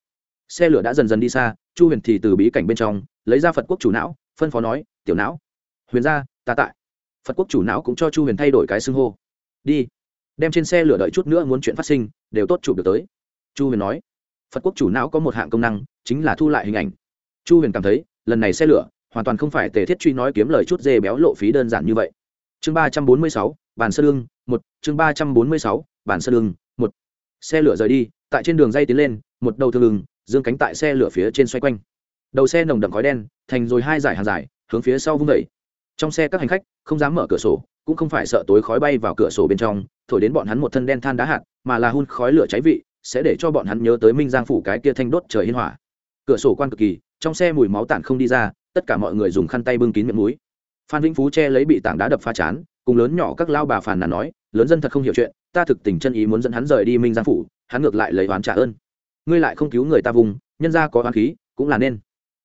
Xe lửa đã dần dần đi xa, chu huyền thì từ bí cảnh bên trong, lấy ra phật quốc chủ não, phân phó nói, tiểu não, huyền ra, ta tại. Phật quốc chủ não cũng cho chu huyền thay đổi cái xưng hô. Đi. Đem trên xe lửa đợi chút nữa muốn chuyện phát sinh, đều tốt chụp được tới. Chu huyền nói, phật quốc chủ não có một hạng công năng, chính là thu lại hình ảnh. Chu huyền cảm thấy, lần này xe lửa, hoàn toàn không phải tề thiết truy nói kiếm lời chút dê béo lộ phí đơn giản như vậy chương ba trăm bốn mươi sáu bản sơ đương một. Chương ba trăm bốn mươi sáu bản sơ đương một. Xe lửa rời đi, tại trên đường dây tiến lên, một đầu thương đường dương cánh tại xe lửa phía trên xoay quanh. Đầu xe nồng đậm khói đen, thành rồi hai giải hàng dài hướng phía sau vung vẩy trong xe các hành khách, không dám mở cửa sổ, cũng không phải sợ tối khói bay vào cửa sổ bên trong, thổi đến bọn hắn một thân đen than đá hạt, mà là hun khói lửa cháy vị, sẽ để cho bọn hắn nhớ tới minh giang phủ cái kia thanh đốt trời hiên hỏa. Cửa sổ quan cực kỳ, trong xe mùi máu tản không đi ra, tất cả mọi người dùng khăn tay bưng kín miệng mũi phan vĩnh phú che lấy bị tảng đá đập pha chán, cùng lớn nhỏ các lao bà phàn nàn nói, lớn dân thật không hiểu chuyện, ta thực tình chân ý muốn dẫn hắn rời đi minh giang phủ, hắn ngược lại lấy oán trả ơn. Ngươi lại không cứu người ta vùng, nhân ra có oán khí, cũng là nên.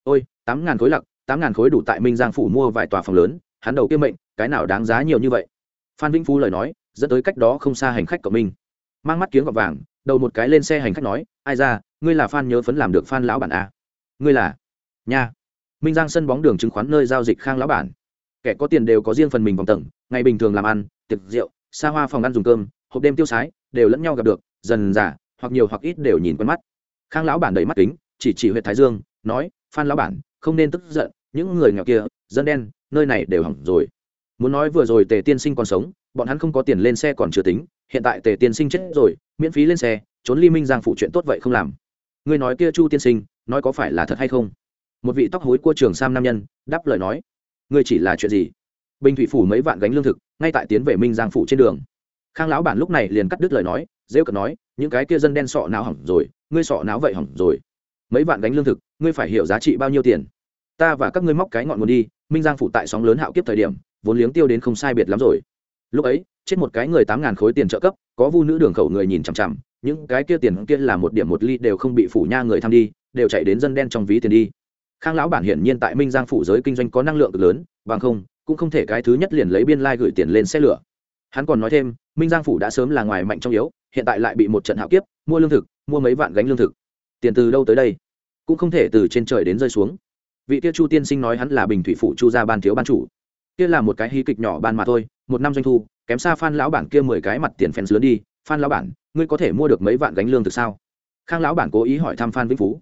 Ôi, tám ngàn khối lặc, tám ngàn khối đủ tại minh giang phủ mua vài tòa phòng lớn, hắn đầu kiêm mệnh, cái nào đáng giá nhiều như vậy? Phan vĩnh phú lời nói, dẫn tới cách đó không xa hành khách của mình. Mang mắt kiếng gọt vàng, đầu một cái lên xe hành khách nói, ai ra, ngươi là phan nhớ phấn làm được phan lão bản à? ngươi là nha minh giang sân bóng đường chứng khoán nơi giao dịch khang lão bản kẻ có tiền đều có riêng phần mình vòng tầng, ngày bình thường làm ăn, tiệc rượu, xa hoa phòng ăn dùng cơm, hộp đêm tiêu sái, đều lẫn nhau gặp được, dần giả hoặc nhiều hoặc ít đều nhìn quen mắt. Khang lão bản đầy mắt kính, chỉ chỉ huyện thái dương, nói, phan lão bản, không nên tức giận, những người nghèo kia, dân đen, nơi này đều hỏng rồi. Muốn nói vừa rồi tề tiên sinh còn sống, bọn hắn không có tiền lên xe còn chưa tính, hiện tại tề tiên sinh chết rồi, miễn phí lên xe, trốn ly minh giang phụ chuyện tốt vậy không làm. Người nói kia chu tiên sinh, nói có phải là thật hay không? Một vị tóc hối của trường sam nam nhân, đáp lời nói ngươi chỉ là chuyện gì? Bình thủy phủ mấy vạn gánh lương thực, ngay tại tiến về minh giang phủ trên đường. Khang lão bản lúc này liền cắt đứt lời nói, rêu cợt nói, những cái kia dân đen sọ não hỏng rồi, ngươi sọ não vậy hỏng rồi. Mấy vạn gánh lương thực, ngươi phải hiểu giá trị bao nhiêu tiền. Ta và các ngươi móc cái ngọn nguồn đi, minh giang phủ tại sóng lớn hạo kiếp thời điểm, vốn liếng tiêu đến không sai biệt lắm rồi. Lúc ấy, chết một cái người tám ngàn khối tiền trợ cấp, có vu nữ đường khẩu người nhìn chằm chằm, những cái kia tiền kia là một điểm một ly đều không bị phủ nha người tham đi, đều chạy đến dân đen trong ví tiền đi khang lão bản hiển nhiên tại minh giang phủ giới kinh doanh có năng lượng cực lớn, bằng không, cũng không thể cái thứ nhất liền lấy biên lai、like、gửi tiền lên xe lửa. Hắn còn nói thêm, minh giang phủ đã sớm là ngoài mạnh trong yếu, hiện tại lại bị một trận hạo kiếp, mua lương thực, mua mấy vạn gánh lương thực. Tiền từ đâu tới đây? Cũng không thể từ trên trời đến rơi xuống. Vị kia chu tiên sinh nói hắn là bình thủy phủ chu gia ban thiếu ban chủ. Kia là một cái hí kịch nhỏ ban mà thôi, một năm doanh thu, kém xa phan lão bản kia mười cái mặt tiền phen lớn đi. Phan lão bản, ngươi có thể mua được mấy vạn gánh lương thực sao? Khang lão bản cố ý hỏi thăm phan vĩnh phú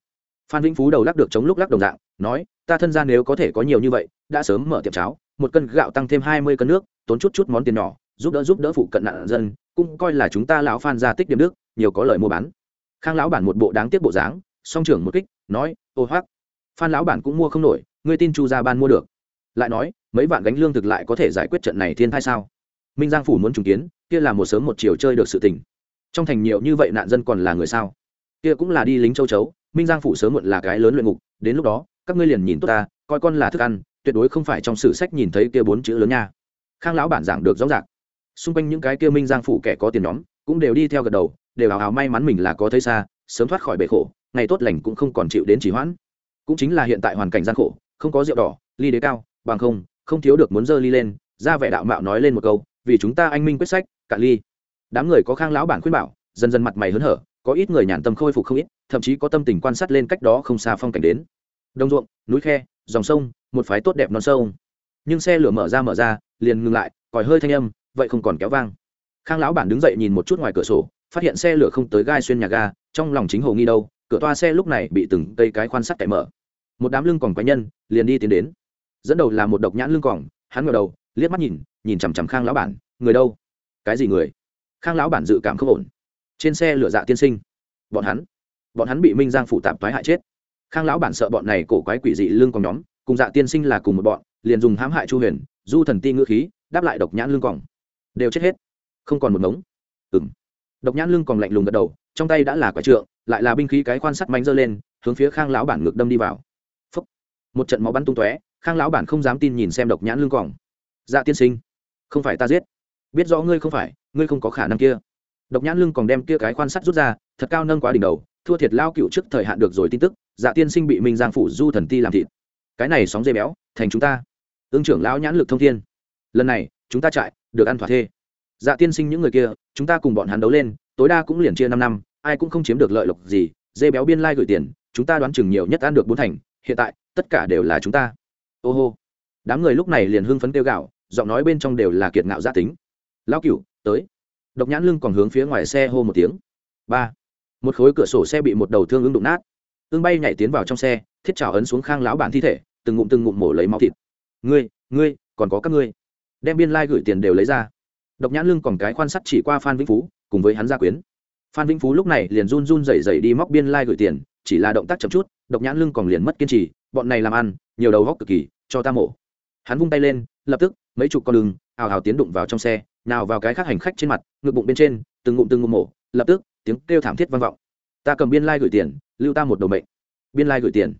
phan vĩnh phú đầu lắc được chống lúc lắc đồng dạng nói ta thân gia nếu có thể có nhiều như vậy đã sớm mở tiệm cháo một cân gạo tăng thêm hai mươi cân nước tốn chút chút món tiền nhỏ giúp đỡ giúp đỡ phụ cận nạn dân cũng coi là chúng ta lão phan gia tích điểm nước, nhiều có lời mua bán. Khang lão bản một bộ đáng tiếc bộ dáng song trưởng một kích nói ô hoác phan lão bản cũng mua không nổi ngươi tin chu gia ban mua được. Lại nói mấy vạn gánh lương thực lại có thể giải quyết trận này thiên thai sao? Minh giang phủ muốn trùng kiến kia là một sớm một chiều chơi được sự tình. Trong thành nhiều như vậy nạn dân còn là người sao? Kia cũng là đi lính châu chấu minh giang phủ sớm muộn là cái lớn luyện ngục, đến lúc đó, các ngươi liền nhìn tốt ta, coi con là thức ăn, tuyệt đối không phải trong sử sách nhìn thấy kia bốn chữ lớn nha. Khang lão bản giảng được rõ ràng. Xung quanh những cái kia minh giang phủ kẻ có tiền nhóm, cũng đều đi theo gật đầu, đều hào hào may mắn mình là có thấy xa, sớm thoát khỏi bể khổ, ngày tốt lành cũng không còn chịu đến chỉ hoãn. Cũng chính là hiện tại hoàn cảnh gian khổ, không có rượu đỏ, ly đế cao, bằng không không thiếu được muốn dơ ly lên, ra vẻ đạo mạo nói lên một câu, vì chúng ta anh minh quyết sách cạn ly. Đám người có khang lão bản khuyên bảo, dần dần mặt mày hớn hở có ít người nhàn tâm khôi phục không ít, thậm chí có tâm tình quan sát lên cách đó không xa phong cảnh đến. Đồng ruộng, núi khe, dòng sông, một phái tốt đẹp non sâu nhưng xe lửa mở ra mở ra, liền ngừng lại, còi hơi thanh âm, vậy không còn kéo vang. Khang lão bản đứng dậy nhìn một chút ngoài cửa sổ, phát hiện xe lửa không tới gai xuyên nhà ga, trong lòng chính hồ nghi đâu, cửa toa xe lúc này bị từng cây cái khoan sắt cậy mở. Một đám lưng còn quái nhân liền đi tiến đến. Dẫn đầu là một độc nhãn lưng còng, hắn ngờ đầu, liếc mắt nhìn nhìn chằm chằm khang lão bản, người đâu? Cái gì người? Khang lão bản dự cảm không ổn trên xe lửa dạ tiên sinh. Bọn hắn bọn hắn bị minh giang phủ tạp thoái hại chết. Khang lão bản sợ bọn này cổ quái quỷ dị lương còn nhóm, cùng dạ tiên sinh là cùng một bọn, liền dùng hãm hại chu huyền, du thần ti ngữ khí, đáp lại độc nhãn lương còng. Đều chết hết. Không còn một ngống. Ừng độc nhãn lương còn lạnh lùng gật đầu, trong tay đã là quả trượng, lại là binh khí cái quan sắt mánh giơ lên, hướng phía khang lão bản ngược đâm đi vào. Phúc. một trận máu bắn tung tóe, khang lão bản không dám tin nhìn xem độc nhãn lương còng. Dạ tiên sinh, không phải ta giết. Biết rõ ngươi không phải, ngươi không có khả năng kia độc nhãn lưng còn đem kia cái quan sắt rút ra, thật cao nâng quá đỉnh đầu, thua thiệt lao cựu trước thời hạn được rồi tin tức dạ tiên sinh bị minh giang phủ du thần ti làm thịt. Cái này sóng dây béo, thành chúng ta. Ương trưởng lão nhãn lực thông thiên. Lần này, chúng ta chạy được ăn thỏa thê. Dạ tiên sinh những người kia, chúng ta cùng bọn hắn đấu lên, tối đa cũng liền chia năm năm, ai cũng không chiếm được lợi lộc gì, dê béo biên lai gửi tiền, chúng ta đoán chừng nhiều nhất ăn được bốn thành, hiện tại, tất cả đều là chúng ta. Ô hô. Đám người lúc này liền hưng phấn kêu gạo giọng nói bên trong đều là kiệt ngạo gia tính. Lão cửu tới độc nhãn lưng còn hướng phía ngoài xe hô một tiếng. Ba. Một khối cửa sổ xe bị một đầu thương ứng đụng nát. Ương bay nhảy tiến vào trong xe, thiết trào ấn xuống khang lão bản thi thể, từng ngụm từng ngụm mổ lấy máu thịt. Ngươi ngươi, còn có các ngươi. Đem biên lai gửi tiền đều lấy ra. Độc nhãn lưng còn cái khoan sắt chỉ qua phan vĩnh phú, cùng với hắn gia quyến. Phan vĩnh phú lúc này liền run run rẩy rẩy đi móc biên lai gửi tiền, chỉ là động tác chậm chút, độc nhãn lưng còn liền mất kiên trì, bọn này làm ăn, nhiều đầu góc cực kỳ, cho ta mổ. Hắn vung tay lên, lập tức, mấy chục con đường ào ào tiến đụng vào trong xe nào vào cái khác hành khách trên mặt, ngực bụng bên trên, từng ngụm từng ngụm mổ, lập tức, tiếng kêu thảm thiết vang vọng. Ta cầm biên lai gửi tiền, lưu ta một đầu mệnh. Biên lai gửi tiền.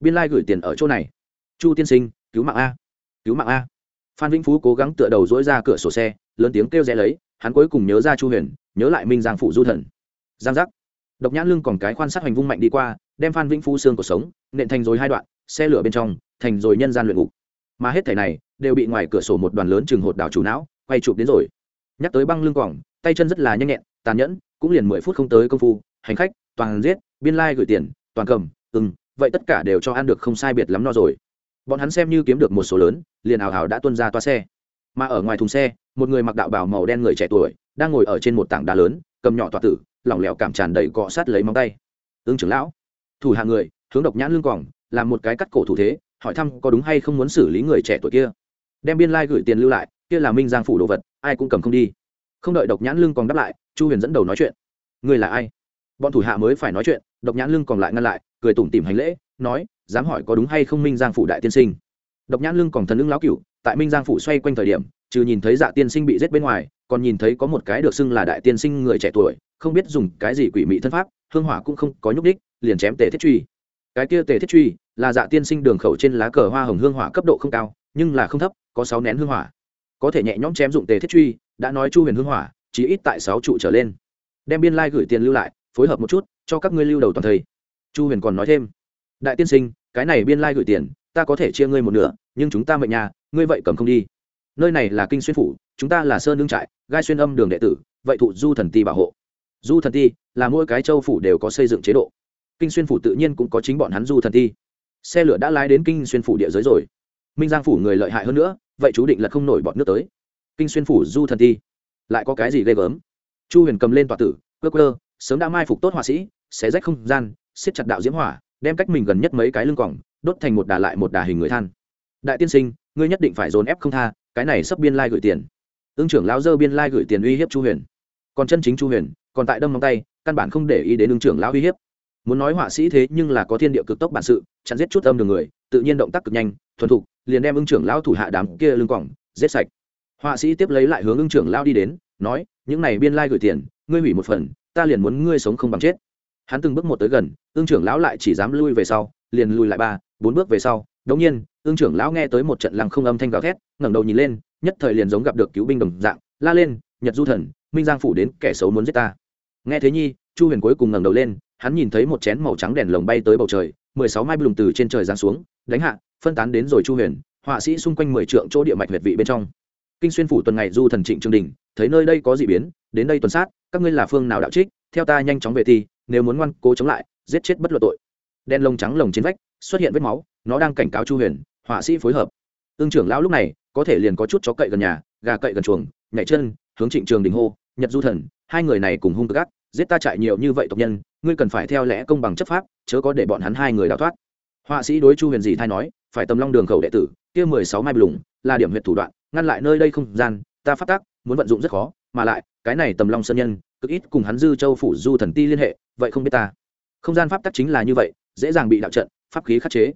Biên lai gửi tiền ở chỗ này. Chu tiên sinh, cứu mạng a. Cứu mạng a. Phan vĩnh phú cố gắng tựa đầu dỗi ra cửa sổ xe, lớn tiếng kêu rẽ lấy, hắn cuối cùng nhớ ra chu huyền, nhớ lại minh giang phụ du thần. Giang giác. Độc nhãn lưng còn cái khoan sát hoành vung mạnh đi qua, đem phan vĩnh phú xương cuộc sống, nện thành rồi hai đoạn, xe lửa bên trong, thành rồi nhân gian luyện ngục. Mà hết thẻ này, đều bị ngoài cửa sổ một đoàn lớn chừng hột đảo chủ não quay chụp đến rồi. Nhắc tới băng lưng quỏng, tay chân rất là nhanh nhẹn, tàn nhẫn, cũng liền mười phút không tới công phu, hành khách, toàn giết, biên lai、like、gửi tiền, toàn cầm ừng vậy tất cả đều cho ăn được không sai biệt lắm no rồi. Bọn hắn xem như kiếm được một số lớn, liền ảo hảo đã tuân ra toa xe. Mà ở ngoài thùng xe, một người mặc đạo bào màu đen người trẻ tuổi, đang ngồi ở trên một tảng đá lớn, cầm nhỏ tọa tử, lỏng lẻo cảm tràn đầy cọ sát lấy móng tay. Ương trưởng lão. Thủ hạ người, hướng độc nhãn lưng còng làm một cái cắt cổ thủ thế, hỏi thăm có đúng hay không muốn xử lý người trẻ tuổi kia. Đem biên lai gửi tiền lưu lại kia là minh giang phủ đồ vật, ai cũng cầm không đi. Không đợi độc nhãn lưng còn đáp lại, chu huyền dẫn đầu nói chuyện. Người là ai? Bọn thủ hạ mới phải nói chuyện, độc nhãn lưng còn lại ngăn lại, cười tủm tỉm hành lễ, nói, dám hỏi có đúng hay không minh giang phủ đại tiên sinh? Độc nhãn lưng còn thần lưng lão cửu, tại minh giang phủ xoay quanh thời điểm, trừ nhìn thấy dạ tiên sinh bị giết bên ngoài, còn nhìn thấy có một cái được xưng là đại tiên sinh người trẻ tuổi, không biết dùng cái gì quỷ mị thân pháp, hương hỏa cũng không có nhúc đích liền chém tề thiết truy. Cái kia tề thiết truy là dạ tiên sinh đường khẩu trên lá cờ hoa hồng hương hỏa cấp độ không cao, nhưng là không thấp, có sáu nén hương hỏa có thể nhẹ nhõm chém dụng tề thiết truy, đã nói chu huyền hưng hỏa, chỉ ít tại sáu trụ trở lên. Đem biên lai gửi tiền lưu lại, phối hợp một chút, cho các ngươi lưu đầu toàn thầy chu huyền còn nói thêm, đại tiên sinh, cái này biên lai gửi tiền, ta có thể chia ngươi một nửa, nhưng chúng ta mệnh nhà, ngươi vậy cầm không đi. Nơi này là kinh xuyên phủ, chúng ta là sơn lương trại, gai xuyên âm đường đệ tử, vậy thụ du thần ti bảo hộ. Du thần ti là mỗi cái châu phủ đều có xây dựng chế độ. Kinh xuyên phủ tự nhiên cũng có chính bọn hắn du thần ti. Xe lửa đã lái đến kinh xuyên phủ địa giới rồi. Minh giang phủ người lợi hại hơn nữa vậy chú định là không nổi bọn nước tới. Kinh xuyên phủ du thần thi. Lại có cái gì ghê gớm? Chu huyền cầm lên tòa tử cơ cơ sớm đã mai phục tốt họa sĩ, xé rách không gian, siết chặt đạo diễm hỏa, đem cách mình gần nhất mấy cái lưng cỏng đốt thành một đà lại một đà hình người than. Đại tiên sinh, ngươi nhất định phải dồn ép không tha, cái này sắp biên lai gửi tiền. Ương trưởng lão dơ biên lai gửi tiền uy hiếp chu huyền. Còn chân chính chu huyền, còn tại đâm móng tay, căn bản không để ý đến ương trưởng lão uy hiếp. Muốn nói họa sĩ thế nhưng là có thiên địa cực tốc bản sự, chặn giết chút âm đường người tự nhiên động tác cực nhanh, thuần thục, liền đem ưng trưởng lão thủ hạ đám kia lưng còng giết sạch. Họa sĩ tiếp lấy lại hướng ưng trưởng lão đi đến, nói, những này biên lai gửi tiền, ngươi hủy một phần, ta liền muốn ngươi sống không bằng chết. Hắn từng bước một tới gần, ưng trưởng lão lại chỉ dám lui về sau, liền lùi lại ba, bốn bước về sau. Đống nhiên, ưng trưởng lão nghe tới một trận lăng không âm thanh gào thét, ngẩng đầu nhìn lên, nhất thời liền giống gặp được cứu binh đồng dạng, la lên, nhật du thần, minh giang phủ đến kẻ xấu muốn giết ta. Nghe thế nhi, chu huyền cuối cùng ngẩng đầu lên, hắn nhìn thấy một chén màu trắng đèn lồng bay tới bầu trời, mười sáu mai bùm từ trên trời giáng xuống đánh hạ, phân tán đến rồi chu huyền, họa sĩ xung quanh mười trượng chỗ địa mạch huyệt vị bên trong. Kinh xuyên phủ tuần ngày du thần trịnh trường đình thấy nơi đây có dị biến, đến đây tuần sát, các ngươi là phương nào đạo trích, theo ta nhanh chóng về thi, nếu muốn ngoan cố chống lại, giết chết bất luận tội. Đen lông trắng lồng trên vách, xuất hiện vết máu, nó đang cảnh cáo chu huyền, họa sĩ phối hợp. Ương trưởng lão lúc này, có thể liền có chút chó cậy gần nhà, gà cậy gần chuồng, nhảy chân, hướng trịnh trường đình hô, nhật du thần, hai người này cùng hung gác, giết ta chạy nhiều như vậy tộc nhân, ngươi cần phải theo lẽ công bằng chấp pháp, chớ có để bọn hắn hai người đào thoát họa sĩ đối chu huyền dị thay nói, phải tầm long đường khẩu đệ tử, kia mười sáu mai lùng là điểm huyệt thủ đoạn, ngăn lại nơi đây không gian, ta phát tác, muốn vận dụng rất khó, mà lại, cái này tầm long sơn nhân, cực ít cùng hắn dư châu phủ du thần ti liên hệ, vậy không biết ta. Không gian pháp tắc chính là như vậy, dễ dàng bị đạo trận, pháp khí khắc chế.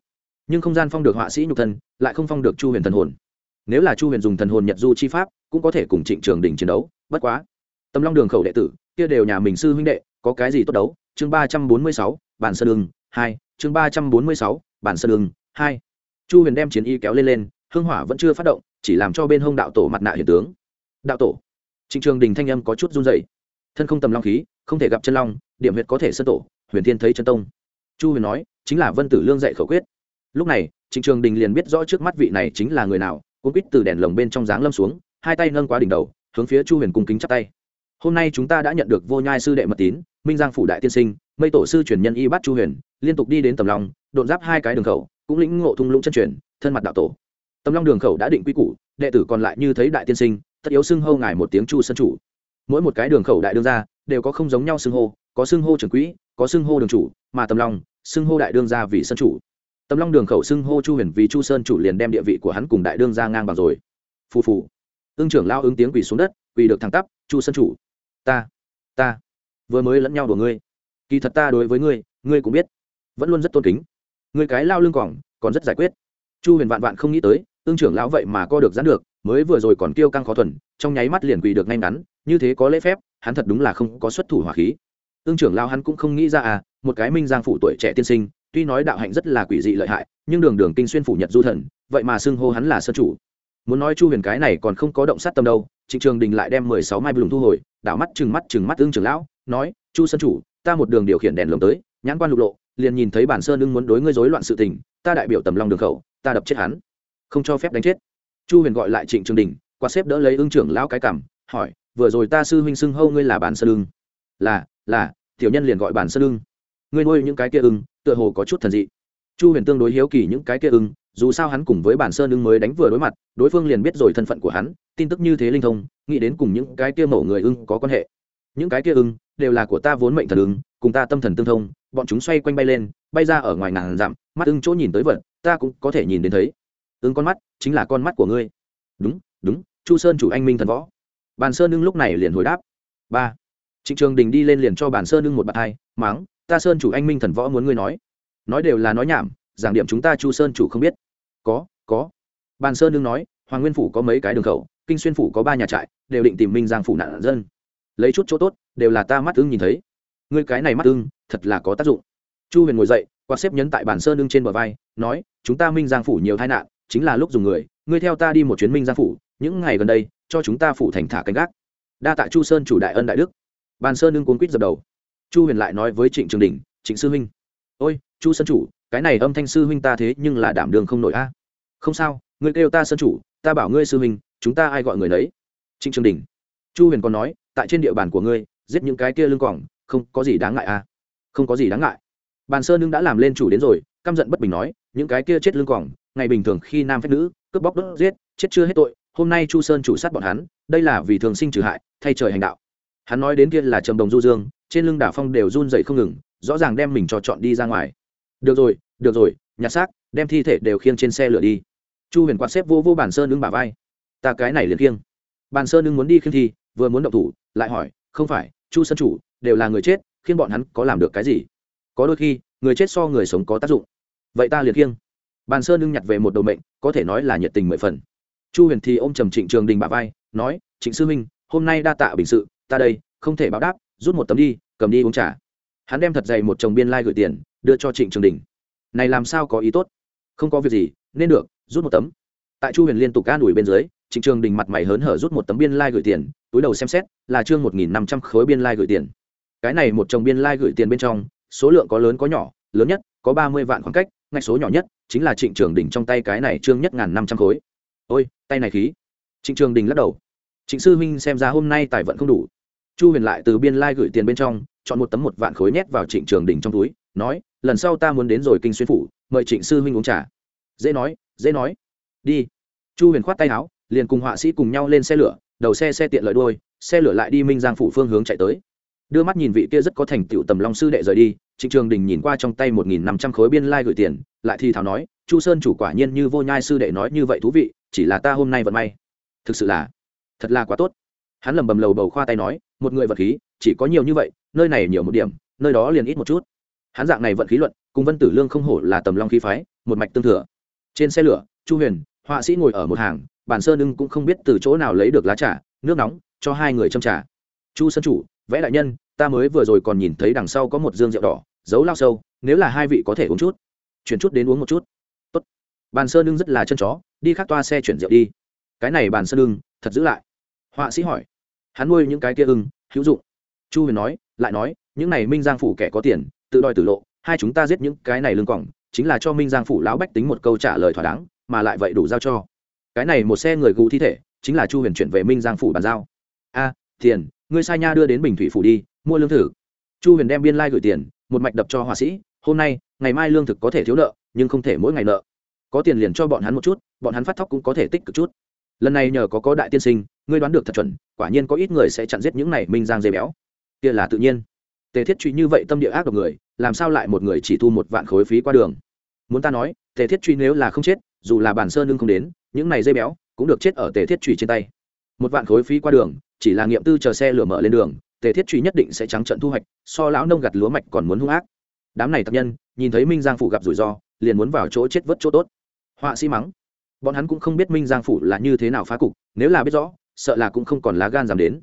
Nhưng không gian phong được họa sĩ nhục thân, lại không phong được chu huyền thần hồn. Nếu là chu huyền dùng thần hồn nhật du chi pháp, cũng có thể cùng trịnh trường đình chiến đấu, bất quá. Tầm long đường khẩu đệ tử, kia đều nhà mình sư huynh đệ, có cái gì tốt đấu? Chương ba trăm bốn mươi sáu, bản sơ đường, hai chương ba trăm bốn mươi sáu, bản sơ đường hai. Chu huyền đem chiến y kéo lên lên, hương hỏa vẫn chưa phát động, chỉ làm cho bên hông đạo tổ mặt nạ hiện tướng. Đạo tổ. Trịnh trường đình thanh âm có chút run dày thân không tầm long khí, không thể gặp chân long, điểm huyệt có thể sân tổ, huyền thiên thấy chân tông. Chu huyền nói, chính là vân tử lương dạy khẩu quyết. Lúc này, trịnh trường đình liền biết rõ trước mắt vị này chính là người nào cũng quýt từ đèn lồng bên trong dáng lâm xuống, hai tay nâng quá đỉnh đầu, hướng phía chu huyền cung kính chắp tay. Hôm nay chúng ta đã nhận được vô nhai sư đệ mật tín minh giang phủ đại tiên sinh mây tổ sư truyền nhân y bắt chu huyền liên tục đi đến tầm long đột giáp hai cái đường khẩu cũng lĩnh ngộ thung lũng chân truyền thân mặt đạo tổ tầm long đường khẩu đã định quy củ đệ tử còn lại như thấy đại tiên sinh tất yếu xưng hô ngài một tiếng chu sân chủ mỗi một cái đường khẩu đại đương gia đều có không giống nhau xưng hô có xưng hô trưởng quỹ có xưng hô đường chủ mà tầm long xưng hô đại đương gia vì sân chủ tầm long đường khẩu xưng hô chu huyền vì chu sơn chủ liền đem địa vị của hắn cùng đại đương gia ngang bằng rồi phù phù ương trưởng lao ứng tiếng quỳ xuống đất quỳ được thẳng tắp chu sơn chủ ta ta vừa mới lẫn nhau đùa ngươi. Kỳ thật ta đối với ngươi ngươi cũng biết. Vẫn luôn rất tôn kính. Ngươi cái lao lưng cỏng, còn rất giải quyết. Chu huyền vạn vạn không nghĩ tới, ương trưởng lão vậy mà co được dán được, mới vừa rồi còn kêu căng khó thuần, trong nháy mắt liền quỳ được ngay ngắn, như thế có lễ phép, hắn thật đúng là không có xuất thủ hỏa khí. Ương trưởng lão hắn cũng không nghĩ ra à một cái minh giang phủ tuổi trẻ tiên sinh, tuy nói đạo hạnh rất là quỷ dị lợi hại, nhưng đường đường kinh xuyên phủ nhật du thần, vậy mà xưng hô hắn là sơn chủ. Muốn nói chu huyền cái này còn không có động sát tâm đâu, trịnh trường đình lại đem mười sáu mai bùn thu hồi, đảo mắt chừng mắt chừng mắt ương trưởng lão nói, chu sân chủ, ta một đường điều khiển đèn lồng tới, nhãn quan lục lộ, liền nhìn thấy bản sơn ưng muốn đối ngươi rối loạn sự tình, ta đại biểu tầm long đường khẩu, ta đập chết hắn. Không cho phép đánh chết. Chu huyền gọi lại trịnh trường đình qua xếp đỡ lấy ưng trưởng lão cái cảm hỏi, vừa rồi ta sư huynh xưng hâu ngươi là bản sơn ưng? Là là, tiểu nhân liền gọi bản sơn ưng. Ngươi nuôi những cái kia ưng, tựa hồ có chút thần dị. Chu huyền tương đối hiếu kỳ những cái kia ưng, dù sao hắn cùng với bản sơn ưng mới đánh vừa đối mặt, đối phương liền biết rồi thân phận của hắn, tin tức như thế linh thông, nghĩ đến cùng những cái kia mẫu người ưng có quan hệ những cái kia ưng, đều là của ta vốn mệnh thần ứng cùng ta tâm thần tương thông, bọn chúng xoay quanh bay lên, bay ra ở ngoài ngàn dặm, mắt ưng chỗ nhìn tới vật, ta cũng có thể nhìn đến thấy. Ưng con mắt chính là con mắt của ngươi. Đúng đúng, chu sơn chủ anh minh thần võ. Bàn sơn ưng lúc này liền hồi đáp. Ba. Trịnh trường đình đi lên liền cho bàn sơn ưng một bạt hai, máng, ta sơn chủ anh minh thần võ muốn ngươi nói. Nói đều là nói nhảm, giảng điểm chúng ta chu sơn chủ không biết. Có có. Bàn sơn ưng nói, hoàng nguyên phủ có mấy cái đường khẩu, kinh xuyên phủ có ba nhà trại, đều định tìm minh giang phủ nạn dân lấy chút chỗ tốt, đều là ta mắt ưng nhìn thấy. Ngươi cái này mắt ưng, thật là có tác dụng. Chu huyền ngồi dậy, quạt xếp nhấn tại bàn sơn ưng trên bờ vai, nói, chúng ta minh giang phủ nhiều tai nạn, chính là lúc dùng người, ngươi theo ta đi một chuyến minh giang phủ, những ngày gần đây, cho chúng ta phủ thành thả canh gác. Đa tạ chu sơn chủ đại ân đại đức. Bàn sơn ưng cuốn quýt dập đầu. Chu huyền lại nói với trịnh trường đình, trịnh sư huynh. Ôi, chu sơn chủ, cái này âm thanh sư huynh ta thế nhưng là đảm đường không nổi a. Không sao, ngươi kêu ta sơn chủ, ta bảo ngươi sư huynh, chúng ta ai gọi người nấy? Trịnh trường đình chu huyền còn nói, tại trên địa bàn của ngươi, giết những cái kia lưng quỏng không có gì đáng ngại à? không có gì đáng ngại. Bàn sơn Nương đã làm lên chủ đến rồi, căm giận bất bình nói, những cái kia chết lưng quỏng ngày bình thường khi nam phép nữ, cướp bóc đốt giết, chết chưa hết tội, hôm nay chu sơn chủ sát bọn hắn, đây là vì thường sinh trừ hại, thay trời hành đạo. Hắn nói đến kia là trầm đồng du dương, trên lưng đảo phong đều run dậy không ngừng, rõ ràng đem mình cho chọn đi ra ngoài. Được rồi được rồi, nhặt xác, đem thi thể đều khiêng trên xe lửa đi. Chu huyền quạt xếp vô vô bản sơn ứng bả vai. Ta cái này liền khiêng. Bàn sơn ứng muốn đi khiêng thi vừa muốn động thủ, lại hỏi, không phải, chu sơn chủ, đều là người chết, khiến bọn hắn có làm được cái gì? Có đôi khi, người chết so người sống có tác dụng. Vậy ta liền khiêng bàn sơn đương nhặt về một đầu mệnh, có thể nói là nhiệt tình mười phần. Chu huyền thì ô m trầm trịnh trường đình bà vai, nói, trịnh sư minh hôm nay đa tạ bình sự, ta đây, không thể báo đáp, rút một tấm đi, cầm đi uống trả hắn đem thật dày một chồng biên lai、like、gửi tiền, đưa cho trịnh trường đình. Này làm sao có ý tốt? Không có việc gì, nên được, rút một tấm. Tại chu huyền liên tục ca đuổi bên dưới trịnh trường đình mặt mày hớn hở rút một tấm biên lai gửi tiền, túi đầu xem xét, là chương một nghìn năm trăm khối biên lai、like、gửi tiền. Cái này một chồng biên lai gửi tiền bên trong, số lượng có lớn có nhỏ, lớn nhất, có ba mươi vạn khoảng cách, ngạch số nhỏ nhất, chính là trịnh trường đình trong tay cái này trương nhất ngàn năm trăm khối. Ôi, tay này khí. Trịnh trường đình lắc đầu. Trịnh sư huynh xem ra hôm nay tài vận không đủ. Chu huyền lại từ biên lai gửi tiền bên trong, chọn một tấm một vạn khối nhét vào trịnh trường đình trong túi, nói, lần sau ta muốn đến rồi kinh xuyên phủ, mời trịnh sư huynh uống trà. Dễ nói dễ nói. Đi. Chu huyền khoát tay áo liền cùng họa sĩ cùng nhau lên xe lửa, đầu xe xe tiện lợi đôi xe lửa lại đi minh giang phủ phương hướng chạy tới. Đưa mắt nhìn vị kia rất có thành tựu tầm long sư đệ rời đi, trịnh trường đình nhìn qua trong tay một nghìn năm trăm khối biên lai gửi tiền, lại thì thảo nói, chu sơn chủ quả nhiên như vô nhai sư đệ nói như vậy thú vị, chỉ là ta hôm nay vận may. Thực sự là, thật là quá tốt. Hắn lầm bầm lầu bầu khoa tay nói, một người vật khí, chỉ có nhiều như vậy, nơi này nhiều một điểm, nơi đó liền ít một chút. Hắn dạng này vận khí luận, cùng vân tử lương không hổ là tầm long khí phái, một mạch tương thừa. Trên xe lửa, chu huyền, họa sĩ ngồi ở một hàng bản sơn ưng cũng không biết từ chỗ nào lấy được lá trà, nước nóng, cho hai người châm trà. Chu sơn chủ, vẽ đại nhân, ta mới vừa rồi còn nhìn thấy đằng sau có một dương rượu đỏ, giấu lao sâu, nếu là hai vị có thể uống chút. Chuyển chút đến uống một chút. Tốt. bàn sơn ưng rất là chân chó, đi khắc toa xe chuyển rượu đi. Cái này bàn sơn ưng thật giữ lại. Họa sĩ hỏi. Hắn nuôi những cái kia ưng, hữu dụng. Chu huyền nói, lại nói, những này minh giang phủ kẻ có tiền, tự đòi tử lộ, hai chúng ta giết những cái này lương quỏng chính là cho minh giang phủ lão bách tính một câu trả lời thỏa đáng, mà lại vậy đủ giao cho cái này một xe người gù thi thể, chính là chu huyền chuyển về minh giang phủ bàn giao. A, tiền, ngươi sai nha đưa đến bình thủy phủ đi, mua lương thực. Chu huyền đem biên lai、like、gửi tiền, một mạch đập cho họa sĩ, hôm nay, ngày mai lương thực có thể thiếu nợ, nhưng không thể mỗi ngày nợ. Có tiền liền cho bọn hắn một chút, bọn hắn phát thóc cũng có thể tích cực chút. Lần này nhờ có có đại tiên sinh, ngươi đoán được thật chuẩn, quả nhiên có ít người sẽ chặn giết những này minh giang dây béo. Kia là tự nhiên. Tề thiết truy như vậy tâm địa ác độc người, làm sao lại một người chỉ thu một vạn khối phí qua đường? Muốn ta nói, tề thiết truy nếu là không chết dù là bản sơn lưng không đến, những này dây béo cũng được chết ở tề thiết truy trên tay. Một vạn khối phí qua đường, chỉ là nghiệm tư chờ xe lửa mở lên đường, tề thiết truy nhất định sẽ trắng trận thu hoạch, so lão nông gặt lúa mạch còn muốn hung ác. Đám này tập nhân, nhìn thấy minh giang phủ gặp rủi ro, liền muốn vào chỗ chết vớt chỗ tốt. Họa sĩ mắng, bọn hắn cũng không biết minh giang phủ là như thế nào phá cục, nếu là biết rõ, sợ là cũng không còn lá gan dám đến.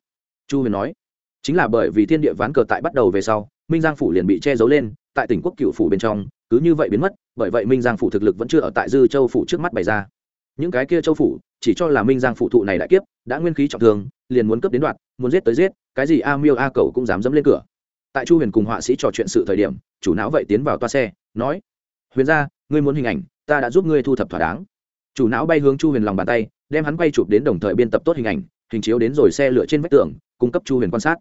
Chu huyền nói, chính là bởi vì thiên địa ván cờ tại bắt đầu về sau, minh giang phủ liền bị che giấu lên tại tỉnh quốc cựu phủ bên trong, cứ như vậy biến mất, bởi vậy minh giang phủ thực lực vẫn chưa ở tại dư châu phủ trước mắt bày ra. Những cái kia châu phủ, chỉ cho là minh giang phủ thụ này đại kiếp, đã nguyên khí trọng thương, liền muốn cướp đến đoạt, muốn giết tới giết, cái gì a miêu a cầu cũng dám dẫm lên cửa. Tại chu huyền cùng họa sĩ trò chuyện sự thời điểm, chủ não vậy tiến vào toa xe, nói, huyền ra ngươi muốn hình ảnh, ta đã giúp ngươi thu thập thỏa đáng. Chủ não bay hướng chu huyền lòng bàn tay, đem hắn quay chụp đến đồng thời biên tập tốt hình ảnh, hình chiếu đến rồi xe lửa trên vách tường, cung cấp chu huyền quan sát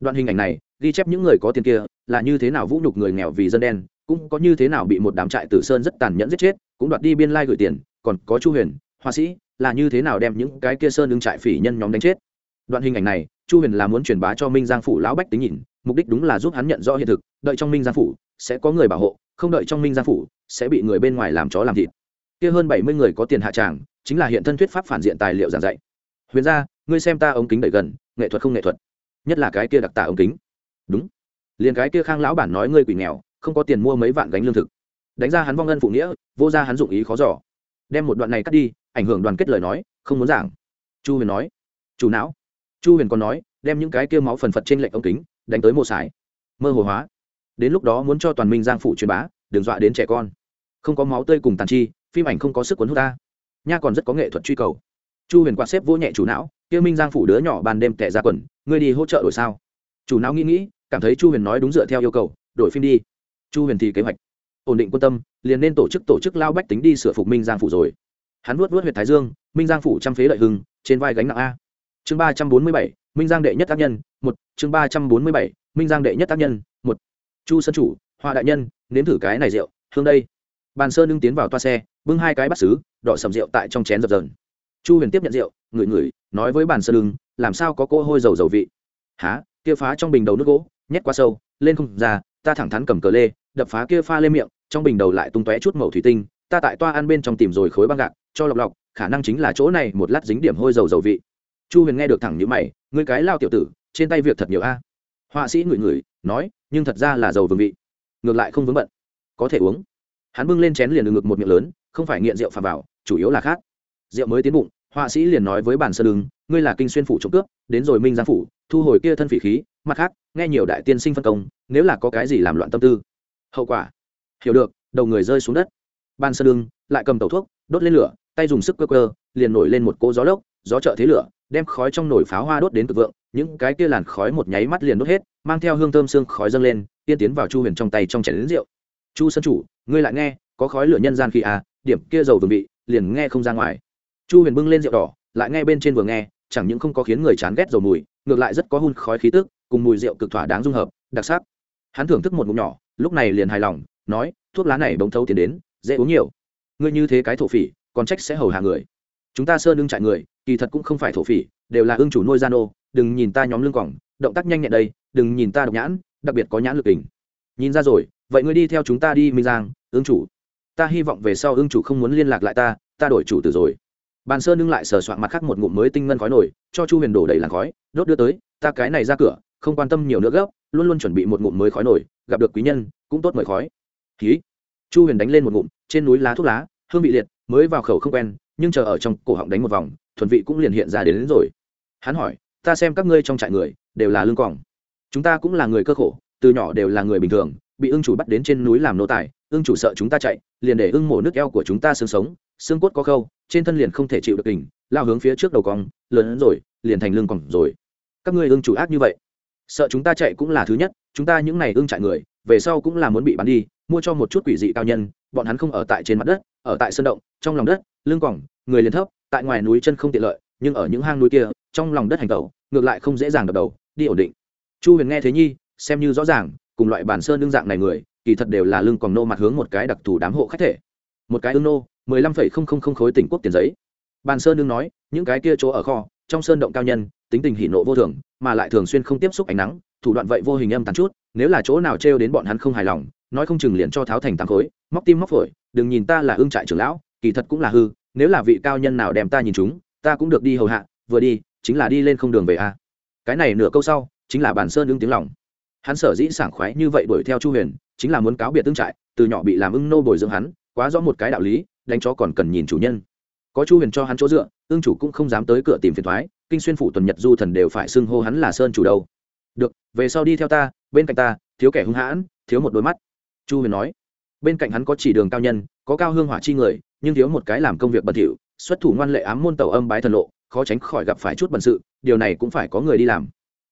đoạn hình ảnh này ghi chép những người có tiền kia là như thế nào vũ nhục người nghèo vì dân đen, cũng có như thế nào bị một đám trại tử sơn rất tàn nhẫn giết chết, cũng đoạt đi biên lai gửi tiền, còn có chu huyền, họa sĩ, là như thế nào đem những cái kia sơn ứng trại phỉ nhân nhóm đánh chết. Đoạn hình ảnh này, chu huyền là muốn truyền bá cho minh giang phủ lão bách tính nhìn, mục đích đúng là giúp hắn nhận rõ hiện thực, đợi trong minh giang phủ sẽ có người bảo hộ, không đợi trong minh giang phủ sẽ bị người bên ngoài làm chó làm thịt. Kia hơn bảy mươi người có tiền hạ tràng, chính là hiện thân thuyết pháp phản diện tài liệu giảng dạy. Huyền ra, ngươi xem ta ống kính đẩy gần, nghệ thuật không nghệ thuật? Nhất là cái kia đặc tả ống kính. Đúng. Liền cái kia khang lão bản nói ngươi quỷ nghèo, không có tiền mua mấy vạn gánh lương thực. Đánh ra hắn vong ân phụ nghĩa, vô ra hắn dụng ý khó giỏ đem một đoạn này cắt đi, ảnh hưởng đoàn kết lời nói, không muốn giảng. Chu huyền nói. Chủ não. Chu huyền còn nói, đem những cái kia máu phần phật trên lệnh ống kính, đánh tới mô sải. Mơ hồ hóa. Đến lúc đó muốn cho toàn minh giang phụ truyền bá, đừng dọa đến trẻ con. Không có máu tươi cùng tàn chi, phim ảnh không có sức cuốn hút ta. Nha còn rất có nghệ thuật truy cầu. Chu huyền quạt xếp vô nhẹ chủ não, kia minh giang phủ đứa nhỏ ban đêm tẻ ra quần ngươi đi hỗ trợ đổi sao? Chủ não nghĩ nghĩ, cảm thấy chu huyền nói đúng dựa theo yêu cầu, đổi phim đi. Chu huyền thì kế hoạch. Ổn định quân tâm, liền nên tổ chức tổ chức lao bách tính đi sửa phục minh giang phủ rồi. Hắn vuốt vuốt huyện thái dương, minh giang phủ trăm phế lợi hưng, trên vai gánh nặng a. Chương ba trăm bốn mươi bảy, minh giang đệ nhất tác nhân, một. Chương ba trăm bốn mươi bảy, minh giang đệ nhất tác nhân, một. Chu sân chủ, hoa đại nhân, nếm thử cái này rượu, hương đây. Bàn sơn ưng tiến vào toa xe, bưng hai cái bát xứ đỏ sầm rượu tại trong chén dập dờn. Chu huyền tiếp nhận rượu, ngửi ngửi, nói với bàn sơn ưng làm sao có cô hôi dầu dầu vị? Há kia phá trong bình đầu nước gỗ, nhét quá sâu, lên không ra, ta thẳng thắn cầm cờ lê, đập phá kia pha lên miệng, trong bình đầu lại tung tóe chút mẩu thủy tinh, ta tại toa ăn bên trong tìm rồi khối băng gạc, cho lọc lọc, khả năng chính là chỗ này một lát dính điểm hôi dầu dầu vị. Chu huyền nghe được thẳng như mày, ngươi cái lao tiểu tử, trên tay việc thật nhiều a. Họa sĩ ngửi ngửi, nói, nhưng thật ra là dầu vương vị. Ngược lại không vướng bận. Có thể uống. Hắn bưng lên chén liền ngực một miệng lớn, không phải nghiện rượu phà vào, chủ yếu là khác rượu mới tiến bụng, họa sĩ liền nói với bản sơ đường ngươi là kinh xuyên phủ trộm cướp đến rồi minh giang phủ thu hồi kia thân phỉ khí mặt khác nghe nhiều đại tiên sinh phân công nếu là có cái gì làm loạn tâm tư. Hậu quả. Hiểu được đầu người rơi xuống đất. Ban sơ đương, lại cầm tàu thuốc đốt lên lửa tay dùng sức cơ cơ liền nổi lên một cỗ gió lốc gió trợ thế lửa đem khói trong nồi pháo hoa đốt đến cực vượng những cái kia làn khói một nháy mắt liền đốt hết mang theo hương thơm xương khói dâng lên tiên tiến vào chu huyền trong tay trong chén đến rượu. Chu sân chủ ngươi lại nghe có khói lửa nhân gian khi à điểm kia dầu vừng vị liền nghe không ra ngoài. Chu huyền bưng lên rượu đỏ lại nghe bên trên vừa nghe chẳng những không có khiến người chán ghét dầu mùi, ngược lại rất có hun khói khí tức, cùng mùi rượu cực thỏa đáng dung hợp, đặc sắc. Hắn thưởng thức một ngụm nhỏ, lúc này liền hài lòng, nói, thuốc lá này bỗng thấu tiến đến, dễ uống nhiều. Ngươi như thế cái thổ phỉ, còn trách sẽ hầu hạ người. Chúng ta sơn ưng trại người, kỳ thật cũng không phải thổ phỉ, đều là ưng chủ nuôi gian ô đừng nhìn ta nhóm lưng quỏng động tác nhanh nhẹn đây, đừng nhìn ta độc nhãn, đặc biệt có nhãn lực tình nhìn ra rồi, vậy ngươi đi theo chúng ta đi, minh giang ưng chủ. Ta hy vọng về sau ưng chủ không muốn liên lạc lại ta ta đổi chủ từ rồi bàn sơn ưng lại sờ soạn mặt khác một ngụm mới tinh ngân khói nổi cho chu huyền đổ đầy làn khói đốt đưa tới ta cái này ra cửa không quan tâm nhiều nữa gấp luôn luôn chuẩn bị một ngụm mới khói nổi gặp được quý nhân cũng tốt mời khói. Khí chu huyền đánh lên một ngụm trên núi lá thuốc lá hương vị liệt mới vào khẩu không quen nhưng chờ ở trong cổ họng đánh một vòng thuần vị cũng liền hiện ra đến, đến rồi. Hắn hỏi ta xem các ngươi trong trại người đều là lương quòng chúng ta cũng là người cơ khổ từ nhỏ đều là người bình thường bị ưng chủ bắt đến trên núi làm nô tài ưng chủ sợ chúng ta chạy liền để ưng mổ nước eo của chúng ta sương sống xương cốt có khâu, trên thân liền không thể chịu được đỉnh lao hướng phía trước đầu cong, lớn hơn rồi, liền thành lưng còng rồi. Các ngươi ưng chủ ác như vậy, sợ chúng ta chạy cũng là thứ nhất, chúng ta những này ưng chạy người, về sau cũng là muốn bị bắn đi, mua cho một chút quỷ dị cao nhân, bọn hắn không ở tại trên mặt đất, ở tại sân động, trong lòng đất, lưng quòng người liền thấp, tại ngoài núi chân không tiện lợi, nhưng ở những hang núi kia, trong lòng đất hành tẩu, ngược lại không dễ dàng đập đầu, đi ổn định. Chu huyền nghe thế nhi, xem như rõ ràng, cùng loại bản sơn đương dạng này người, kỳ thật đều là lưng còn nô mặt hướng một cái đặc thù đám hộ khách thể một cái ưng nô, mười lăm phẩy không không không khối tỉnh quốc tiền giấy. Bàn sơn đương nói, những cái kia chỗ ở kho, trong sơn động cao nhân, tính tình hỉ nộ vô thường, mà lại thường xuyên không tiếp xúc ánh nắng, thủ đoạn vậy vô hình âm tàn chút, nếu là chỗ nào trêu đến bọn hắn không hài lòng, nói không chừng liền cho tháo thành tám khối, móc tim móc phổi, đừng nhìn ta là ương trại trưởng lão, kỳ thật cũng là hư, nếu là vị cao nhân nào đem ta nhìn chúng, ta cũng được đi hầu hạ, vừa đi, chính là đi lên không đường về a. Cái này nửa câu sau, chính là bàn sơn ưng tiếng lòng. Hắn sở dĩ sảng khoái như vậy đuổi theo chu huyền, chính là muốn cáo biệt tương trại, từ nhỏ bị làm ưng nô bồi dưỡng hắn quá rõ một cái đạo lý, đánh chó còn cần nhìn chủ nhân. Có chu huyền cho hắn chỗ dựa, ương chủ cũng không dám tới cửa tìm phiền thoái, kinh xuyên phủ tuần nhật du thần đều phải xưng hô hắn là sơn chủ đầu. được, về sau đi theo ta, bên cạnh ta, thiếu kẻ hung hãn, thiếu một đôi mắt. Chu huyền nói. Bên cạnh hắn có chỉ đường cao nhân, có cao hương hỏa chi người, nhưng thiếu một cái làm công việc bẩn thỉu, xuất thủ ngoan lệ ám môn tàu âm bái thần lộ, khó tránh khỏi gặp phải chút bận sự, điều này cũng phải có người đi làm.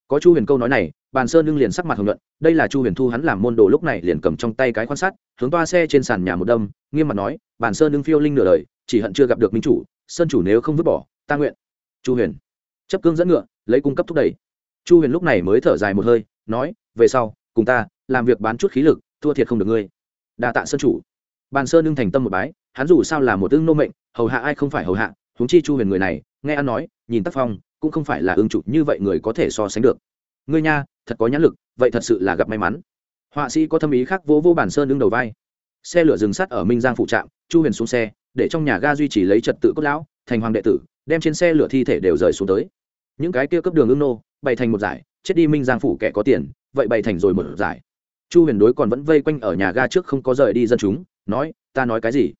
Có chu huyền câu nói này bàn sơn lưng liền sắc mặt hồng nhuận, đây là chu huyền thu hắn làm môn đồ lúc này liền cầm trong tay cái quan sát, hướng toa xe trên sàn nhà một đâm, nghiêm mặt nói, bàn sơn lưng phiêu linh nửa đời, chỉ hận chưa gặp được minh chủ, sơn chủ nếu không vứt bỏ, ta nguyện. Chu huyền, chấp cương dẫn ngựa, lấy cung cấp thúc đẩy. Chu huyền lúc này mới thở dài một hơi, nói, về sau, cùng ta, làm việc bán chút khí lực, thua thiệt không được ngươi. Đa tạ sơn chủ. Bàn sơn lưng thành tâm một bái, hắn dù sao là một tương nô mệnh, hầu hạ ai không phải hầu hạ, huống chi chu huyền người này, nghe ăn nói, nhìn tác phong, cũng không phải là ương chủ, như vậy người có thể so sánh được ngươi nha, thật có nhãn lực, vậy thật sự là gặp may mắn. Họa sĩ có tâm ý khác vô vô bản sơn đương đầu vai. Xe lửa dừng sắt ở minh giang phụ trạm, chu huyền xuống xe, để trong nhà ga duy trì lấy trật tự cốt lão, thành hoàng đệ tử, đem trên xe lửa thi thể đều rời xuống tới. Những cái kia cấp đường ưng nô, bày thành một giải chết đi minh giang phủ kẻ có tiền, vậy bày thành rồi một giải chu huyền đối còn vẫn vây quanh ở nhà ga trước không có rời đi dân chúng, nói, ta nói cái gì?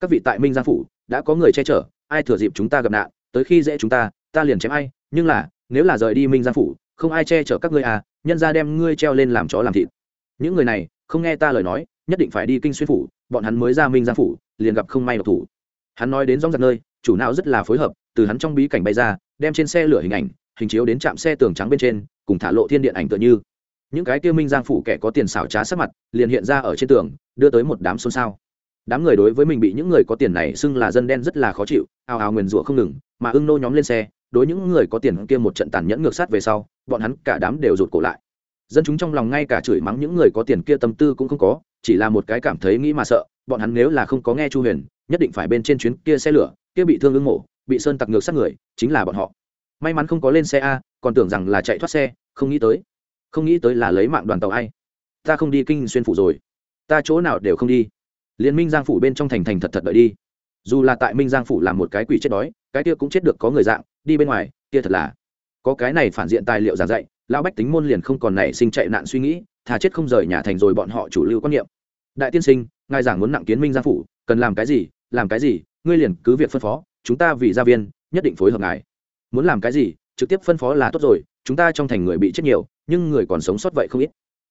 Các vị tại minh giang phủ, đã có người che chở, ai thừa dịp chúng ta gặp nạn, tới khi dễ chúng ta ta liền chém ai, nhưng là, nếu là rời đi minh giang phủ không ai che chở các ngươi à nhân ra đem ngươi treo lên làm chó làm thịt. Những người này, không nghe ta lời nói, nhất định phải đi kinh xuyên phủ, bọn hắn mới ra minh giang phủ, liền gặp không may độc thủ. Hắn nói đến dòng giặc nơi, chủ não rất là phối hợp, từ hắn trong bí cảnh bay ra, đem trên xe lửa hình ảnh, hình chiếu đến trạm xe tường trắng bên trên, cùng thả lộ thiên điện ảnh tựa như. Những cái kia minh giang phủ kẻ có tiền xảo trá sắc mặt, liền hiện ra ở trên tường, đưa tới một đám xôn xao. Đám người đối với mình bị những người có tiền này xưng là dân đen rất là khó chịu, ào ào nguyền rủa không ngừng, mà ưng nô nhóm lên xe đối những người có tiền kia một trận tàn nhẫn ngược sát về sau, bọn hắn cả đám đều rụt cổ lại. Dân chúng trong lòng ngay cả chửi mắng những người có tiền kia tâm tư cũng không có, chỉ là một cái cảm thấy nghĩ mà sợ, bọn hắn nếu là không có nghe chu huyền, nhất định phải bên trên chuyến kia xe lửa, kia bị thương ưng mổ bị sơn tặc ngược sát người, chính là bọn họ. May mắn không có lên xe a, còn tưởng rằng là chạy thoát xe, không nghĩ tới. Không nghĩ tới là lấy mạng đoàn tàu ai ta không đi kinh xuyên phủ rồi. Ta chỗ nào đều không đi. Liên minh giang phủ bên trong thành thành thật thật đợi đi. Dù là tại minh giang phủ làm một cái quỷ chết đói, cái kia cũng chết được có người dạng đi bên ngoài, kia thật là. Có cái này phản diện tài liệu giảng dạy, lão bách tính môn liền không còn nảy sinh chạy nạn suy nghĩ, thà chết không rời nhà thành rồi bọn họ chủ lưu quan niệm. Đại tiên sinh, ngài giảng muốn nặng kiến minh gia phủ, cần làm cái gì, làm cái gì, ngươi liền cứ việc phân phó, chúng ta vì gia viên, nhất định phối hợp ngài. Muốn làm cái gì, trực tiếp phân phó là tốt rồi, chúng ta trong thành người bị chết nhiều, nhưng người còn sống sót vậy không ít.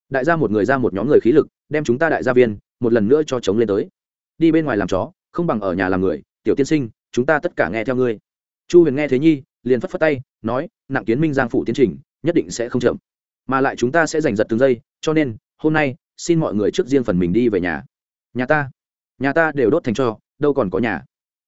Đại gia một người ra một nhóm người khí lực, đem chúng ta đại gia viên, một lần nữa cho chống lên tới. Đi bên ngoài làm chó, không bằng ở nhà làm người, tiểu tiên sinh, chúng ta tất cả nghe theo ngươi chu huyền nghe thế nhi, liền phất phất tay, nói, nặng kiến minh giang phủ tiến trình, nhất định sẽ không chậm. Mà lại chúng ta sẽ giành giật từng giây, cho nên, hôm nay, xin mọi người trước riêng phần mình đi về nhà. Nhà ta? Nhà ta đều đốt thành cho, đâu còn có nhà.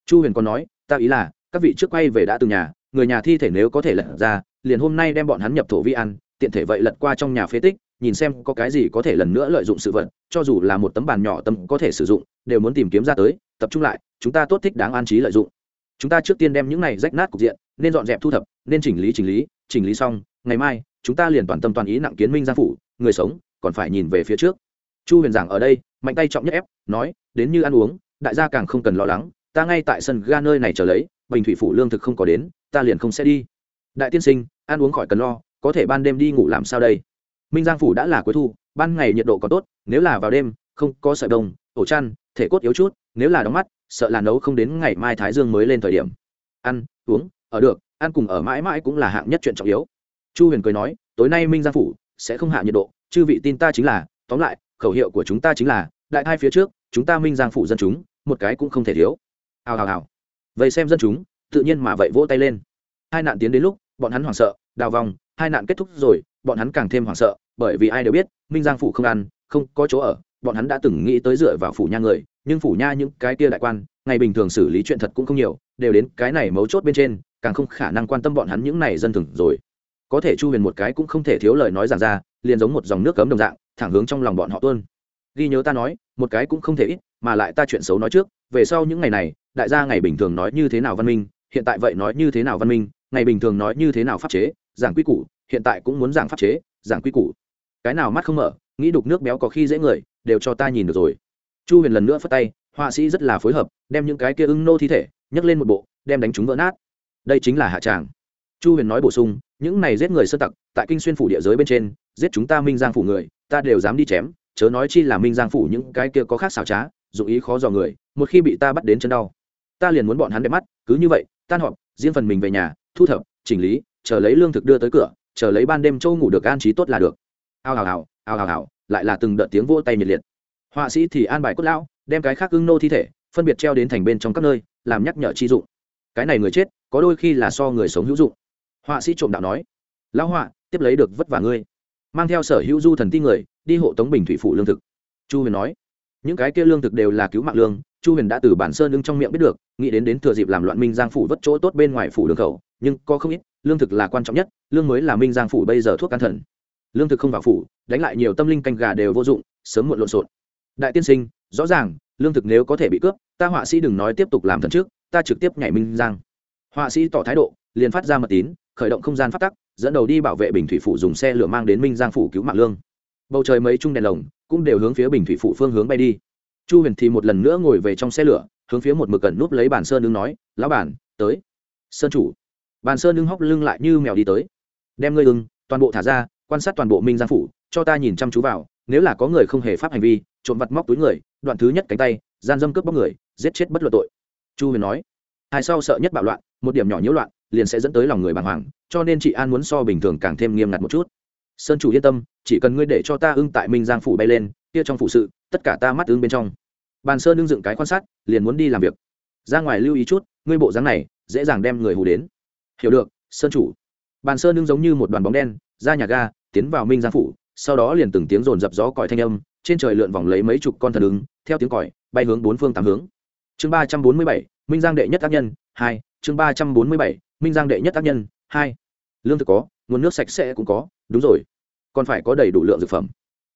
Chu huyền còn nói, ta ý là, các vị trước quay về đã từng nhà, người nhà thi thể nếu có thể lật ra, liền hôm nay đem bọn hắn nhập thổ vi ăn, tiện thể vậy lật qua trong nhà phế tích, nhìn xem có cái gì có thể lần nữa lợi dụng sự vật, cho dù là một tấm bàn nhỏ tâm có thể sử dụng, đều muốn tìm kiếm ra tới, tập trung lại, chúng ta tốt thích đáng an trí lợi dụng chúng ta trước tiên đem những này rách nát cục diện, nên dọn dẹp thu thập, nên chỉnh lý chỉnh lý chỉnh lý xong, ngày mai, chúng ta liền toàn tâm toàn ý nặng kiến minh giang phủ, người sống, còn phải nhìn về phía trước. Chu huyền giảng ở đây, mạnh tay trọng nhất ép, nói, đến như ăn uống, đại gia càng không cần lo lắng, ta ngay tại sân ga nơi này chờ lấy, bình thủy phủ lương thực không có đến, ta liền không sẽ đi. Đại tiên sinh, ăn uống khỏi cần lo, có thể ban đêm đi ngủ làm sao đây? Minh giang phủ đã là cuối thu, ban ngày nhiệt độ còn tốt, nếu là vào đêm, không có sợi đông ổ chăn, thể cốt yếu chút, nếu là đóng mắt sợ là nấu không đến ngày mai thái dương mới lên thời điểm. Ăn, uống, ở được, ăn cùng ở mãi mãi cũng là hạng nhất chuyện trọng yếu. Chu huyền cười nói, tối nay minh giang phủ sẽ không hạ nhiệt độ, chư vị tin ta chính là, tóm lại, khẩu hiệu của chúng ta chính là, đại hai phía trước, chúng ta minh giang phủ dân chúng, một cái cũng không thể thiếu. Hào hào hào. Vậy xem dân chúng, tự nhiên mà vậy vỗ tay lên. Hai nạn tiến đến lúc, bọn hắn hoảng sợ, đào vòng, hai nạn kết thúc rồi, bọn hắn càng thêm hoảng sợ, bởi vì ai đều biết, minh giang phủ không ăn, không có chỗ ở bọn hắn đã từng nghĩ tới dựa vào phủ nha người, nhưng phủ nha những cái kia đại quan, ngày bình thường xử lý chuyện thật cũng không nhiều, đều đến cái này mấu chốt bên trên, càng không khả năng quan tâm bọn hắn những này dân thường rồi. Có thể chu huyền một cái cũng không thể thiếu lời nói giảng ra, liền giống một dòng nước cấm đồng dạng, thẳng hướng trong lòng bọn họ tuôn. Ghi nhớ ta nói, một cái cũng không thể ít, mà lại ta chuyện xấu nói trước, về sau những ngày này, đại gia ngày bình thường nói như thế nào văn minh, hiện tại vậy nói như thế nào văn minh, ngày bình thường nói như thế nào pháp chế, giảng quy củ, hiện tại cũng muốn giảng pháp chế, giảng quy củ. Cái nào mắt không mở nghĩ đục nước béo có khi dễ người, đều cho ta nhìn được rồi. Chu huyền lần nữa phất tay, họa sĩ rất là phối hợp, đem những cái kia ưng nô thi thể, nhấc lên một bộ, đem đánh chúng vỡ nát. Đây chính là hạ tràng. Chu huyền nói bổ sung, những này giết người sơ tặc, tại kinh xuyên phủ địa giới bên trên, giết chúng ta minh giang phủ người, ta đều dám đi chém, chớ nói chi là minh giang phủ những cái kia có khác xảo trá, dụng ý khó dò người, một khi bị ta bắt đến chân đau, ta liền muốn bọn hắn đẹp mắt, cứ như vậy, tan họp, riêng phần mình về nhà, thu thập, chỉnh lý, chờ lấy lương thực đưa tới cửa, chờ lấy ban đêm châu ngủ được an trí tốt là được. Ao hào hào ào ào ào lại là từng đợt tiếng vỗ tay nhiệt liệt. Họa sĩ thì an bài cốt lão, đem cái khác ưng nô thi thể, phân biệt treo đến thành bên trong các nơi, làm nhắc nhở chi dụng. Cái này người chết, có đôi khi là so người sống hữu dụng. Họa sĩ trộm đạo nói, lão họa, tiếp lấy được vất vả ngươi. Mang theo sở hữu du thần ti người, đi hộ tống bình thủy phủ lương thực. Chu huyền nói, những cái kia lương thực đều là cứu mạng lương, chu huyền đã từ bản sơn ưng trong miệng biết được, nghĩ đến đến thừa dịp làm loạn minh giang phủ vất chỗ tốt bên ngoài phủ đường khẩu, nhưng có không ít, lương thực là quan trọng nhất, lương mới là minh giang phủ bây giờ thuốc can thần lương thực không vào phủ, đánh lại nhiều tâm linh canh gà đều vô dụng, sớm muộn lộn xộn. Đại tiên sinh, rõ ràng, lương thực nếu có thể bị cướp, ta họa sĩ đừng nói tiếp tục làm thần trước, ta trực tiếp nhảy minh giang. Họa sĩ tỏ thái độ, liền phát ra mật tín, khởi động không gian phát tắc, dẫn đầu đi bảo vệ bình thủy phủ dùng xe lửa mang đến minh giang phủ cứu mạng lương. Bầu trời mấy chung đèn lồng cũng đều hướng phía bình thủy phủ phương hướng bay đi. Chu huyền thì một lần nữa ngồi về trong xe lửa, hướng phía một mực cẩn núp lấy bản sơn đứng nói, lão bản, tới. Sơn chủ. Bàn sơn đứng hóc lưng lại như mèo đi tới. Đem ngươi ưng, toàn bộ thả ra quan sát toàn bộ minh giang phủ, cho ta nhìn chăm chú vào, nếu là có người không hề pháp hành vi, trộm vặt móc túi người, đoạn thứ nhất cánh tay, gian dâm cướp bóc người, giết chết bất luận tội. Chu huyền nói. Hai sau sợ nhất bạo loạn, một điểm nhỏ nhiễu loạn, liền sẽ dẫn tới lòng người bàng hoàng, cho nên chị an muốn so bình thường càng thêm nghiêm ngặt một chút. Sơn chủ yên tâm, chỉ cần ngươi để cho ta ưng tại minh giang phủ bay lên, kia trong phủ sự, tất cả ta mắt ưng bên trong. Bàn sơn ưng dựng cái quan sát, liền muốn đi làm việc. Ra ngoài lưu ý chút, ngươi bộ dáng này, dễ dàng đem người hù đến. Hiểu được, sơn chủ. Bàn sơn ưng giống như một đoàn bóng đen ra nhà ga, tiến vào minh giang phủ, sau đó liền từng tiếng rồn dập gió còi thanh âm, trên trời lượn vòng lấy mấy chục con thần ứng, theo tiếng còi, bay hướng bốn phương tám hướng. Chương ba trăm bốn mươi bảy, minh giang đệ nhất tác nhân, hai, chương ba trăm bốn mươi bảy, minh giang đệ nhất tác nhân, hai. Lương thực có, nguồn nước sạch sẽ cũng có, đúng rồi. Còn phải có đầy đủ lượng dược phẩm.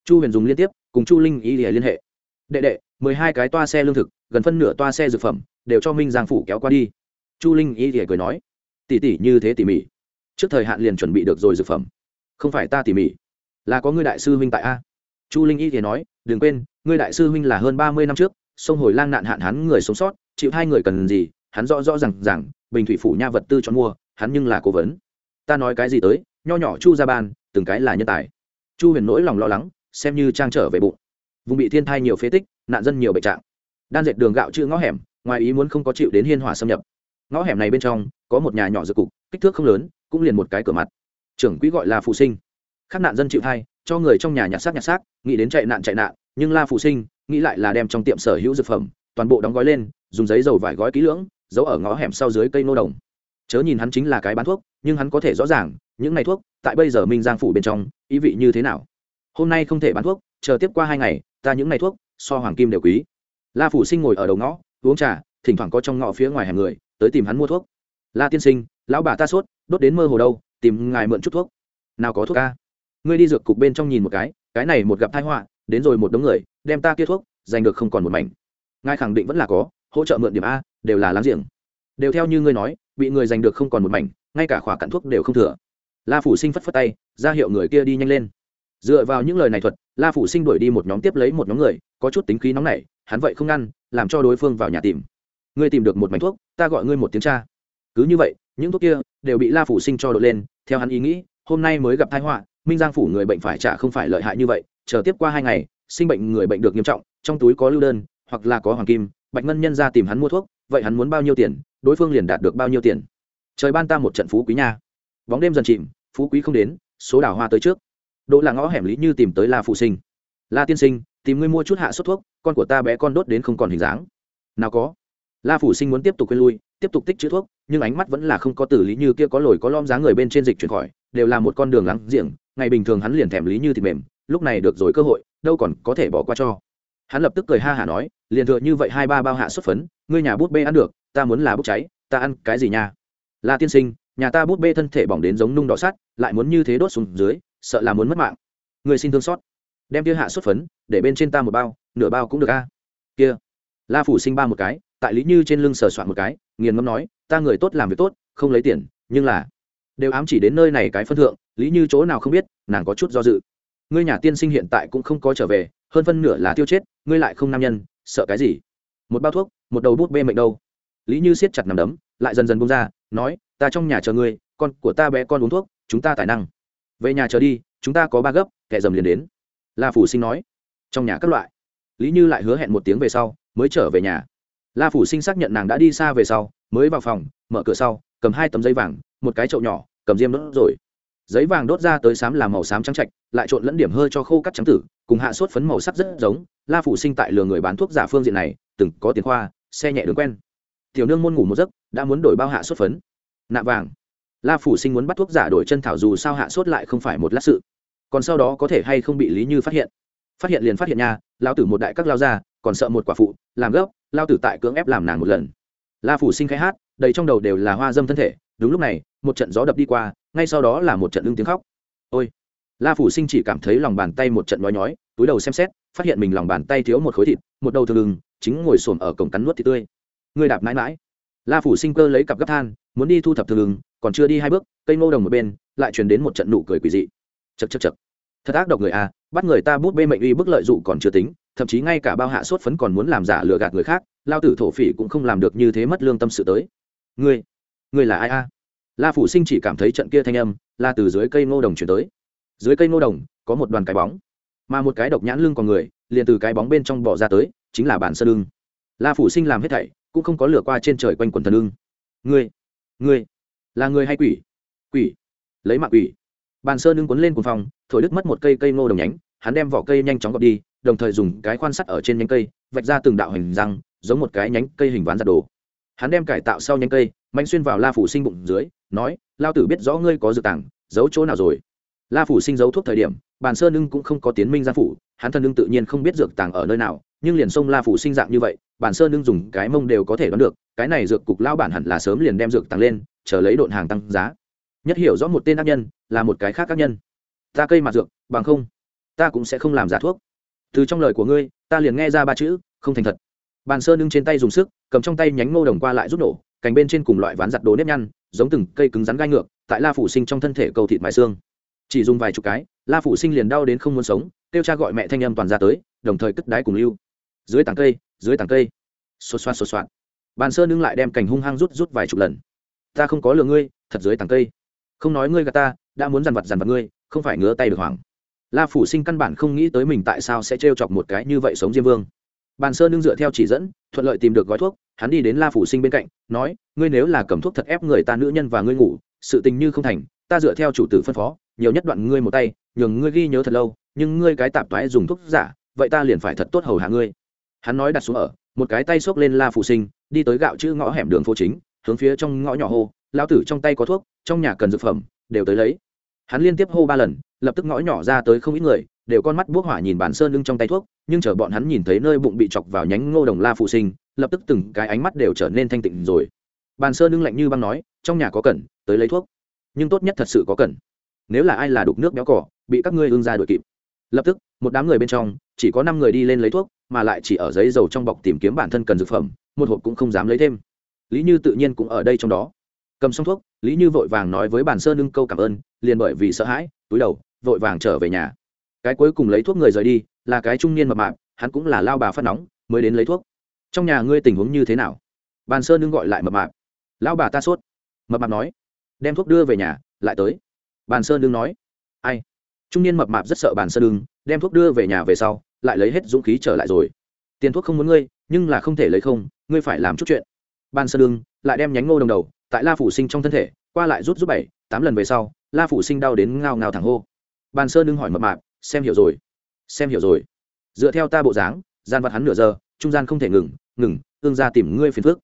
Chu huyền dùng liên tiếp, cùng chu linh ý liên hệ. Đệ đệ, mười hai cái toa xe lương thực, gần phân nửa toa xe dược phẩm, đều cho minh giang phủ kéo qua đi. Chu linh ý cười nói. Tỉ tỉ như thế tỉ mỉ. Trước thời hạn liền chuẩn bị được rồi dược phẩm không phải ta tỉ mỉ, là có ngươi đại sư huynh tại a. Chu linh y thì nói, đừng quên, ngươi đại sư huynh là hơn ba mươi năm trước, sông hồi lang nạn hạn hắn người sống sót, chịu hai người cần gì, hắn rõ rõ rằng rằng bình thủy phủ nha vật tư cho mua, hắn nhưng là cố vấn. Ta nói cái gì tới, nho nhỏ chu ra ban, từng cái là nhân tài. Chu huyền nỗi lòng lo lắng, xem như trang trở về bụng. Vùng bị thiên thai nhiều phế tích, nạn dân nhiều bệnh trạng. Đan dệt đường gạo chữ ngõ hẻm, ngoài ý muốn không có chịu đến hiên hỏa xâm nhập. Ngõ hẻm này bên trong, có một nhà nhỏ dược cục, kích thước không lớn, cũng liền một cái cửa mặt trưởng quỹ gọi là phụ sinh. Khác nạn dân chịu thai, cho người trong nhà nhặt xác nhặt xác, nghĩ đến chạy nạn chạy nạn, nhưng la phụ sinh nghĩ lại là đem trong tiệm sở hữu dược phẩm, toàn bộ đóng gói lên, dùng giấy dầu vải gói kỹ lưỡng, giấu ở ngõ hẻm sau dưới cây nô đồng. Chớ nhìn hắn chính là cái bán thuốc, nhưng hắn có thể rõ ràng, những ngày thuốc, tại bây giờ minh giang phủ bên trong, ý vị như thế nào? Hôm nay không thể bán thuốc, chờ tiếp qua hai ngày, ta những ngày thuốc, so hoàng kim đều quý. La phủ sinh ngồi ở đầu ngõ, uống trà, thỉnh thoảng có trong ngõ phía ngoài hàng người, tới tìm hắn mua thuốc. La tiên sinh, lão bà ta sốt, đốt đến mơ hồ đâu? Tìm ngài mượn chút thuốc. Nào có thuốc ca ngươi đi dược cục bên trong nhìn một cái cái này một gặp tai họa, đến rồi một đống người, đem ta kia thuốc, giành được không còn một mảnh. Ngài khẳng định vẫn là có, hỗ trợ mượn điểm a, đều là láng giềng. Đều theo như ngươi nói, bị người giành được không còn một mảnh, ngay cả khỏa cặn thuốc đều không thừa. La phủ sinh phất phất tay, ra hiệu người kia đi nhanh lên. Dựa vào những lời này thuật, la phủ sinh đuổi đi một nhóm tiếp lấy một nhóm người, có chút tính khí nóng nảy, hắn vậy không ngăn, làm cho đối phương vào nhà tìm. Ngươi tìm được một mảnh thuốc, ta gọi ngươi một tiếng cha. Cứ như vậy, những thuốc kia đều bị la phủ sinh cho đội lên, theo hắn ý nghĩ, hôm nay mới gặp thái họa, minh giang phủ người bệnh phải trả không phải lợi hại như vậy, chờ tiếp qua hai ngày, sinh bệnh người bệnh được nghiêm trọng, trong túi có lưu đơn, hoặc là có hoàng kim, bạch ngân nhân ra tìm hắn mua thuốc, vậy hắn muốn bao nhiêu tiền, đối phương liền đạt được bao nhiêu tiền. Trời ban ta một trận phú quý nha. Bóng đêm dần chìm, phú quý không đến, số đào hoa tới trước. Đỗ là ngõ hẻm lý như tìm tới la phụ sinh. La tiên sinh, tìm ngươi mua chút hạ sốt thuốc, con của ta bé con đốt đến không còn hình dáng. Nào có. La phủ sinh muốn tiếp tục quên lui, tiếp tục tích chữ thuốc nhưng ánh mắt vẫn là không có tử lý như kia có lồi có lom dáng người bên trên dịch chuyển khỏi, đều là một con đường lắng giềng, ngày bình thường hắn liền thèm lý như thịt mềm, lúc này được rồi cơ hội, đâu còn có thể bỏ qua cho. Hắn lập tức cười ha hả nói, liền thừa như vậy hai ba bao hạ xuất phấn, ngươi nhà bút bê ăn được, ta muốn là bút cháy, ta ăn cái gì nha? La tiên sinh, nhà ta bút bê thân thể bỏng đến giống nung đỏ sắt, lại muốn như thế đốt xuống dưới, sợ là muốn mất mạng. Người xin thương xót. Đem kia hạ xuất phấn, để bên trên ta một bao, nửa bao cũng được a. Kia. La phủ sinh ba một cái, tại lý như trên lưng sờ soạn một cái, nghiền ngâm nói ta người tốt làm việc tốt, không lấy tiền, nhưng là, đều ám chỉ đến nơi này cái phân thượng, lý như chỗ nào không biết, nàng có chút do dự. Ngươi nhà tiên sinh hiện tại cũng không có trở về, hơn phân nửa là tiêu chết, ngươi lại không nam nhân, sợ cái gì? Một bao thuốc, một đầu bút bê mệnh đâu? Lý như siết chặt nằm đấm, lại dần dần bung ra, nói, ta trong nhà chờ ngươi, con của ta bé con uống thuốc, chúng ta tài năng. Về nhà chờ đi, chúng ta có ba gấp, kẻ dầm liền đến. La phủ sinh nói. Trong nhà các loại. Lý như lại hứa hẹn một tiếng về sau, mới trở về nhà la phủ sinh xác nhận nàng đã đi xa về sau mới vào phòng mở cửa sau cầm hai tấm giấy vàng một cái chậu nhỏ cầm diêm đốt rồi. Giấy vàng đốt ra tới xám làm màu xám trắng trạch lại trộn lẫn điểm hơi cho khô cắt trắng tử cùng hạ sốt phấn màu sắc rất giống. La phủ sinh tại lừa người bán thuốc giả phương diện này từng có tiền khoa xe nhẹ đường quen. Tiểu nương môn ngủ một giấc đã muốn đổi bao hạ sốt phấn. Nạ vàng. La phủ sinh muốn bắt thuốc giả đổi chân thảo dù sao hạ sốt lại không phải một lát sự. Còn sau đó có thể hay không bị lý như phát hiện? Phát hiện liền phát hiện nhà, lao tử một đại các lao ra còn sợ một quả phụ làm gấp lao tử tại cưỡng ép làm nàng một lần. La phủ sinh khai hát, đầy trong đầu đều là hoa dâm thân thể. Đúng lúc này, một trận gió đập đi qua, ngay sau đó là một trận lưng tiếng khóc. Ôi! La phủ sinh chỉ cảm thấy lòng bàn tay một trận nhói nhói, túi đầu xem xét, phát hiện mình lòng bàn tay thiếu một khối thịt, một đầu thường lừng chính ngồi xổm ở cổng cắn nuốt thịt tươi. Người đạp mãi mãi. La phủ sinh cơ lấy cặp gấp than, muốn đi thu thập thường lừng còn chưa đi hai bước, cây ngô đồng một bên, lại truyền đến một trận nụ cười quỳ dị. Chật chật chật thật ác độc người a bắt người ta bút bê mệnh uy bức lợi dụ còn chưa tính thậm chí ngay cả bao hạ sốt phấn còn muốn làm giả lừa gạt người khác, lao tử thổ phỉ cũng không làm được như thế mất lương tâm sự tới. Ngươi ngươi là ai a? La phủ sinh chỉ cảm thấy trận kia thanh âm là từ dưới cây ngô đồng chuyển tới. Dưới cây ngô đồng, có một đoàn cái bóng, mà một cái độc nhãn lưng còn người, liền từ cái bóng bên trong bỏ ra tới, chính là bản sơn lưng la phủ sinh làm hết thảy, cũng không có lửa qua trên trời quanh quần thần lưng ngươi ngươi, là người hay quỷ? Quỷ, lấy mạng quỷ. Bàn sơn lưng cuốn lên cùng phòng thổi đứt mất một cây cây ngô đồng nhánh, hắn đem vỏ cây nhanh chóng gọt đi đồng thời dùng cái khoan sắt ở trên nhánh cây, vạch ra từng đạo hình răng, giống một cái nhánh cây hình ván giặt đồ. Hắn đem cải tạo sau nhánh cây mạnh xuyên vào la phủ sinh bụng dưới, nói, lao tử biết rõ ngươi có dự tàng, giấu chỗ nào rồi? La phủ sinh giấu thuốc thời điểm, bàn sơn ưng cũng không có tiến minh gia phủ, hắn thân ưng tự nhiên không biết dược tàng ở nơi nào, nhưng liền sông la phủ sinh dạng như vậy, bàn sơn ưng dùng cái mông đều có thể đoán được, cái này dược cục lao bản hẳn là sớm liền đem dược tàng lên, chờ lấy độn hàng tăng giá. Nhất hiểu rõ một tên ác nhân, là một cái khác các nhân. Ta cây mặt dược, bằng không, ta cũng sẽ không làm giả thuốc từ trong lời của ngươi, ta liền nghe ra ba chữ, không thành thật. Bàn sơn nâng trên tay dùng sức, cầm trong tay nhánh ngô đồng qua lại rút nổ, cành bên trên cùng loại ván giặt đồ nếp nhăn, giống từng cây cứng rắn gai ngược, tại la phủ sinh trong thân thể cầu thịt mại xương. Chỉ dùng vài chục cái, la phủ sinh liền đau đến không muốn sống, kêu cha gọi mẹ thanh âm toàn ra tới, đồng thời cất đái cùng lưu. Dưới tảng cây, dưới tảng cây. Xô xoa xô xoa bàn sơn nâng lại đem cành hung hăng rút rút vài chục lần. Ta không có lừa ngươi, thật dưới tảng cây. Không nói ngươi gà ta, đã muốn dằn vặt dằn vặt ngươi, không phải ngứa tay được hoảng la phủ sinh căn bản không nghĩ tới mình tại sao sẽ trêu chọc một cái như vậy sống diêm vương. Bàn sơn nương dựa theo chỉ dẫn, thuận lợi tìm được gói thuốc, hắn đi đến la phủ sinh bên cạnh, nói, ngươi nếu là cầm thuốc thật ép người ta nữ nhân và ngươi ngủ, sự tình như không thành, ta dựa theo chủ tử phân phó, nhiều nhất đoạn ngươi một tay, nhường ngươi ghi nhớ thật lâu, nhưng ngươi cái tạp toái dùng thuốc giả, vậy ta liền phải thật tốt hầu hạ ngươi. Hắn nói đặt xuống ở, một cái tay xốc lên la phủ sinh, đi tới gạo chữ ngõ hẻm đường phố chính, hướng phía trong ngõ nhỏ hô, lão tử trong tay có thuốc, trong nhà cần dược phẩm, đều tới lấy. Hắn liên tiếp hô ba lần lập tức ngõ nhỏ ra tới không ít người, đều con mắt buốc hỏa nhìn bản sơn lưng trong tay thuốc, nhưng chờ bọn hắn nhìn thấy nơi bụng bị chọc vào nhánh ngô đồng la phụ sinh, lập tức từng cái ánh mắt đều trở nên thanh tịnh rồi. Bàn sơn lưng lạnh như băng nói, trong nhà có cần, tới lấy thuốc. Nhưng tốt nhất thật sự có cần. Nếu là ai là đục nước béo cỏ, bị các ngươi ương ra đuổi kịp. Lập tức, một đám người bên trong, chỉ có năm người đi lên lấy thuốc, mà lại chỉ ở giấy dầu trong bọc tìm kiếm bản thân cần dược phẩm, một hộp cũng không dám lấy thêm. Lý như tự nhiên cũng ở đây trong đó. Cầm xong thuốc, lý như vội vàng nói với bàn sơn lưng câu cảm ơn, liền bởi vì sợ hãi, túi đầu vội vàng trở về nhà. Cái cuối cùng lấy thuốc người rời đi là cái trung niên mập mạp hắn cũng là lao bà phát nóng mới đến lấy thuốc. Trong nhà ngươi tình huống như thế nào? Bàn sơn đương gọi lại mập mạp. Lão bà ta sốt. Mập mạp nói đem thuốc đưa về nhà lại tới. Bàn sơn đương nói ai? Trung niên mập mạp rất sợ bàn sơn đương, đem thuốc đưa về nhà về sau lại lấy hết dũng khí trở lại rồi. Tiền thuốc không muốn ngươi nhưng là không thể lấy không ngươi phải làm chút chuyện. Bàn sơn đương lại đem nhánh ngô đồng đầu tại la phủ sinh trong thân thể qua lại rút rút bảy tám lần về sau la phủ sinh đau đến ngao ngao thẳng hô bàn sơn lưng hỏi mập mạp xem hiểu rồi xem hiểu rồi. Dựa theo ta bộ dáng gian vặt hắn nửa giờ trung gian không thể ngừng ngừng ương ra tìm ngươi phiền phước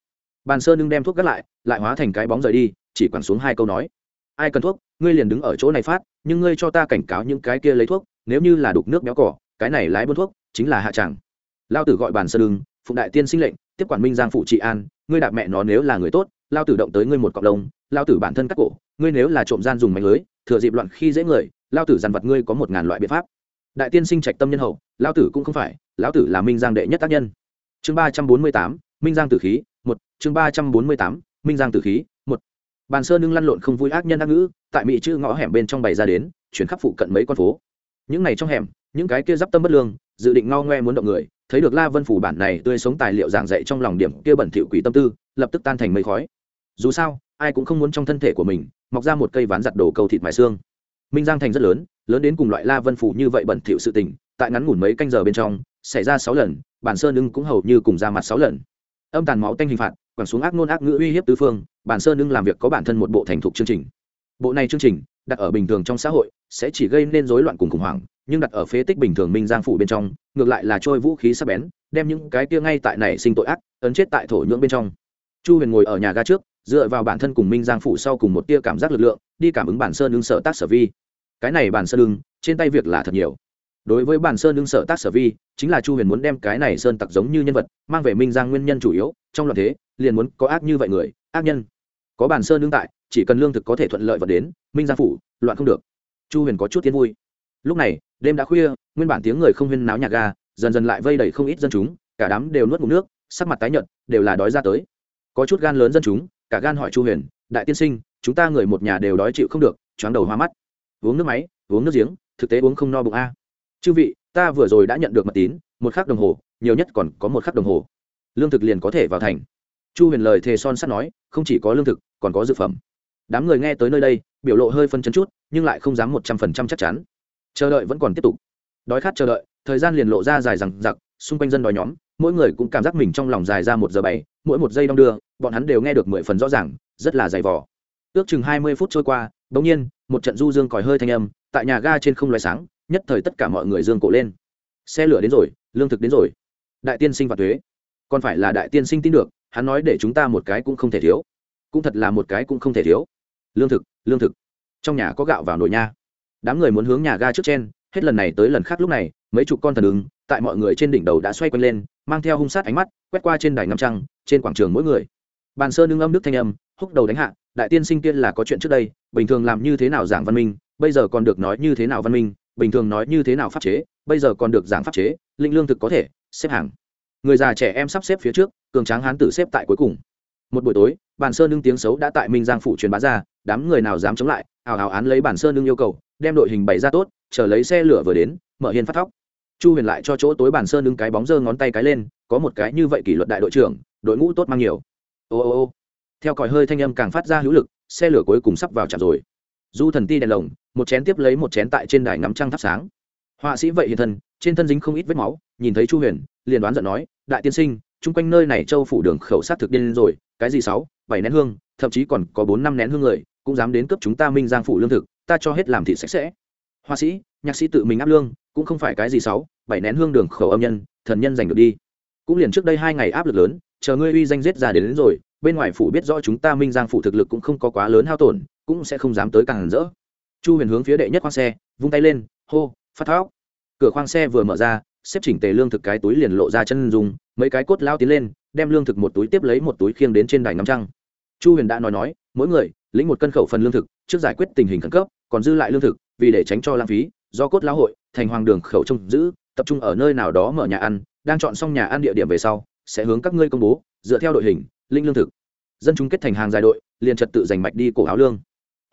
bàn sơn lưng đem thuốc gắt lại lại hóa thành cái bóng rời đi chỉ quẳng xuống hai câu nói. Ai cần thuốc ngươi liền đứng ở chỗ này phát nhưng ngươi cho ta cảnh cáo những cái kia lấy thuốc nếu như là đục nước béo cỏ cái này lái buôn thuốc chính là hạ tràng. Lao tử gọi bàn sơn lưng phụng đại tiên sinh lệnh tiếp quản minh giang phụ trị an ngươi đạp mẹ nó nếu là người tốt lao tử động tới ngươi một cọc đồng, lao tử bản thân cắt cổ ngươi nếu là trộm gian dùng mánh lưới thừa dịp loạn khi dễ người lao tử dằn vặt ngươi có một ngàn loại biện pháp. Đại tiên sinh trạch tâm nhân hậu lao tử cũng không phải, lão tử là minh giang đệ nhất tác nhân. Chương ba trăm bốn mươi tám, minh giang tử khí, một, chương ba trăm bốn mươi tám, minh giang tử khí, một. Bàn sơn nưng lăn lộn không vui ác nhân ác ngữ, tại mỹ chữ ngõ hẻm bên trong bày ra đến, chuyển khắp phụ cận mấy con phố. Những này trong hẻm, những cái kia d i p tâm bất lương, dự định ngao ngoe muốn động người, thấy được la vân phủ bản này tươi sống tài liệu giảng dạy trong lòng điểm kia bẩn thỉu quỷ tâm tư, lập tức tan thành mây khói. Dù sao, ai cũng không muốn trong thân thể của mình, mọc ra một cây ván giặt đồ cầu thịt mài xương minh giang thành rất lớn lớn đến cùng loại la vân phủ như vậy bẩn thỉu sự tình, tại ngắn ngủn mấy canh giờ bên trong, xảy ra sáu lần, bản sơn ưng cũng hầu như cùng ra mặt sáu lần. Âm tàn máu tanh hình phạt, quẳng xuống ác nôn ác ngữ uy hiếp tứ phương, bản sơn ưng làm việc có bản thân một bộ thành thục chương trình. Bộ này chương trình, đặt ở bình thường trong xã hội, sẽ chỉ gây nên rối loạn cùng khủng hoảng, nhưng đặt ở phế tích bình thường minh giang phủ bên trong, ngược lại là trôi vũ khí sắp bén, đem những cái kia ngay tại này sinh tội ác, ấn chết tại thổ nhưỡng bên trong. Chu huyền ngồi ở nhà ga trước, dựa vào bản thân cùng minh giang phủ sau cùng một tia cảm giác lực lượng, đi cảm ứng bản sơn ưng sợ tác sở vi cái này bản sơn lưng trên tay việc là thật nhiều. Đối với bản sơn lưng sợ tác sở vi, chính là chu huyền muốn đem cái này sơn tặc giống như nhân vật, mang về minh giang nguyên nhân chủ yếu, trong loạn thế, liền muốn có ác như vậy người, ác nhân. Có bản sơn lưng tại, chỉ cần lương thực có thể thuận lợi vật đến, minh giang phủ, loạn không được. Chu huyền có chút tiến vui. Lúc này, đêm đã khuya, nguyên bản tiếng người không huyên náo nhà ga, dần dần lại vây đầy không ít dân chúng, cả đám đều nuốt ngụm nước, sắc mặt tái nhợt, đều là đói ra tới. Có chút gan lớn dân chúng, cả gan hỏi chu huyền, đại tiên sinh, chúng ta người một nhà đều đói chịu không được, choáng đầu hoa mắt uống nước máy, uống nước giếng, thực tế uống không no bụng a. Chư vị, ta vừa rồi đã nhận được mật tín, một khắc đồng hồ, nhiều nhất còn có một khắc đồng hồ. Lương thực liền có thể vào thành. Chu huyền lời thề son sắt nói, không chỉ có lương thực, còn có dược phẩm. Đám người nghe tới nơi đây, biểu lộ hơi phân chấn chút, nhưng lại không dám một trăm phần trăm chắc chắn. Chờ đợi vẫn còn tiếp tục. Đói khát chờ đợi, thời gian liền lộ ra dài rằng giặc xung quanh dân đói nhóm, mỗi người cũng cảm giác mình trong lòng dài ra một giờ bảy, mỗi một giây đong đưa, bọn hắn đều nghe được mười phần rõ ràng, rất là dày vỏ ước chừng hai mươi phút trôi qua bỗng nhiên, một trận du dương còi hơi thanh âm, tại nhà ga trên không lóe sáng, nhất thời tất cả mọi người dương cổ lên. Xe lửa đến rồi, lương thực đến rồi. Đại tiên sinh và thuế. Còn phải là đại tiên sinh tin được, hắn nói để chúng ta một cái cũng không thể thiếu. Cũng thật là một cái cũng không thể thiếu. Lương thực lương thực. Trong nhà có gạo vào nồi nha. Đám người muốn hướng nhà ga trước trên, hết lần này tới lần khác lúc này, mấy chục con thần ứng, tại mọi người trên đỉnh đầu đã xoay quanh lên, mang theo hung sát ánh mắt, quét qua trên đài ngắm trăng, trên quảng trường mỗi người bàn sơn nương âm đức thanh âm, húc đầu đánh hạ, đại tiên sinh tiên là có chuyện trước đây, bình thường làm như thế nào giảng văn minh, bây giờ còn được nói như thế nào văn minh, bình thường nói như thế nào pháp chế, bây giờ còn được giảng pháp chế, linh lương thực có thể, xếp hàng. Người già trẻ em sắp xếp phía trước, cường tráng hán tử xếp tại cuối cùng. Một buổi tối, bàn sơn nương tiếng xấu đã tại minh giang phủ truyền bá ra, đám người nào dám chống lại hào hào án lấy bản sơn nương yêu cầu, đem đội hình bày ra tốt, chờ lấy xe lửa vừa đến, mở hiên phát thóc. Chu huyền lại cho chỗ tối bản sơn nương cái bóng dơ ngón tay cái lên, có một cái như vậy kỷ luật đại đội trưởng, đội ngũ tốt mang nhiều ô ô ô. Theo còi hơi thanh âm càng phát ra hữu lực, xe lửa cuối cùng sắp vào chạm rồi. Du thần ti đèn lồng, một chén tiếp lấy một chén tại trên đài ngắm trăng thắp sáng. Họa sĩ vậy hiện thân, trên thân dính không ít vết máu, nhìn thấy chu huyền, liền đoán giận nói, đại tiên sinh, chung quanh nơi này châu phủ đường khẩu sát thực điên rồi, cái gì sáu, bảy nén hương, thậm chí còn có bốn năm nén hương người, cũng dám đến cướp chúng ta minh giang phủ lương thực, ta cho hết làm thị sạch sẽ. Họa sĩ, nhạc sĩ tự mình áp lương, cũng không phải cái gì sáu, bảy nén hương đường khẩu âm nhân, thần nhân giành được đi cũng liền trước đây hai ngày áp lực lớn chờ ngươi uy danh giết ra đến, đến rồi bên ngoài phủ biết rõ chúng ta minh giang phủ thực lực cũng không có quá lớn hao tổn cũng sẽ không dám tới càng rỡ. Chu huyền hướng phía đệ nhất khoang xe vung tay lên hô phát tháo. Cửa khoang xe vừa mở ra xếp chỉnh tề lương thực cái túi liền lộ ra chân dùng mấy cái cốt lao tiến lên đem lương thực một túi tiếp lấy một túi khiêng đến trên đài ngắm trăng. Chu huyền đã nói nói mỗi người lĩnh một cân khẩu phần lương thực trước giải quyết tình hình khẩn cấp còn dư lại lương thực vì để tránh cho lãng phí do cốt lao hội thành hoàng đường khẩu trông giữ tập trung ở nơi nào đó mở nhà ăn đang chọn xong nhà ăn địa điểm về sau, sẽ hướng các ngươi công bố, dựa theo đội hình, linh lương thực. Dân chúng kết thành hàng dài đội, liền trật tự giành mạch đi cổ áo lương.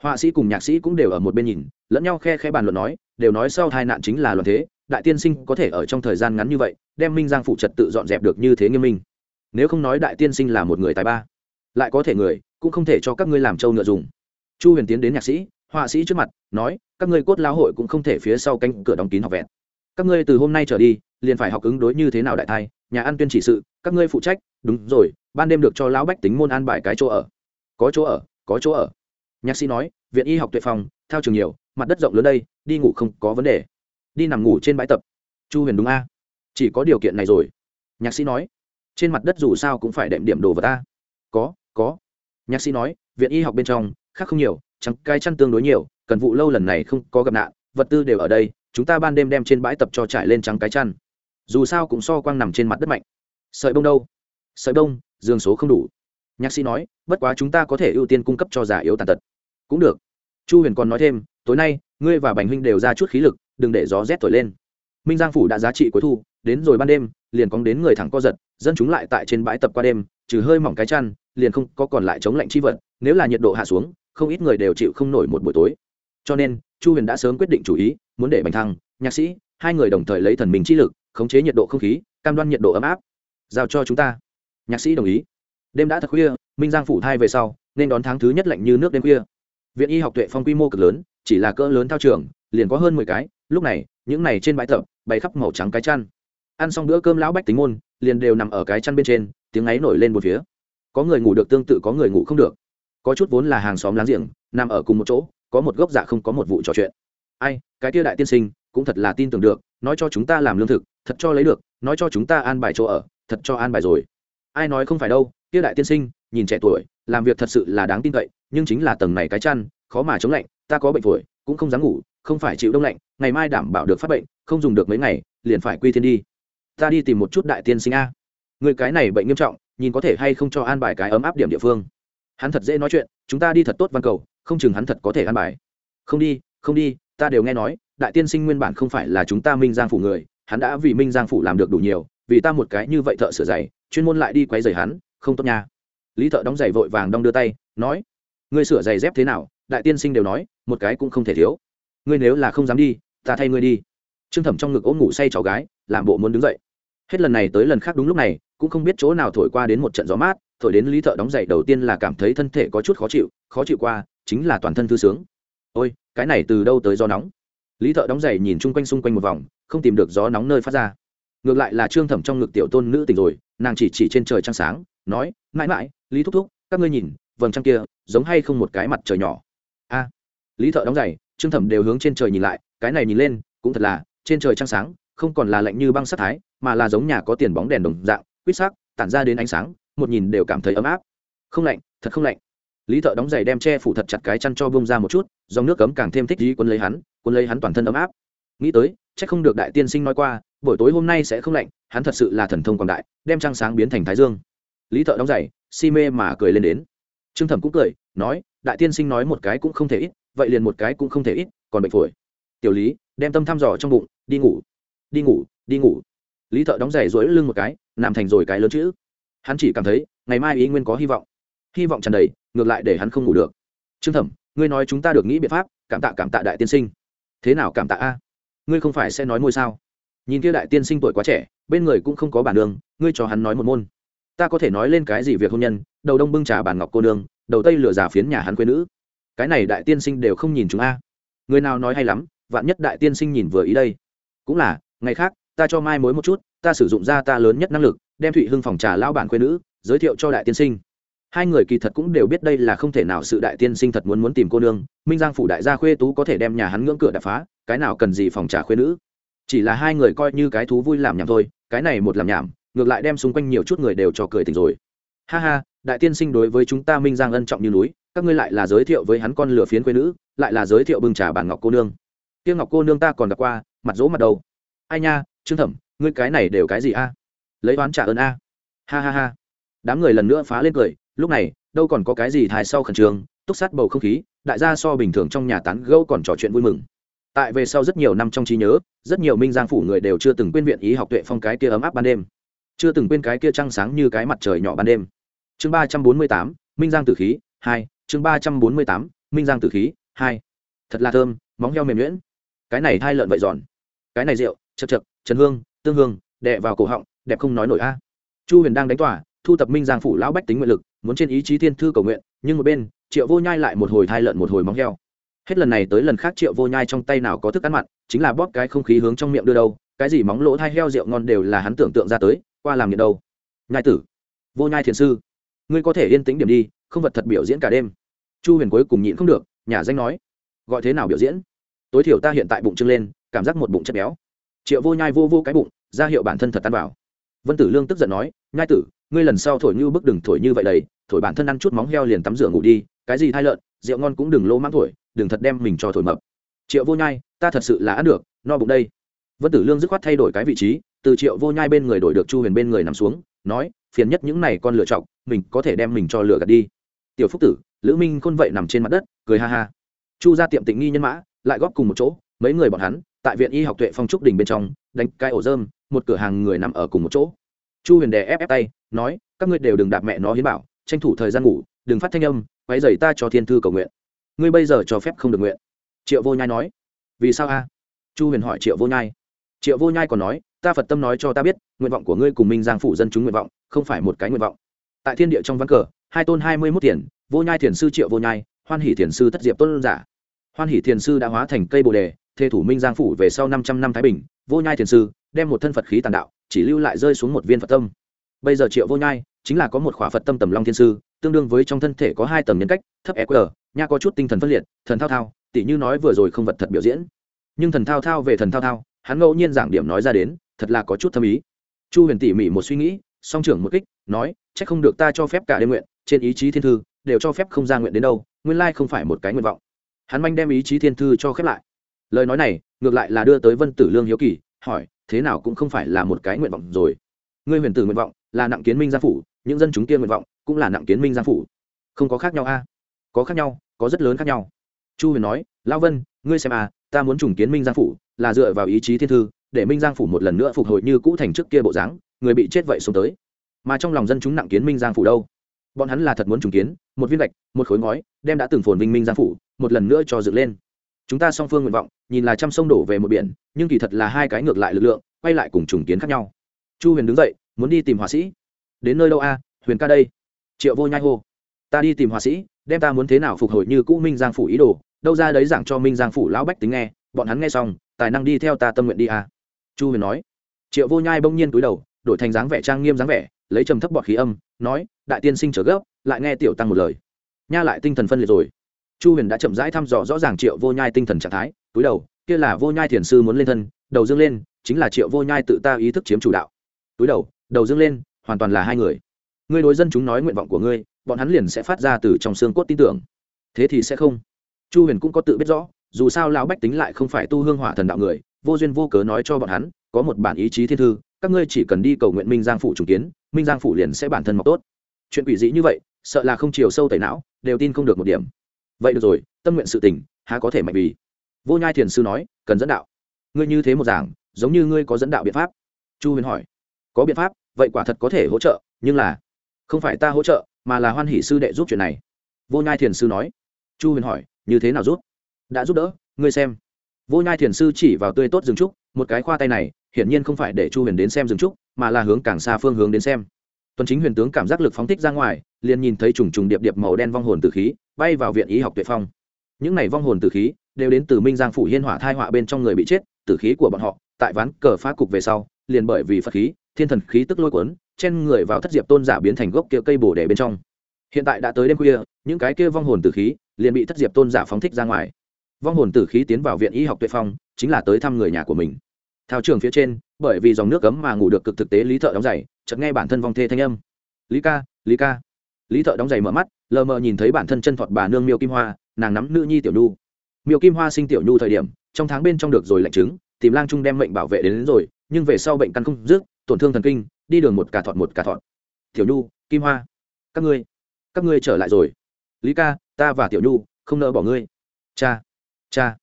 Họa sĩ cùng nhạc sĩ cũng đều ở một bên nhìn, lẫn nhau khe khe bàn luận nói, đều nói sau tai nạn chính là loạn thế, đại tiên sinh có thể ở trong thời gian ngắn như vậy, đem minh giang phụ trật tự dọn dẹp được như thế nghiêm minh. Nếu không nói đại tiên sinh là một người tài ba, lại có thể người, cũng không thể cho các ngươi làm trâu ngựa dùng. Chu huyền tiến đến nhạc sĩ, họa sĩ trước mặt, nói, các ngươi cốt lao hội cũng không thể phía sau cánh cửa đóng kín học vẹn. Các ngươi từ hôm nay trở đi liền phải học ứng đối như thế nào đại thai, nhà ăn tuyên chỉ sự, các ngươi phụ trách, đúng rồi, ban đêm được cho lão bách tính môn an bài cái chỗ ở. Có chỗ ở, có chỗ ở. Nhạc sĩ nói, viện y học tuệ phòng, thao trường nhiều, mặt đất rộng lớn đây, đi ngủ không có vấn đề. Đi nằm ngủ trên bãi tập. Chu huyền đúng a? Chỉ có điều kiện này rồi. Nhạc sĩ nói, trên mặt đất dù sao cũng phải đệm điểm đồ vào ta. Có có. Nhạc sĩ nói, viện y học bên trong, khác không nhiều chẳng cái chăn tương đối nhiều, cần vụ lâu lần này không có gặp nạn, vật tư đều ở đây, chúng ta ban đêm đem trên bãi tập cho trải lên trắng cái chăn dù sao cũng so quang nằm trên mặt đất mạnh. Sợi bông đâu? Sợi bông dương số không đủ. Nhạc sĩ nói, bất quá chúng ta có thể ưu tiên cung cấp cho giả yếu tàn tật. Cũng được. Chu huyền còn nói thêm, tối nay, ngươi và bành huynh đều ra chút khí lực, đừng để gió rét thổi lên. Minh giang phủ đã giá trị cuối thu, đến rồi ban đêm, liền cóng đến người thẳng co giật, dân chúng lại tại trên bãi tập qua đêm, trừ hơi mỏng cái chăn, liền không có còn lại chống lạnh chi vật, nếu là nhiệt độ hạ xuống, không ít người đều chịu không nổi một buổi tối. Cho nên, chu huyền đã sớm quyết định chủ ý, muốn để bành thăng, nhạc sĩ, hai người đồng thời lấy thần mình chi lực khống chế nhiệt độ không khí, cam đoan nhiệt độ ấm áp. Giao cho chúng ta. Nhạc sĩ đồng ý. Đêm đã thật khuya, minh giang phủ thai về sau, nên đón tháng thứ nhất lạnh như nước đêm khuya. Viện y học tuệ phong quy mô cực lớn, chỉ là cỡ lớn thao trường, liền có hơn mười cái, lúc này, những này trên bãi tập, bày khắp màu trắng cái chăn. Ăn xong bữa cơm lão bách tính môn, liền đều nằm ở cái chăn bên trên, tiếng ấy nổi lên một phía. Có người ngủ được tương tự, có người ngủ không được. Có chút vốn là hàng xóm láng giềng, nằm ở cùng một chỗ, có một gốc dạ không có một vụ trò chuyện. Ai, cái kia đại tiên sinh, cũng thật là tin tưởng được nói cho chúng ta làm lương thực, thật cho lấy được, nói cho chúng ta an bài chỗ ở, thật cho an bài rồi. Ai nói không phải đâu, kia đại tiên sinh, nhìn trẻ tuổi, làm việc thật sự là đáng tin cậy, nhưng chính là tầng này cái chăn, khó mà chống lạnh, ta có bệnh phổi, cũng không dám ngủ, không phải chịu đông lạnh, ngày mai đảm bảo được phát bệnh, không dùng được mấy ngày, liền phải quy thiên đi. Ta đi tìm một chút đại tiên sinh a. Người cái này bệnh nghiêm trọng, nhìn có thể hay không cho an bài cái ấm áp điểm địa phương. Hắn thật dễ nói chuyện, chúng ta đi thật tốt văn cầu, không chừng hắn thật có thể an bài. Không đi không đi, ta đều nghe nói đại tiên sinh nguyên bản không phải là chúng ta minh giang phủ người, hắn đã vì minh giang phủ làm được đủ nhiều, vì ta một cái như vậy thợ sửa giày, chuyên môn lại đi quấy giày hắn, không tốt nha. Lý thợ đóng giày vội vàng đong đưa tay, nói, ngươi sửa giày dép thế nào? Đại tiên sinh đều nói, một cái cũng không thể thiếu. Ngươi nếu là không dám đi, ta thay ngươi đi. Trương thẩm trong ngực ôm ngủ say cháu gái, làm bộ muốn đứng dậy. Hết lần này tới lần khác đúng lúc này, cũng không biết chỗ nào thổi qua đến một trận gió mát, thổi đến lý thợ đóng giày đầu tiên là cảm thấy thân thể có chút khó chịu khó chịu qua, chính là toàn thân thư sướng. Ôi, cái này từ đâu tới gió nóng? Lý thợ đóng giày nhìn chung quanh xung quanh một vòng, không tìm được gió nóng nơi phát ra. Ngược lại là trương thẩm trong ngực tiểu tôn nữ tỉnh rồi, nàng chỉ chỉ trên trời trăng sáng, nói, mãi mãi, lý thúc thúc, các ngươi nhìn, vầng trăng kia, giống hay không một cái mặt trời nhỏ? A. Lý thợ đóng giày, trương thẩm đều hướng trên trời nhìn lại, cái này nhìn lên, cũng thật là, trên trời trăng sáng, không còn là lạnh như băng sắc thái, mà là giống nhà có tiền bóng đèn đồng dạng, quýt sắc, tản ra đến ánh sáng, một nhìn đều cảm thấy ấm áp. Không lạnh, thật không lạnh lý thợ đóng giày đem che phủ thật chặt cái chăn cho bông ra một chút, dòng nước cấm càng thêm thích dí quân lấy hắn, quân lấy hắn toàn thân ấm áp. Nghĩ tới c h ắ c không được đại tiên sinh nói qua, buổi tối hôm nay sẽ không lạnh, hắn thật sự là thần thông quảng đại, đem trăng sáng biến thành thái dương. Lý thợ đóng giày, si mê mà cười lên đến. Trương thẩm cũng cười, nói, đại tiên sinh nói một cái cũng không thể ít, vậy liền một cái cũng không thể ít, còn bệnh phổi. Tiểu lý, đem tâm thăm dò trong bụng, đi ngủ. Đi ngủ đi ngủ. Lý thợ đóng giày rỗi lưng một cái làm thành rồi cái lớn chữ. Hắn chỉ cảm thấy, ngày mai ý nguyên có hy vọng hy vọng tràn đầy, ngược lại để hắn không ngủ được. Trương thẩm, ngươi nói chúng ta được nghĩ biện pháp, cảm tạ cảm tạ đại tiên sinh. Thế nào cảm tạ a? Ngươi không phải sẽ nói ngôi sao? Nhìn kia đại tiên sinh tuổi quá trẻ, bên người cũng không có bản đường ngươi cho hắn nói một môn. Ta có thể nói lên cái gì việc hôn nhân, đầu đông bưng trà bàn ngọc cô nương, đầu tây lửa giả phiến nhà hắn quê nữ. Cái này đại tiên sinh đều không nhìn chúng a. Người nào nói hay lắm, vạn nhất đại tiên sinh nhìn vừa ý đây. Cũng là, ngày khác, ta cho mai mối một chút, ta sử dụng ra ta lớn nhất năng lực, đem thụy hưng phòng trà lao bản quê nữ, giới thiệu cho đại tiên sinh hai người kỳ thật cũng đều biết đây là không thể nào sự đại tiên sinh thật muốn muốn tìm cô nương, minh giang phủ đại gia khuê tú có thể đem nhà hắn ngưỡng cửa đập phá, cái nào cần gì phòng trà khuê nữ. Chỉ là hai người coi như cái thú vui làm nhảm thôi, cái này một làm nhảm, ngược lại đem xung quanh nhiều chút người đều cho cười tỉnh rồi. Ha ha, đại tiên sinh đối với chúng ta minh giang ân trọng như núi, các ngươi lại là giới thiệu với hắn con lửa phiến quê nữ, lại là giới thiệu bưng trà bản ngọc cô nương. Tiêu ngọc cô nương ta còn gặp qua, mặt dỗ mặt đầu. Ai nha, trương thẩm, ngươi cái này đều cái gì a? Lấy oán trả ơn a. Ha ha ha. Đám người lần nữa phá lên cười lúc này, đâu còn có cái gì thai sau khẩn trương, túc sát bầu không khí, đại gia so bình thường trong nhà tán gẫu còn trò chuyện vui mừng. Tại về sau rất nhiều năm trong trí nhớ, rất nhiều minh giang phủ người đều chưa từng quên viện ý học tuệ phong cái kia ấm áp ban đêm. Chưa từng quên cái kia trăng sáng như cái mặt trời nhỏ ban đêm. Chương ba trăm bốn mươi tám, minh giang tử khí, hai, chương ba trăm bốn mươi tám, minh giang tử khí, hai. Thật là thơm, móng heo mềm nhuyễn. Cái này thai lợn vậy giòn. Cái này rượu, chật chật, trần hương, tương hương, đè vào cổ họng, đẹp không nói nổi a. Chu huyền đang đánh tỏa thu tập minh giang phủ lão bách tính nguyện lực muốn trên ý chí thiên thư cầu nguyện, nhưng một bên, triệu vô nhai lại một hồi thai lợn một hồi móng heo. Hết lần này tới lần khác triệu vô nhai trong tay nào có thức ăn mặn, chính là bóp cái không khí hướng trong miệng đưa đâu, cái gì móng lỗ thai heo rượu ngon đều là hắn tưởng tượng ra tới, qua làm nghiện đâu. Nhai tử, vô nhai thiền sư, ngươi có thể yên tĩnh điểm đi, không vật thật biểu diễn cả đêm. Chu huyền cuối cùng nhịn không được, nhà danh nói, gọi thế nào biểu diễn? Tối thiểu ta hiện tại bụng trưng lên, cảm giác một bụng chất béo. Triệu vô nhai vô vô cái bụng, ra hiệu bản thân thật tan vào. Vân tử lương tức giận nói, nhai tử ngươi lần sau thổi như bức đừng thổi như vậy đầy, thổi bản thân ăn chút móng heo liền tắm rửa ngủ đi, cái gì thai lợn, rượu ngon cũng đừng lô mãng thổi, đừng thật đem mình cho thổi mập. Triệu vô nhai, ta thật sự là ăn được, no bụng đây. Vân tử lương dứt khoát thay đổi cái vị trí, từ triệu vô nhai bên người đổi được chu huyền bên người nằm xuống, nói, phiền nhất những này con lựa chọc, mình có thể đem mình cho lửa gạt đi. Tiểu phúc tử, lữ minh khôn vậy nằm trên mặt đất, cười ha ha. Chu ra tiệm tịnh nghi nhân mã, lại góp cùng một chỗ, mấy người bọn hắn, tại viện y học tuệ phong trúc đình bên trong, đánh cái ổ dơm một cửa hàng người nằm ở cùng một chỗ. Chu huyền đè ép ép tay nói, các ngươi đều đừng đạp mẹ nó hiến bảo, tranh thủ thời gian ngủ, đừng phát thanh âm quay dày ta cho thiên thư cầu nguyện. Ngươi bây giờ cho phép không được nguyện. Triệu vô nhai nói. Vì sao a? Chu huyền hỏi triệu vô nhai. Triệu vô nhai còn nói, ta phật tâm nói cho ta biết, nguyện vọng của ngươi cùng minh giang phủ dân chúng nguyện vọng, không phải một cái nguyện vọng. Tại thiên địa trong văn cờ, hai tôn hai mươi mốt tiền vô nhai thiền sư triệu vô nhai, hoan hỷ thiền sư tất diệp tôn giả. Hoan hỷ thiền sư đã hóa thành cây bồ đề, thê thủ minh giang phủ về sau năm trăm năm thái bình. Vô nhai thiền sư đem một thân phật khí tàn đạo, chỉ lưu lại rơi xuống một viên phật tâm bây giờ triệu vô nhai chính là có một khỏa phật tâm tầm long thiên sư, tương đương với trong thân thể có hai tầm nhân cách, thấp eq nha có chút tinh thần phân liệt, thần thao thao tỷ như nói vừa rồi không vật thật biểu diễn. Nhưng thần thao thao về thần thao thao, hắn ngẫu nhiên giảng điểm nói ra đến, thật là có chút thâm ý. Chu huyền tỉ mỉ một suy nghĩ, song trưởng một kích, nói c h ắ c không được ta cho phép cả đêm nguyện, trên ý chí thiên thư đều cho phép không ra nguyện đến đâu, nguyên lai không phải một cái nguyện vọng. Hắn manh đem ý chí thiên thư cho khép lại. Lời nói này, ngược lại là đưa tới vân tử lương hiếu kỳ, hỏi, thế nào cũng không phải là một cái nguyện vọng rồi? Ngươi huyền tử nguyện vọng là nặng kiến minh gia phủ, những dân chúng kia nguyện vọng cũng là nặng kiến minh gia phủ. Không có khác nhau a. Có khác nhau, có rất lớn khác nhau. Chu huyền nói lao vân, ngươi xem à ta muốn trùng kiến minh giang phủ là dựa vào ý chí thiên thư, để minh giang phủ một lần nữa phục hồi như cũ thành trước kia bộ dáng, người bị chết vậy xuống tới. Mà trong lòng dân chúng nặng kiến minh giang phủ đâu? Bọn hắn là thật muốn trùng kiến, một viên gạch, một khối ngói, đem đã từng phồn vinh minh giang phủ, một lần nữa cho dựng lên. Chúng ta song phương nguyện vọng, nhìn là trăm sông đổ về một biển, nhưng kỳ thật là hai cái ngược lại lực lượng, quay lại cùng trùng kiến khác nhau. Chu huyền đứng dậy muốn đi tìm họa sĩ. Đến nơi đâu a, huyền ca đây? Triệu vô nhai hô. Ta đi tìm họa sĩ, đem ta muốn thế nào phục hồi như cũ minh giang phủ ý đồ, đâu ra đấy giảng cho minh giang phủ lão bách tính nghe, bọn hắn nghe xong, tài năng đi theo ta tâm nguyện đi a. Chu huyền nói. Triệu vô nhai bỗng nhiên túi đầu, đổi thành dáng vẻ trang nghiêm dáng vẻ, lấy trầm thấp bọt khí âm, nói, đại tiên sinh trở gấp, lại nghe tiểu tăng một lời. Nha lại tinh thần phân liệt rồi. Chu huyền đã chậm rãi thăm dò rõ ràng triệu vô nhai tinh thần trạng thái túi đầu, kia là vô nhai thiền sư muốn lên thân, đầu dương lên, chính là triệu vô nhai tự ta ý thức chiếm chủ đạo. Túi đầu đầu dương lên, hoàn toàn là hai người. Ngươi đối dân chúng nói nguyện vọng của ngươi, bọn hắn liền sẽ phát ra từ trong xương cốt tin tưởng. Thế thì sẽ không. Chu huyền cũng có tự biết rõ, dù sao lão bách tính lại không phải tu hương hỏa thần đạo người, vô duyên vô cớ nói cho bọn hắn, có một bản ý chí thiên thư, các ngươi chỉ cần đi cầu nguyện minh giang phủ trùng kiến, minh giang phủ liền sẽ bản thân mọc tốt. Chuyện quỷ dị như vậy, sợ là không chiều sâu tẩy não, đều tin không được một điểm. Vậy được rồi, tâm nguyện sự tình, há có thể mạnh vì? Vô nhai thiền sư nói, cần dẫn đạo. Ngươi như thế một giảng giống như ngươi có dẫn đạo biện pháp. Chu huyền hỏi, có biện pháp vậy quả thật có thể hỗ trợ, nhưng là, không phải ta hỗ trợ, mà là hoan hỷ sư đệ giúp chuyện này. Vô nhai thiền sư nói. Chu huyền hỏi, như thế nào giúp? Đã giúp đỡ, ngươi xem. Vô nhai thiền sư chỉ vào tươi tốt rừng trúc, một cái khoa tay này, hiển nhiên không phải để chu huyền đến xem rừng trúc, mà là hướng càng xa phương hướng đến xem. Tuần chính huyền tướng cảm giác lực phóng thích ra ngoài, liền nhìn thấy trùng trùng điệp điệp màu đen vong hồn từ khí, bay vào viện y học tuệ phong. Những này vong hồn từ khí, đều đến từ minh giang phủ hiên hỏa thai họa bên trong người bị chết, tử khí của bọn họ, tại ván cờ phá cục về sau, liền bởi vì phật khí thiên thần khí tức lôi cuốn chen người vào thất diệp tôn giả biến thành gốc kia cây bổ để bên trong. Hiện tại đã tới đêm khuya những cái kia vong hồn tử khí liền bị thất diệp tôn giả phóng thích ra ngoài. Vong hồn tử khí tiến vào viện y học tuệ phong chính là tới thăm người nhà của mình. Thao trường phía trên bởi vì dòng nước cấm mà ngủ được cực thực tế lý thợ đóng giày chợt nghe bản thân vong thê thanh âm. Lý ca lý ca. Lý thợ đóng giày mở mắt lờ mờ nhìn thấy bản thân chân thọt bà nương miêu kim hoa nàng nắm nữ nhi tiểu nhu. Miêu kim hoa sinh tiểu nhu thời điểm trong tháng bên trong được rồi lạnh chứng tìm lang trung đem mệnh bảo vệ đến, đến rồi nhưng về sau bệnh căn không dứt tổn thương thần kinh, đi đường một cả thọt một cả thọt. Tiểu nhu, kim hoa, các ngươi các ngươi trở lại rồi. Lý ca, ta và tiểu nhu, không nỡ bỏ ngươi. Cha cha.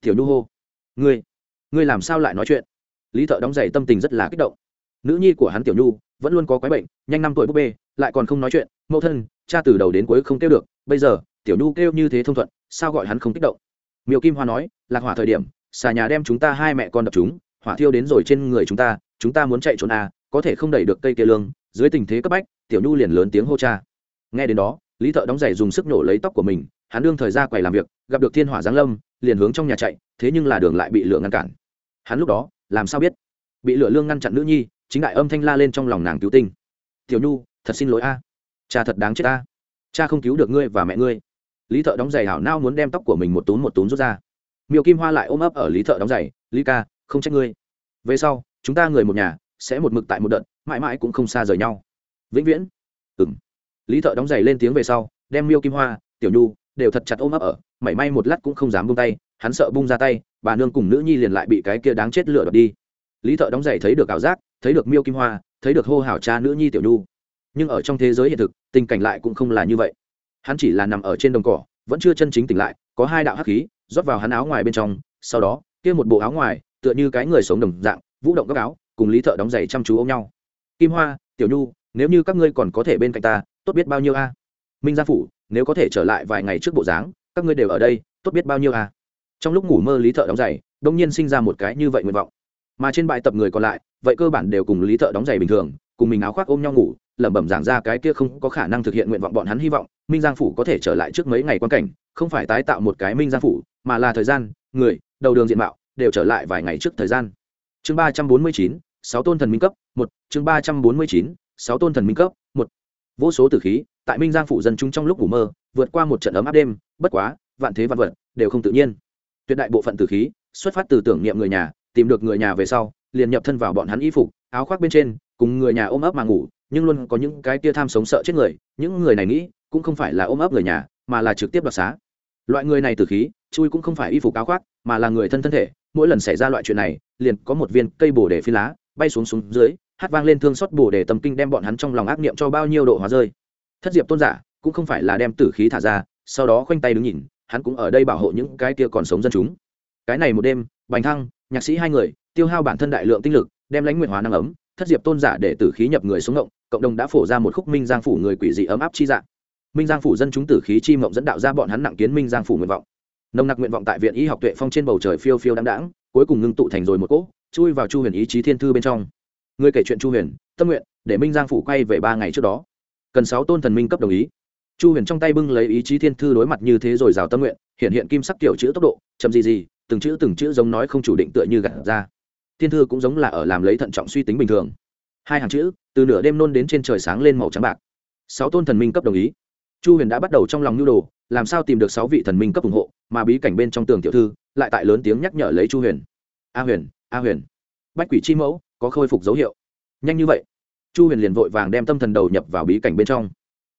Tiểu nhu hô. Ngươi ngươi làm sao lại nói chuyện? Lý thợ đóng giày tâm tình rất là kích động. Nữ nhi của hắn tiểu nhu, vẫn luôn có quái bệnh, nhanh năm tuổi búp bê, lại còn không nói chuyện. Mẫu thân, cha từ đầu đến cuối không kêu được, bây giờ, tiểu nhu kêu như thế thông thuận, sao gọi hắn không kích động? Miều kim hoa nói, lạc hỏa thời điểm, xà nhà đem chúng ta hai mẹ con đập chúng, hỏa thiêu đến rồi trên người chúng ta chúng ta muốn chạy trốn à có thể không đẩy được cây kia lương, dưới tình thế cấp bách, tiểu nhu liền lớn tiếng hô cha. Nghe đến đó, lý thợ đóng giày dùng sức nổ lấy tóc của mình, hắn đương thời ra quầy làm việc, gặp được thiên hỏa giáng lâm, liền hướng trong nhà chạy, thế nhưng là đường lại bị lửa ngăn cản. Hắn lúc đó, làm sao biết? Bị lửa lương ngăn chặn nữ nhi, chính đại âm thanh la lên trong lòng nàng cứu tinh. Tiểu nhu, thật xin lỗi a. Cha thật đáng chết a cha không cứu được ngươi và mẹ ngươi. Lý thợ đóng giày hảo nao muốn đem tóc của mình một túm một túm rút ra. Miêu kim hoa lại ôm ấp ở lý thợ đóng giày, lý ca, không trách ngươi. Về sau chúng ta người một nhà, sẽ một mực tại một đợt, mãi mãi cũng không xa rời nhau. Vĩnh viễn. Ừ m lý thợ đóng giày lên tiếng về sau, đem miêu kim hoa, tiểu nhu đều thật chặt ôm ấp ở, mảy may một lát cũng không dám bung tay, hắn sợ bung ra tay, bà nương cùng nữ nhi liền lại bị cái kia đáng chết lửa đập đi. Lý thợ đóng giày thấy được ảo giác, thấy được miêu kim hoa, thấy được hô hào cha nữ nhi tiểu nhu. Nhưng ở trong thế giới hiện thực, tình cảnh lại cũng không là như vậy. Hắn chỉ là nằm ở trên đồng cỏ, vẫn chưa chân chính tỉnh lại, có hai đạo hắc khí rót vào hắn áo ngoài bên trong, sau đó, kia một bộ áo ngoài, tựa như cái người sống đồng dạng vũ động các áo, cùng lý thợ đóng giày chăm chú ôm nhau. Kim hoa, tiểu nhu, nếu như các ngươi còn có thể bên cạnh ta, tốt biết bao nhiêu a? Minh gia phủ, nếu có thể trở lại vài ngày trước bộ dáng, các ngươi đều ở đây, tốt biết bao nhiêu a? Trong lúc ngủ mơ lý thợ đóng giày đông nhiên sinh ra một cái như vậy nguyện vọng. Mà trên bài tập người còn lại, vậy cơ bản đều cùng lý thợ đóng giày bình thường, cùng mình áo khoác ôm nhau ngủ, lẩm bẩm giảng ra cái kia không có khả năng thực hiện nguyện vọng bọn hắn hy vọng, minh giang phủ có thể trở lại trước mấy ngày quan cảnh, không phải tái tạo một cái minh giang phủ, mà là thời gian, người, đầu đường diện mạo, đều trở lại vài ngày trước thời gian chương ba trăm bốn mươi chín, sáu tôn thần minh cấp, một. Chương ba trăm bốn mươi chín, sáu tôn thần minh cấp, một. Vô số tử khí tại minh giang phủ dân chúng trong lúc ngủ mơ, vượt qua một trận ấm áp đêm, bất quá, vạn thế vạn vật đều không tự nhiên. Tuyệt đại bộ phận tử khí xuất phát từ tưởng niệm người nhà, tìm được người nhà về sau, liền nhập thân vào bọn hắn y phục, áo khoác bên trên, cùng người nhà ôm ấp mà ngủ, nhưng luôn có những cái tia tham sống sợ chết người, những người này nghĩ cũng không phải là ôm ấp người nhà, mà là trực tiếp đoạt xá. Loại người này tử khí, chui cũng không phải y phục áo khoác, mà là người thân thân thể mỗi lần xảy ra loại chuyện này, liền có một viên cây bồ đề phi lá bay xuống xuống dưới, hát vang lên thương xót bồ đề tâm kinh đem bọn hắn trong lòng ác niệm cho bao nhiêu độ hóa rơi. Thất diệp tôn giả cũng không phải là đem tử khí thả ra, sau đó khoanh tay đứng nhìn, hắn cũng ở đây bảo hộ những cái kia còn sống dân chúng. Cái này một đêm, bành thăng, nhạc sĩ hai người, tiêu hao bản thân đại lượng tinh lực, đem lãnh nguyện hóa năng ấm, thất diệp tôn giả để tử khí nhập người xuống ngộng, cộng đồng đã phổ ra một khúc minh giang phủ người quỷ dị ấm áp chi dạng. Minh giang phủ dân chúng tử khí chi mộng dẫn đạo ra bọn hắn nặng kiến minh giang phủ nguyện vọng nồng nặc nguyện vọng tại viện y học tuệ phong trên bầu trời phiêu phiêu đáng đáng cuối cùng ngưng tụ thành rồi một cỗ, chui vào chu huyền ý chí thiên thư bên trong. Người kể chuyện chu huyền, tâm nguyện, để minh giang phủ quay về ba ngày trước đó. Cần sáu tôn thần minh cấp đồng ý. Chu huyền trong tay bưng lấy ý chí thiên thư đối mặt như thế rồi rào tâm nguyện, hiện hiện kim sắc kiểu chữ tốc độ, chậm gì gì, từng chữ từng chữ giống nói không chủ định tựa như gặt ra. Thiên thư cũng giống là ở làm lấy thận trọng suy tính bình thường. Hai hàng chữ, từ nửa đêm nôn đến trên trời sáng lên màu trắng bạc. Sáu tôn thần minh cấp đồng ý. Chu huyền đã bắt đầu trong lòng nhu đồ, làm sao tìm được sáu vị thần minh cấp ủng hộ? Mà bí cảnh bên trong tường tiểu thư lại tại lớn tiếng nhắc nhở lấy chu huyền a huyền a huyền bách quỷ chi mẫu có khôi phục dấu hiệu nhanh như vậy chu huyền liền vội vàng đem tâm thần đầu nhập vào bí cảnh bên trong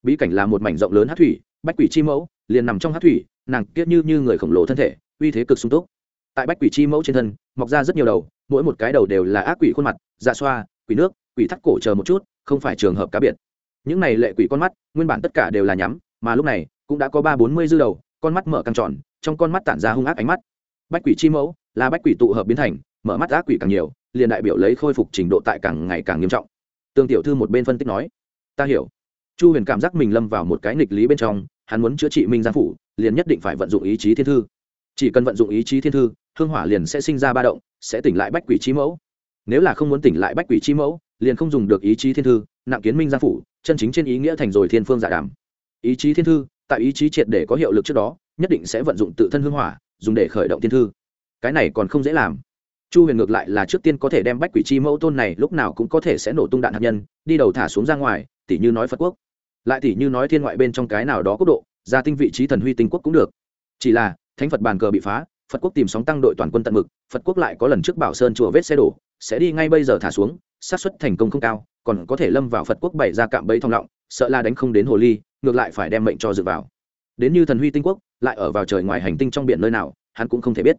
bí cảnh là một mảnh rộng lớn hát thủy bách quỷ chi mẫu liền nằm trong hát thủy nàng kiết như như người khổng lồ thân thể uy thế cực sung túc tại bách quỷ chi mẫu trên thân mọc ra rất nhiều đầu mỗi một cái đầu đều là ác quỷ khuôn mặt dạ xoa quỷ nước quỷ thắt cổ chờ một chút không phải trường hợp cá biệt những này lệ quỷ con mắt nguyên bản tất cả đều là nhắm mà lúc này cũng đã có ba bốn mươi dư đầu con mắt mở căng tròn trong con mắt tản ra hung ác ánh mắt. Bách quỷ chi mẫu, là bách quỷ tụ hợp biến thành, mở mắt ác quỷ càng nhiều, liền đại biểu lấy khôi phục trình độ tại càng ngày càng nghiêm trọng. Tương tiểu thư một bên phân tích nói, ta hiểu. Chu huyền cảm giác mình lâm vào một cái nghịch lý bên trong, hắn muốn chữa trị minh giang phủ, liền nhất định phải vận dụng ý chí thiên thư. Chỉ cần vận dụng ý chí thiên thư, hương hỏa liền sẽ sinh ra ba động, sẽ tỉnh lại bách quỷ chi mẫu. Nếu là không muốn tỉnh lại bách quỷ chi mẫu, liền không dùng được ý chí thiên thư, nặng kiến minh gia phủ, chân chính trên ý nghĩa thành rồi thiên phương giả đàm. Ý chí thiên thư, tại ý chí triệt để có hiệu lực trước đó nhất định sẽ vận dụng tự thân hương hỏa, dùng để khởi động tiên thư. Cái này còn không dễ làm. Chu huyền ngược lại là trước tiên có thể đem bách quỷ chi mẫu tôn này lúc nào cũng có thể sẽ nổ tung đạn hạt nhân, đi đầu thả xuống ra ngoài, tỉ như nói phật quốc. Lại tỉ như nói thiên ngoại bên trong cái nào đó quốc độ, gia tinh vị trí thần huy tinh quốc cũng được. Chỉ là, thánh phật bàn cờ bị phá, phật quốc tìm sóng tăng đội toàn quân tận mực, phật quốc lại có lần trước bảo sơn chùa vết xe đổ, sẽ đi ngay bây giờ thả xuống, xác suất thành công không cao, còn có thể lâm vào phật quốc bày ra cạm bẫy thong lọng, sợ là đánh không đến hồ ly, ngược lại phải đem mệnh cho dựa vào. Đến như thần huy tinh quốc lại ở vào trời ngoài hành tinh trong biển nơi nào, hắn cũng không thể biết.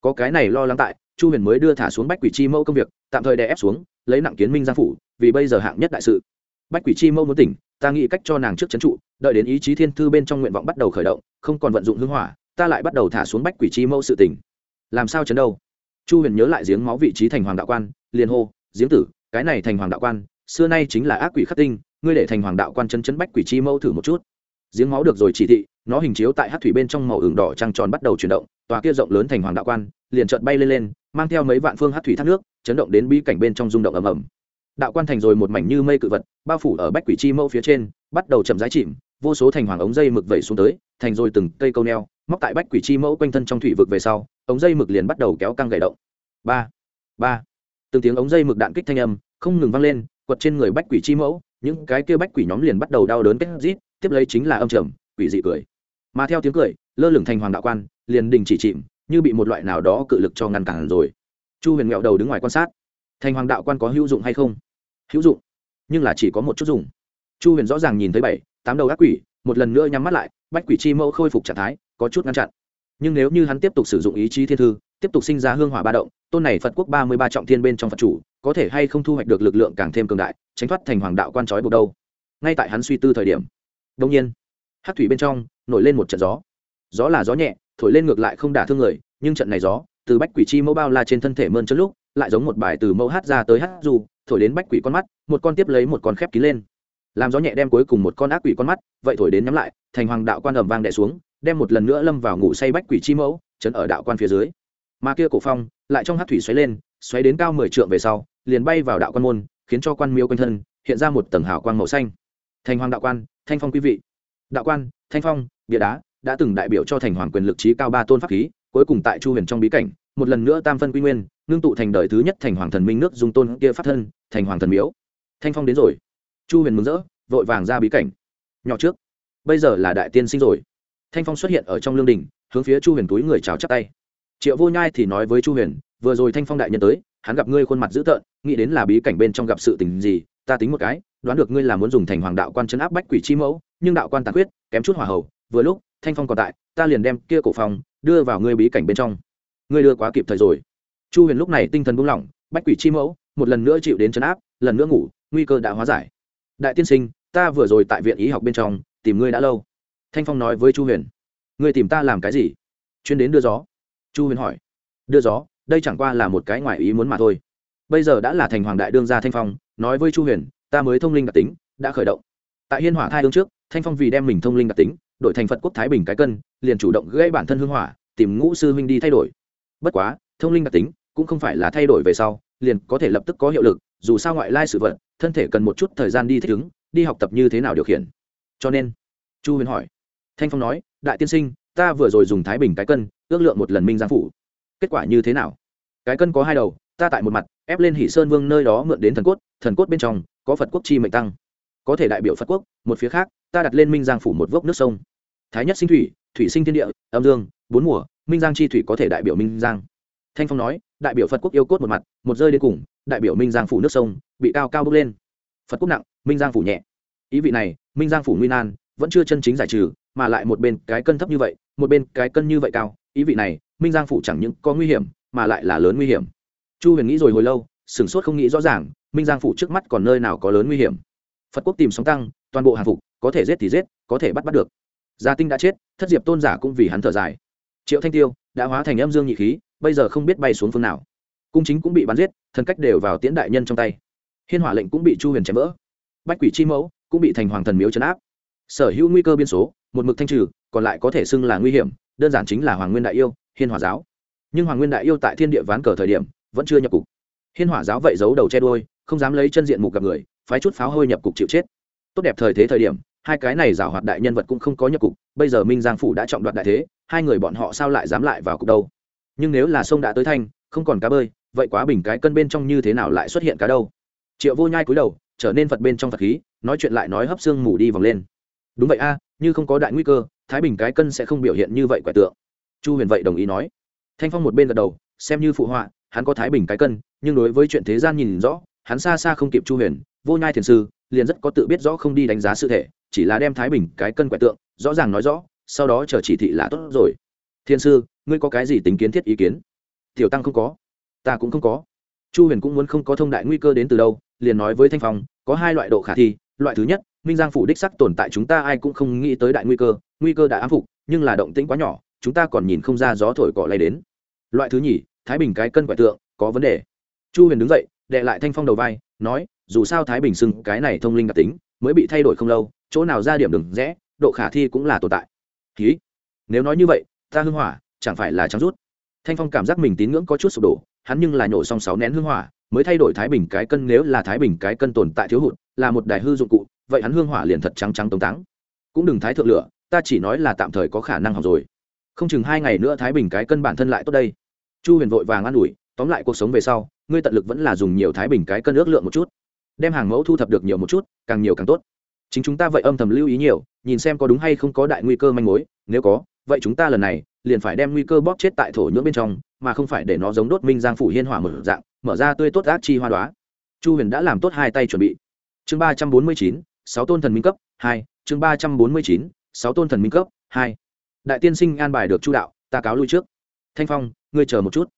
Có cái này lo lắng tại, chu huyền mới đưa thả xuống bách quỷ chi mẫu công việc, tạm thời đè ép xuống, lấy nặng kiến minh giang phủ, vì bây giờ hạng nhất đại sự. Bách quỷ chi mẫu muốn tỉnh, ta nghĩ cách cho nàng trước c trụ, đợi đến ý chí thiên thư bên trong nguyện vọng bắt đầu khởi động, không còn vận dụng hưng hỏa, ta lại bắt đầu thả xuống bách quỷ chi mẫu sự tỉnh. Làm sao chấn đâu? Chu huyền nhớ lại giếng máu vị trí thành hoàng đạo quan, liền hô, giếng tử, cái này thành hoàng đạo quan, xưa nay chính là ác quỷ khắc tinh, ngươi để thành hoàng đạo quan chân chấn bách quỷ chi mẫu thử một chút giếng máu được rồi chỉ thị, nó hình chiếu tại hát thủy bên trong màu ửng đỏ trăng tròn bắt đầu chuyển động, tòa kia rộng lớn thành hoàng đạo quan, liền trợt bay lên lên, mang theo mấy vạn phương hát thủy thác nước, chấn động đến bi cảnh bên trong rung động ầm ầm. Đạo quan thành rồi một mảnh như mây cự vật, bao phủ ở bách quỷ chi mẫu phía trên, bắt đầu chậm rãi chìm, vô số thành hoàng ống dây mực vẩy xuống tới, thành rồi từng cây câu neo, móc tại bách quỷ chi mẫu quanh thân trong thủy vực về sau, ống dây mực liền bắt đầu kéo căng gậy động. Ba ba. Từng tiếng ống dây mực đạn kích thanh âm, không ngừng vang lên, quật trên người bách quỷ chi mẫu, những cái kia bách quỷ nhóm liền bắt đầu đau đớn kết rít tiếp lấy chính là âm trầm, quỷ dị cười. Mà theo tiếng cười, lơ lửng thành hoàng đạo quan, liền đình chỉ chìm, như bị một loại nào đó cự lực cho ngăn cản rồi. Chu huyền nghẹo đầu đứng ngoài quan sát. Thành hoàng đạo quan có hữu dụng hay không? Hữu dụng, nhưng là chỉ có một chút dùng chu huyền rõ ràng nhìn thấy bảy, tám đầu ác quỷ, một lần nữa nhắm mắt lại, bách quỷ chi mẫu khôi phục trạng thái, có chút ngăn chặn. Nhưng nếu như hắn tiếp tục sử dụng ý chí thiên thư, tiếp tục sinh ra hương hỏa ba động, tôn này phật quốc ba mươi ba trọng thiên bên trong phật chủ, có thể hay không thu hoạch được lực lượng càng thêm cường đại, tránh thoát thành hoàng đạo quan trói buộc đâu? Ngay tại hắn suy tư thời điểm đông nhiên, hát thủy bên trong nổi lên một trận gió. Gió là gió nhẹ, thổi lên ngược lại không đả thương người, nhưng trận này gió, từ bách quỷ chi mẫu bao la trên thân thể mơn chân lúc, lại giống một bài từ mẫu hát ra tới hát dù, thổi đến bách quỷ con mắt, một con tiếp lấy một con khép kín lên. Làm gió nhẹ đem cuối cùng một con ác quỷ con mắt, vậy thổi đến nhắm lại, thành hoàng đạo quan ầm vang đẻ xuống, đem một lần nữa lâm vào ngủ say bách quỷ chi mẫu, chấn ở đạo quan phía dưới. Mà kia cổ phong, lại trong hát thủy xoáy lên, xoáy đến cao mười trượng về sau, liền bay vào đạo quan môn, khiến cho quan miếu quanh thân hiện ra một tầng hào quang màu xanh. Thành hoàng đạo quan thanh phong quý vị. Đạo quan, thanh phong, bia đá đã từng đại biểu cho thành hoàng quyền lực trí cao ba tôn pháp khí, cuối cùng tại chu huyền trong bí cảnh, một lần nữa tam phân quy nguyên, ngưng tụ thành đời thứ nhất thành hoàng thần minh nước dùng tôn kia pháp thân, thành hoàng thần miếu. Thanh phong đến rồi. Chu huyền mừng rỡ, vội vàng ra bí cảnh. Nhỏ trước. Bây giờ là đại tiên sinh rồi. Thanh phong xuất hiện ở trong lương đình, hướng phía chu huyền túi người chào chắp tay. Triệu vô nhai thì nói với chu huyền, vừa rồi thanh phong đại nhân tới, hắn gặp ngươi khuôn mặt dữ tợn, nghĩ đến là bí cảnh bên trong gặp sự tình gì ta tính một cái, đoán được ngươi là muốn dùng thành hoàng đạo quan chấn áp bách quỷ chi mẫu, nhưng đạo quan tàn quyết kém chút hỏa hầu, vừa lúc, thanh phong còn tại, ta liền đem kia cổ phòng đưa vào ngươi bí cảnh bên trong. Ngươi đưa quá kịp thời rồi. Chu huyền lúc này tinh thần buông lỏng, bách quỷ chi mẫu, một lần nữa chịu đến chấn áp, lần nữa ngủ, nguy cơ đã hóa giải. Đại tiên sinh, ta vừa rồi tại viện ý học bên trong, tìm ngươi đã lâu. Thanh phong nói với chu huyền. Ngươi tìm ta làm cái gì? Chuyên đến đưa gió. Chu huyền hỏi. Đưa gió, đây chẳng qua là một cái ngoài ý muốn mà thôi. Bây giờ đã là thành hoàng đại đương gia thanh phong nói với chu huyền, ta mới thông linh đặc tính, đã khởi động. Tại hiên hỏa thai hương trước, thanh phong vì đem mình thông linh đặc tính, đổi thành phật quốc thái bình cái cân, liền chủ động gây bản thân hương hỏa, tìm ngũ sư huynh đi thay đổi. Bất quá, thông linh đặc tính cũng không phải là thay đổi về sau, liền có thể lập tức có hiệu lực, dù sao ngoại lai sự vật, thân thể cần một chút thời gian đi thích ứng, đi học tập như thế nào điều khiển. Cho nên, chu huyền hỏi, thanh phong nói, đại tiên sinh, ta vừa rồi dùng thái bình cái cân, ước lượng một lần minh giang phủ. Kết quả như thế nào? Cái cân có hai đầu ta tại một mặt, ép lên hỷ sơn vương nơi đó mượn đến thần cốt thần cốt bên trong có phật quốc chi mệnh tăng. Có thể đại biểu phật quốc, một phía khác, ta đặt lên minh giang phủ một vốc nước sông. Thái nhất sinh thủy thủy sinh thiên địa, âm dương, bốn mùa, minh giang chi thủy có thể đại biểu minh giang. Thanh phong nói, đại biểu phật quốc yêu cốt một mặt, một rơi đến cùng, đại biểu minh giang phủ nước sông, bị cao cao bốc lên. Phật quốc nặng, minh giang phủ nhẹ. Ý vị này, minh giang phủ nguy nan, vẫn chưa chân chính giải trừ, mà lại một bên cái cân thấp như vậy, một bên cái cân như vậy cao. Ý vị này, minh giang phủ chẳng những có nguy hiểm, mà lại là lớn nguy hiểm chu huyền nghĩ rồi hồi lâu, sửng sốt không nghĩ rõ ràng, minh giang phủ trước mắt còn nơi nào có lớn nguy hiểm. Phật quốc tìm sóng tăng, toàn bộ hàng phục, có thể giết thì giết, có thể bắt bắt được. Gia tinh đã chết, thất diệp tôn giả cũng vì hắn thở dài. Triệu thanh tiêu, đã hóa thành âm dương nhị khí, bây giờ không biết bay xuống phương nào. Cung chính cũng bị bắn giết, thần cách đều vào tiễn đại nhân trong tay. Hiên hỏa lệnh cũng bị chu huyền chém vỡ. Bách quỷ chi mẫu cũng bị thành hoàng thần miếu chấn áp. Sở hữu nguy cơ biên số, một mực thanh trừ, còn lại có thể xưng là nguy hiểm, đơn giản chính là hoàng nguyên đại yêu, hiên hòa giáo. Nhưng hoàng nguyên đại yêu tại thiên địa ván cờ thời điểm vẫn chưa nhập cục. Hiên hỏa giáo vậy giấu đầu che đôi không dám lấy chân diện mục gặp người, phái chút pháo hôi nhập cục chịu chết. Tốt đẹp thời thế thời điểm, hai cái này giảo hoạt đại nhân vật cũng không có nhập cục, bây giờ minh giang phủ đã trọng đoạt đại thế, hai người bọn họ sao lại dám lại vào cục đâu? Nhưng nếu là sông đã tới thanh, không còn cá bơi, vậy quá bình cái cân bên trong như thế nào lại xuất hiện cá đâu? Triệu vô nhai cúi đầu, trở nên phật bên trong phật khí, nói chuyện lại nói hấp xương mù đi vòng lên. Đúng vậy a, như không có đại nguy cơ, thái bình cái cân sẽ không biểu hiện như vậy quẻ tượng. Chu huyền vậy đồng ý nói. Thanh phong một bên gật đầu, xem như phụ họa hắn có thái bình cái cân, nhưng đối với chuyện thế gian nhìn rõ, hắn xa xa không kịp chu huyền, vô nhai thiền sư, liền rất có tự biết rõ không đi đánh giá sự thể, chỉ là đem thái bình cái cân quẻ tượng, rõ ràng nói rõ, sau đó chờ chỉ thị là tốt rồi. Thiên sư, ngươi có cái gì tính kiến thiết ý kiến? Tiểu tăng không có. Ta cũng không có. Chu huyền cũng muốn không có thông đại nguy cơ đến từ đâu, liền nói với thanh phong, có hai loại độ khả thi, loại thứ nhất, minh giang phủ đích sắc tồn tại chúng ta ai cũng không nghĩ tới đại nguy cơ nguy cơ đã ám phục, nhưng là động tĩnh quá nhỏ, chúng ta còn nhìn không ra gió thổi cỏ lay đến. Loại thứ nhì thái bình cái cân quẻ tượng, có vấn đề. Chu huyền đứng dậy, đệ lại thanh phong đầu vai, nói, dù sao thái bình xưng cái này thông linh đặc tính, mới bị thay đổi không lâu, chỗ nào ra điểm đừng rẽ, độ khả thi cũng là tồn tại. Ký nếu nói như vậy, ta hưng hỏa, chẳng phải là trắng rút. Thanh phong cảm giác mình tín ngưỡng có chút sụp đổ, hắn nhưng là nhổ xong sáu nén hưng hỏa, mới thay đổi thái bình cái cân nếu là thái bình cái cân tồn tại thiếu hụt, là một đài hư dụng cụ, vậy hắn hương hỏa liền thật trắng trắng tống táng. Cũng đừng thái thượng lửa, ta chỉ nói là tạm thời có khả năng học rồi. Không chừng hai ngày nữa thái bình cái cân bản thân lại tốt đây chu huyền vội vàng an ủi, tóm lại cuộc sống về sau, ngươi tận lực vẫn là dùng nhiều thái bình cái cân ước lượng một chút, đem hàng mẫu thu thập được nhiều một chút, càng nhiều càng tốt. Chính chúng ta vậy âm thầm lưu ý nhiều, nhìn xem có đúng hay không có đại nguy cơ manh mối, nếu có, vậy chúng ta lần này liền phải đem nguy cơ bóp chết tại thổ nhưỡng bên trong, mà không phải để nó giống đốt minh giang phủ hiên hỏa mở dạng, mở ra tươi tốt ác chi hoa đoá chu huyền đã làm tốt hai tay chuẩn bị. Chương ba trăm bốn mươi chín, sáu tôn thần minh cấp, hai, chương ba trăm bốn mươi chín, sáu tôn thần minh cấp, hai. Đại tiên sinh an bài được chu đạo, ta cáo lui trước. Thanh phong ngươi chờ một chút.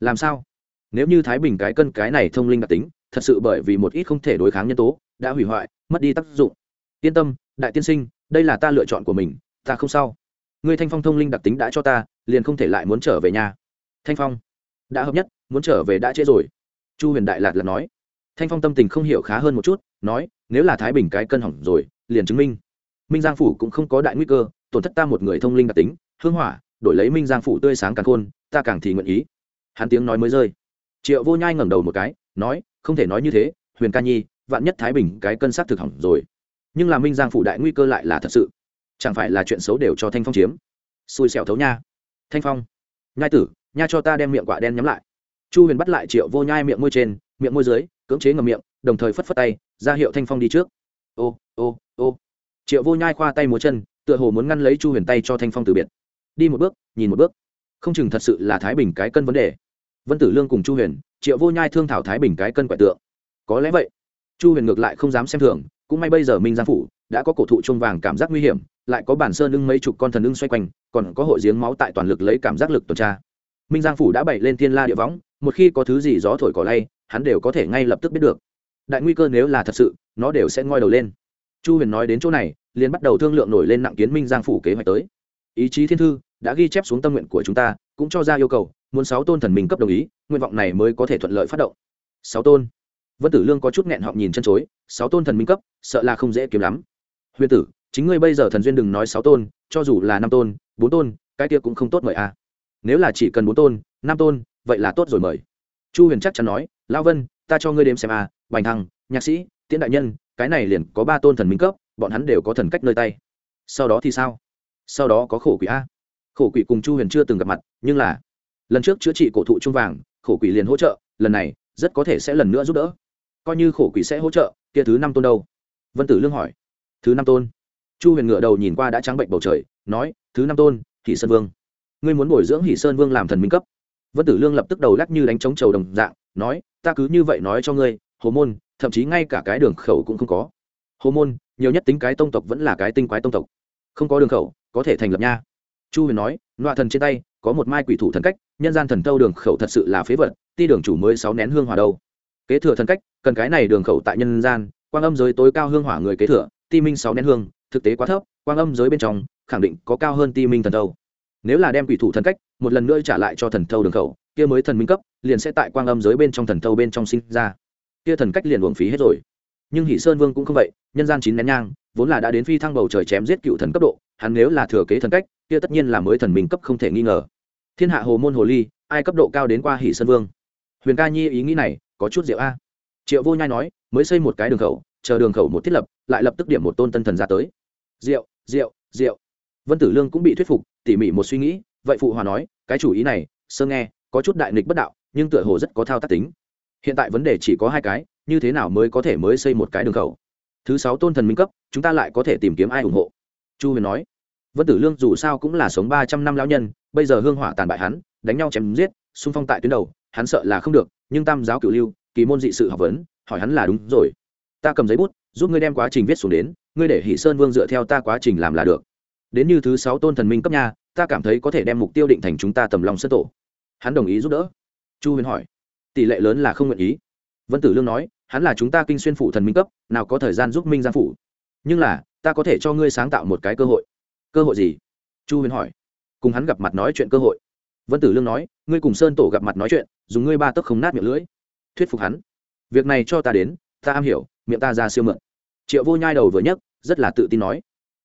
Làm sao? Nếu như thái bình cái cân cái này thông linh đặc tính, thật sự bởi vì một ít không thể đối kháng nhân tố, đã hủy hoại, mất đi tác dụng. Yên tâm, đại tiên sinh, đây là ta lựa chọn của mình, ta không sao. Ngươi thanh phong thông linh đặc tính đã cho ta, liền không thể lại muốn trở về nhà. Thanh phong, đã hợp nhất, muốn trở về đã trễ rồi. Chu huyền đại lạt là nói. Thanh phong tâm tình không hiểu khá hơn một chút, nói, nếu là thái bình cái cân hỏng rồi, liền chứng minh. Minh giang phủ cũng không có đại nguy cơ, tổn thất ta một người thông linh đặc tính, hương hỏa, đổi lấy minh giang phủ tươi sáng càng khôn ta càng thì nguyện ý. Hắn tiếng nói mới rơi. Triệu vô nhai ngẩng đầu một cái, nói, không thể nói như thế, huyền ca nhi, vạn nhất thái bình cái cân s á t thực hỏng rồi. Nhưng là minh giang phủ đại nguy cơ lại là thật sự. Chẳng phải là chuyện xấu đều cho thanh phong chiếm. Xui xẻo thấu nha. Thanh phong. Nhai tử, nha cho ta đem miệng quả đen nhắm lại. Chu huyền bắt lại triệu vô nhai miệng môi trên, miệng môi dưới, cưỡng chế ngầm miệng, đồng thời phất phất tay, ra hiệu thanh phong đi trước. Ô ô ô. Triệu vô nhai khoa tay múa chân, tựa hồ muốn ngăn lấy chu huyền tay cho thanh phong từ biệt. Đi một bước, nhìn một bước không chừng thật sự là thái bình cái cân vấn đề. Vân tử lương cùng chu huyền, triệu vô nhai thương thảo thái bình cái cân quẻ tượng. Có lẽ vậy. Chu huyền ngược lại không dám xem thường, cũng may bây giờ minh giang phủ đã có cổ thụ chuông vàng cảm giác nguy hiểm, lại có bản sơn ưng mấy chục con thần ưng xoay quanh, còn có hội giếng máu tại toàn lực lấy cảm giác lực tuần tra. Minh giang phủ đã bày lên thiên la địa võng, một khi có thứ gì gió thổi cỏ lay, hắn đều có thể ngay lập tức biết được. Đại nguy cơ nếu là thật sự, nó đều sẽ ngoi đầu lên. Chu huyền nói đến chỗ này, liền bắt đầu thương lượng nổi lên nặng kiến minh giang phủ kế hoạch tới ý chí thiên thư đã ghi chép xuống tâm nguyện của chúng ta cũng cho ra yêu cầu muốn sáu tôn thần minh cấp đồng ý nguyện vọng này mới có thể thuận lợi phát động. Sáu tôn. Vân tử lương có chút nghẹn họng nhìn chân chối sáu tôn thần minh cấp sợ là không dễ kiếm lắm. Huyền tử chính ngươi bây giờ thần duyên đừng nói sáu tôn cho dù là năm tôn bốn tôn cái kia cũng không tốt mời a. À. nếu là chỉ cần bốn tôn năm tôn vậy là tốt rồi mời. Chu huyền chắc chắn nói lão vân ta cho ngươi đếm xem a à, bành thăng nhạc sĩ tiễn đại nhân cái này liền có ba tôn thần minh cấp bọn hắn đều có thần cách nơi tay. Sau đó thì sao? Sau đó có khổ quỷ a. Khổ quỷ cùng chu huyền chưa từng gặp mặt, nhưng là lần trước chữa trị cổ thụ trung vàng, khổ quỷ liền hỗ trợ, lần này rất có thể sẽ lần nữa giúp đỡ. Coi như khổ quỷ sẽ hỗ trợ, kia thứ năm tôn đâu? Vân tử lương hỏi. Thứ năm tôn. Chu huyền ngựa đầu nhìn qua đã trắng bệnh bầu trời, nói, thứ năm tôn, hỷ sơn vương. Ngươi muốn bồi dưỡng hỷ sơn vương làm thần minh cấp? Vân tử lương lập tức đầu lắc như đánh trống trầu đồng dạng, nói, ta cứ như vậy nói cho ngươi, hồ môn, thậm chí ngay cả cái đường khẩu cũng không có. Hồ môn, nhiều nhất tính cái tông tộc vẫn là cái tinh quái tông tộc. Không có đường khẩu có thể thành lập nha. Chu huyền nói loạ thần trên tay, có một mai quỷ thủ thần cách, nhân gian thần tâu đường khẩu thật sự là phế vật, ti đường chủ mới sáu nén hương hỏa đâu. Kế thừa thần cách, cần cái này đường khẩu tại nhân gian, quang âm giới tối cao hương hỏa người kế thừa, ti minh sáu nén hương, thực tế quá thấp, quang âm giới bên trong, khẳng định có cao hơn ti minh thần tâu nếu là đem quỷ thủ thần cách, một lần nữa trả lại cho thần tâu đường khẩu, kia mới thần minh cấp, liền sẽ tại quang âm giới bên trong thần tâu bên trong sinh ra. Kia thần cách liền uổng phí hết rồi. Nhưng hỷ sơn vương cũng không vậy, nhân gian chín nén nhang, vốn là đã đến phi thăng bầu trời chém giết cựu thần cấp độ hắn nếu là thừa kế thần cách, kia tất nhiên là mới thần minh cấp không thể nghi ngờ. Thiên hạ hồ môn hồ ly, ai cấp độ cao đến qua hỷ sơn vương? Huyền ca nhi ý nghĩ này, có chút rượu a. Triệu vô nhai nói, mới xây một cái đường khẩu, chờ đường khẩu một thiết lập, lại lập tức điểm một tôn tân thần ra tới. Rượu rượu rượu. Vân tử lương cũng bị thuyết phục, tỉ mỉ một suy nghĩ, vậy phụ hòa nói, cái chủ ý này, sơ nghe, có chút đại nghịch bất đạo, nhưng tựa hồ rất có thao tác tính. Hiện tại vấn đề chỉ có hai cái, như thế nào mới có thể mới xây một cái đường khẩu? Thứ sáu tôn thần minh cấp, chúng ta lại có thể tìm kiếm ai ủng hộ? Chu huyền nói vân tử lương dù sao cũng là sống ba trăm năm lão nhân bây giờ hương hỏa tàn bại hắn đánh nhau chém giết xung phong tại tuyến đầu hắn sợ là không được nhưng tam giáo cựu lưu kỳ môn dị sự học vấn hỏi hắn là đúng rồi. Ta cầm giấy bút giúp ngươi đem quá trình viết xuống đến ngươi để hỷ sơn vương dựa theo ta quá trình làm là được. Đến như thứ sáu tôn thần minh cấp nhà, ta cảm thấy có thể đem mục tiêu định thành chúng ta tầm lòng sân tổ. Hắn đồng ý giúp đỡ. Chu huyền hỏi. Tỷ lệ lớn là không nguyện ý. Vân tử lương nói hắn là chúng ta kinh xuyên phủ thần minh cấp nào có thời gian giúp minh giang phủ. Nhưng là ta có thể cho ngươi sáng tạo một cái cơ hội cơ hội gì? Chu huyền hỏi. Cùng hắn gặp mặt nói chuyện cơ hội. Vân tử lương nói, ngươi cùng sơn tổ gặp mặt nói chuyện, dùng ngươi ba tấc không nát miệng lưỡi. Thuyết phục hắn. Việc này cho ta đến, ta am hiểu, miệng ta ra siêu mượn. Triệu vô nhai đầu vừa nhấc, rất là tự tin nói.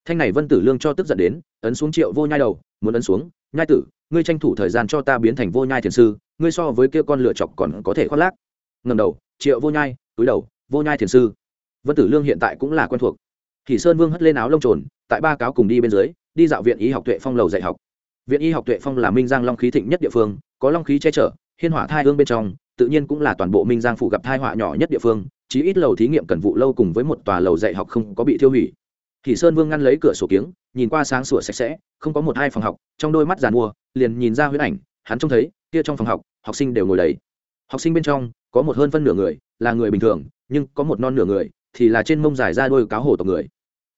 Thanh này vân tử lương cho tức giận đến, ấn xuống triệu vô nhai đầu, muốn ấn xuống. Nhai tử, ngươi tranh thủ thời gian cho ta biến thành vô nhai thiền sư, ngươi so với kia con lựa chọc còn có thể khoác lác. Ngầm đầu, triệu vô nhai, túi đầu, vô nhai thiền sư. Vân tử lương hiện tại cũng là quen thuộc thì sơn vương hất lên áo lông trồn, tại ba cáo cùng đi bên dưới, đi dạo viện y học tuệ phong lầu dạy học. Viện y học tuệ phong là minh giang long khí thịnh nhất địa phương, có long khí che chở, hiên hỏa thai hương bên trong, tự nhiên cũng là toàn bộ minh giang phủ gặp thai họa nhỏ nhất địa phương, chí ít lầu thí nghiệm cần vụ lâu cùng với một tòa lầu dạy học không có bị thiêu hủy. Thì sơn vương ngăn lấy cửa sổ kiếng, nhìn qua sáng sủa sạch sẽ, không có một hai phòng học, trong đôi mắt giàn mua liền nhìn ra huyết ảnh, hắn trông thấy, kia trong phòng học học sinh đều ngồi đầy. Học sinh bên trong, có một hơn phân nửa người là người bình thường, nhưng có một non nửa người thì là trên mông dài ra đôi cáo hổ tộc người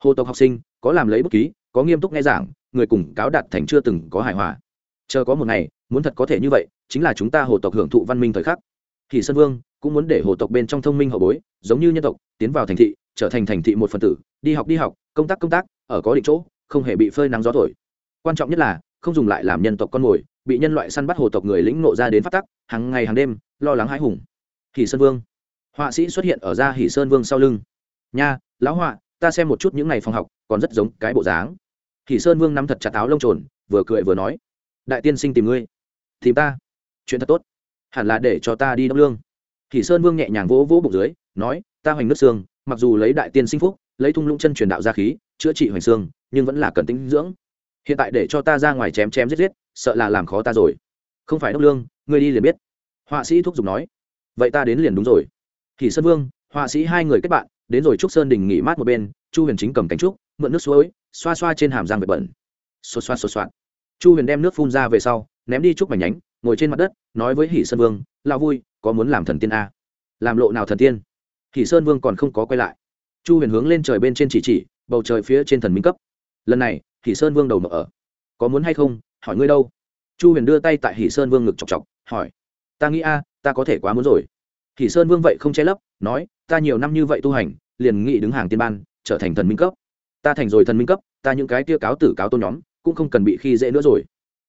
hồ tộc học sinh, có làm lấy bút ký, có nghiêm túc nghe giảng, người cùng cáo đạt thành chưa từng có hài hòa. Chờ có một ngày, muốn thật có thể như vậy, chính là chúng ta hồ tộc hưởng thụ văn minh thời khắc. Thì sơn vương cũng muốn để hồ tộc bên trong thông minh hậu bối, giống như nhân tộc, tiến vào thành thị, trở thành thành thị một phần tử, đi học đi học, công tác công tác, ở có định chỗ, không hề bị phơi nắng gió thổi. Quan trọng nhất là, không dùng lại làm nhân tộc con mồi, bị nhân loại săn bắt hồ tộc người lĩnh nộ ra đến phát tắc, hàng ngày hàng đêm, lo lắng hãi hùng. Hỷ sơn vương. Họa sĩ xuất hiện ở ra hỷ sơn vương sau lưng. Nha, lão họa ta xem một chút những ngày phòng học, còn rất giống cái bộ dáng. Thì sơn vương nắm thật chặt áo lông trồn, vừa cười vừa nói, đại tiên sinh tìm ngươi. Tìm ta? Chuyện thật tốt. Hẳn là để cho ta đi đốc lương. Thì sơn vương nhẹ nhàng vỗ vỗ bụng dưới, nói, ta hoành nước xương, mặc dù lấy đại tiên sinh phúc, lấy thung lũng chân truyền đạo ra khí, chữa trị hoành xương, nhưng vẫn là cần tính dưỡng. Hiện tại để cho ta ra ngoài chém chém giết giết, sợ là làm khó ta rồi. Không phải đốc lương, ngươi đi liền biết. Họa sĩ thúc giục nói. Vậy ta đến liền đúng rồi. Thì sơn vương, họa sĩ hai người kết bạn đến rồi trúc sơn đình nghỉ mát một bên, chu huyền chính cầm cánh trúc, mượn nước suối, xoa xoa trên hàm răng vệt bẩn. Xô xoa xô xoa chu huyền đem nước phun ra về sau, ném đi trúc mảnh nhánh, ngồi trên mặt đất, nói với hỷ sơn vương lao vui, có muốn làm thần tiên a làm lộ nào thần tiên? Hỷ sơn vương còn không có quay lại. Chu huyền hướng lên trời bên trên chỉ chỉ, bầu trời phía trên thần minh cấp. Lần này, hỷ sơn vương đầu mở ở. Có muốn hay không? Hỏi ngươi đâu? Chu huyền đưa tay tại hỷ sơn vương ngực chọc chọc, hỏi, ta nghĩ a, ta có thể quá muốn rồi. Hỉ sơn vương vậy không che lấp, nói, ta nhiều năm như vậy tu hành, liền nghĩ đứng hàng tiên ban, trở thành thần minh cấp. Ta thành rồi thần minh cấp, ta những cái kia cáo tử cáo tôn nhóm, cũng không cần bị khi dễ nữa rồi.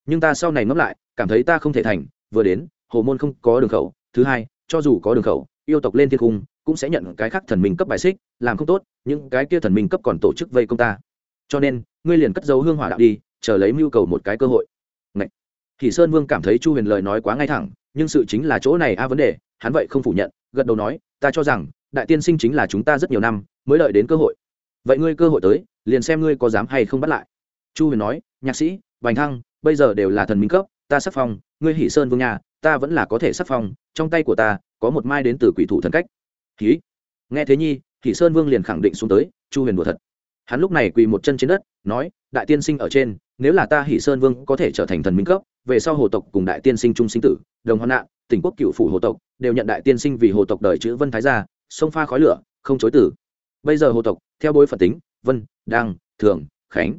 Nhưng ta sau này ngẫm lại, cảm thấy ta không thể thành, vừa đến, hồ môn không có đường khẩu. Thứ hai, cho dù có đường khẩu, yêu tộc lên thiên cung, cũng sẽ nhận cái khác thần minh cấp bài xích, làm không tốt, những cái kia thần minh cấp còn tổ chức vây công ta. Cho nên, ngươi liền cất dấu hương hỏa đạo đi, chờ lấy mưu cầu một cái cơ hội. Ngậy. thì sơn vương cảm thấy chu huyền lời nói quá ngay thẳng, nhưng sự chính là chỗ này a vấn đề hắn vậy không phủ nhận, gật đầu nói, ta cho rằng, đại tiên sinh chính là chúng ta rất nhiều năm mới đợi đến cơ hội. Vậy ngươi cơ hội tới, liền xem ngươi có dám hay không bắt lại. Chu huyền nói, nhạc sĩ, bành thăng, bây giờ đều là thần minh cấp, ta sắc phong, ngươi hỷ sơn vương nhà, ta vẫn là có thể sắc phong, trong tay của ta có một mai đến từ quỷ thủ thần cách. Ký nghe thế nhi, hỷ sơn vương liền khẳng định xuống tới. Chu huyền đùa thật. Hắn lúc này quỳ một chân trên đất, nói, đại tiên sinh ở trên, nếu là ta hỷ sơn vương có thể trở thành thần minh cấp, về sau hồ tộc cùng đại tiên sinh trung sinh tử, đồng hoạn nạn, tỉnh quốc cựu phủ hồ tộc đều nhận đại tiên sinh vì hồ tộc đời chữ vân thái gia, sông pha khói lửa, không chối tử bây giờ hồ tộc, theo bối phận tính, vân, đăng, thường, khánh.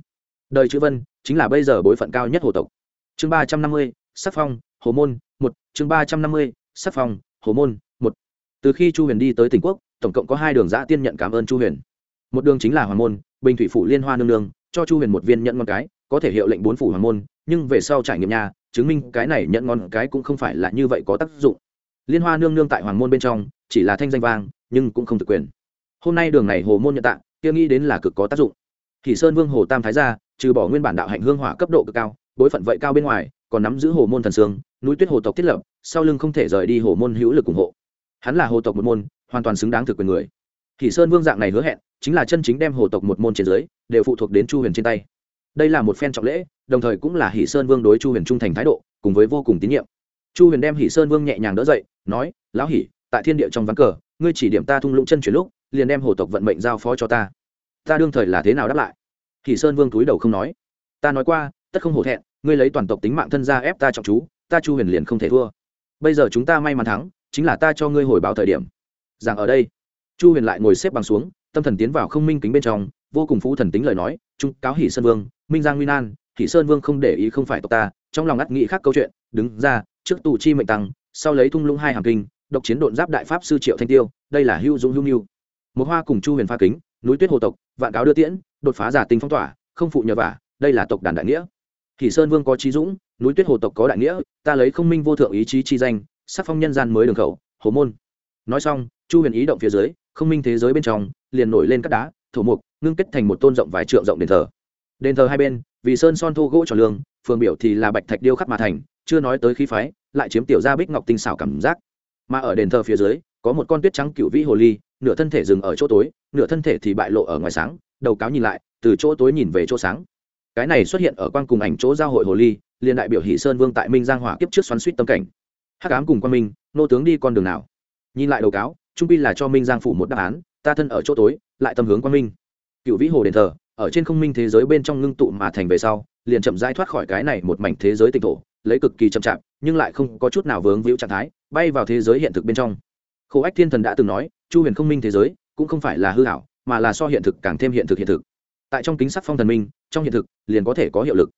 Đời chữ vân chính là bây giờ bối phận cao nhất hồ tộc. Chương ba trăm năm mươi, sắc phong, hồ môn, một. Chương ba trăm năm mươi, sắc phong, hồ môn, một. Từ khi chu huyền đi tới tỉnh quốc, tổng cộng có hai đường giã tiên nhận cảm ơn chu huyền. Một đường chính là hoàng môn, bình thủy phủ liên hoa nương nương, cho chu huyền một viên nhận ngon cái, có thể hiệu lệnh bốn phủ hoàng môn, nhưng về sau trải nghiệm nhà, chứng minh cái này nhận ngon cái cũng không phải là như vậy có tác dụng liên hoa nương nương tại hoàng môn bên trong, chỉ là thanh danh vang, nhưng cũng không thực quyền. Hôm nay đường này hồ môn nhận tạng kia nghĩ đến là cực có tác dụng. Thì sơn vương hồ tam thái gia, trừ bỏ nguyên bản đạo hạnh hương hỏa cấp độ cực cao, bối phận vậy cao bên ngoài, còn nắm giữ hồ môn thần sương, núi tuyết hồ tộc thiết lập, sau lưng không thể rời đi hồ môn hữu lực ủng hộ. Hắn là hồ tộc một môn, hoàn toàn xứng đáng thực quyền người. Thì sơn vương dạng này hứa hẹn, chính là chân chính đem hồ tộc một môn trên dưới, đều phụ thuộc đến chu huyền trên tay. Đây là một phen trọng lễ, đồng thời cũng là hỷ sơn vương đối chu huyền trung thành thái độ, cùng với vô cùng tín nhiệm chu huyền đem hỷ sơn vương nhẹ nhàng đỡ dậy, nói, lão hỷ, tại thiên địa trong ván cờ, ngươi chỉ điểm ta thung lũng chân chuyển lúc, liền đem hồ tộc vận mệnh giao phó cho ta. Ta đương thời là thế nào đáp lại? Hỷ sơn vương túi đầu không nói. Ta nói qua, tất không hổ thẹn, ngươi lấy toàn tộc tính mạng thân ra ép ta trọng chú, ta chu huyền liền không thể thua. Bây giờ chúng ta may mắn thắng, chính là ta cho ngươi hồi báo thời điểm. Rằng ở đây, chu huyền lại ngồi xếp bằng xuống, tâm thần tiến vào không minh kính bên trong, vô cùng phú thần tính lời nói, trung, cáo hỷ sơn vương, minh giang nguyên an hỷ sơn vương không để ý không phải tộc ta, trong lòng ngắt nghĩ khác câu chuyện, đứng ra trước tù chi mệnh tăng, sau lấy thung lũng hai hàng kinh, độc chiến độn giáp đại pháp sư triệu thanh tiêu, đây là hưu dũng hưu nghiêu một hoa cùng chu huyền pha kính, núi tuyết hồ tộc, vạn cáo đưa tiễn, đột phá giả tinh phong tỏa, không phụ nhờ vả, đây là tộc đàn đại nghĩa. Kỳ sơn vương có trí dũng, núi tuyết hồ tộc có đại nghĩa, ta lấy không minh vô thượng ý chí chi danh, sắc phong nhân gian mới đường khẩu, hồ môn. Nói xong, chu huyền ý động phía dưới, không minh thế giới bên trong, liền nổi lên các đá, thổ mục, ngưng kết thành một tôn rộng vài trượng rộng đền thờ. Đền thờ hai bên, vì sơn son thô gỗ tròn lương phường biểu thì là bạch thạch điêu khắc mà thành chưa nói tới khí phái, lại chiếm tiểu gia bích ngọc tinh xảo cảm giác. Mà ở đền thờ phía dưới, có một con tuyết trắng cựu vĩ hồ ly, nửa thân thể dừng ở chỗ tối, nửa thân thể thì bại lộ ở ngoài sáng, đầu cáo nhìn lại, từ chỗ tối nhìn về chỗ sáng. Cái này xuất hiện ở quang cùng ảnh chỗ giao hội hồ ly, liền đại biểu hỷ sơn vương tại minh giang hỏa kiếp trước xoắn suýt tâm cảnh. Hắc ám cùng quan minh, nô tướng đi con đường nào? Nhìn lại đầu cáo, trung pi là cho minh giang phủ một đáp án, ta thân ở chỗ tối, lại tâm hướng quan minh. Cựu vĩ hồ đền thờ, ở trên không minh thế giới bên trong ngưng tụ mà thành về sau, liền chậm rãi thoát khỏi cái này một mảnh thế giới tinh thổ lấy cực kỳ chậm chạp, nhưng lại không có chút nào vướng víu trạng thái, bay vào thế giới hiện thực bên trong. Khổ ách thiên thần đã từng nói, chu huyền không minh thế giới, cũng không phải là hư hảo mà là so hiện thực càng thêm hiện thực hiện thực. Tại trong kính sắc phong thần minh, trong hiện thực, liền có thể có hiệu lực.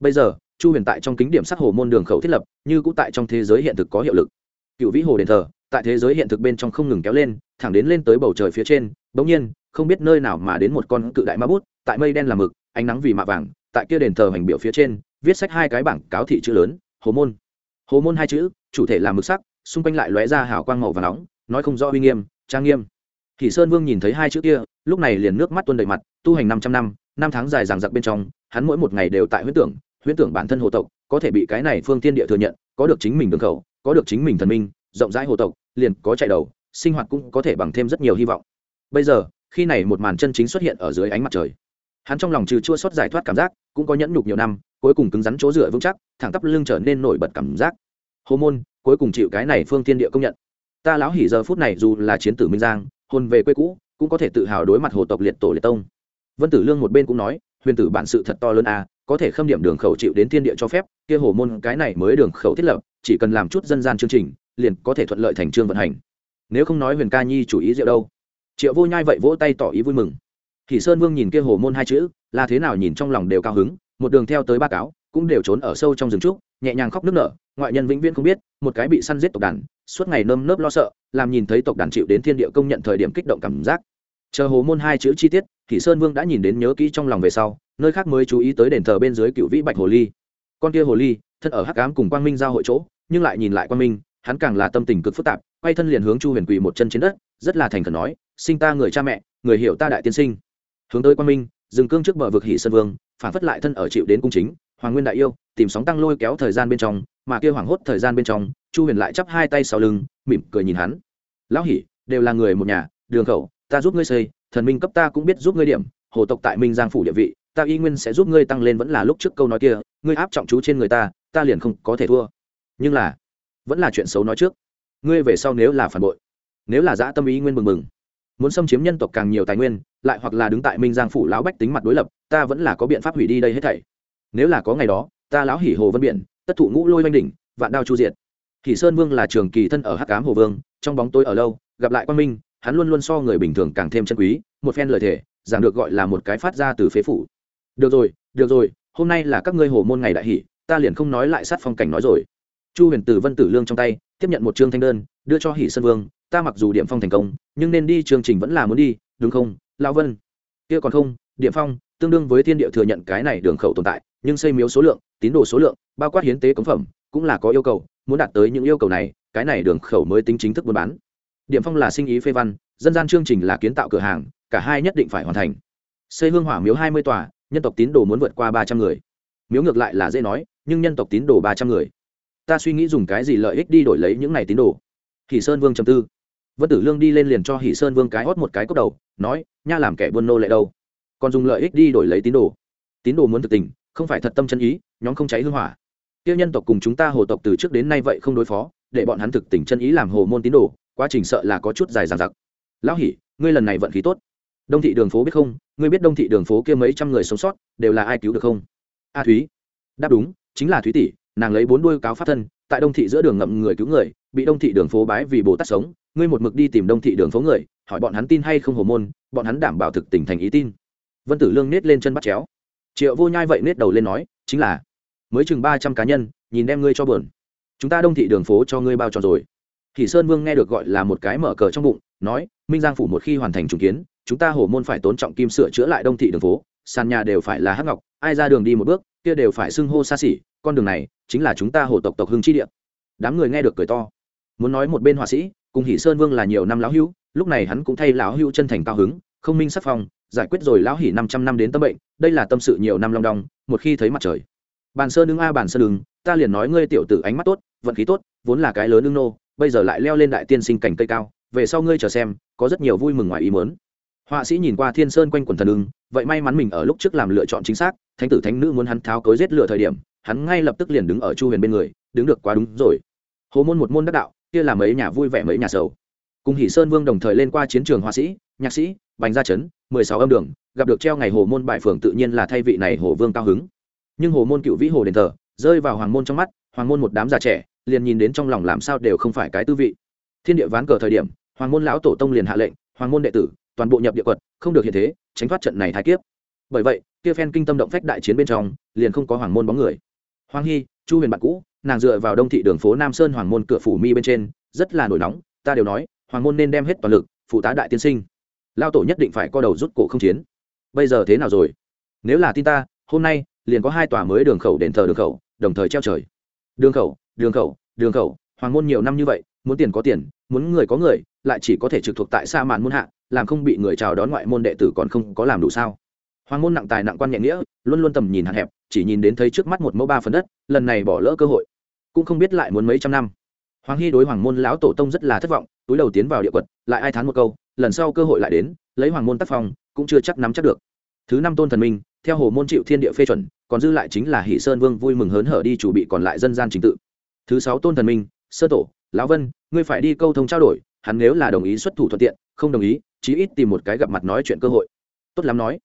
Bây giờ, chu huyền tại trong kính điểm sắc hồ môn đường khẩu thiết lập, như cũng tại trong thế giới hiện thực có hiệu lực. Cựu vĩ hồ đền thờ, tại thế giới hiện thực bên trong không ngừng kéo lên, thẳng đến lên tới bầu trời phía trên bỗng nhiên, không biết nơi nào mà đến một con cự đại ma bút, tại mây đen làm mực, ánh nắng vì mạ vàng, tại kia đền thờ hành biểu phía trên viết sách hai cái bảng cáo thị chữ lớn, hồ môn. Hồ môn hai chữ, chủ thể là mực sắc, xung quanh lại lóe ra hào quang màu và nóng, nói không rõ uy nghiêm, trang nghiêm. Kỳ sơn vương nhìn thấy hai chữ kia, lúc này liền nước mắt tuôn đầy mặt, tu hành năm trăm năm năm tháng dài dằng dặc bên trong, hắn mỗi một ngày đều tại huyễn tưởng huyễn tưởng bản thân hồ tộc, có thể bị cái này phương tiên địa thừa nhận, có được chính mình đường khẩu, có được chính mình thần minh, rộng rãi hồ tộc, liền có chạy đầu, sinh hoạt cũng có thể bằng thêm rất nhiều hy vọng. Bây giờ, khi này một màn chân chính xuất hiện ở dưới ánh mặt trời. Hắn trong lòng trừ chua xót giải thoát cảm giác, cũng có nhẫn nhục nhiều năm cuối cùng cứng rắn chỗ dựa vững chắc, thẳng tắp lưng trở nên nổi bật cảm giác. Hồ môn, cuối cùng chịu cái này phương tiên địa công nhận. Ta lão hỉ giờ phút này dù là chiến tử minh giang hôn về quê cũ, cũng có thể tự hào đối mặt hồ tộc liệt tổ liệt tông. Vân tử lương một bên cũng nói, huyền tử bản sự thật to lớn a có thể khâm điểm đường khẩu chịu đến thiên địa cho phép, kia hồ môn cái này mới đường khẩu thiết lập, chỉ cần làm chút dân gian chương trình, liền có thể thuận lợi thành chương vận hành. Nếu không nói huyền ca nhi chủ ý rượu đâu. Triệu vô nhai vậy vỗ tay tỏ ý vui mừng. Thì sơn vương nhìn kia hồ môn hai chữ, là thế nào nhìn trong lòng đều cao hứng một đường theo tới ba cáo, cũng đều trốn ở sâu trong rừng trúc, nhẹ nhàng khóc nức nở, ngoại nhân vĩnh viễn không biết, một cái bị săn giết tộc đàn, suốt ngày nơm nớp lo sợ, làm nhìn thấy tộc đàn chịu đến thiên địa công nhận thời điểm kích động cảm giác. Chờ hồ môn hai chữ chi tiết thì sơn vương đã nhìn đến nhớ kỹ trong lòng về sau, nơi khác mới chú ý tới đền thờ bên dưới cựu vĩ bạch hồ ly. Con kia hồ ly, thân ở hắc cám cùng quang minh giao hội chỗ, nhưng lại nhìn lại quang minh, hắn càng là tâm tình cực phức tạp, quay thân liền hướng chu huyền quỳ một chân trên đất, rất là thành khẩn nói, sinh ta người cha mẹ, người hiểu ta đại tiên sinh. Hướng tới quang minh dừng cương trước bờ vực hỷ sơn vương, phản phất lại thân ở chịu đến cung chính, hoàng nguyên đại yêu, tìm sóng tăng lôi kéo thời gian bên trong, mà kia hoảng hốt thời gian bên trong, chu huyền lại chắp hai tay sau lưng, mỉm cười nhìn hắn. Lão hỉ, đều là người một nhà, đường khẩu, ta giúp ngươi xây, thần minh cấp ta cũng biết giúp ngươi điểm, hồ tộc tại minh giang phủ địa vị, ta y nguyên sẽ giúp ngươi tăng lên vẫn là lúc trước câu nói kia, ngươi áp trọng chú trên người ta ta liền không có thể thua. Nhưng là, vẫn là chuyện xấu nói trước. Ngươi về sau nếu là phản bội, nếu là dã tâm ý nguyên mừng mừng muốn xâm chiếm nhân tộc càng nhiều tài nguyên, lại hoặc là đứng tại minh giang phủ lão bách tính mặt đối lập, ta vẫn là có biện pháp hủy đi đây hết thảy. Nếu là có ngày đó, ta lão hỉ hồ vân biển, tất thụ ngũ lôi oanh đỉnh, vạn đao chu diệt. Hỉ sơn vương là trường kỳ thân ở hắc cám hồ vương, trong bóng tối ở lâu, gặp lại quan minh, hắn luôn luôn so người bình thường càng thêm chân quý, một phen lời thể rằng được gọi là một cái phát ra từ phế phủ. Được rồi được rồi, hôm nay là các ngươi hồ môn ngày đại hỷ, ta liền không nói lại sát phong cảnh nói rồi. Chu huyền Tử vân tử lương trong tay, tiếp nhận một chương thanh đơn, đưa cho hỷ sơn vương ta mặc dù điểm phong thành công, nhưng nên đi chương trình vẫn là muốn đi, đúng không lao vân? Kia còn không, điểm phong, tương đương với thiên địa thừa nhận cái này đường khẩu tồn tại, nhưng xây miếu số lượng, tín đồ số lượng, bao quát hiến tế cống phẩm, cũng là có yêu cầu, muốn đạt tới những yêu cầu này, cái này đường khẩu mới tính chính thức buôn bán. Điểm phong là sinh ý phê văn, dân gian chương trình là kiến tạo cửa hàng, cả hai nhất định phải hoàn thành. Xây hương hỏa miếu hai mươi tòa, nhân tộc tín đồ muốn vượt qua ba trăm người. Miếu ngược lại là dễ nói, nhưng nhân tộc tín đồ ba trăm người. Ta suy nghĩ dùng cái gì lợi ích đi đổi lấy những này tín đồ? Kỳ sơn vương trầm tư vân tử lương đi lên liền cho hỷ sơn vương cái hót một cái cốc đầu, nói, nha làm kẻ buôn nô lệ đâu? Còn dùng lợi ích đi đổi lấy tín đồ. Tín đồ muốn thực tình, không phải thật tâm chân ý, nhóm không cháy hương hỏa. Tiêu nhân tộc cùng chúng ta hồ tộc từ trước đến nay vậy không đối phó, để bọn hắn thực tình chân ý làm hồ môn tín đồ, quá trình sợ là có chút dài dằng dặc. Lão hỉ ngươi lần này vận khí tốt. Đông thị đường phố biết không? Ngươi biết đông thị đường phố kia mấy trăm người sống sót, đều là ai cứu được không? A thúy. Đáp đúng, chính là thúy tỷ, nàng lấy bốn đuôi cáo phát thân, tại đông thị giữa đường ngậm người cứu người bị đông thị đường phố bái vì bồ tát sống, ngươi một mực đi tìm đông thị đường phố người, hỏi bọn hắn tin hay không hồ môn, bọn hắn đảm bảo thực tình thành ý tin. Vân tử lương nết lên chân bắt chéo. Triệu vô nhai vậy nết đầu lên nói, chính là, mới chừng ba trăm cá nhân, nhìn đem ngươi cho bờn chúng ta đông thị đường phố cho ngươi bao tròn rồi. Thì sơn vương nghe được gọi là một cái mở cờ trong bụng, nói, minh giang phủ một khi hoàn thành trùng kiến, chúng ta hồ môn phải tốn trọng kim sửa chữa lại đông thị đường phố, sàn nhà đều phải là hắc ngọc, ai ra đường đi một bước, kia đều phải xưng hô xa xỉ, con đường này chính là chúng ta hồ tộc tộc hưng chi địa. Đám người nghe được cười to muốn nói một bên họa sĩ, cùng hỷ sơn vương là nhiều năm lão hữu, lúc này hắn cũng thay lão hữu chân thành cao hứng, không minh sắc phong, giải quyết rồi lão hỷ năm trăm năm đến tâm bệnh, đây là tâm sự nhiều năm long đong, một khi thấy mặt trời. Bàn sơn ứng a, bàn sơn ứng ta liền nói ngươi tiểu tử ánh mắt tốt, vận khí tốt, vốn là cái lớn ưng nô, bây giờ lại leo lên đại tiên sinh cảnh cây cao, về sau ngươi chờ xem, có rất nhiều vui mừng ngoài ý mớn họa sĩ nhìn qua thiên sơn quanh quần thần ưng, vậy may mắn mình ở lúc trước làm lựa chọn chính xác, thánh tử thánh nữ muốn hắn tháo cối giết lựa thời điểm, hắn ngay lập tức liền đứng ở chu huyền bên người, đứng được quá đúng rồi. Hồ môn một môn đắc đạo kia là mấy nhà vui vẻ mấy nhà sầu. Cùng hỷ sơn vương đồng thời lên qua chiến trường họa sĩ, nhạc sĩ, bành gia trấn mười sáu âm đường, gặp được treo ngày hồ môn bại phường tự nhiên là thay vị này hồ vương cao hứng. Nhưng hồ môn cựu vĩ hồ đền thờ, rơi vào hoàng môn trong mắt, hoàng môn một đám già trẻ, liền nhìn đến trong lòng làm sao đều không phải cái tư vị. Thiên địa ván cờ thời điểm, hoàng môn lão tổ tông liền hạ lệnh, hoàng môn đệ tử, toàn bộ nhập địa quật, không được hiện thế, tránh thoát trận này thái kiếp. Bởi vậy, kia phen kinh tâm động phách đại chiến bên trong, liền không có hoàng môn bóng người hoàng hy, chu huyền bạn cũ, nàng dựa vào đông thị đường phố nam sơn hoàng môn cửa phủ mi bên trên, rất là nổi nóng, ta đều nói, hoàng môn nên đem hết toàn lực, phụ tá đại tiên sinh. Lao tổ nhất định phải co đầu rút cổ không chiến. Bây giờ thế nào rồi? Nếu là tin ta, hôm nay, liền có hai tòa mới đường khẩu đền thờ đường khẩu, đồng thời treo trời. Đường khẩu đường khẩu đường khẩu, hoàng môn nhiều năm như vậy, muốn tiền có tiền, muốn người có người, lại chỉ có thể trực thuộc tại sa màn môn hạ, làm không bị người chào đón ngoại môn đệ tử còn không có làm đủ sao? Hoàng môn nặng tài nặng quan nhẹ nghĩa, luôn luôn tầm nhìn hạn hẹp, chỉ nhìn đến thấy trước mắt một mẫu ba phần đất, lần này bỏ lỡ cơ hội. Cũng không biết lại muốn mấy trăm năm. Hoàng hy đối hoàng môn lão tổ tông rất là thất vọng, túi đầu tiến vào địa quật, lại ai thán một câu, lần sau cơ hội lại đến, lấy hoàng môn tác phong, cũng chưa chắc nắm chắc được. Thứ năm tôn thần minh, theo hồ môn chịu thiên địa phê chuẩn, còn dư lại chính là hỷ sơn vương vui mừng hớn hở đi chủ bị còn lại dân gian trình tự. Thứ sáu tôn thần minh, sơ tổ, lão vân, ngươi phải đi câu thông trao đổi, hắn nếu là đồng ý xuất thủ thuận tiện, không đồng ý, chí ít tìm một cái gặp mặt nói chuyện cơ hội. Tốt lắm nói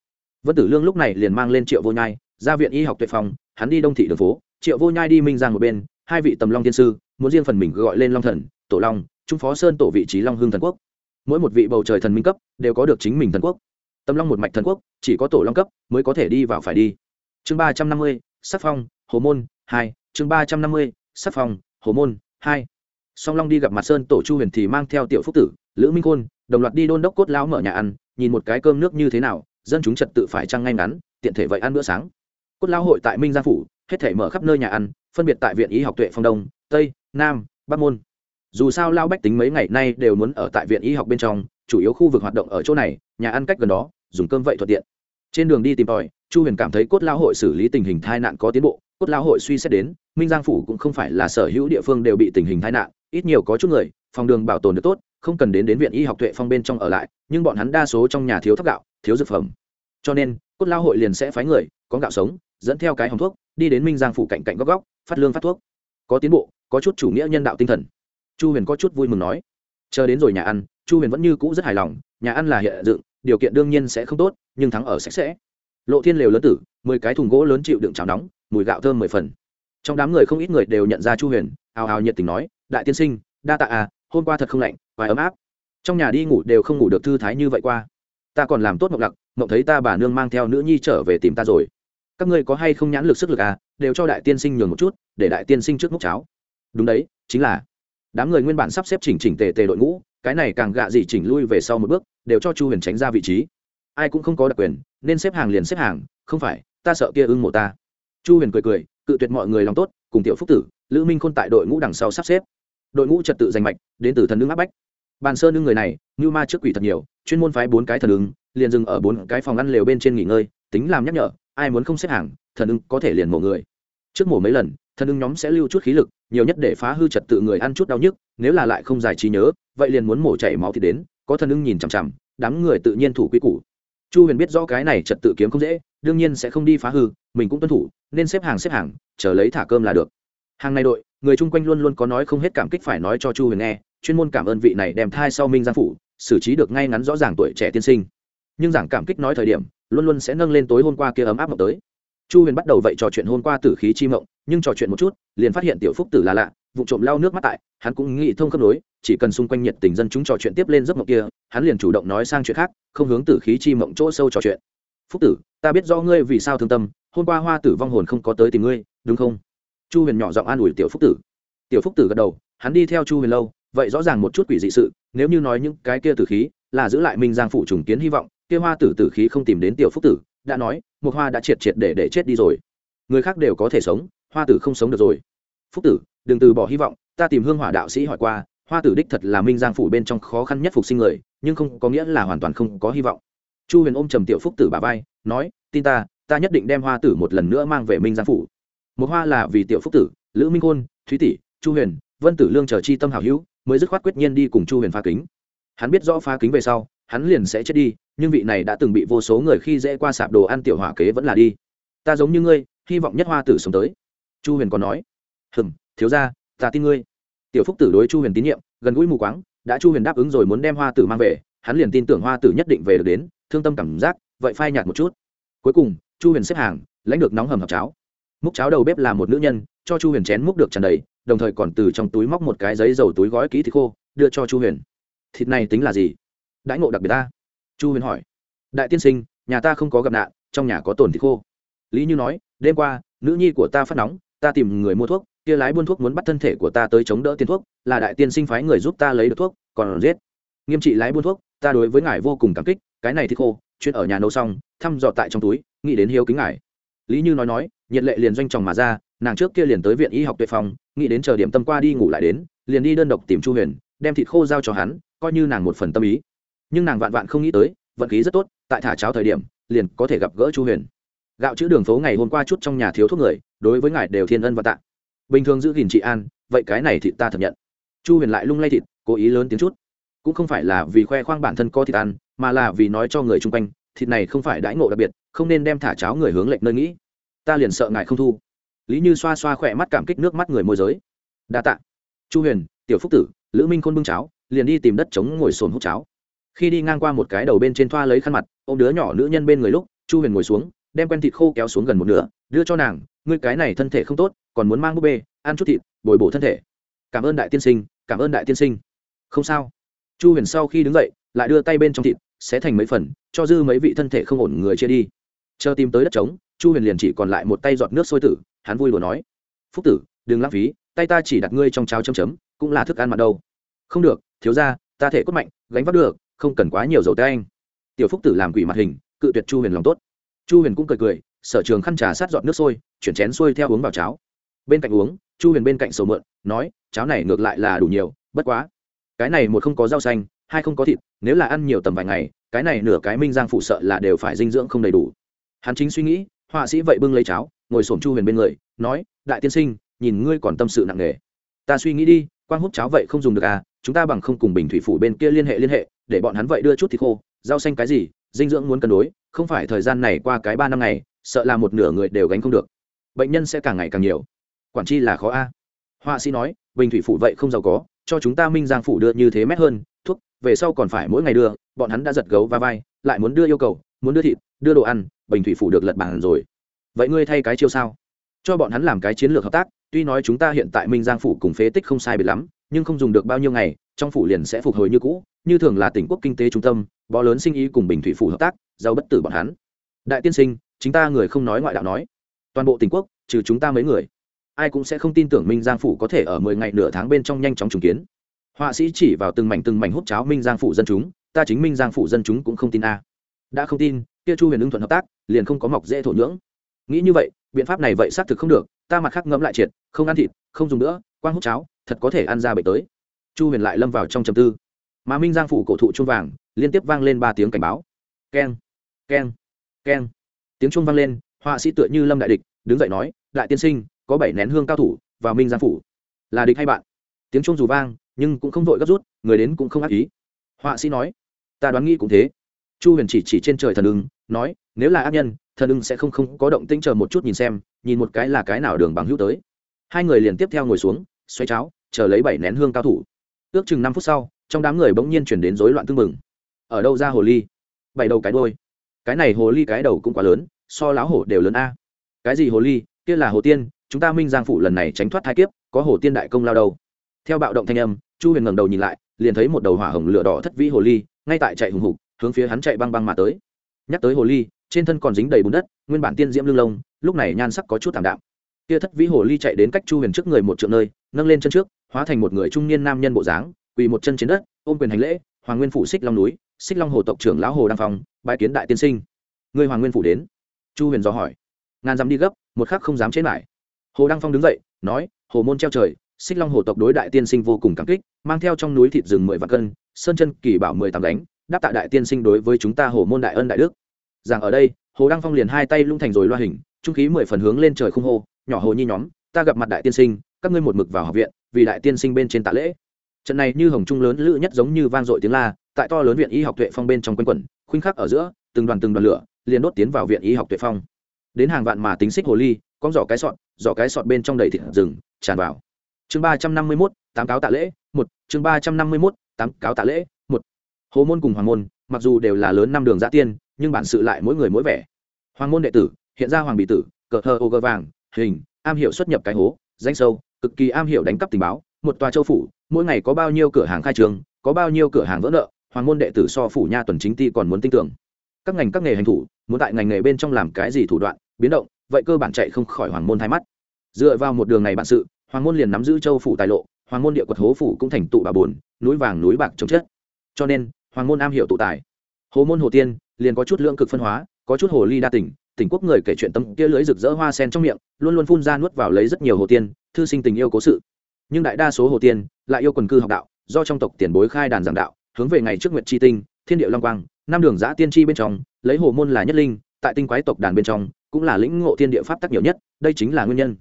vân tử lương lúc này liền mang lên triệu vô nhai, ra viện y học tuệ phòng hắn đi đông thị đường phố, triệu vô nhai đi minh giang một bên, hai vị tầm long tiên sư, muốn riêng phần mình gọi lên long thần, tổ long, trung phó sơn tổ vị trí long Hương thần quốc. Mỗi một vị bầu trời thần minh cấp, đều có được chính mình thần quốc. Tầm long một mạch thần quốc, chỉ có tổ long cấp mới có thể đi vào phải đi. Chương ba trăm năm mươi, sắc phong, hồ môn, hai. Chương ba trăm năm mươi, sắc phong, hồ môn, hai. Song long đi gặp mặt sơn tổ chu huyền thì mang theo tiểu phúc tử, lữ minh khôn, đồng loạt đi đôn đốc cốt lão mở nhà ăn, nhìn một cái cơm nước như thế nào dân chúng trật tự phải trăng ngay ngắn, tiện thể vậy ăn bữa sáng. Cốt lao hội tại minh gia phủ, hết thể mở khắp nơi nhà ăn, phân biệt tại viện y học tuệ phong đông, tây, nam, bắc môn. Dù sao lao bách tính mấy ngày nay đều muốn ở tại viện y học bên trong, chủ yếu khu vực hoạt động ở chỗ này, nhà ăn cách gần đó, dùng cơm vậy thuận tiện. Trên đường đi tìm tòi, chu huyền cảm thấy cốt lao hội xử lý tình hình tai nạn có tiến bộ, cốt lao hội suy xét đến, minh giang phủ cũng không phải là sở hữu địa phương đều bị tình hình tai nạn, ít nhiều có chút người, phòng đường bảo tồn được tốt, không cần đến đến viện y học tuệ phong bên trong ở lại, nhưng bọn hắn đa số trong nhà thiếu thóc gạo thiếu dược phẩm. Cho nên, cốt lao hội liền sẽ phái người, có gạo sống, dẫn theo cái hòng thuốc, đi đến minh giang phủ cạnh cạnh góc góc, phát lương phát thuốc. Có tiến bộ, có chút chủ nghĩa nhân đạo tinh thần. Chu huyền có chút vui mừng nói. Chờ đến rồi nhà ăn, chu huyền vẫn như cũ rất hài lòng, nhà ăn là hiện dựng, điều kiện đương nhiên sẽ không tốt, nhưng thắng ở sạch sẽ. Lộ thiên lều lớn tử, mười cái thùng gỗ lớn chịu đựng chảo nóng, mùi gạo thơm mười phần. Trong đám người không ít người đều nhận ra chu huyền, ào ào nhiệt tình nói, đại tiên sinh, đa tạ à hôm qua thật không lạnh, và ấm áp. Trong nhà đi ngủ đều không ngủ được thư thái như vậy qua ta còn làm tốt mộng lặc, mộng thấy ta bà nương mang theo nữ nhi trở về tìm ta rồi. Các ngươi có hay không nhãn lực sức lực à? Đều cho đại tiên sinh nhường một chút, để đại tiên sinh trước múc cháo. Đúng đấy, chính là. Đám người nguyên bản sắp xếp chỉnh chỉnh tề tề đội ngũ, cái này càng gạ gì chỉnh lui về sau một bước, đều cho chu huyền tránh ra vị trí. Ai cũng không có đặc quyền, nên xếp hàng liền xếp hàng, không phải, ta sợ kia ưng mộ ta. Chu huyền cười cười, cự tuyệt mọi người lòng tốt, cùng tiểu phúc tử, lữ minh khôn tại đội ngũ đằng sau sắp xếp. Đội ngũ trật tự giành mạch, đến từ thần nữ áp bách bàn sơn ưng người này như ma trước quỷ thật nhiều, chuyên môn phái bốn cái thần ứng, liền dừng ở bốn cái phòng ăn lều bên trên nghỉ ngơi, tính làm nhắc nhở, ai muốn không xếp hàng, thần ưng có thể liền mổ người. Trước mổ mấy lần, thần ưng nhóm sẽ lưu chút khí lực, nhiều nhất để phá hư trật tự người ăn chút đau nhức, nếu là lại không giải trí nhớ, vậy liền muốn mổ chảy máu thì đến, có thần ưng nhìn chằm chằm, đám người tự nhiên thủ quy củ. Chu huyền biết rõ cái này trật tự kiếm không dễ, đương nhiên sẽ không đi phá hư, mình cũng tuân thủ, nên xếp hàng xếp hàng, chờ lấy thả cơm là được. Hàng này đội, người chung quanh luôn luôn có nói không hết cảm kích phải nói cho chu huyền nghe chuyên môn cảm ơn vị này đem thai sau minh giang phủ, xử trí được ngay ngắn rõ ràng tuổi trẻ tiên sinh. Nhưng giảng cảm kích nói thời điểm, luôn luôn sẽ nâng lên tối hôm qua kia ấm áp mộng tới. Chu huyền bắt đầu vậy trò chuyện hôm qua tử khí chi mộng, nhưng trò chuyện một chút, liền phát hiện tiểu phúc tử là lạ vụ trộm lau nước mắt tại, hắn cũng nghĩ thông khớp nối, chỉ cần xung quanh nhiệt tình dân chúng trò chuyện tiếp lên giấc mộng kia, hắn liền chủ động nói sang chuyện khác, không hướng tử khí chi mộng chỗ sâu trò chuyện. Phúc tử, ta biết do ngươi vì sao thương tâm, hôm qua hoa tử vong hồn không có tới tìm ngươi, đúng không? Chu huyền nhỏ giọng an ủi tiểu phúc tử. Tiểu phúc tử gật đầu, hắn đi theo chu huyền lâu vậy rõ ràng một chút quỷ dị sự, nếu như nói những cái kia tử khí là giữ lại minh giang phụ trùng kiến hy vọng, kia hoa tử tử khí không tìm đến tiểu phúc tử, đã nói, một hoa đã triệt triệt để để chết đi rồi. Người khác đều có thể sống, hoa tử không sống được rồi. Phúc tử, đừng từ bỏ hy vọng, ta tìm hương hỏa đạo sĩ hỏi qua, hoa tử đích thật là minh giang phủ bên trong khó khăn nhất phục sinh người, nhưng không có nghĩa là hoàn toàn không có hy vọng. Chu huyền ôm trầm tiểu phúc tử bà vai, nói, tin ta ta nhất định đem hoa tử một lần nữa mang về minh giang phủ. Một hoa là vì tiểu phúc tử, lữ minh khôn, thúy tỷ, chu huyền, vân tử lương chờ chi tâm hảo hữu mới dứt khoát quyết nhiên đi cùng chu huyền phá kính. Hắn biết rõ phá kính về sau, hắn liền sẽ chết đi, nhưng vị này đã từng bị vô số người khi dễ qua sạp đồ ăn tiểu hỏa kế vẫn là đi. Ta giống như ngươi, hy vọng nhất hoa tử sống tới. Chu huyền còn nói, hừm, thiếu ra ta tin ngươi. Tiểu phúc tử đối chu huyền tín nhiệm, gần gũi mù quáng, đã chu huyền đáp ứng rồi muốn đem hoa tử mang về, hắn liền tin tưởng hoa tử nhất định về được đến, thương tâm cảm giác, vậy phai nhạt một chút. Cuối cùng, chu huyền xếp hàng, lãnh được nóng hầm hập cháo. Múc cháo đầu bếp là một nữ nhân, cho chu huyền chén múc được tràn đầy đồng thời còn từ trong túi móc một cái giấy dầu túi gói kỹ thịt khô, đưa cho chu huyền. Thịt này tính là gì? Đãi ngộ đặc biệt ta. Chu huyền hỏi. Đại tiên sinh, nhà ta không có gặp nạn, trong nhà có tồn thịt khô. Lý như nói, đêm qua, nữ nhi của ta phát nóng, ta tìm người mua thuốc, kia lái buôn thuốc muốn bắt thân thể của ta tới chống đỡ tiền thuốc, là đại tiên sinh phái người giúp ta lấy được thuốc, còn giết. Nghiêm trị lái buôn thuốc, ta đối với ngài vô cùng cảm kích, cái này thì khô, chuyện ở nhà nấu xong, thăm dò tại trong túi, nghĩ đến hiếu kính ngài. Lý như nói nói nhiệt lệ liền doanh tròng mà ra, nàng trước kia liền tới viện y học tuệ phòng, nghĩ đến chờ điểm tâm qua đi ngủ lại đến, liền đi đơn độc tìm chu huyền, đem thịt khô giao cho hắn, coi như nàng một phần tâm ý. Nhưng nàng vạn vạn không nghĩ tới, vận khí rất tốt, tại thả cháo thời điểm, liền có thể gặp gỡ chu huyền. Gạo chữ đường phố ngày hôm qua chút trong nhà thiếu thuốc người, đối với ngài đều thiên ân và tạ. Bình thường giữ gìn chị an, vậy cái này thịt ta thật nhận. Chu huyền lại lung lay thịt, cố ý lớn tiếng chút. Cũng không phải là vì khoe khoang bản thân có thịt ăn, mà là vì nói cho người chung quanh, thịt này không phải đãi ngộ đặc biệt, không nên đem thả cháo người hướng lệnh nơi nghĩ ta liền sợ ngài không thu. Lý như xoa xoa khỏe mắt cảm kích nước mắt người môi giới. Đa tạ. Chu huyền, tiểu phúc tử, lữ minh khôn bưng cháo, liền đi tìm đất chống ngồi sồn hút cháo. Khi đi ngang qua một cái đầu bên trên thoa lấy khăn mặt ô m đứa nhỏ nữ nhân bên người lúc, chu huyền ngồi xuống, đem quen thịt khô kéo xuống gần một nửa, đưa cho nàng, ngươi cái này thân thể không tốt, còn muốn mang búp bê, ăn chút thịt, bồi bổ thân thể. Cảm ơn đại tiên sinh, cảm ơn đại tiên sinh. Không sao. Chu huyền sau khi đứng dậy, lại đưa tay bên trong thịt sẽ thành mấy phần, cho dư mấy vị thân thể không ổn người chia đi. Chờ tìm tới đất trống chu huyền liền chỉ còn lại một tay giọt nước sôi tử, hắn vui đùa nói, phúc tử, đừng lãng phí, tay ta chỉ đặt ngươi trong cháo chấm chấm, cũng là thức ăn mặn đâu. Không được, thiếu ra ta thể cốt mạnh, gánh vác được, không cần quá nhiều dầu tay anh tiểu phúc tử làm quỷ mặt hình, cự tuyệt chu huyền lòng tốt. Chu huyền cũng cười cười, sở trường khăn trà sát giọt nước sôi, chuyển chén sôi theo uống vào cháo. Bên cạnh uống, chu huyền bên cạnh sầu mượn, nói, cháo này ngược lại là đủ nhiều, bất quá, cái này một không có rau xanh, hai không có thịt, nếu là ăn nhiều tầm vài ngày, cái này nửa cái minh giang phụ sợ là đều phải dinh dưỡng không đầy đủ. Hắn chính suy nghĩ họa sĩ vậy bưng lấy cháo, ngồi xổm chu huyền bên người, nói, đại tiên sinh, nhìn ngươi còn tâm sự nặng nề. Ta suy nghĩ đi, quang hút cháo vậy không dùng được à chúng ta bằng không cùng bình thủy phủ bên kia liên hệ liên hệ, để bọn hắn vậy đưa chút thịt khô, rau xanh cái gì, dinh dưỡng muốn cân đối, không phải thời gian này qua cái ba năm ngày, sợ là một nửa người đều gánh không được. Bệnh nhân sẽ càng ngày càng nhiều. Quản chi là khó a. Họa sĩ nói, bình thủy phủ vậy không giàu có, cho chúng ta minh giang phủ đưa như thế mét hơn, thuốc, về sau còn phải mỗi ngày đưa, bọn hắn đã giật gấu va vai, lại muốn đưa yêu cầu muốn đưa thịt, đưa đồ ăn, bình thủy phủ được lật bàn rồi. Vậy ngươi thay cái chiêu sao? Cho bọn hắn làm cái chiến lược hợp tác, tuy nói chúng ta hiện tại minh giang phủ cùng phế tích không sai biệt lắm, nhưng không dùng được bao nhiêu ngày, trong phủ liền sẽ phục hồi như cũ, như thường là tỉnh quốc kinh tế trung tâm, bó lớn sinh ý cùng bình thủy phủ hợp tác giàu bất tử bọn hắn. Đại tiên sinh chúng ta người không nói ngoại đạo nói. Toàn bộ tỉnh quốc, trừ chúng ta mấy người, ai cũng sẽ không tin tưởng minh giang phủ có thể ở mười ngày nửa tháng bên trong nhanh chóng trùng kiến. Họa sĩ chỉ vào từng mảnh từng mảnh hút cháo minh giang phủ dân chúng, ta chính minh giang phủ dân chúng cũng không tin a đã không tin, kia chu huyền ưng thuận hợp tác, liền không có mọc dễ thổ nhưỡng. Nghĩ như vậy, biện pháp này vậy xác thực không được, ta mặt khác ngẫm lại triệt, không ăn thịt, không dùng nữa, quang hút cháo, thật có thể ăn ra bệnh tới. Chu huyền lại lâm vào trong trầm tư. Mà minh giang phủ cổ thụ chuông vàng, liên tiếp vang lên ba tiếng cảnh báo. Keng keng keng. Tiếng chuông vang lên, họa sĩ tựa như lâm đại địch, đứng dậy nói, đại tiên sinh, có bảy nén hương cao thủ vào minh giang phủ. Là địch hay bạn? Tiếng chuông dù vang, nhưng cũng không vội gấp rút, người đến cũng không ác ý. Họa sĩ nói, ta đoán nghĩ cũng thế chu huyền chỉ chỉ trên trời thần ưng, nói, nếu là ác nhân, thần ưng sẽ không không có động tĩnh chờ một chút nhìn xem, nhìn một cái là cái nào đường bằng hữu tới. Hai người liền tiếp theo ngồi xuống, xoay cháo, chờ lấy bảy nén hương cao thủ. Ước chừng năm phút sau, trong đám người bỗng nhiên chuyển đến rối loạn tưng mừng ở đâu ra hồ ly? Bảy đầu cái đôi cái này hồ ly cái đầu cũng quá lớn, so láo hổ đều lớn a. Cái gì hồ ly? Kia là hồ tiên, chúng ta minh giang phủ lần này tránh thoát thai kiếp, có hồ tiên đại công lao đầu theo bạo động thanh âm, chu huyền ngẩng đầu nhìn lại, liền thấy một đầu hỏa hồng lửa đỏ thất vĩ hồ ly, ngay tại chạy hùng hục hướng phía hắn chạy băng băng mà tới. Nhắc tới hồ ly, trên thân còn dính đầy bùn đất, nguyên bản tiên diễm lưng lông, lúc này nhan sắc có chút thảm đạm. Kia thất vĩ hồ ly chạy đến cách chu huyền trước người một trượng nơi, nâng lên chân trước, hóa thành một người trung niên nam nhân bộ dáng, quỳ một chân trên đất, ôm quyền hành lễ, hoàng nguyên phủ xích long núi, xích long hồ tộc trưởng lão hồ đăng phong bãi kiến đại tiên sinh. Người hoàng nguyên phủ đến? Chu huyền dò hỏi. Ngàn dám đi gấp, một khắc không dám chế lại. Hồ đăng phong đứng dậy, nói, hồ môn treo trời, xích long hồ tộc đối đại tiên sinh vô cùng cảm kích, mang theo trong núi thịt rừng mười vạn cân, sơn chân kỳ bảo mười tám đánh đáp tạ đại tiên sinh đối với chúng ta hồ môn đại ân đại đức. Rằng ở đây, hồ đăng phong liền hai tay lung thành rồi loa hình, trung khí mười phần hướng lên trời không hô, nhỏ hồ nhi nhóm, ta gặp mặt đại tiên sinh, các ngươi một mực vào học viện, vì đại tiên sinh bên trên tạ lễ. Trận này như hồng trung lớn lữ nhất giống như vang dội tiếng la, tại to lớn viện y học tuệ phong bên trong quanh quẩn, khuynh khắc ở giữa, từng đoàn từng đoàn lửa, liền đốt tiến vào viện y học tuệ phong. Đến hàng vạn mà tính xích hồ ly con giỏ cái sọt, giỏ cái sọt bên trong đầy thịt rừng, tràn vào. Chương ba trăm năm mươi mốt, tám cáo tạ lễ, một, chương ba trăm năm mươi mốt, tám cáo tạ lễ hồ môn cùng hoàng môn, mặc dù đều là lớn năm đường giã tiên, nhưng bản sự lại mỗi người mỗi vẻ. Hoàng môn đệ tử, hiện ra hoàng bị tử, cờ thơ ô gơ vàng, hình, am hiểu xuất nhập cái hố, danh sâu, cực kỳ am hiểu đánh cắp tình báo, một tòa châu phủ, mỗi ngày có bao nhiêu cửa hàng khai trường, có bao nhiêu cửa hàng vỡ nợ, hoàng môn đệ tử so phủ nha tuần chính ti còn muốn tin tưởng các ngành các nghề hành thủ, muốn tại ngành nghề bên trong làm cái gì thủ đoạn, biến động, vậy cơ bản chạy không khỏi hoàng môn thay mắt. Dựa vào một đường này bản sự, hoàng môn liền nắm giữ châu phủ tài lộ, hoàng môn địa quật hố phủ cũng thành tụ bà bồn, núi vàng núi bạc trồng chất cho nên, hoàng môn am hiểu tụ tài. Hồ môn hồ tiên, liền có chút lượng cực phân hóa, có chút hồ ly đa tỉnh tỉnh quốc người kể chuyện tâm kia lưới rực rỡ hoa sen trong miệng, luôn luôn phun ra nuốt vào lấy rất nhiều hồ tiên, thư sinh tình yêu cố sự. Nhưng đại đa số hồ tiên, lại yêu quần cư học đạo, do trong tộc tiền bối khai đàn giảng đạo, hướng về ngày trước nguyện tri tinh, thiên điệu long quang, năm đường giã tiên tri bên trong, lấy hồ môn là nhất linh, tại tinh quái tộc đàn bên trong, cũng là lĩnh ngộ thiên địa pháp tắc nhiều nhất, đây chính là nguyên nhân.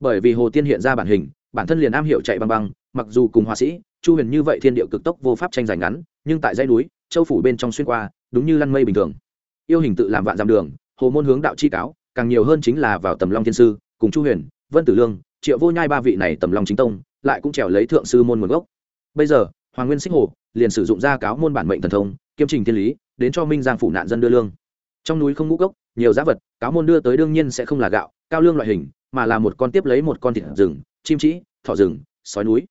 Bởi vì hồ tiên hiện ra bản hình, bản thân liền am hiểu chạy băng băng, mặc dù cùng họa sĩ, chu huyền như vậy thiên địa cực tốc vô pháp tranh giành ngắn nhưng tại dãy núi, châu phủ bên trong xuyên qua, đúng như lăn mây bình thường. Yêu hình tự làm vạn dặm đường, hồ môn hướng đạo chi cáo, càng nhiều hơn chính là vào tầm long thiên sư, cùng chu huyền, vân tử lương, triệu vô nhai ba vị này tầm long chính tông, lại cũng trèo lấy thượng sư môn nguồn gốc. Bây giờ, hoàng nguyên xích hồ liền sử dụng ra cáo môn bản mệnh thần thông, kiêm trình thiên lý, đến cho minh giang phủ nạn dân đưa lương. Trong núi không ngũ gốc nhiều giá vật, cáo môn đưa tới đương nhiên sẽ không là gạo, cao lương loại hình, mà là một con tiếp lấy một con thịt rừng, chim trĩ, thỏ rừng, sói núi.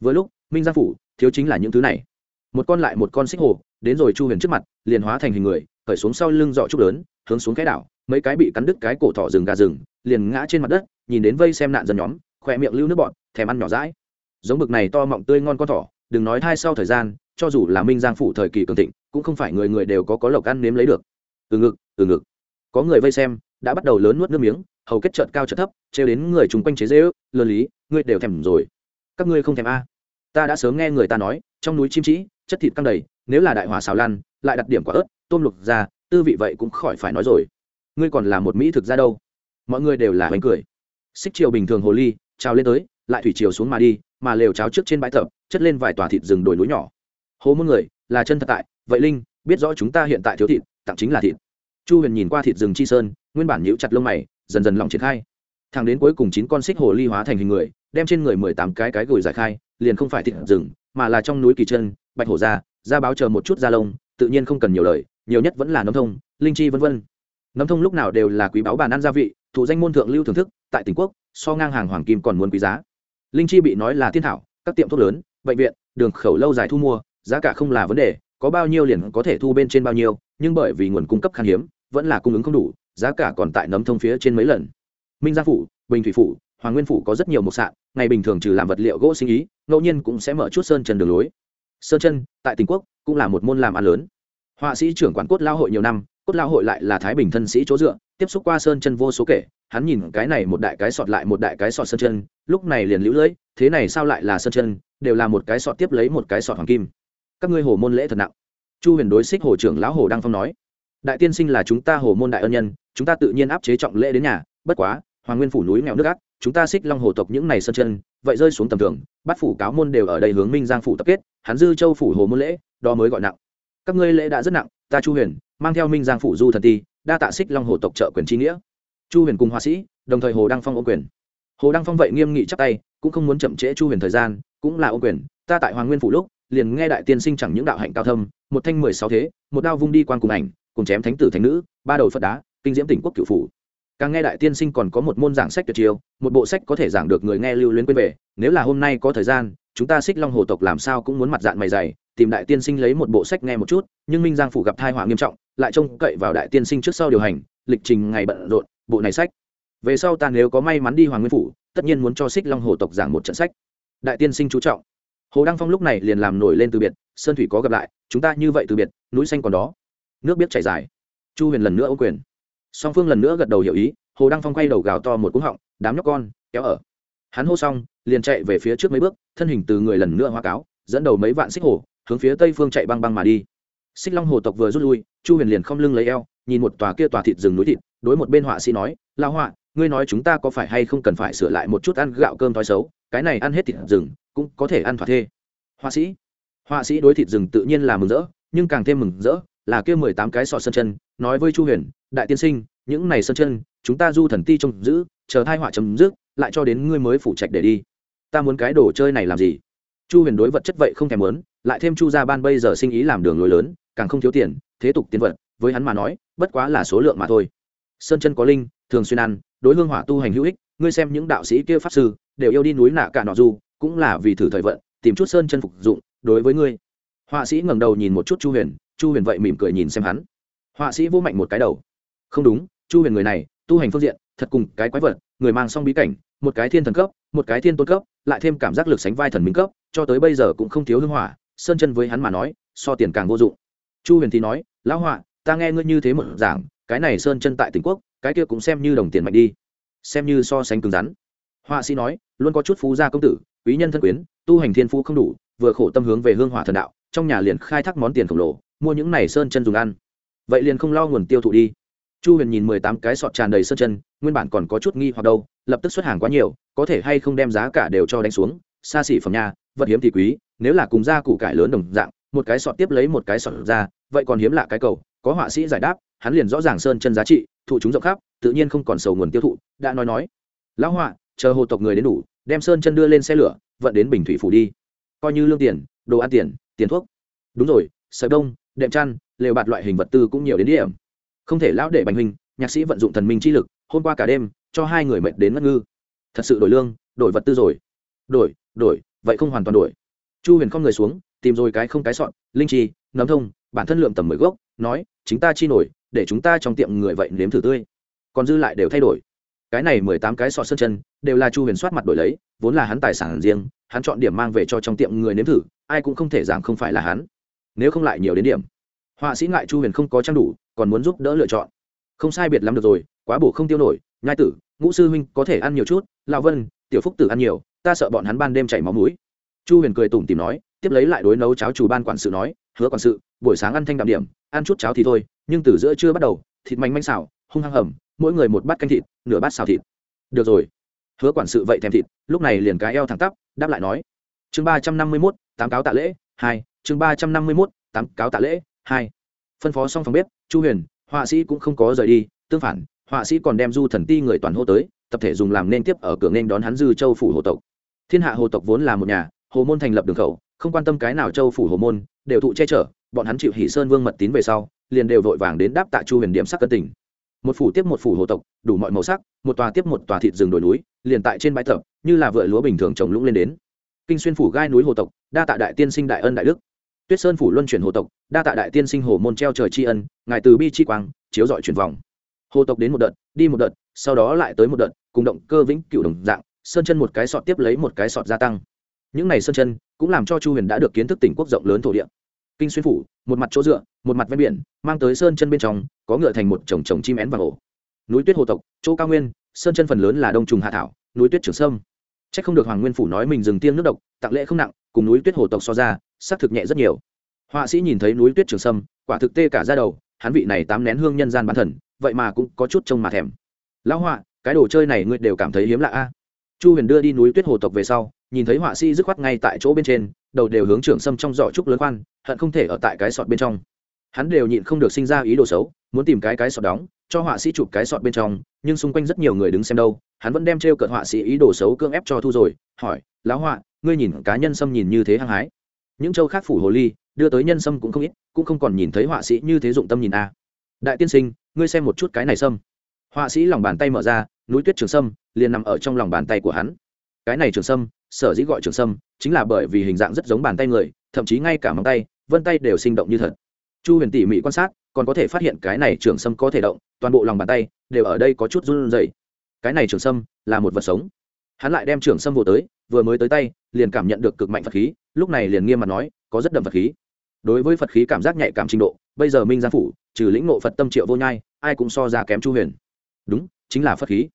Với lúc, minh giang phủ thiếu chính là những thứ này một con lại một con xích hồ, đến rồi chu huyền trước mặt, liền hóa thành hình người, khởi xuống sau lưng dọ trúc lớn, hướng xuống cái đảo, mấy cái bị cắn đứt cái cổ thỏ rừng gà rừng, liền ngã trên mặt đất, nhìn đến vây xem nạn dân nhóm, khỏe miệng lưu nước bọn thèm ăn nhỏ rãi giống bực này to mọng tươi ngon con thỏ, đừng nói thai sau thời gian, cho dù là minh giang phủ thời kỳ cường thịnh, cũng không phải người người đều có có lộc ăn nếm lấy được. Từ ngực từ ngực. Có người vây xem, đã bắt đầu lớn nuốt nước miếng, hầu kết trợn cao trợn thấp, trêu đến người chung quanh chế dễ ước lơ lý, ngươi đều thèm rồi. Các ngươi không thèm a? Ta đã sớm nghe người ta nói, trong núi chim trĩ chất thịt căng đầy, nếu là đại hỏa xào lan, lại đặt điểm quả ớt, tôm lục ra, tư vị vậy cũng khỏi phải nói rồi. Ngươi còn là một mỹ thực ra đâu? Mọi người đều là bánh cười. Xích chiều bình thường hồ ly, trào lên tới, lại thủy chiều xuống mà đi, mà lều cháo trước trên bãi tập chất lên vài tòa thịt rừng đồi núi nhỏ. Hồ muôn người, là chân thật tại, vậy linh, biết rõ chúng ta hiện tại thiếu thịt, tặng chính là thịt. Chu huyền nhìn qua thịt rừng chi sơn, nguyên bản nhíu chặt lông mày, dần dần lòng triển khai. Thằng đến cuối cùng chín con xích hồ ly hóa thành hình người đem trên người mười tám cái cái gửi giải khai, liền không phải thịt rừng, mà là trong núi kỳ chân, bạch hổ da da báo chờ một chút da lông, tự nhiên không cần nhiều lời, nhiều nhất vẫn là nấm thông, linh chi vân vân. Nấm thông lúc nào đều là quý báo bàn ăn gia vị thủ danh môn thượng lưu thưởng thức, tại tỉnh quốc, so ngang hàng hoàng kim còn muốn quý giá. Linh chi bị nói là thiên thảo, các tiệm thuốc lớn, bệnh viện, đường khẩu lâu dài thu mua, giá cả không là vấn đề, có bao nhiêu liền có thể thu bên trên bao nhiêu, nhưng bởi vì nguồn cung cấp khan hiếm, vẫn là cung ứng không đủ, giá cả còn tại nấm thông phía trên mấy lần. Minh gia phủ, bình thủy phủ hoàng nguyên phủ có rất nhiều mục sạn, ngày bình thường trừ làm vật liệu gỗ sinh ý, ngẫu nhiên cũng sẽ mở chút sơn chân đường lối. Sơn chân, tại tỉnh quốc, cũng là một môn làm ăn lớn. Họa sĩ trưởng quản cốt lao hội nhiều năm, cốt lao hội lại là thái bình thân sĩ chỗ dựa, tiếp xúc qua sơn chân vô số kể, hắn nhìn cái này một đại cái sọt lại một đại cái sọt sơn chân, lúc này liền lũ lưỡi thế này sao lại là sơn chân, đều là một cái sọt tiếp lấy một cái sọt hoàng kim. Các ngươi hồ môn lễ thật nặng. Chu huyền đối xích hồ trưởng lão hồ đăng phong nói, đại tiên sinh là chúng ta hồ môn đại ân nhân, chúng ta tự nhiên áp chế trọng lễ đến nhà, bất quá, hoàng nguyên phủ núi nghèo nước ác chúng ta xích long hồ tộc những này sơn chân, vậy rơi xuống tầm thường bắt phủ cáo môn đều ở đây hướng minh giang phủ tập kết, hắn dư châu phủ hồ môn lễ, đó mới gọi nặng. Các ngươi lễ đã rất nặng, ta chu huyền, mang theo minh giang phủ du thần ti, đa tạ xích long hồ tộc trợ quyền trí nghĩa. Chu huyền cùng họa sĩ, đồng thời hồ đăng phong ô quyền. Hồ đăng phong vậy nghiêm nghị chắc tay, cũng không muốn chậm trễ chu huyền thời gian, cũng là ô quyền, ta tại hoàng nguyên phủ lúc, liền nghe đại tiên sinh chẳng những đạo hạnh cao thâm, một thanh mười sáu thế, một đao vung đi quan cùng ảnh, cùng chém thánh tử thánh nữ, ba đầu phật đá, kinh diễm tỉnh quốc cựu phủ càng nghe đại tiên sinh còn có một môn giảng sách tuyệt chiêu, một bộ sách có thể giảng được người nghe lưu luyến quên về. Nếu là hôm nay có thời gian, chúng ta xích long hồ tộc làm sao cũng muốn mặt dạng mày dày, tìm đại tiên sinh lấy một bộ sách nghe một chút, nhưng minh giang phủ gặp thai họa nghiêm trọng, lại trông cậy vào đại tiên sinh trước sau điều hành, lịch trình ngày bận rộn, bộ này sách. Về sau ta nếu có may mắn đi hoàng nguyên phủ, tất nhiên muốn cho xích long hồ tộc giảng một trận sách. Đại tiên sinh chú trọng. Hồ đăng phong lúc này liền làm nổi lên từ biệt, sơn thủy có gặp lại, chúng ta như vậy từ biệt, núi xanh còn đó. Nước biết chảy dài. Chu huyền lần nữa ô quyền song phương lần nữa gật đầu hiểu ý, hồ đăng phong quay đầu gào to một cúng họng, đám nhóc con, kéo ở. Hắn hô xong, liền chạy về phía trước mấy bước, thân hình từ người lần nữa hoa cáo, dẫn đầu mấy vạn xích hồ, hướng phía tây phương chạy băng băng mà đi. Xích long hồ tộc vừa rút lui, chu huyền liền không lưng lấy eo, nhìn một tòa kia tòa thịt rừng núi thịt, đối một bên họa sĩ nói la họa, ngươi nói chúng ta có phải hay không cần phải sửa lại một chút ăn gạo cơm thói xấu, cái này ăn hết thịt rừng, cũng có thể ăn thỏa thê. Họa sĩ? Họa sĩ đối thịt rừng tự nhiên là mừng rỡ, nhưng càng thêm mừng rỡ là kia mười tám cái sọ sơn chân, nói với chu huyền, đại tiên sinh, những này sơn chân, chúng ta du thần ti trông giữ, chờ thai họa chấm dứt, lại cho đến ngươi mới phủ trạch để đi. Ta muốn cái đồ chơi này làm gì? Chu huyền đối vật chất vậy không thèm muốn, lại thêm chu gia ban bây giờ sinh ý làm đường lối lớn, càng không thiếu tiền, thế tục tiến vật, với hắn mà nói, bất quá là số lượng mà thôi. Sơn chân có linh, thường xuyên ăn, đối hương hỏa tu hành hữu ích, ngươi xem những đạo sĩ kia pháp sư, đều yêu đi núi nạ cả nọ du, cũng là vì thử thời vận, tìm chút sơn chân phục dụng, đối với ngươi. Họa sĩ ngẩng đầu nhìn một chút chu huyền chu huyền vậy mỉm cười nhìn xem hắn. Họa sĩ vô mạnh một cái đầu. Không đúng, chu huyền người này, tu hành phương diện, thật cùng cái quái vật, người mang song bí cảnh, một cái thiên thần cấp, một cái thiên tôn cấp, lại thêm cảm giác lực sánh vai thần minh cấp, cho tới bây giờ cũng không thiếu hưng hỏa, sơn chân với hắn mà nói, so tiền càng vô dụng. Chu huyền thì nói, lão họa, ta nghe ngươi như thế một giảng cái này sơn chân tại tỉnh quốc, cái kia cũng xem như đồng tiền mạnh đi, xem như so sánh cứng rắn. Họa sĩ nói, luôn có chút phú gia công tử, quý nhân thân quyến, tu hành thiên phú không đủ, vừa khổ tâm hướng về hương hỏa thần đạo, trong nhà liền khai thác món tiền khổng lồ mua những này sơn chân dùng ăn. Vậy liền không lo nguồn tiêu thụ đi. Chu huyền nhìn mười tám cái sọt tràn đầy sơn chân, nguyên bản còn có chút nghi hoặc đâu, lập tức xuất hàng quá nhiều, có thể hay không đem giá cả đều cho đánh xuống. Xa xỉ phẩm nhà vật hiếm thì quý, nếu là cùng da củ cải lớn đồng dạng, một cái sọt tiếp lấy một cái sọt ra, vậy còn hiếm lạ cái cầu, có họa sĩ giải đáp, hắn liền rõ ràng sơn chân giá trị, thụ chúng rộng khắp, tự nhiên không còn sầu nguồn tiêu thụ, đã nói nói. Lão họa, chờ hồ tộc người đến đủ, đem sơn chân đưa lên xe lửa, vận đến bình thủy phủ đi. Coi như lương tiền, đồ ăn tiền tiền thuốc. Đúng rồi, sợi đông đệm chăn, lều bạt loại hình vật tư cũng nhiều đến điểm. Không thể lão để bành hình, nhạc sĩ vận dụng thần minh chi lực, hôm qua cả đêm, cho hai người mệt đến ngất ngư. Thật sự đổi lương, đổi vật tư rồi. Đổi đổi, vậy không hoàn toàn đổi. Chu huyền không người xuống, tìm rồi cái không cái sọn linh chi, nấm thông, bản thân lượng tầm mười gốc, nói, chính ta chi nổi, để chúng ta trong tiệm người vậy nếm thử tươi. Còn dư lại đều thay đổi. Cái này mười tám cái sọ sơn chân, đều là chu huyền soát mặt đổi lấy, vốn là hắn tài sản riêng, hắn chọn điểm mang về cho trong tiệm người nếm thử, ai cũng không thể giảng không phải là hắn nếu không lại nhiều đến điểm. Họa sĩ ngại chu huyền không có trang đủ, còn muốn giúp đỡ lựa chọn. Không sai biệt lắm được rồi, quá bổ không tiêu nổi, nhai tử, ngũ sư huynh có thể ăn nhiều chút, lão vân, tiểu phúc tử ăn nhiều, ta sợ bọn hắn ban đêm chảy máu mũi. Chu huyền cười tủm tìm nói, tiếp lấy lại đối nấu cháo chủ ban quản sự nói, hứa quản sự, buổi sáng ăn thanh đạm điểm, ăn chút cháo thì thôi, nhưng từ giữa trưa bắt đầu, thịt manh manh xào, hung hăng hầm, mỗi người một bát canh thịt, nửa bát xào thịt. Được rồi. Hứa quản sự vậy thèm thịt, lúc này liền cái eo thẳng tắp, đáp lại nói. Chương ba trăm năm mươi mốt, tám cáo tạ lễ, hai chương ba trăm năm mươi mốt, tám cáo tạ lễ, hai. Phân phó xong phòng bếp, chu huyền, họa sĩ cũng không có rời đi, tương phản, họa sĩ còn đem du thần ti người toàn hô tới, tập thể dùng làm nên tiếp ở cửa nên đón hắn dư châu phủ hồ tộc. Thiên hạ hồ tộc vốn là một nhà, hồ môn thành lập đường khẩu, không quan tâm cái nào châu phủ hồ môn, đều thụ che chở, bọn hắn chịu hỷ sơn vương mật tín về sau, liền đều vội vàng đến đáp tạ chu huyền điểm sắc cân tình. Một phủ tiếp một phủ hồ tộc, đủ mọi màu sắc, một tòa tiếp một tòa thịt rừng đồi núi, liền tại trên bãi tập, như là vựa lúa bình thường trồng lũng lên đến. Kinh xuyên phủ gai núi hồ tộc, đa tạ đại tiên sinh đại ân đại đức tuyết sơn phủ luân chuyển hồ tộc, đa tạ đại tiên sinh hồ môn treo trời tri ân, ngài từ bi chi quang, chiếu dọi chuyển vòng. Hồ tộc đến một đợt, đi một đợt, sau đó lại tới một đợt, cùng động cơ vĩnh cựu đồng dạng, sơn chân một cái sọt tiếp lấy một cái sọt gia tăng. Những này sơn chân, cũng làm cho chu huyền đã được kiến thức tỉnh quốc rộng lớn thổ địa. Kinh xuyên phủ, một mặt chỗ dựa, một mặt ven biển, mang tới sơn chân bên trong, có ngựa thành một chồng chồng chim én và ổ núi tuyết hồ tộc, chỗ cao nguyên, sơn chân phần lớn là đông trùng hạ thảo, núi tuyết trường sâm. C h ắ c không được hoàng nguyên phủ nói mình dừng tiêm nước độc, tặng lễ không nặng, cùng núi tuyết hồ tộc so ra xác thực nhẹ rất nhiều. Họa sĩ nhìn thấy núi tuyết trường sâm, quả thực tê cả ra đầu, hắn vị này tám nén hương nhân gian bán thần, vậy mà cũng có chút trông mà thèm. Lão họa, cái đồ chơi này ngươi đều cảm thấy hiếm lạ a. Chu huyền đưa đi núi tuyết hồ tộc về sau, nhìn thấy họa sĩ dứt khoát ngay tại chỗ bên trên, đầu đều hướng trường sâm trong giỏ trúc lớn khoan, hận không thể ở tại cái sọt bên trong. Hắn đều nhịn không được sinh ra ý đồ xấu, muốn tìm cái cái sọt đóng, cho họa sĩ chụp cái sọt bên trong, nhưng xung quanh rất nhiều người đứng xem đâu, hắn vẫn đem t r e o cợt họa sĩ ý đồ xấu cưỡng ép cho thu rồi, hỏi, lão họa, ngươi nhìn cá nhân sâm nhìn như thế hăng hái những châu khác phủ hồ ly, đưa tới nhân sâm cũng không ít, cũng không còn nhìn thấy họa sĩ như thế dụng tâm nhìn a. Đại tiên sinh, ngươi xem một chút cái này sâm. Họa sĩ lòng bàn tay mở ra, núi tuyết trường sâm, liền nằm ở trong lòng bàn tay của hắn. Cái này trường sâm, sở dĩ gọi trường sâm, chính là bởi vì hình dạng rất giống bàn tay người, thậm chí ngay cả móng tay, vân tay đều sinh động như thật. Chu huyền tỉ mỉ quan sát, còn có thể phát hiện cái này trường sâm có thể động, toàn bộ lòng bàn tay đều ở đây có chút run rẩy. Cái này trường sâm là một vật sống. Hắn lại đem trường sâm vô tới, vừa mới tới tay, liền cảm nhận được cực mạnh phật khí lúc này liền nghiêm mặt nói, có rất đậm phật khí. Đối với phật khí cảm giác nhạy cảm trình độ, bây giờ minh giang phủ, trừ lĩnh ngộ phật tâm triệu vô nhai, ai cũng so ra kém chu huyền. Đúng, chính là phật khí.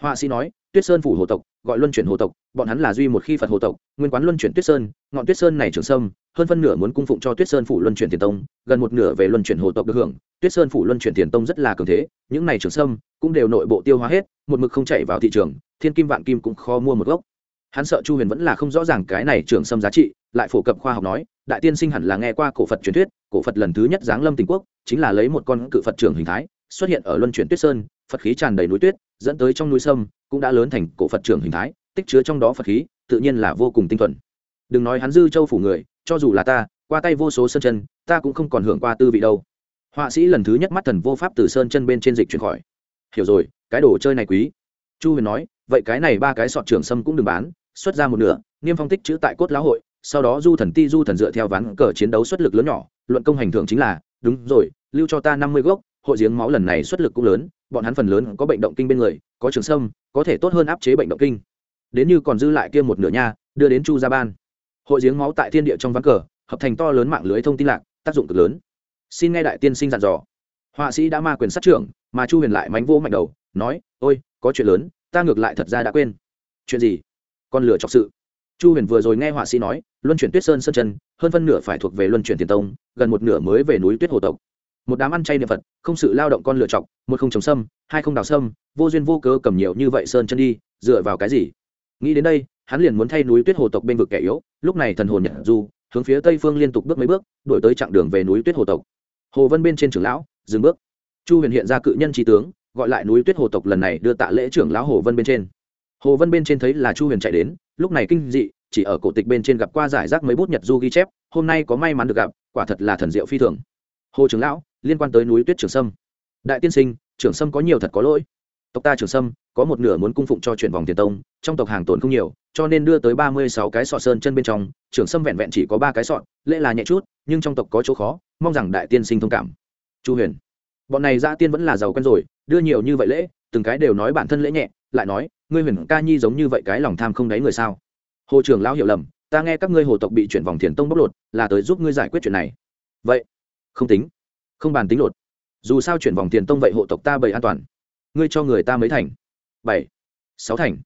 Họa sĩ nói, tuyết sơn phủ hồ tộc, gọi luân chuyển hồ tộc, bọn hắn là duy một khi phật hồ tộc, nguyên quán luân chuyển tuyết sơn, ngọn tuyết sơn này trường sâm, hơn phân nửa muốn cung phụng cho tuyết sơn phủ luân chuyển tiền tông, gần một nửa về luân chuyển hồ tộc được hưởng. Tuyết sơn phủ luân chuyển tiền tông rất là cường thế, những này trường sâm cũng đều nội bộ tiêu hóa hết, một mực không chạy vào thị trường, thiên kim vạn kim cũng khó mua một gốc hắn sợ chu huyền vẫn là không rõ ràng cái này trường sâm giá trị, lại phổ cập khoa học nói, đại tiên sinh hẳn là nghe qua cổ phật truyền thuyết, cổ phật lần thứ nhất giáng lâm tình quốc, chính là lấy một con cự phật trưởng hình thái, xuất hiện ở luân chuyển tuyết sơn, phật khí tràn đầy núi tuyết, dẫn tới trong núi sâm, cũng đã lớn thành cổ phật trưởng hình thái, tích chứa trong đó phật khí, tự nhiên là vô cùng tinh thuần. Đừng nói hắn dư châu phủ người, cho dù là ta, qua tay vô số sơn chân, ta cũng không còn hưởng qua tư vị đâu. Họa sĩ lần thứ nhất mắt thần vô pháp từ sơn chân bên trên dịch chuyển khỏi. Hiểu rồi, cái đồ chơi này quý. Chu huyền nói, vậy cái này ba cái sọt trưởng sâm cũng đừng bán xuất ra một nửa, niêm phong tích chữ tại cốt lão hội, sau đó du thần ti du thần dựa theo ván cờ chiến đấu xuất lực lớn nhỏ, luận công hành thưởng chính là, đúng rồi, lưu cho ta năm mươi gốc, hội giếng máu lần này xuất lực cũng lớn, bọn hắn phần lớn có bệnh động kinh bên người, có trường sâm, có thể tốt hơn áp chế bệnh động kinh. Đến như còn dư lại kia một nửa nha, đưa đến chu gia ban. Hội giếng máu tại thiên địa trong ván cờ, hợp thành to lớn mạng lưới thông tin lạc, tác dụng cực lớn. Xin nghe đại tiên sinh dặn dò. Họa sĩ đã ma quyền sát trưởng, mà chu huyền lại mánh vô mạnh đầu, nói, ôi, có chuyện lớn, ta ngược lại thật ra đã quên. Chuyện gì? Con lửa chọc sự. Chu huyền vừa rồi nghe họa sĩ nói, luân chuyển tuyết sơn sơn chân, hơn phân nửa phải thuộc về luân chuyển tiền tông, gần một nửa mới về núi tuyết hồ tộc. Một đám ăn chay niệm phật, không sự lao động con lửa chọc, một không trồng sâm, hai không đào sâm, vô duyên vô cớ cầm nhiều như vậy sơn chân đi, dựa vào cái gì? Nghĩ đến đây, hắn liền muốn thay núi tuyết hồ tộc bên vực kẻ yếu, lúc này thần hồn nhật du, hướng phía tây phương liên tục bước mấy bước đổi tới chặng đường về núi tuyết hồ tộc. Hồ vân bên trên trưởng lão, dừng bước. Chu huyền hiện ra cự nhân trí tướng, gọi lại núi tuyết hồ tộc lần này đưa tạ lễ trưởng lão hồ vân bên trên hồ vân bên trên thấy là chu huyền chạy đến, lúc này kinh dị, chỉ ở cổ tịch bên trên gặp qua giải rác mấy bút nhật du ghi chép, hôm nay có may mắn được gặp, quả thật là thần diệu phi thường. Hồ trưởng lão, liên quan tới núi tuyết trường sâm. Đại tiên sinh, trường sâm có nhiều thật có lỗi. Tộc ta trường sâm, có một nửa muốn cung phụng cho chuyển vòng tiền tông, trong tộc hàng tồn không nhiều, cho nên đưa tới ba mươi sáu cái sọ sơn chân bên trong, trường sâm vẹn vẹn chỉ có ba cái sọn lễ là nhẹ chút, nhưng trong tộc có chỗ khó, mong rằng đại tiên sinh thông cảm. Chu huyền, bọn này gia tiên vẫn là giàu quen rồi, đưa nhiều như vậy lễ, từng cái đều nói bản thân lễ nhẹ lại nói, ngươi huyền ca nhi giống như vậy cái lòng tham không đáy người sao? Hồ trưởng lão hiểu lầm, ta nghe các ngươi hồ tộc bị chuyển vòng thiền tông bóc lột, là tới giúp ngươi giải quyết chuyện này. Vậy, không tính, không bàn tính lột. Dù sao chuyển vòng tiền tông vậy hộ tộc ta bày an toàn. Ngươi cho người ta mới thành? Bảy, sáu thành.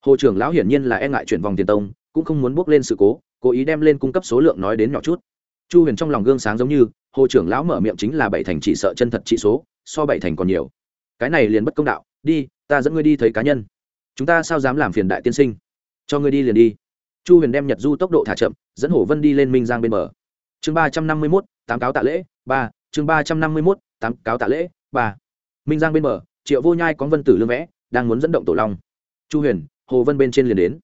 Hồ trưởng lão hiển nhiên là e ngại chuyển vòng tiền tông, cũng không muốn bước lên sự cố cố ý đem lên cung cấp số lượng nói đến nhỏ chút. Chu huyền trong lòng gương sáng giống như, hồ trưởng lão mở miệng chính là bảy thành chỉ sợ chân thật trị số, so bảy thành còn nhiều. Cái này liền bất công đạo, đi ta dẫn ngươi đi thấy cá nhân. Chúng ta sao dám làm phiền đại tiên sinh? Cho ngươi đi liền đi. Chu huyền đem nhật du tốc độ thả chậm, dẫn hổ vân đi lên minh giang bên bờ. Chương ba trăm năm mươi mốt, tám cáo tạ lễ, ba. Chương ba trăm năm mươi mốt, tám cáo tạ lễ, ba. Minh giang bên bờ, triệu vô nhai có vân tử lương vẽ, đang muốn dẫn động tổ long. Chu huyền, hồ vân bên trên liền đến.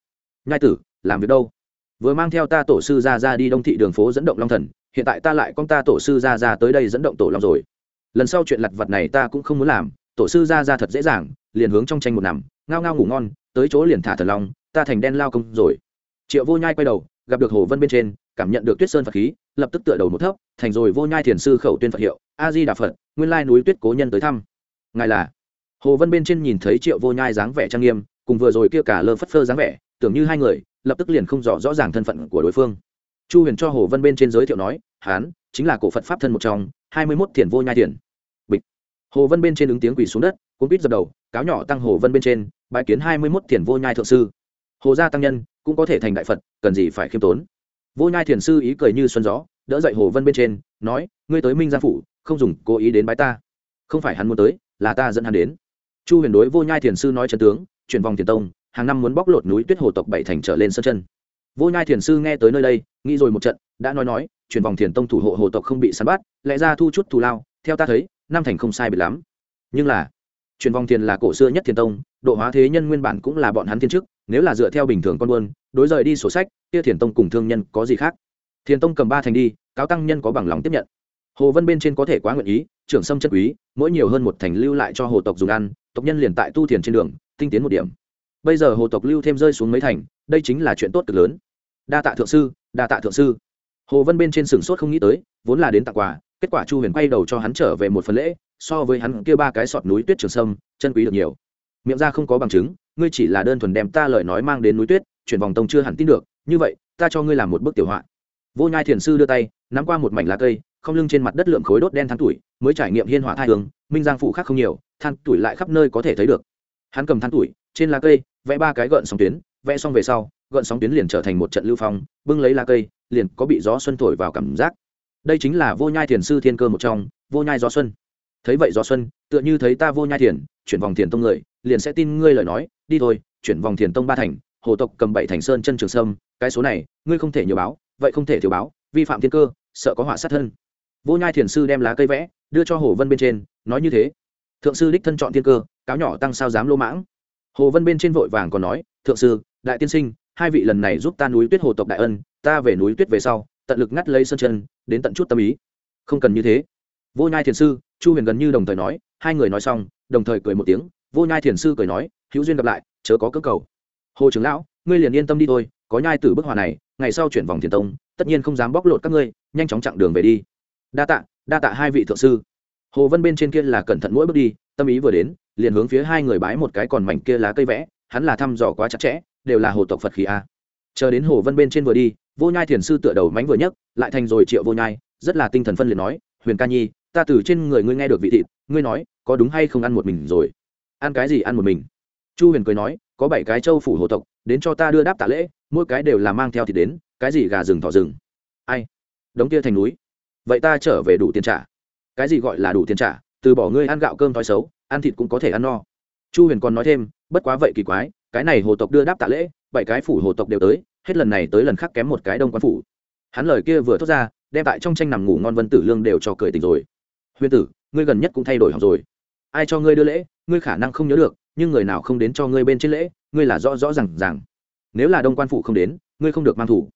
Nhai tử, làm việc đâu? Vừa mang theo ta tổ sư ra ra đi đông thị đường phố dẫn động long thần, hiện tại ta lại con ta tổ sư ra ra tới đây dẫn động tổ long rồi. Lần sau chuyện lặt vặt này ta cũng không muốn làm tổ sư ra ra thật dễ dàng, liền hướng trong tranh một nằm, ngao ngao ngủ ngon, tới chỗ liền thả thần long, ta thành đen lao công rồi. Triệu vô nhai quay đầu, gặp được hồ vân bên trên, cảm nhận được tuyết sơn phật khí, lập tức tựa đầu một thấp, thành rồi vô nhai thiền sư khẩu tuyên phật hiệu, a di đà phật, nguyên lai núi tuyết cố nhân tới thăm. Ngài là? Hồ vân bên trên nhìn thấy triệu vô nhai dáng vẻ trang nghiêm, cùng vừa rồi kia cả lơ phất phơ dáng vẻ, tưởng như hai người, lập tức liền không rõ rõ ràng thân phận của đối phương. Chu huyền cho hồ vân bên trên giới thiệu nói, hán, chính là cổ phật pháp thân một trong, hai mươi mốt thiền vô nhai thiền hồ vân bên trên ứng tiếng quỳ xuống đất cũng quýt dập đầu, cáo nhỏ tăng hồ vân bên trên bãi kiến hai mươi mốt thiền vô nhai thượng sư. Hồ gia tăng nhân cũng có thể thành đại phật, cần gì phải khiêm tốn. Vô nhai thiền sư ý cười như xuân gió, đỡ dậy hồ vân bên trên, nói, ngươi tới minh gia phủ, không dùng cố ý đến bái ta. Không phải hắn muốn tới, là ta dẫn hắn đến. Chu huyền đối vô nhai thiền sư nói trần tướng, chuyển vòng thiền tông, hàng năm muốn bóc lột núi tuyết hồ tộc bảy thành trở lên sân chân. Vô nhai thiền sư nghe tới nơi đây, nghĩ rồi một trận, đã nói nói, chuyển vòng thiền tông thủ hộ hồ tộc không bị săn bắt, lẽ ra thu chút thù lao, theo ta thấy năm thành không sai biệt lắm. Nhưng là, truyền vòng tiền là cổ xưa nhất thiên tông, độ hóa thế nhân nguyên bản cũng là bọn hắn thiên chức, nếu là dựa theo bình thường con buôn, đối rời đi sổ sách, kia thiền tông cùng thương nhân có gì khác? Thiền tông cầm ba thành đi, cáo tăng nhân có bằng lòng tiếp nhận. Hồ vân bên trên có thể quá nguyện ý, trưởng sâm chất quý, mỗi nhiều hơn một thành lưu lại cho hồ tộc dùng ăn, tộc nhân liền tại tu thiền trên đường, tinh tiến một điểm. Bây giờ hồ tộc lưu thêm rơi xuống mấy thành, đây chính là chuyện tốt cực lớn. Đa tạ thượng sư, đa tạ thượng sư. Hồ vân bên trên sửng sốt không nghĩ tới, vốn là đến tặng quà kết quả chu huyền quay đầu cho hắn trở về một phần lễ, so với hắn kia ba cái sọt núi tuyết trường sâm, chân quý được nhiều. Miệng ra không có bằng chứng, ngươi chỉ là đơn thuần đem ta lời nói mang đến núi tuyết, chuyển vòng tông chưa hẳn tin được, như vậy, ta cho ngươi làm một bức tiểu họa. Vô nhai thiền sư đưa tay, nắm qua một mảnh lá cây, không lưng trên mặt đất lượm khối đốt đen than tuổi, mới trải nghiệm hiên họa thai hướng minh giang phụ khác không nhiều, than tuổi lại khắp nơi có thể thấy được. Hắn cầm than tuổi, trên lá cây, vẽ ba cái gợn sóng tuyến, vẽ xong về sau, gợn sóng tuyến liền trở thành một trận lưu phong, bưng lấy lá cây, liền có bị gió xuân thổi vào cảm giác đây chính là vô nhai thiền sư thiên cơ một trong, vô nhai gió xuân. Thấy vậy gió xuân, tựa như thấy ta vô nhai thiền, chuyển vòng thiền tông người, liền sẽ tin ngươi lời nói, đi thôi, chuyển vòng thiền tông ba thành, hồ tộc cầm bảy thành sơn chân trường sâm, cái số này, ngươi không thể nhiều báo, vậy không thể thiếu báo, vi phạm thiên cơ, sợ có họa sát thân. Vô nhai thiền sư đem lá cây vẽ, đưa cho hồ vân bên trên, nói như thế. Thượng sư đích thân chọn thiên cơ, cáo nhỏ tăng sao dám lô mãng. Hồ vân bên trên vội vàng còn nói, thượng sư, đại tiên sinh, hai vị lần này giúp ta núi tuyết hồ tộc đại ân, ta về núi tuyết về sau tận lực ngắt lấy sơn chân, đến tận chút tâm ý. Không cần như thế. Vô nhai thiền sư, chu huyền gần như đồng thời nói, hai người nói xong, đồng thời cười một tiếng, vô nhai thiền sư cười nói, hữu duyên gặp lại, chớ có cơ cầu. Hồ trưởng lão, ngươi liền yên tâm đi thôi, có nhai từ bức hòa này, ngày sau chuyển vòng thiền tông, tất nhiên không dám bóc lột các ngươi, nhanh chóng chặng đường về đi. Đa tạ đa tạ hai vị thượng sư. Hồ vân bên trên kia là cẩn thận mỗi bước đi, tâm ý vừa đến, liền hướng phía hai người bái một cái còn mảnh kia lá cây vẽ, hắn là thăm dò quá chặt chẽ, đều là hồ tộc phật khí a. Chờ đến hồ vân bên trên vừa đi vô nhai thiền sư tựa đầu mánh vừa nhấc, lại thành rồi triệu vô nhai, rất là tinh thần phân liệt nói, huyền ca nhi, ta từ trên người ngươi nghe được vị thịt, ngươi nói, có đúng hay không ăn một mình rồi? Ăn cái gì ăn một mình? Chu huyền cười nói, có bảy cái châu phủ hồ tộc, đến cho ta đưa đáp tạ lễ, mỗi cái đều là mang theo thịt đến, cái gì gà rừng thỏ rừng? Ai? Đống kia thành núi. Vậy ta trở về đủ tiền trả. Cái gì gọi là đủ tiền trả? Từ bỏ ngươi ăn gạo cơm thói xấu, ăn thịt cũng có thể ăn no. Chu huyền còn nói thêm, bất quá vậy kỳ quái, cái này hồ tộc đưa đáp tạ lễ, bảy cái phủ hồ tộc đều tới hết lần này tới lần khác kém một cái đông quan phủ. Hắn lời kia vừa thốt ra, đem tại trong tranh nằm ngủ ngon vân tử lương đều cho cười tỉnh rồi. Huyền tử, ngươi gần nhất cũng thay đổi học rồi. Ai cho ngươi đưa lễ, ngươi khả năng không nhớ được, nhưng người nào không đến cho ngươi bên trên lễ, ngươi là rõ rõ r à n g rằng nếu là đông quan phụ không đến, ngươi không được mang thủ.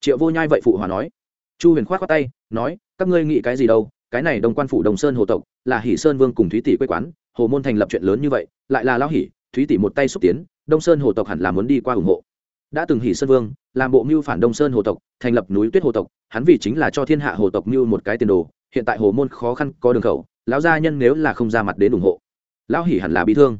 Triệu vô nhai vậy phụ hòa nói. Chu huyền k h o á t khoác tay, nói, các ngươi nghĩ cái gì đâu, cái này đông quan phủ đồng sơn hồ tộc, là hỷ sơn vương cùng thúy tỷ quê quán, hồ môn thành lập chuyện lớn như vậy, lại là lao hỷ, thúy tỷ một tay xúc tiến, đông sơn hồ tộc hẳn là muốn đi qua ủng hộ đã từng hỷ sơn vương, làm bộ mưu phản đông sơn hồ tộc, thành lập núi tuyết hồ tộc, hắn vì chính là cho thiên hạ hồ tộc mưu một cái tiền đồ, hiện tại hồ môn khó khăn có đường khẩu, lão gia nhân nếu là không ra mặt đến ủng hộ. Lão hỉ hẳn là bị thương.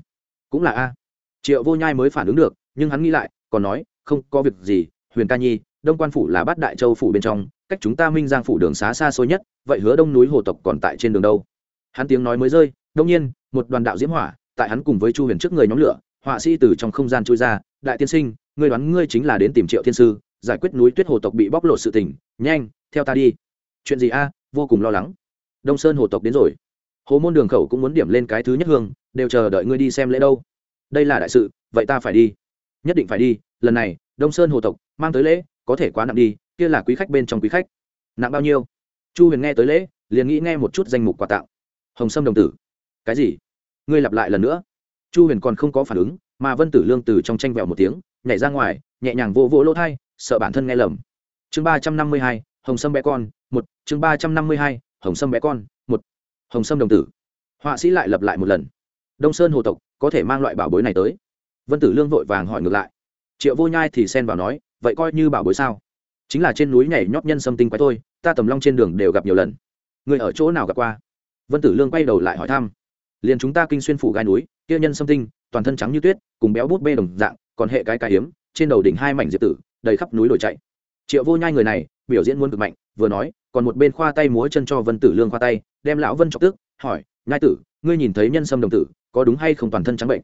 Cũng là a. Triệu vô nhai mới phản ứng được, nhưng hắn nghĩ lại, còn nói, không có việc gì, huyền ca nhi, đông quan phủ là bát đại châu phủ bên trong, cách chúng ta minh giang phủ đường xá xa xôi nhất, vậy hứa đông núi hồ tộc còn tại trên đường đâu? Hắn tiếng nói mới rơi, đông nhiên, một đoàn đạo diễm hỏa, tại hắn cùng với chu huyền trước người nhóm lửa, họa sĩ từ trong không gian trôi ra, đại tiên sinh ngươi đoán ngươi chính là đến tìm triệu thiên sư, giải quyết núi tuyết hồ tộc bị bóc lột sự tình, nhanh, theo ta đi. Chuyện gì a? Vô cùng lo lắng. Đông sơn hồ tộc đến rồi. Hồ môn đường khẩu cũng muốn điểm lên cái thứ nhất hương, đều chờ đợi ngươi đi xem lễ đâu. Đây là đại sự, vậy ta phải đi. Nhất định phải đi, lần này, đông sơn hồ tộc mang tới lễ, có thể quá nặng đi, kia là quý khách bên trong quý khách. Nặng bao nhiêu? Chu huyền nghe tới lễ, liền nghĩ nghe một chút danh mục quà tặng. Hồng sâm đồng tử. Cái gì? Ngươi lặp lại lần nữa. Chu huyền còn không có phản ứng, mà vân tử lương từ trong tranh vẹo một tiếng nhảy ra ngoài, nhẹ nhàng vô vỗ lỗ thai, sợ bản thân nghe lầm. Chương ba trăm năm mươi hai, hồng sâm bé con, một. Chương ba trăm năm mươi hai, hồng sâm bé con, một. Hồng sâm đồng tử. Họa sĩ lại lặp lại một lần. Đông sơn hồ tộc có thể mang loại bảo bối này tới. Vân tử lương vội vàng hỏi ngược lại. Triệu vô nhai thì xen vào nói, vậy coi như bảo bối sao? Chính là trên núi nhảy nhót nhân sâm tinh quái thôi, ta tầm long trên đường đều gặp nhiều lần. Người ở chỗ nào gặp qua? Vân tử lương quay đầu lại hỏi thăm. Liền chúng ta kinh xuyên phủ gai núi, kia nhân sâm tinh, toàn thân trắng như tuyết, cùng béo bút bê đồng dạng còn hệ cái cái hiếm, trên đầu đỉnh hai mảnh diệp tử, đầy khắp núi đồi chạy. Triệu vô nhai người này, biểu diễn muốn cực mạnh, vừa nói, còn một bên khoa tay múa chân cho vân tử lương khoa tay, đem lão vân chọc tức, hỏi, nhai tử, ngươi nhìn thấy nhân sâm đồng tử, có đúng hay không toàn thân trắng bệnh?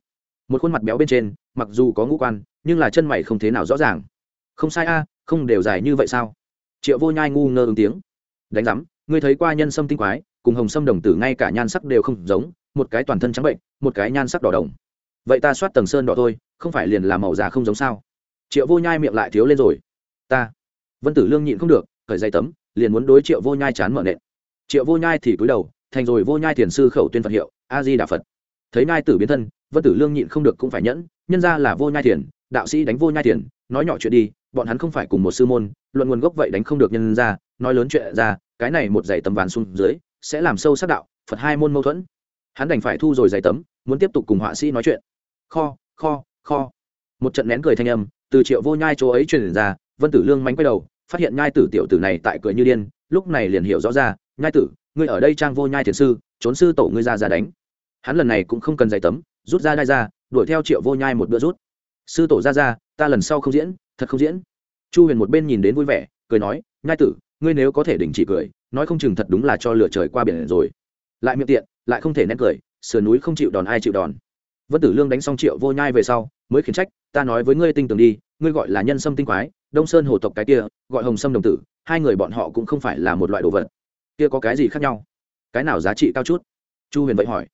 Một khuôn mặt béo bên trên, mặc dù có ngũ quan, nhưng là chân mày không thế nào rõ ràng. Không sai a, không đều dài như vậy sao? Triệu vô nhai ngu ngơ ứng tiếng. Đánh giám, ngươi thấy qua nhân sâm tinh quái, cùng hồng sâm đồng tử ngay cả nhan sắc đều không giống, một cái toàn thân trắng bệnh, một cái nhan sắc đỏ đồng vậy ta soát tầng sơn đỏ thôi, không phải liền là màu già không giống sao? Triệu vô nhai miệng lại thiếu lên rồi. Ta. Vân tử lương nhịn không được khởi dây tấm, liền muốn đối triệu vô nhai chán mở nện. Triệu vô nhai thì cúi đầu, thành rồi vô nhai thiền sư khẩu tuyên phật hiệu, a di đà phật. Thấy nhai tử biến thân, vân tử lương nhịn không được cũng phải nhẫn, nhân ra là vô nhai thiền, đạo sĩ đánh vô nhai thiền, nói nhỏ chuyện đi, bọn hắn không phải cùng một sư môn, luận nguồn gốc vậy đánh không được nhân ra, nói lớn chuyện ra, cái này một giày tấm ván xuống dưới, sẽ làm sâu sắc đạo, phật hai môn mâu thuẫn. Hắn đành phải thu rồi giày tấm, muốn tiếp tục cùng họa sĩ nói chuyện kho kho kho. Một trận nén cười thanh âm, từ triệu vô nhai chỗ ấy truyền ra, vân tử lương mánh quay đầu, phát hiện nhai tử tiểu tử này tại cười như điên, lúc này liền hiểu rõ ra, nhai tử, ngươi ở đây trang vô nhai thiền sư, trốn sư tổ ngươi ra ra đánh. Hắn lần này cũng không cần giày tấm, rút ra đai ra, đuổi theo triệu vô nhai một bữa rút. Sư tổ ra ra, ta lần sau không diễn, thật không diễn. Chu huyền một bên nhìn đến vui vẻ, cười nói, nhai tử, ngươi nếu có thể đình chỉ cười, nói không chừng thật đúng là cho lửa trời qua biển rồi. Lại miệng tiện, lại không thể nén cười, sườn núi không chịu đòn ai chịu đòn vân tử lương đánh xong triệu vô nhai về sau, mới khiển trách, ta nói với ngươi tinh tường đi, ngươi gọi là nhân sâm tinh quái, đông sơn hồ tộc cái kia, gọi hồng sâm đồng tử, hai người bọn họ cũng không phải là một loại đồ vật. Kia có cái gì khác nhau? Cái nào giá trị cao chút? Chu huyền vậy hỏi.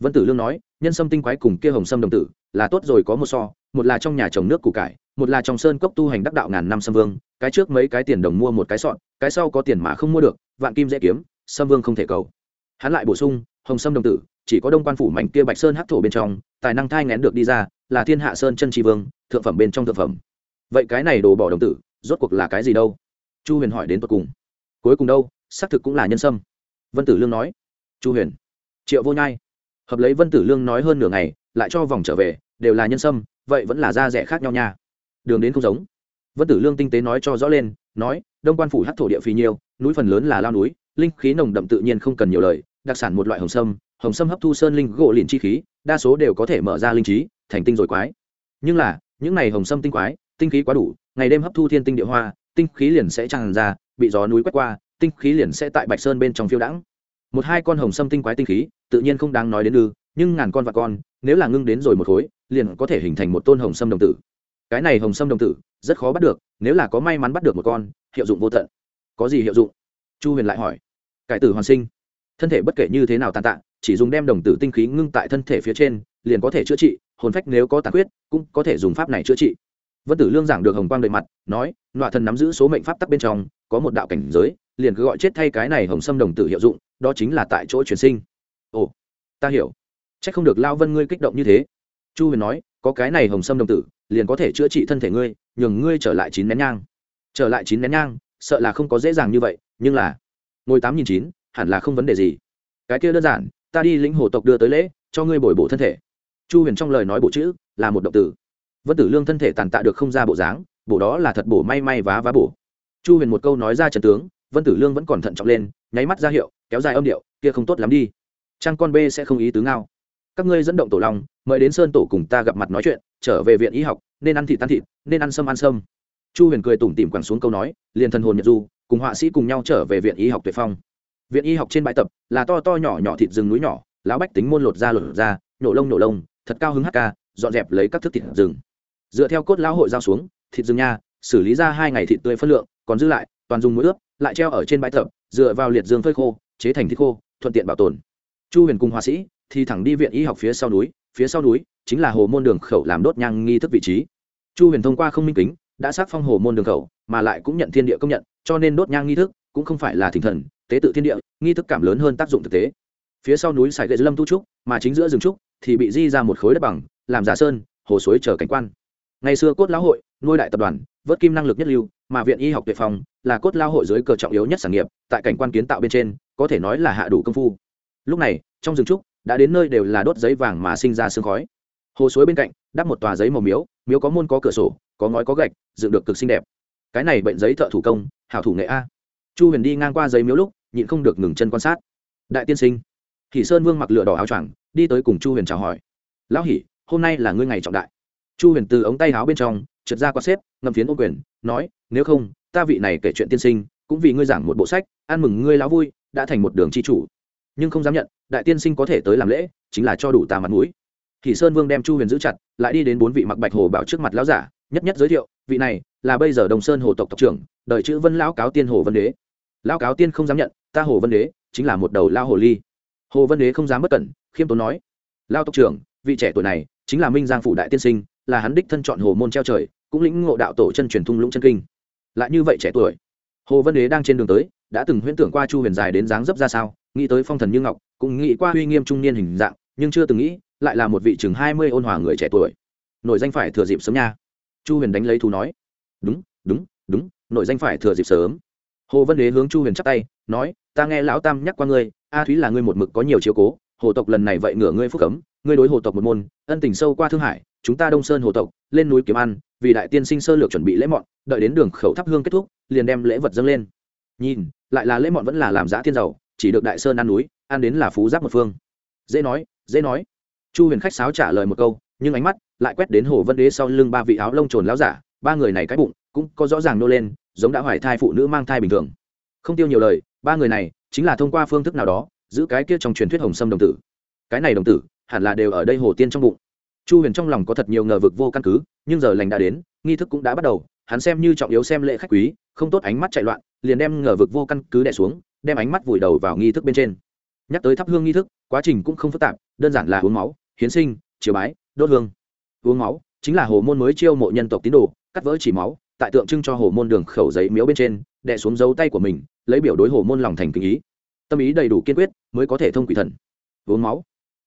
Vân tử lương nói, nhân sâm tinh quái cùng kia hồng sâm đồng tử, là tốt rồi có một so, một là trong nhà trồng nước củ cải, một là trong sơn cốc tu hành đắc đạo ngàn năm sâm vương, cái trước mấy cái tiền đồng mua một cái sọn, cái sau có tiền mà không mua được, vạn kim dễ kiếm, sâm vương không thể cầu. Hắn lại bổ sung, hồng sâm đồng tử, chỉ có đông quan phủ mảnh kia bạch sơn hắc thổ bên trong tài năng thai ngén được đi ra là thiên hạ sơn chân tri vương thượng phẩm bên trong thượng phẩm. Vậy cái này đồ bỏ đồng tử rốt cuộc là cái gì đâu? Chu huyền hỏi đến tột cùng. Cuối cùng đâu xác thực cũng là nhân sâm. Vân tử lương nói. Chu huyền. Triệu vô nhai. Hợp lấy vân tử lương nói hơn nửa ngày lại cho vòng trở về đều là nhân sâm vậy vẫn là da rẻ khác nhau nha. Đường đến không giống. Vân tử lương tinh tế nói cho rõ lên nói đông quan phủ hát thổ địa phì nhiều, núi phần lớn là lao núi linh khí nồng đậm tự nhiên không cần nhiều lời đặc sản một loại hồng sâm hồng sâm hấp thu sơn linh gỗ liền chi khí, đa số đều có thể mở ra linh trí, thành tinh rồi quái. Nhưng là, những này hồng sâm tinh quái, tinh khí quá đủ, ngày đêm hấp thu thiên tinh địa hoa, tinh khí liền sẽ tràn ra, bị gió núi quét qua, tinh khí liền sẽ tại bạch sơn bên trong phiêu đãng. Một hai con hồng sâm tinh quái tinh khí, tự nhiên không đáng nói đến ư, nhưng ngàn con và con, nếu là ngưng đến rồi một khối, liền có thể hình thành một tôn hồng sâm đồng tử. Cái này hồng sâm đồng tử, rất khó bắt được, nếu là có may mắn bắt được một con, hiệu dụng vô tận. Có gì hiệu dụng? Chu huyền lại hỏi. Cải tử hoàn sinh thân thể bất kể như thế nào tàn tạ, chỉ dùng đem đồng tử tinh khí ngưng tại thân thể phía trên, liền có thể chữa trị, hồn phách nếu có tàn huyết cũng có thể dùng pháp này chữa trị. Vân tử lương giảng được hồng quang đầy mặt, nói, nọa thần nắm giữ số mệnh pháp tắc bên trong, có một đạo cảnh giới, liền cứ gọi chết thay cái này hồng sâm đồng tử hiệu dụng, đó chính là tại chỗ truyền sinh. Ồ, ta hiểu. C h ắ c không được lao vân ngươi kích động như thế. Chu huyền nói, có cái này hồng sâm đồng tử, liền có thể chữa trị thân thể ngươi, nhường ngươi trở lại chín nén nhang. Trở lại chín nén nhang, sợ là không có dễ dàng như vậy, nhưng là, ngồi tám nghìn chín hẳn là không vấn đề gì. Cái kia đơn giản, ta đi lĩnh hồ tộc đưa tới lễ, cho ngươi bồi bổ thân thể. Chu huyền trong lời nói bộ chữ, là một động từ vân tử lương thân thể tàn tạ được không ra bộ dáng, bổ đó là thật bổ may may vá vá bổ. Chu huyền một câu nói ra trần tướng, vân tử lương vẫn còn thận trọng lên, nháy mắt ra hiệu, kéo dài âm điệu, kia không tốt lắm đi. Trang con b sẽ không ý tứ ngao. Các ngươi dẫn động tổ long, mời đến sơn tổ cùng ta gặp mặt nói chuyện, trở về viện y học, nên ăn thịt tan thịt, nên ăn sâm ăn sâm. Chu huyền cười tủm tỉm quẳng xuống câu nói, liền thần hồn nhật du, cùng họa sĩ cùng nhau trở về viện y học tuyệt phong viện y học trên bãi tập, là to to nhỏ nhỏ thịt rừng núi nhỏ lão bách tính môn lột ra lột ra, nhổ lông nhổ lông, thật cao hứng hk dọn dẹp lấy các thức thịt rừng. Dựa theo cốt lão hội giao xuống, thịt rừng nha, xử lý ra hai ngày thịt tươi phân lượng, còn dư lại, toàn dùng mũi ướp, lại treo ở trên bãi tập, dựa vào liệt dương phơi khô, chế thành thịt khô, thuận tiện bảo tồn. Chu huyền cùng họa sĩ thì thẳng đi viện y học phía sau núi, phía sau núi chính là hồ môn đường khẩu làm đốt nhang nghi thức vị trí. Chu huyền thông qua không minh kính, đã xác phong hồ môn đường khẩu, mà lại cũng nhận thiên địa công nhận, cho nên đốt nhang nghi thức cũng không phải là thỉnh thần tế tự thiên địa, nghi thức cảm lớn hơn tác dụng thực tế. Phía sau núi sài gậy lâm tu trúc, mà chính giữa rừng trúc thì bị di ra một khối đất bằng, làm giả sơn, hồ suối chờ cảnh quan. Ngày xưa cốt lão hội, nuôi đại tập đoàn, vớt kim năng lực nhất lưu, mà viện y học tuyệt phòng là cốt lao hội dưới cờ trọng yếu nhất sản nghiệp, tại cảnh quan kiến tạo bên trên, có thể nói là hạ đủ công phu. Lúc này, trong rừng trúc, đã đến nơi đều là đốt giấy vàng mà sinh ra sương khói. Hồ suối bên cạnh, đắp một tòa giấy màu miếu miếu có môn có cửa sổ, có ngói có gạch, dựng được cực xinh đẹp. Cái này bệnh giấy thợ thủ công, hảo thủ nghệ a chu huyền đi ngang qua giấy miếu lúc nhịn không được ngừng chân quan sát. Đại tiên sinh hỷ sơn vương mặc lửa đỏ áo choàng đi tới cùng chu huyền chào hỏi. Lão hỉ, hôm nay là ngươi ngày trọng đại. Chu huyền từ ống tay áo bên trong trượt ra qua xếp ngâm phiến ô quyền nói nếu không ta vị này kể chuyện tiên sinh cũng vì ngươi giảng một bộ sách ăn mừng ngươi lão vui đã thành một đường chi chủ. Nhưng không dám nhận đại tiên sinh có thể tới làm lễ chính là cho đủ ta mặt mũi. Thì sơn vương đem chu huyền giữ chặt lại đi đến bốn vị mặc bạch hồ bảo trước mặt lão giả nhất nhất giới thiệu vị này là bây giờ đồng sơn hồ tộc tộc trưởng đời chữ vân lão cáo tiên hồ vân đế lão cáo tiên không dám nhận, ta hồ vân đế, chính là một đầu lao hồ ly. Hồ vân đế không dám bất cẩn, khiêm tốn nói. Lao tộc trưởng, vị trẻ tuổi này, chính là minh giang phủ đại tiên sinh, là hắn đích thân chọn hồ môn treo trời, cũng lĩnh ngộ đạo tổ chân truyền thung lũng chân kinh. Lại như vậy trẻ tuổi, hồ vân đế đang trên đường tới, đã từng huyễn tưởng qua chu huyền dài đến dáng dấp ra sao, nghĩ tới phong thần như ngọc, cũng nghĩ qua uy nghiêm trung niên hình dạng, nhưng chưa từng nghĩ, lại là một vị chừng hai mươi ôn hòa người trẻ tuổi. Nội danh phải thừa dịp sớm nha. Chu huyền đánh lấy thú nói. Đúng đúng đúng, nội danh phải thừa dịp sớm hồ vân đế hướng chu huyền chắp tay, nói, ta nghe lão tam nhắc qua ngươi, a thúy là ngươi một mực có nhiều chiếu cố, hồ tộc lần này vậy ngửa ngươi phúc cấm, ngươi đối hồ tộc một môn, ân tình sâu qua thương hải, chúng ta đông sơn hồ tộc, lên núi kiếm ăn, vì đại tiên sinh sơ lược chuẩn bị lễ mọn, đợi đến đường khẩu thắp hương kết thúc, liền đem lễ vật dâng lên. Nhìn, lại là lễ mọn vẫn là làm giã thiên giàu, chỉ được đại sơn ăn núi, ăn đến là phú giáp một phương. Dễ nói dễ nói. Chu huyền khách sáo trả lời một câu, nhưng ánh mắt lại quét đến hồ vân đế sau lưng ba vị áo lông trồn láo giả, ba người này cái bụng cũng có rõ ràng nô lên giống đã hoài thai phụ nữ mang thai bình thường. Không tiêu nhiều lời, ba người này chính là thông qua phương thức nào đó giữ cái kia trong truyền thuyết hồng sâm đồng tử. Cái này đồng tử hẳn là đều ở đây hồ tiên trong bụng. Chu huyền trong lòng có thật nhiều ngờ vực vô căn cứ, nhưng giờ lành đã đến, nghi thức cũng đã bắt đầu, hắn xem như trọng yếu xem lễ khách quý, không tốt ánh mắt chạy loạn, liền đem ngờ vực vô căn cứ đẻ xuống, đem ánh mắt vùi đầu vào nghi thức bên trên. Nhắc tới thắp hương nghi thức, quá trình cũng không phức tạp, đơn giản là uống máu, hiến sinh, chiều bái, đốt hương. Uống máu chính là hồ môn mới chiêu mộ nhân tộc tín đồ, cắt vỡ chỉ máu tại tượng trưng cho hồ môn đường khẩu giấy miếu bên trên, đè xuống dấu tay của mình, lấy biểu đối hồ môn lòng thành kinh ý. Tâm ý đầy đủ kiên quyết, mới có thể thông quỷ thần. Vốn máu.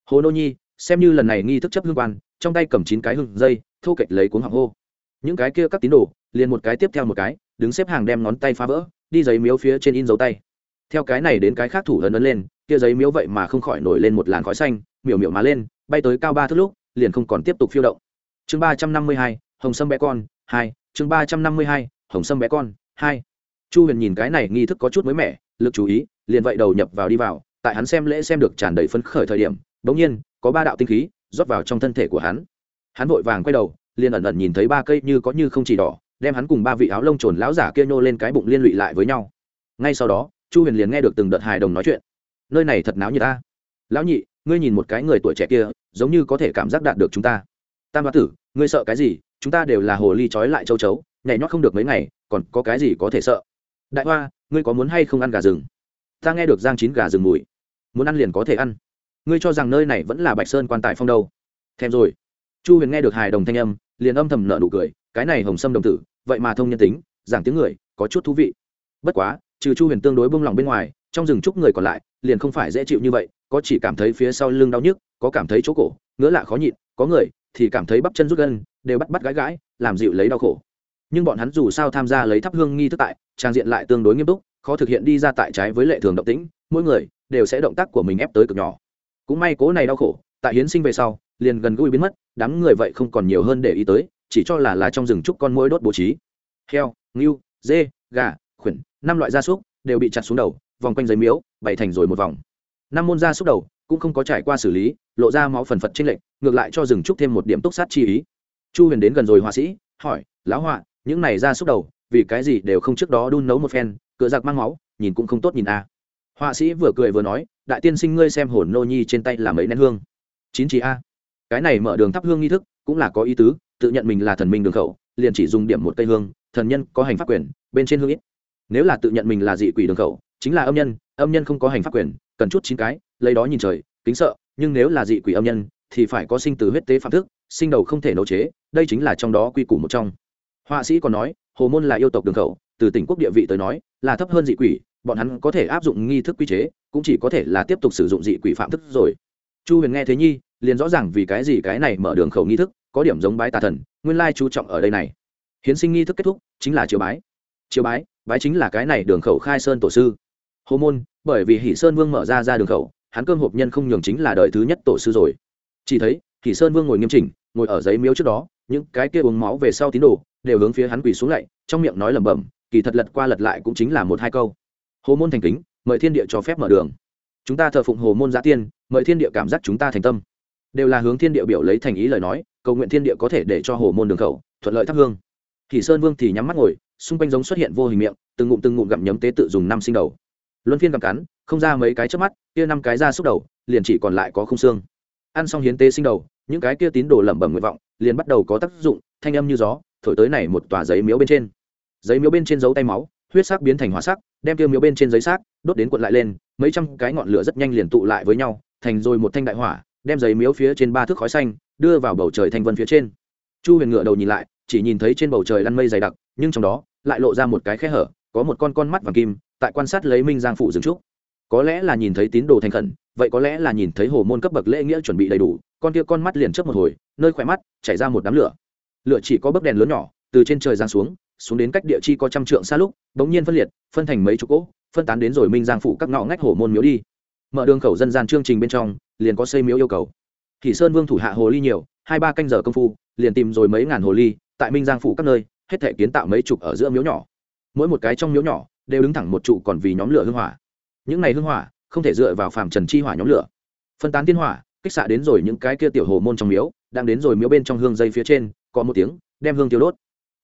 Hồ nô nhi, xem như lần này nghi thức chấp hương quan, trong tay cầm chín cái hương dây, thô kệch lấy cuống họng hô. Những cái kia các tín đồ, liền một cái tiếp theo một cái, đứng xếp hàng đem ngón tay phá vỡ, đi giấy miếu phía trên in dấu tay. Theo cái này đến cái khác thủ ấn ấn lên, kia giấy miếu vậy mà không khỏi nổi lên một làn khói xanh, miểu miểu má lên, bay tới cao ba thước lúc, liền không còn tiếp tục phiêu động. Chương ba trăm năm mươi hai, hồng sâm bé con, hai chương ba trăm năm mươi hai, hồng sâm bé con, hai. Chu huyền nhìn cái này nghi thức có chút mới mẻ, lực chú ý, liền vậy đầu nhập vào đi vào, tại hắn xem lễ xem được tràn đầy phấn khởi thời điểm đ ỗ n g nhiên, có ba đạo tinh khí rót vào trong thân thể của hắn. Hắn vội vàng quay đầu, liền ẩn ẩn nhìn thấy ba cây như có như không chỉ đỏ, đem hắn cùng ba vị áo lông trồn lão giả kia nhô lên cái bụng liên lụy lại với nhau. Ngay sau đó, chu huyền liền nghe được từng đợt hài đồng nói chuyện. Nơi này thật náo như ta. Lão nhị, ngươi nhìn một cái người tuổi trẻ kia, giống như có thể cảm giác đạt được chúng ta. Tam bá tử, ngươi sợ cái gì? Chúng ta đều là hồ ly trói lại châu chấu, nhảy nhót không được mấy ngày, còn có cái gì có thể sợ? Đại hoa, ngươi có muốn hay không ăn gà rừng? Ta nghe được giang chín gà rừng mùi. Muốn ăn liền có thể ăn. Ngươi cho rằng nơi này vẫn là bạch sơn quan tài phong đâu? Thèm rồi. Chu huyền nghe được hài đồng thanh âm, liền âm thầm nợ nụ cười, cái này hồng sâm đồng tử, vậy mà thông nhân tính, giảng tiếng người, có chút thú vị. Bất quá, trừ chu huyền tương đối bông lòng bên ngoài, trong rừng chúc người còn lại, liền không phải dễ chịu như vậy, có chỉ cảm thấy phía sau lưng đau nhức, có cảm thấy chỗ cổ, ngứa lạ khó nhịn, có người thì cảm thấy bắp chân rút gân, đều bắt bắt gãi gãi, làm dịu lấy đau khổ. Nhưng bọn hắn dù sao tham gia lấy thắp hương nghi thức tại, trang diện lại tương đối nghiêm túc, khó thực hiện đi ra tại trái với lệ thường động tĩnh, mỗi người đều sẽ động tác của mình ép tới cực nhỏ. Cũng may cố này đau khổ, tại hiến sinh về sau, liền gần gũi biến mất, đám người vậy không còn nhiều hơn để ý tới, chỉ cho là là trong rừng trúc con mũi đốt bố trí. Heo, ngưu, dê, gà, khuyển, năm loại gia súc đều bị chặt xuống đầu, vòng quanh giấy miếu, bày thành rồi một vòng. Năm môn gia súc đầu cũng không có trải qua xử lý, lộ ra máu phần phật trên lệnh ngược lại cho rừng trúc thêm một điểm túc sát chi ý. Chu huyền đến gần rồi họa sĩ, hỏi, lão họa, những này ra súc đầu, vì cái gì đều không trước đó đun nấu một phen cựa giặc mang máu, nhìn cũng không tốt nhìn a. À. họa sĩ vừa cười vừa nói, đại tiên sinh ngươi xem hồn nô nhi trên tay là mấy nén hương? Chín chỉ a. Cái này mở đường thắp hương nghi thức, cũng là có ý tứ, tự nhận mình là thần minh đường khẩu, liền chỉ dùng điểm một cây hương, thần nhân có hành pháp quyền, bên trên hương ít. Nếu là tự nhận mình là dị quỷ đường khẩu, chính là âm nhân âm nhân không có hành pháp quyền, cần chút chín cái lấy đó nhìn trời, kính sợ, nhưng nếu là dị quỷ âm nhân, thì phải có sinh từ huyết tế phạm thức, sinh đầu không thể nấu chế, đây chính là trong đó quy củ một trong. Họa sĩ còn nói, hồ môn là yêu tộc đường khẩu, từ tỉnh quốc địa vị tới nói, là thấp hơn dị quỷ, bọn hắn có thể áp dụng nghi thức quy chế, cũng chỉ có thể là tiếp tục sử dụng dị quỷ phạm thức rồi. Chu huyền nghe thế nhi, liền rõ ràng vì cái gì cái này mở đường khẩu nghi thức, có điểm giống bái tà thần, nguyên lai chú trọng ở đây này. Hiến sinh nghi thức kết thúc, chính là chiều bái. Chiều bái bái chính là cái này đường khẩu khai sơn tổ sư. Hồ môn, bởi vì hỷ sơn vương mở ra ra đường khẩu hắn cơm hộp nhân không nhường chính là đời thứ nhất tổ sư rồi. Chỉ thấy, kỳ sơn vương ngồi nghiêm chỉnh, ngồi ở giấy miếu trước đó, những cái kia uống máu về sau tín đồ đều hướng phía hắn quỳ xuống lại trong miệng nói lẩm bẩm, kỳ thật lật qua lật lại cũng chính là một hai câu. Hồ môn thành kính, mời thiên địa cho phép mở đường. Chúng ta thờ phụng hồ môn giã tiên, mời thiên địa cảm giác chúng ta thành tâm. Đều là hướng thiên địa biểu lấy thành ý lời nói, cầu nguyện thiên địa có thể để cho hồ môn đường khẩu, thuận lợi thắp hương. Kỳ sơn vương thì nhắm mắt ngồi, xung quanh giống xuất hiện vô hình miệng, từng ngụm từng ngụm gặm nhấm tế tự dùng năm sinh đầu luân phiên cầm cắn, không ra mấy cái trước mắt, kia năm cái ra xúc đầu, liền chỉ còn lại có không xương. Ăn xong hiến tế sinh đầu, những cái kia tín đồ lẩm bẩm nguyện vọng, liền bắt đầu có tác dụng, thanh âm như gió, thổi tới này một tòa giấy miếu bên trên. Giấy miếu bên trên dấu tay máu, huyết sắc biến thành hóa sắc, đem tiêu miếu bên trên giấy xác, đốt đến cuộn lại lên, mấy trăm cái ngọn lửa rất nhanh liền tụ lại với nhau, thành rồi một thanh đại hỏa, đem giấy miếu phía trên ba thước khói xanh, đưa vào bầu trời thanh vân phía trên. Chu huyền ngựa đầu nhìn lại, chỉ nhìn thấy trên bầu trời lăn mây dày đặc, nhưng trong đó, lại lộ ra một cái khe hở, có một con con mắt vàng kim tại quan sát lấy minh giang phụ dừng trúc. Có lẽ là nhìn thấy tín đồ thành khẩn, vậy có lẽ là nhìn thấy hồ môn cấp bậc lễ nghĩa chuẩn bị đầy đủ, con kia con mắt liền chớp một hồi, nơi khỏe mắt chảy ra một đám lửa. Lửa chỉ có bấc đèn lớn nhỏ, từ trên trời giáng xuống xuống đến cách địa chi có trăm trượng xa lúc, bỗng nhiên phân liệt, phân thành mấy chục cỗ, phân tán đến rồi minh giang phụ các ngõ ngách hồ môn miếu đi. Mở đường khẩu dân gian chương trình bên trong, liền có xây miếu yêu cầu. Thì sơn vương thủ hạ hồ ly nhiều, hai ba canh giờ công phu, liền tìm rồi mấy ngàn hồ ly, tại minh giang phụ các nơi, hết thể kiến tạo mấy chục ở giữa miếu nhỏ. Mỗi một cái trong miếu nhỏ đều đứng thẳng một trụ còn vì nhóm lửa hưng hỏa. Những này hưng hỏa, không thể dựa vào phàm trần chi hỏa nhóm lửa. Phân tán tiên hỏa, kích xạ đến rồi những cái kia tiểu hồ môn trong miếu, đang đến rồi miếu bên trong hương dây phía trên, có một tiếng, đem hương tiêu đốt.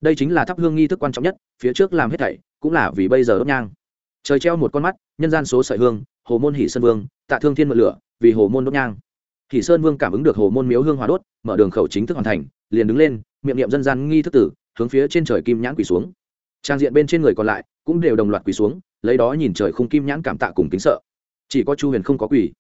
Đây chính là thắp hương nghi thức quan trọng nhất, phía trước làm hết thảy, cũng là vì bây giờ đốt nhang. Trời treo một con mắt, nhân gian số sợi hương, hồ môn hỷ sơn vương, tạ thương thiên mượn lửa, vì hồ môn đốt nhang. Hỷ sơn vương cảm ứng được hồ môn miếu hương hòa đốt, mở đường khẩu chính thức hoàn thành, liền đứng lên, miệng niệm dân gian nghi thức tử, hướng phía trên trời kim nhãn quỷ xuống. Trang diện bên trên người còn lại cũng đều đồng loạt quỳ xuống, lấy đó nhìn trời khung kim nhãn cảm tạ cùng kính sợ. Chỉ có chu huyền không có quỳ.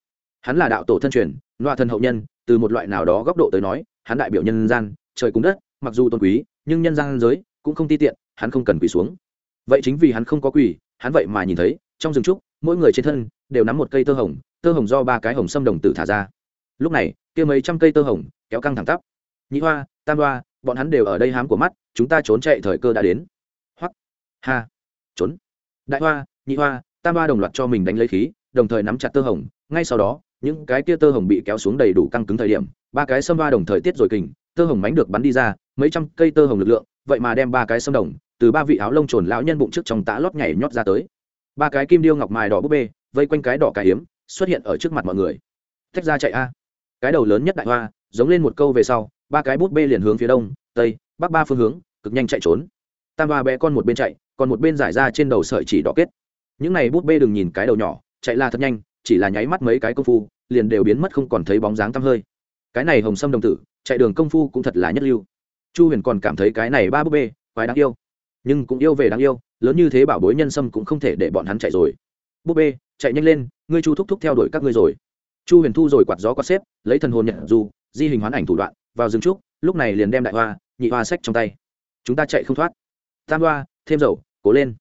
Hắn là đạo tổ thân truyền, loa thân hậu nhân, từ một loại nào đó góc độ tới nói, hắn đại biểu nhân gian, trời cúng đất, mặc dù tôn quý, nhưng nhân gian giới cũng không ti tiện, hắn không cần quỳ xuống. Vậy chính vì hắn không có quỳ, hắn vậy mà nhìn thấy, trong rừng trúc, mỗi người trên thân đều nắm một cây tơ hồng tơ hồng do ba cái hồng xâm đồng tử thả ra. Lúc này, kia mấy trăm cây tơ hồng kéo căng thẳng tắp. Nhị hoa, tam hoa, bọn hắn đều ở đây hám của mắt, chúng ta trốn chạy thời cơ đã đến. Hoắc. Ha trốn. Đại hoa, nhị hoa, tam hoa đồng loạt cho mình đánh lấy khí, đồng thời nắm chặt tơ hồng. Ngay sau đó, những cái kia tơ hồng bị kéo xuống đầy đủ căng cứng thời điểm, ba cái sâm hoa đồng thời tiết rồi kình, tơ hồng mánh được bắn đi ra, mấy trăm cây tơ hồng lực lượng, vậy mà đem ba cái sâm đồng từ ba vị áo lông trồn lão nhân bụng trước trong tã lót nhảy nhót ra tới. Ba cái kim điêu ngọc mài đỏ búp bê, vây quanh cái đỏ cái hiếm, xuất hiện ở trước mặt mọi người. Tách ra chạy a. Cái đầu lớn nhất đại hoa, giống lên một câu về sau, ba cái búp bê liền hướng phía đông, tây, bắc ba phương hướng, cực nhanh chạy trốn. Tam hoa bé con một bên chạy còn một bên giải ra trên đầu sợi chỉ đỏ kết. Những này búp bê đừng nhìn cái đầu nhỏ, chạy là thật nhanh, chỉ là nháy mắt mấy cái công phu, liền đều biến mất không còn thấy bóng dáng tăm hơi. Cái này hồng sâm đồng tử, chạy đường công phu cũng thật là nhất lưu. Chu huyền còn cảm thấy cái này ba búp bê, quái đáng yêu. Nhưng cũng yêu về đáng yêu, lớn như thế bảo bối nhân sâm cũng không thể để bọn hắn chạy rồi. Búp bê, chạy nhanh lên, ngươi chu thúc thúc theo đuổi các ngươi rồi. Chu huyền thu rồi quạt gió quạt xếp, lấy thần hồn nhận dù, di hình hoán ảnh thủ đoạn, vào rừng trúc, lúc này liền đem đại hoa, nhị hoa sách trong tay. Chúng ta chạy không thoát. Tam hoa thêm dầu, cố lên.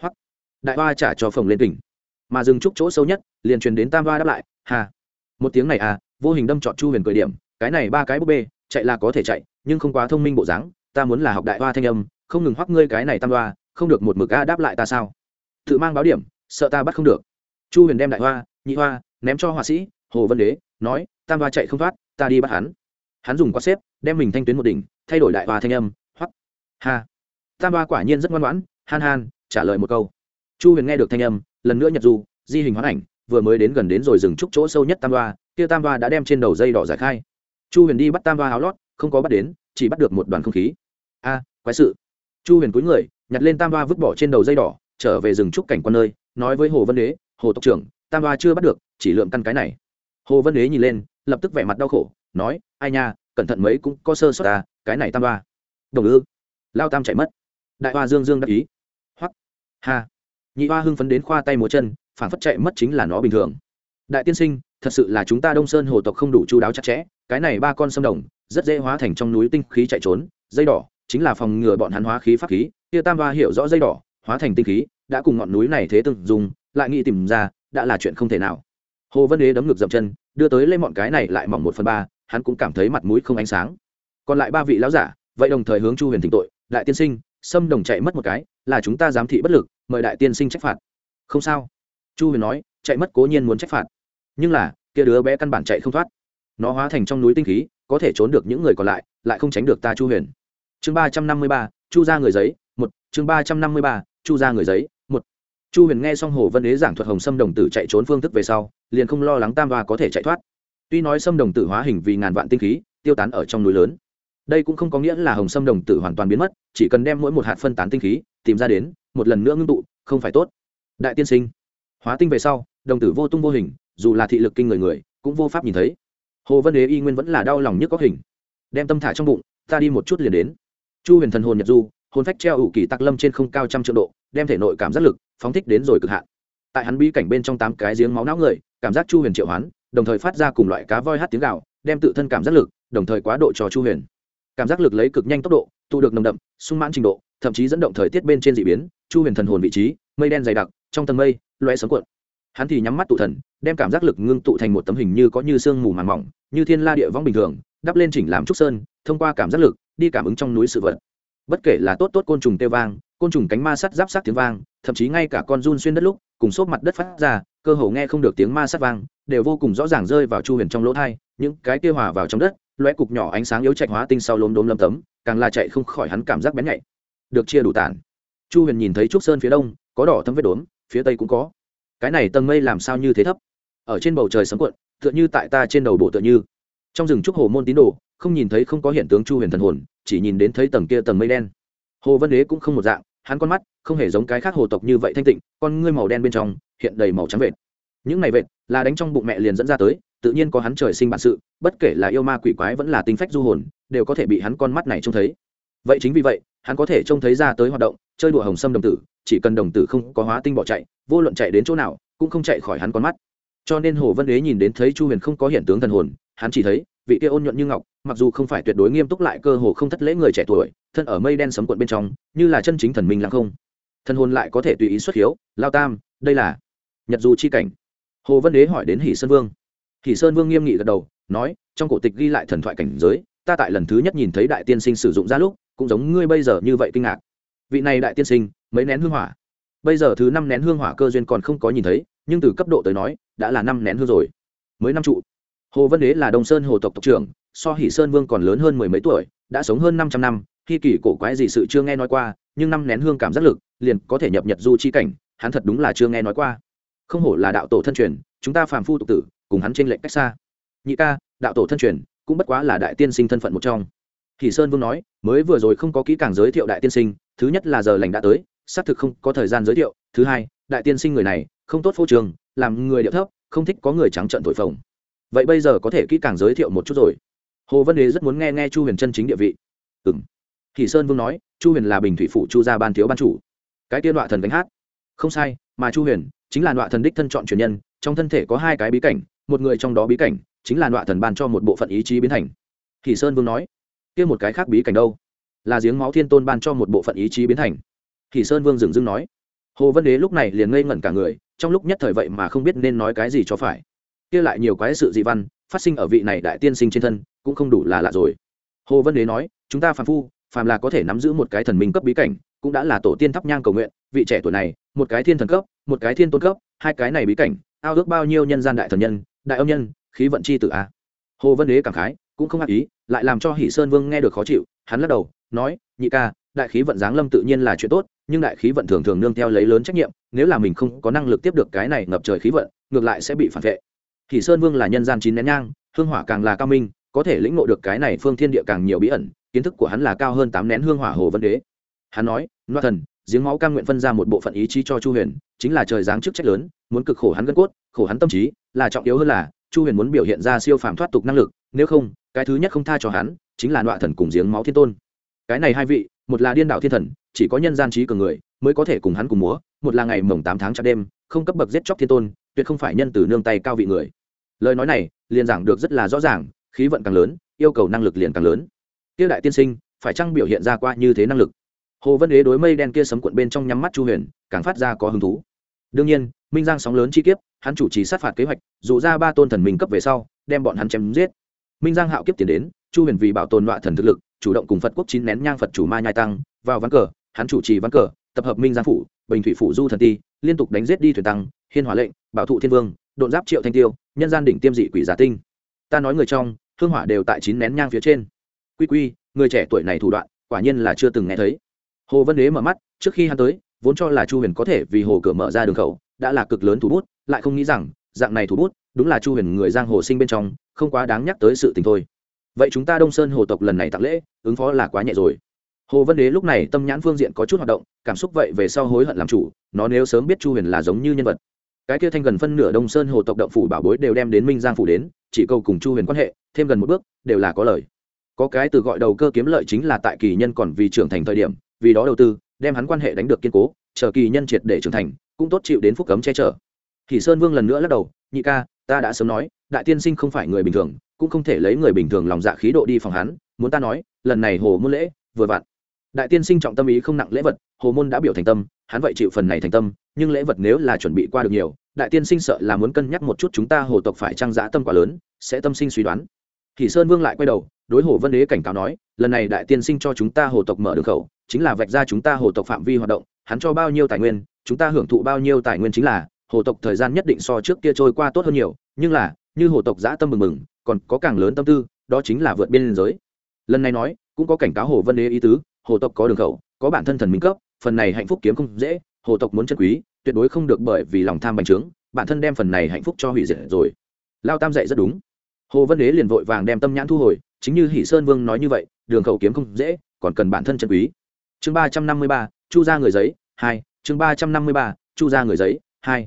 Hoặc đại hoa trả cho phồng lên kỉnh. Mà dừng trúc chỗ sâu nhất, liền truyền đến tam hoa đáp lại, hà, một tiếng này à vô hình đâm chọn chu huyền cười điểm, cái này ba cái búp bê, chạy là có thể chạy, nhưng không quá thông minh bộ dáng, ta muốn là học đại hoa thanh âm, không ngừng hoắc ngươi cái này tam hoa, không được một mực a đáp lại ta sao? Tự mang báo điểm, sợ ta bắt không được. Chu huyền đem đại hoa, nhị hoa, ném cho họa sĩ, hồ vân đế, nói, tam hoa chạy không thoát, ta đi bắt hắn. Hắn dùng quát xếp, đem mình thanh tuyến một đỉnh, thay đổi đại hoa thanh âm, hoắc. Ha tam Ba quả nhiên rất ngoan ngoãn han han trả lời một câu. Chu huyền nghe được thanh âm lần nữa nhật du di hình hoán ảnh vừa mới đến gần đến rồi dừng trúc chỗ sâu nhất tam Ba, kia tam Ba đã đem trên đầu dây đỏ giải khai. Chu huyền đi bắt tam Ba áo lót không có bắt đến chỉ bắt được một đoàn không khí. A quái sự. Chu huyền cúi người nhặt lên tam Ba vứt bỏ trên đầu dây đỏ trở về rừng trúc cảnh quan nơi nói với hồ vân đế hồ tộc trưởng tam Ba chưa bắt được chỉ lượm căn cái này. Hồ vân đế nhìn lên lập tức vẻ mặt đau khổ nói ai nha cẩn thận mấy cũng có sơ suất ta cái này tam Ba. đồng ư. Lao tam chạy mất đại hoa dương dương đắc ý. Hoắc. Ha. Nhị hoa hưng phấn đến khoa tay múa chân phản phất chạy mất chính là nó bình thường. Đại tiên sinh, thật sự là chúng ta đông sơn hồ tộc không đủ chú đáo chặt chẽ, cái này ba con sâm đồng, rất dễ hóa thành trong núi tinh khí chạy trốn, dây đỏ, chính là phòng ngừa bọn hắn hóa khí pháp khí, kia tam hoa hiểu rõ dây đỏ, hóa thành tinh khí, đã cùng ngọn núi này thế từng dùng, lại nghĩ tìm ra, đã là chuyện không thể nào. Hồ vân đế đấm ngực dậm chân, đưa tới lên mọn cái này lại mỏng một phần ba, hắn cũng cảm thấy mặt mũi không ánh sáng. Còn lại ba vị lão giả, vậy đồng thời hướng chu huyền thỉnh tội, đại tiên sinh sâm đồng chạy mất một cái, là chúng ta giám thị bất lực, mời đại tiên sinh trách phạt. Không sao. Chu huyền nói, chạy mất cố nhiên muốn trách phạt. Nhưng là, kia đứa bé căn bản chạy không thoát. Nó hóa thành trong núi tinh khí, có thể trốn được những người còn lại lại không tránh được ta chu huyền. Chương ba trăm năm mươi ba, chu ra người giấy, một. Chương ba trăm năm mươi ba, chu ra người giấy, một. Chu huyền nghe xong hồ vân ế giảng thuật hồng sâm đồng tử chạy trốn phương thức về sau, liền không lo lắng tam và có thể chạy thoát. Tuy nói sâm đồng tử hóa hình vì ngàn vạn tinh khí, tiêu tán ở trong núi lớn đây cũng không có nghĩa là hồng sâm đồng tử hoàn toàn biến mất, chỉ cần đem mỗi một hạt phân tán tinh khí, tìm ra đến, một lần nữa ngưng tụ, không phải tốt. Đại tiên sinh, hóa tinh về sau, đồng tử vô tung vô hình, dù là thị lực kinh người người, cũng vô pháp nhìn thấy. Hồ vân đế y nguyên vẫn là đau lòng nhất có hình. Đem tâm thả trong bụng, ta đi một chút liền đến. Chu huyền thần hồn nhật du, hồn phách treo ủ kỳ tắc lâm trên không cao trăm triệu độ, đem thể nội cảm giác lực, phóng thích đến rồi cực hạn. Tại hắn bi cảnh bên trong tám cái giếng máu não người, cảm giác chu huyền triệu hoán, đồng thời phát ra cùng loại cá voi hát tiếng gạo đem tự thân cảm giác lực, đồng thời quá độ cho chu huyền cảm giác lực lấy cực nhanh tốc độ, tụ được nồng đậm, sung mãn trình độ, thậm chí dẫn động thời tiết bên trên d ị biến, chu huyền thần hồn vị trí, mây đen dày đặc, trong tầng mây loe sấm cuộn. Hắn thì nhắm mắt tụ thần, đem cảm giác lực ngưng tụ thành một tấm hình như có như sương mù màn mỏng, như thiên la địa vong bình thường, đắp lên chỉnh làm trúc sơn, thông qua cảm giác lực, đi cảm ứng trong núi sự vật. Bất kể là tốt tốt côn trùng tê vang, côn trùng cánh ma sắt giáp sát tiếng vang, thậm chí ngay cả con run xuyên đất lúc, cùng xốp mặt đất phát ra, cơ hồ nghe không được tiếng ma sắt vang, đều vô cùng rõ ràng rơi vào chu huyền trong lỗ thai những cái kia hòa vào trong đất loé cục nhỏ ánh sáng yếu trạch hóa tinh sau lốm đốm lâm tấm, càng là chạy không khỏi hắn cảm giác bén nhạy. Được chia đủ tản. Chu huyền nhìn thấy trúc sơn phía đông, có đỏ thâm vết đốm, phía tây cũng có. Cái này tầng mây làm sao như thế thấp? Ở trên bầu trời sấm cuộn, tựa như tại ta trên đầu bộ tựa như. Trong rừng trúc hồ môn tín đồ, không nhìn thấy không có hiện tướng chu huyền thần hồn, chỉ nhìn đến thấy tầng kia tầng mây đen. Hồ vân đế cũng không một dạng, hắn con mắt không hề giống cái khác hồ tộc như vậy thanh tịnh, con ngươi màu đen bên trong hiện đầy màu trắng vệt. Những này vệt là đánh trong bụng mẹ liền dẫn ra tới tự nhiên có hắn trời sinh bản sự, bất kể là yêu ma quỷ quái vẫn là tính phách du hồn, đều có thể bị hắn con mắt này trông thấy. Vậy chính vì vậy, hắn có thể trông thấy ra tới hoạt động, chơi đùa hồng sâm đồng tử, chỉ cần đồng tử không có hóa tinh bỏ chạy, vô luận chạy đến chỗ nào, cũng không chạy khỏi hắn con mắt. Cho nên hồ vân đế nhìn đến thấy chu huyền không có hiện tướng thần hồn, hắn chỉ thấy, vị kia ôn nhuận như ngọc, mặc dù không phải tuyệt đối nghiêm túc lại cơ hồ không thất lễ người trẻ tuổi, thân ở mây đen sấm cuộn bên trong, như là chân chính thần minh lặng không. Thần hồn lại có thể tùy ý xuất hiếu, lao tam, đây là nhật du chi cảnh. Hồ vân đế hỏi đến hỷ sơn vương hỷ sơn vương nghiêm nghị gật đầu, nói, trong cổ tịch ghi lại thần thoại cảnh giới, ta tại lần thứ nhất nhìn thấy đại tiên sinh sử dụng ra lúc, cũng giống ngươi bây giờ như vậy kinh ngạc. Vị này đại tiên sinh, mấy nén hương hỏa? Bây giờ thứ năm nén hương hỏa cơ duyên còn không có nhìn thấy, nhưng từ cấp độ tới nói, đã là năm nén hương rồi. Mới năm trụ. Hồ vân đế là đông sơn hồ tộc tộc trưởng, so hỷ sơn vương còn lớn hơn mười mấy tuổi, đã sống hơn năm trăm năm, khi kỳ cổ quái gì sự chưa nghe nói qua, nhưng năm nén hương cảm giác lực, liền có thể nhập nhật du chi cảnh, hắn thật đúng là chưa nghe nói qua. Không hổ là đạo tổ thân truyền, chúng ta phàm phu tục tử cùng hắn trên lệnh cách xa. Nhị ca, đạo tổ thân truyền, cũng bất quá là đại tiên sinh thân phận một trong. Thì sơn vương nói, mới vừa rồi không có kỹ càng giới thiệu đại tiên sinh, thứ nhất là giờ lành đã tới, xác thực không có thời gian giới thiệu. Thứ hai, đại tiên sinh người này, không tốt phô trường làm người điệu thấp, không thích có người trắng trợn thổi phồng. Vậy bây giờ có thể kỹ càng giới thiệu một chút rồi. Hồ vân đế rất muốn nghe nghe chu huyền chân chính địa vị. Ừ m thì sơn vương nói, chu huyền là bình thủy phủ chu gia ban thiếu ban chủ. Cái tiên đoạn thần gánh hát. Không sai, mà chu huyền chính là đoạn thần đích thân chọn truyền nhân, trong thân thể có hai cái bí cảnh một người trong đó bí cảnh chính là nọa thần ban cho một bộ phận ý chí biến thành. Kỳ sơn vương nói, kia một cái khác bí cảnh đâu? Là giếng máu thiên tôn ban cho một bộ phận ý chí biến thành. Kỳ sơn vương dừng dưng nói, hồ vân đế lúc này liền ngây ngẩn cả người, trong lúc nhất thời vậy mà không biết nên nói cái gì cho phải. Kia lại nhiều quái sự dị văn, phát sinh ở vị này đại tiên sinh trên thân, cũng không đủ là lạ rồi. Hồ vân đế nói, chúng ta phàm phu, phàm là có thể nắm giữ một cái thần minh cấp bí cảnh, cũng đã là tổ tiên thắp nhang cầu nguyện, vị trẻ tuổi này, một cái thiên thần cấp, một cái thiên tôn cấp, hai cái này bí cảnh, ao ước bao nhiêu nhân gian đại thần nhân đại âm nhân, khí vận chi tử a hồ vân đế cảm khái, cũng không ác ý, lại làm cho hỷ sơn vương nghe được khó chịu, hắn lắc đầu, nói, nhị ca, đại khí vận giáng lâm tự nhiên là chuyện tốt, nhưng đại khí vận thường thường nương theo lấy lớn trách nhiệm, nếu là mình không có năng lực tiếp được cái này ngập trời khí vận, ngược lại sẽ bị phản vệ. Hỷ sơn vương là nhân gian chín nén nhang, hương hỏa càng là cao minh, có thể lĩnh ngộ được cái này phương thiên địa càng nhiều bí ẩn, kiến thức của hắn là cao hơn tám nén hương hỏa hồ vân đế. Hắn nói, loa thần, giếng máu cam nguyện phân ra một bộ phận ý chí cho chu huyền, chính là trời giáng chức trách lớn muốn cực khổ hắn gân cốt, khổ hắn tâm trí, là trọng yếu hơn là, chu huyền muốn biểu hiện ra siêu phàm thoát tục năng lực, nếu không, cái thứ nhất không tha cho hắn, chính là đoạn thần cùng giếng máu thiên tôn. Cái này hai vị, một là điên đạo thiên thần, chỉ có nhân gian trí cường người, mới có thể cùng hắn cùng múa, một là ngày mồng tám tháng chặt đêm, không cấp bậc giết chóc thiên tôn, tuyệt không phải nhân từ nương tay cao vị người. Lời nói này, liền giảng được rất là rõ ràng, khí vận càng lớn, yêu cầu năng lực liền càng lớn. Tiêu đại tiên sinh, phải chăng biểu hiện ra qua như thế năng lực? Hồ vân đế đối mây đen kia sấm cuộn bên trong nhắm mắt chu huyền, càng phát ra có hứng thú. Đương nhiên minh giang sóng lớn chi kiếp, hắn chủ trì sát phạt kế hoạch, dụ ra ba tôn thần minh cấp về sau, đem bọn hắn chém giết. Minh giang hạo kiếp tiến đến, chu huyền vì bảo tồn loại thần thực lực, chủ động cùng phật quốc chín nén nhang phật chủ ma nhai tăng, vào ván cờ, hắn chủ trì ván cờ, tập hợp minh giang phủ, bình thủy phủ du thần ti, liên tục đánh giết đi thuyền tăng, hiên hỏa lệnh, bảo thụ thiên vương, độn giáp triệu thanh tiêu, nhân gian đỉnh tiêm dị quỷ giả tinh. Ta nói người trong, hương hỏa đều tại chín nén nhang phía trên. Quy quy, người trẻ tuổi này thủ đoạn, quả nhiên là chưa từng nghe thấy. Hồ vân đế mở mắt, trước khi hắn tới, vốn cho là chu huyền có thể vì hồ cửa mở ra đường khẩu đã là cực lớn thủ bút, lại không nghĩ rằng, dạng này thủ bút, đúng là chu huyền người giang hồ sinh bên trong, không quá đáng nhắc tới sự tình thôi. Vậy chúng ta đông sơn hồ tộc lần này tặng lễ, ứng phó là quá nhẹ rồi. Hồ văn đế lúc này tâm nhãn phương diện có chút hoạt động, cảm xúc vậy về sau hối hận làm chủ, nó nếu sớm biết chu huyền là giống như nhân vật. Cái kia thanh gần phân nửa đông sơn hồ tộc động phủ bảo bối đều đem đến minh giang phủ đến, chỉ câu cùng chu huyền quan hệ, thêm gần một bước, đều là có lời. Có cái từ gọi đầu cơ kiếm lợi chính là tại kỳ nhân còn vì trưởng thành thời điểm, vì đó đầu tư, đem hắn quan hệ đánh được kiên cố, chờ kỳ nhân triệt để trưởng thành cũng tốt chịu đến phúc cấm che chở. Thì sơn vương lần nữa lắc đầu, nhị ca, ta đã sớm nói, đại tiên sinh không phải người bình thường, cũng không thể lấy người bình thường lòng dạ khí độ đi phòng hắn, muốn ta nói, lần này hồ môn lễ vừa vặn. Đại tiên sinh trọng tâm ý không nặng lễ vật, hồ môn đã biểu thành tâm, hắn vậy chịu phần này thành tâm, nhưng lễ vật nếu là chuẩn bị qua được nhiều, đại tiên sinh sợ là muốn cân nhắc một chút chúng ta hồ tộc phải trang giã tâm quá lớn, sẽ tâm sinh suy đoán. Thì sơn vương lại quay đầu đối hồ vân đế cảnh cáo nói, lần này đại tiên sinh cho chúng ta hồ tộc mở đường khẩu, chính là vạch ra chúng ta hồ tộc phạm vi hoạt động, hắn cho bao nhiêu tài nguyên, chúng ta hưởng thụ bao nhiêu tài nguyên chính là, hồ tộc thời gian nhất định so trước kia trôi qua tốt hơn nhiều, nhưng là, như hồ tộc giã tâm mừng mừng, còn có càng lớn tâm tư, đó chính là vượt biên giới. Lần này nói, cũng có cảnh cáo hồ vân đế ý tứ, hồ tộc có đường khẩu, có bản thân thần minh cấp, phần này hạnh phúc kiếm không dễ, hồ tộc muốn chân quý, tuyệt đối không được bởi vì lòng tham bành trướng, bản thân đem phần này hạnh phúc cho hủy diệt rồi. Lao tam dạy rất đúng. Hồ vân đế liền vội vàng đem tâm nhãn thu hồi chính như hỷ sơn vương nói như vậy, đường khẩu kiếm không dễ, còn cần bản thân chân quý. Chương ba trăm năm mươi ba, chu ra người giấy, hai. Chương ba trăm năm mươi ba, chu ra người giấy, hai.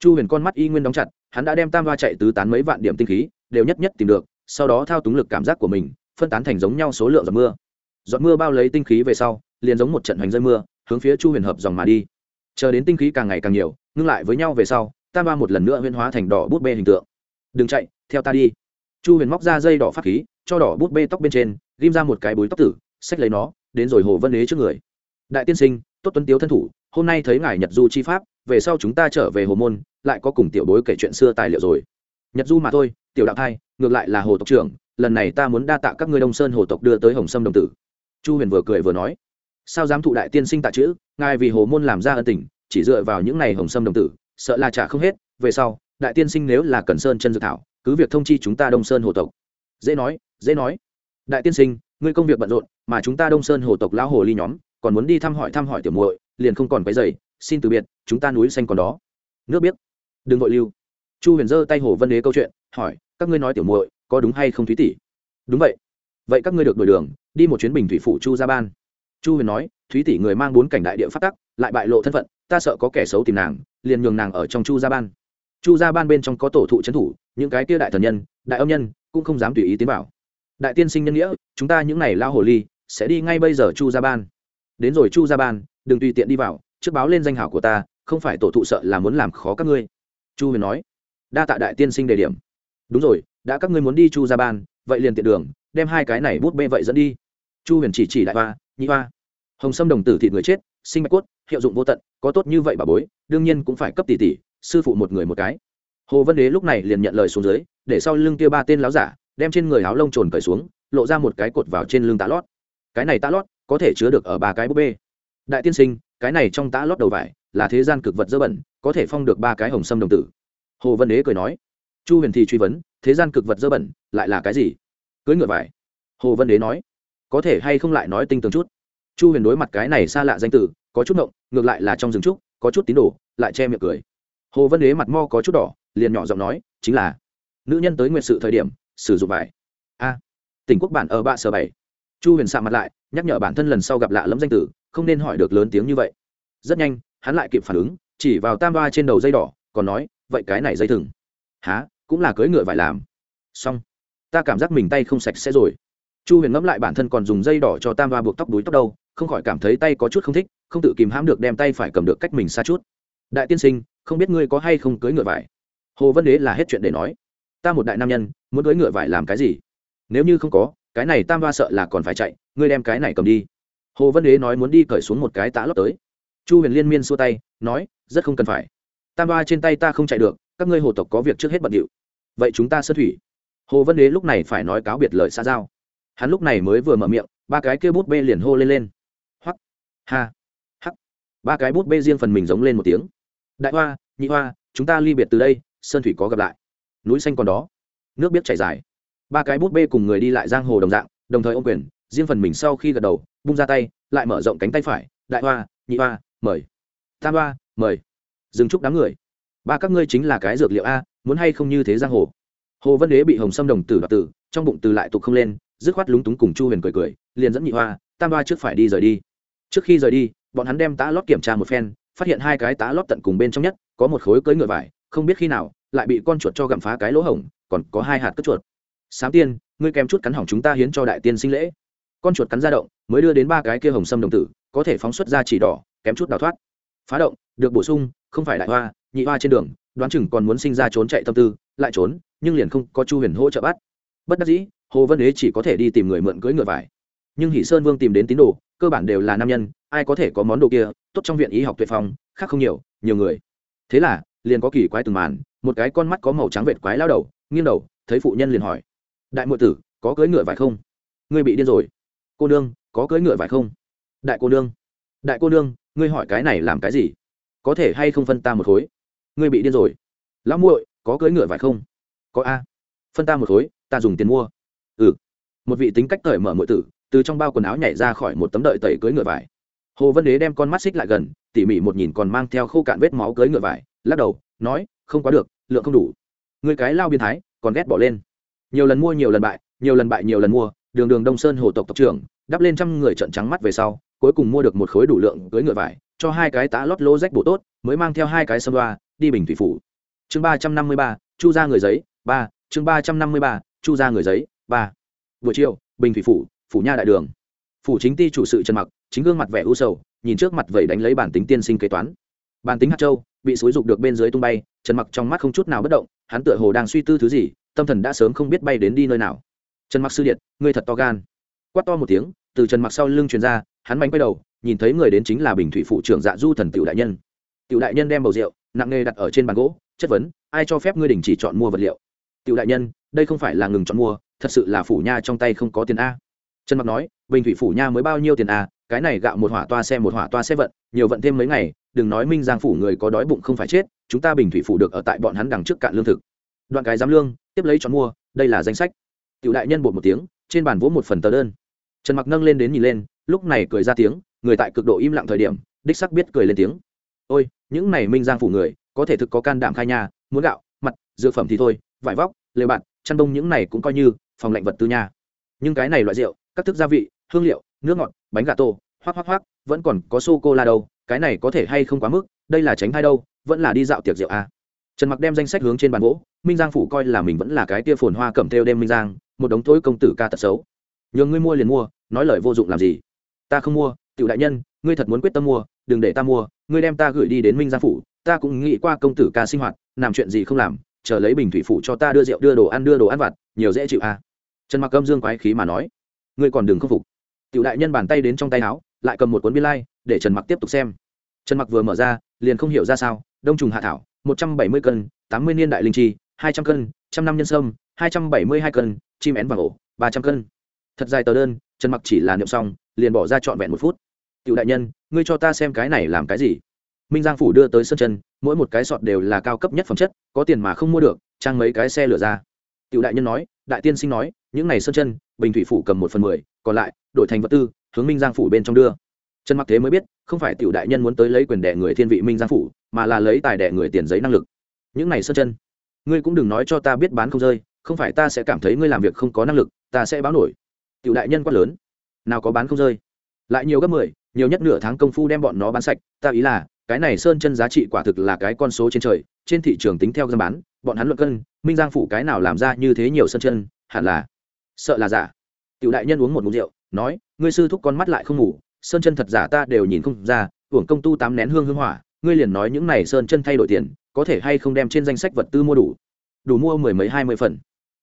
Chu huyền con mắt y nguyên đóng chặt, hắn đã đem tam va chạy tứ tán mấy vạn điểm tinh khí, đều nhất nhất tìm được, sau đó thao túng lực cảm giác của mình, phân tán thành giống nhau số lượng giọt mưa. Giọt mưa bao lấy tinh khí về sau, liền giống một trận hoành rơi mưa, hướng phía chu huyền hợp dòng mà đi. Chờ đến tinh khí càng ngày càng nhiều, ngưng lại với nhau về sau, tam va một lần nữa huyên hóa thành đỏ bút bê hình tượng. Đừng chạy, theo ta đi. Chu huyền móc ra dây đỏ pháp khí cho đỏ bút bê tóc bên trên, ghim ra một cái búi tóc tử, xách lấy nó, đến rồi hồ vân ế trước người. Đại tiên sinh, tốt tuấn tiếu thân thủ, hôm nay thấy ngài nhật du chi pháp, về sau chúng ta trở về hồ môn, lại có cùng tiểu bối kể chuyện xưa tài liệu rồi. Nhật du mà thôi, tiểu đạo thai, ngược lại là hồ tộc trưởng, lần này ta muốn đa tạ các ngươi đông sơn hồ tộc đưa tới hồng sâm đồng tử. Chu huyền vừa cười vừa nói, sao dám thụ đại tiên sinh tạ chữ, ngài vì hồ môn làm ra ân tình, chỉ dựa vào những này hồng sâm đồng tử, sợ là trả không hết, về sau, đại tiên sinh nếu là cần sơn chân dự thảo, cứ việc thông chi chúng ta đông sơn hồ tộc. Dễ nói dễ nói. Đại tiên sinh, ngươi công việc bận rộn, mà chúng ta đông sơn hồ tộc lão hồ ly nhóm, còn muốn đi thăm hỏi thăm hỏi tiểu muội, liền không còn cái giày xin từ biệt, chúng ta núi xanh còn đó. Nước biết đừng vội lưu. Chu huyền giơ tay hồ vân đế câu chuyện, hỏi, các ngươi nói tiểu muội, có đúng hay không thúy tỷ? Đúng vậy. Vậy các ngươi được đổi đường, đi một chuyến bình thủy phủ chu ra ban. Chu huyền nói, thúy tỷ người mang bốn cảnh đại địa phát tắc, lại bại lộ thân phận, ta sợ có kẻ xấu tìm nàng, liền nhường nàng ở trong chu gia ban. Chu gia ban bên trong có tổ thụ trấn thủ, những cái kia đại thần nhân, đại âm nhân, cũng không dám tùy ý tiến vào đại tiên sinh nhân nghĩa, chúng ta những n à y lao hồ ly, sẽ đi ngay bây giờ chu gia ban. Đến rồi chu gia ban, đừng tùy tiện đi vào, trước báo lên danh hảo của ta, không phải tổ thụ sợ là muốn làm khó các ngươi. Chu huyền nói. Đa tạ đại tiên sinh đề điểm. Đúng rồi, đã các ngươi muốn đi chu gia ban, vậy liền tiện đường, đem hai cái này bút bê vậy dẫn đi. Chu huyền chỉ chỉ đại hoa, nhị hoa. Hồng sâm đồng tử thịt người chết, sinh mạch cốt, hiệu dụng vô tận, có tốt như vậy bà bối, đương nhiên cũng phải cấp tỷ tỷ, sư phụ một người một cái. Hồ văn đế lúc này liền nhận lời xuống dưới, để sau lưng kia ba tên láo giả đem trên người áo lông trồn cởi xuống, lộ ra một cái cột vào trên lưng tá lót. Cái này tá lót có thể chứa được ở ba cái búp bê. Đại tiên sinh, cái này trong tá lót đầu vải là thế gian cực vật dơ bẩn, có thể phong được ba cái hồng sâm đồng tử. Hồ vân đế cười nói, chu huyền thì truy vấn, thế gian cực vật dơ bẩn, lại là cái gì? Cưới ngựa vải. Hồ vân đế nói, có thể hay không lại nói tinh tường chút? Chu huyền đối mặt cái này xa lạ danh tử, có chút ngộng, ngược lại là trong rừng trúc, có chút tín đồ, lại che miệng cười. Hồ vân đế mặt mo có chút đỏ, liền nhỏ giọng nói, chính là, nữ nhân tới nguyện sự thời điểm sử dụng vải a. Tỉnh quốc bản ở ba sở bảy. Chu huyền sạ mặt lại, nhắc nhở bản thân lần sau gặp lạ lẫm danh tử, không nên hỏi được lớn tiếng như vậy. Rất nhanh, hắn lại kịp phản ứng, chỉ vào tam ba trên đầu dây đỏ, còn nói, vậy cái này dây thừng. Há cũng là cưỡi ngựa vải làm. Xong. Ta cảm giác mình tay không sạch sẽ rồi. Chu huyền ngẫm lại bản thân còn dùng dây đỏ cho tam ba buộc tóc đuối tóc đâu, không khỏi cảm thấy tay có chút không thích, không tự kìm hãm được đem tay phải cầm được cách mình xa chút. Đại tiên sinh, không biết ngươi có hay không cưỡi ngựa vải? Hồ vân đế là hết chuyện để nói. Ta một đại nam nhân muốn cưỡi ngựa vải làm cái gì? Nếu như không có, cái này tam ba sợ là còn phải chạy, ngươi đem cái này cầm đi. Hồ vân đế nói muốn đi cởi xuống một cái tã lót tới. Chu huyền liên miên xua tay, nói, rất không cần phải. Tam ba trên tay ta không chạy được, các ngươi hồ tộc có việc trước hết bận điệu. Vậy chúng ta sơ thủy. Hồ vân đế lúc này phải nói cáo biệt lời xa giao. Hắn lúc này mới vừa mở miệng, ba cái kia bút bê liền hô lên lên. Hoắc, ha hắc ba cái bút bê riêng phần mình giống lên một tiếng. Đại hoa, nhị hoa, chúng ta ly biệt từ đây, sơn thủy có gặp lại. Núi xanh còn đó nước biết chảy dài. Ba cái bút bê cùng người đi lại giang hồ đồng dạng, đồng thời ô quyền, riêng phần mình sau khi gật đầu, bung ra tay, lại mở rộng cánh tay phải, đại hoa, nhị hoa, mời. Tam hoa, mời. Dừng chúc đám người. Ba các ngươi chính là cái dược liệu a, muốn hay không như thế giang hồ? Hồ văn đế bị hồng sâm đồng tử đoạt tử, trong bụng từ lại tục không lên, dứt khoát lúng túng cùng chu huyền cười cười, liền dẫn nhị hoa, tam hoa trước phải đi rời đi. Trước khi rời đi, bọn hắn đem tá lót kiểm tra một phen, phát hiện hai cái tá lót tận cùng bên trong nhất, có một khối cưỡi ngựa vải, không biết khi nào lại bị con chuột cho gặm phá cái lỗ hổng, còn có hai hạt cất chuột. Sám tiên, ngươi kèm chút cắn hỏng chúng ta hiến cho đại tiên sinh lễ. Con chuột cắn ra động, mới đưa đến ba cái kia hồng sâm đồng tử, có thể phóng xuất ra chỉ đỏ, kém chút đào thoát. Phá động, được bổ sung, không phải đại hoa, nhị hoa trên đường, đoán chừng còn muốn sinh ra trốn chạy tâm tư, lại trốn, nhưng liền không có chu huyền hỗ trợ bắt. Bất đắc dĩ, hồ vân đế chỉ có thể đi tìm người mượn cưỡi ngựa vải. Nhưng hỷ sơn vương tìm đến tín đồ, cơ bản đều là nam nhân, ai có thể có món đồ kia, tốt trong viện y học tuyệt phong, khác không nhiều nhiều người. Thế là, liền có kỳ quái từng màn một cái con mắt có màu trắng vệt quái lao đầu, nghiêng đầu, thấy phụ nhân liền hỏi. Đại muội tử, có cưỡi ngựa vải không? Ngươi bị điên rồi. Cô nương, có cưỡi ngựa vải không? Đại cô nương. Đại cô nương, ngươi hỏi cái này làm cái gì? Có thể hay không phân ta một khối? Ngươi bị điên rồi. Lão muội, có cưỡi ngựa vải không? Có a. Phân ta một khối, ta dùng tiền mua. Ừ. Một vị tính cách cởi mở muội tử, từ trong bao quần áo nhảy ra khỏi một tấm đợi tẩy cưỡi ngựa vải. Hồ vân đế đem con mắt xích lại gần, tỉ mỉ một nhìn còn mang theo khô cạn vết máu cưỡi ngựa vải, lắc đầu, nói không quá được, lượng không đủ. Người cái lao biên thái, còn ghét bỏ lên. Nhiều lần mua, nhiều lần bại, nhiều lần bại, nhiều lần mua, đường đường đông sơn hồ tộc tộc trưởng, đắp lên trăm người trận trắng mắt về sau, cuối cùng mua được một khối đủ lượng cưới ngựa vải, cho hai cái tá lót lô rách bổ tốt, mới mang theo hai cái sâm đoa đi bình thủy phủ. Chương ba trăm năm mươi ba, chu ra người giấy, ba. Chương ba trăm năm mươi ba, chu ra người giấy, ba. Buổi chiều, bình thủy phủ phủ nha đại đường. Phủ chính ty chủ sự trần mặc, chính gương mặt vẻ u sầu, nhìn trước mặt vậy đánh lấy bản tính tiên sinh kế toán bàn tính hạt châu, bị xúi rục được bên dưới tung bay, trần mặc trong mắt không chút nào bất động, hắn tựa hồ đang suy tư thứ gì, tâm thần đã sớm không biết bay đến đi nơi nào. Trần mặc sư điện, ngươi thật to gan. Quát to một tiếng, từ trần mặc sau lưng truyền ra, hắn bánh quay đầu, nhìn thấy người đến chính là bình thủy phụ trưởng dạ du thần tiểu đại nhân. Tiểu đại nhân đem bầu rượu, nặng nề đặt ở trên bàn gỗ, chất vấn, ai cho phép ngươi đình chỉ chọn mua vật liệu? Tiểu đại nhân, đây không phải là ngừng chọn mua, thật sự là phủ nha trong tay không có tiền a. Trần mặc nói, bình thủy phủ nha mới bao nhiêu tiền a cái này gạo một hỏa toa xe một hỏa toa xe vận, nhiều vận thêm mấy ngày, đừng nói minh giang phủ người có đói bụng không phải chết, chúng ta bình thủy phủ được ở tại bọn hắn đằng trước cạn lương thực. Đoạn cái giám lương, tiếp lấy chọn mua, đây là danh sách. Tiểu đại nhân bột một tiếng, trên bàn vỗ một phần tờ đơn. Trần mặc nâng lên đến nhìn lên, lúc này cười ra tiếng, người tại cực độ im lặng thời điểm, đích sắc biết cười lên tiếng. Ôi, những này minh giang phủ người, có thể thực có can đảm khai nhà, muốn gạo, mặt, dược phẩm thì thôi, vải vóc, lều bạn chăn đông những này cũng coi như phòng lạnh vật tư nhà nhưng cái này loại rượu, các thức gia vị, hương liệu, nước ngọt bánh gà tô hoác hoác hoác vẫn còn có sô cô la đâu, cái này có thể hay không quá mức, đây là tránh thai đâu, vẫn là đi dạo tiệc rượu à. trần mặc đem danh sách hướng trên bàn gỗ, minh giang phủ coi là mình vẫn là cái tia phồn hoa cẩm theo đêm minh giang, một đống thối công tử ca tật xấu nhường ngươi mua liền mua, nói lời vô dụng làm gì ta không mua, tiểu đại nhân, ngươi thật muốn quyết tâm mua, đừng để ta mua, ngươi đem ta gửi đi đến minh giang phủ, ta cũng nghĩ qua công tử ca sinh hoạt, làm chuyện gì không làm, chờ lấy bình thủy phủ cho ta đưa rượu, đưa đồ ăn, đưa đồ ăn vặt, nhiều dễ chịu à. trần mặc âm dương quái khí mà nói, ngươi còn đừng khâm phục tiểu đại nhân bàn tay đến trong tay áo, lại cầm một cuốn biên lai, để trần mặc tiếp tục xem. Trần mặc vừa mở ra, liền không hiểu ra sao, đông trùng hạ thảo, một trăm bảy mươi cân, tám mươi niên đại linh chi, hai trăm cân, trăm năm nhân sâm, hai trăm bảy mươi hai cân, chim én vàng ổ, ba trăm cân. Thật dài tờ đơn, trần mặc chỉ là niệm xong, liền bỏ ra trọn vẹn một phút. Tiểu đại nhân, ngươi cho ta xem cái này làm cái gì? Minh giang phủ đưa tới sân chân, mỗi một cái sọt đều là cao cấp nhất phẩm chất, có tiền mà không mua được, trang mấy cái xe lửa ra tiểu đại nhân nói, đại tiên sinh nói, những này sơn chân, bình thủy phủ cầm một phần mười, còn lại, đổi thành vật tư, hướng minh giang phủ bên trong đưa. Trần mặc thế mới biết, không phải tiểu đại nhân muốn tới lấy quyền đẻ người thiên vị minh giang phủ, mà là lấy tài đẻ người tiền giấy năng lực. Những này sơn chân, ngươi cũng đừng nói cho ta biết bán không rơi, không phải ta sẽ cảm thấy ngươi làm việc không có năng lực, ta sẽ báo nổi. Tiểu đại nhân quá lớn, nào có bán không rơi? Lại nhiều gấp mười, nhiều nhất nửa tháng công phu đem bọn nó bán sạch, ta ý là, cái này sơn chân giá trị quả thực là cái con số trên trời trên thị trường tính theo dân bán, bọn hắn luận cân, minh giang phủ cái nào làm ra như thế nhiều sơn chân, hẳn là sợ là giả. Tiểu đại nhân uống một mục rượu, nói, ngươi sư thúc con mắt lại không ngủ sơn chân thật giả ta đều nhìn không ra, hưởng công tu tám nén hương hương hỏa, ngươi liền nói những này sơn chân thay đổi tiền, có thể hay không đem trên danh sách vật tư mua đủ? Đủ mua mười mấy hai mươi phần.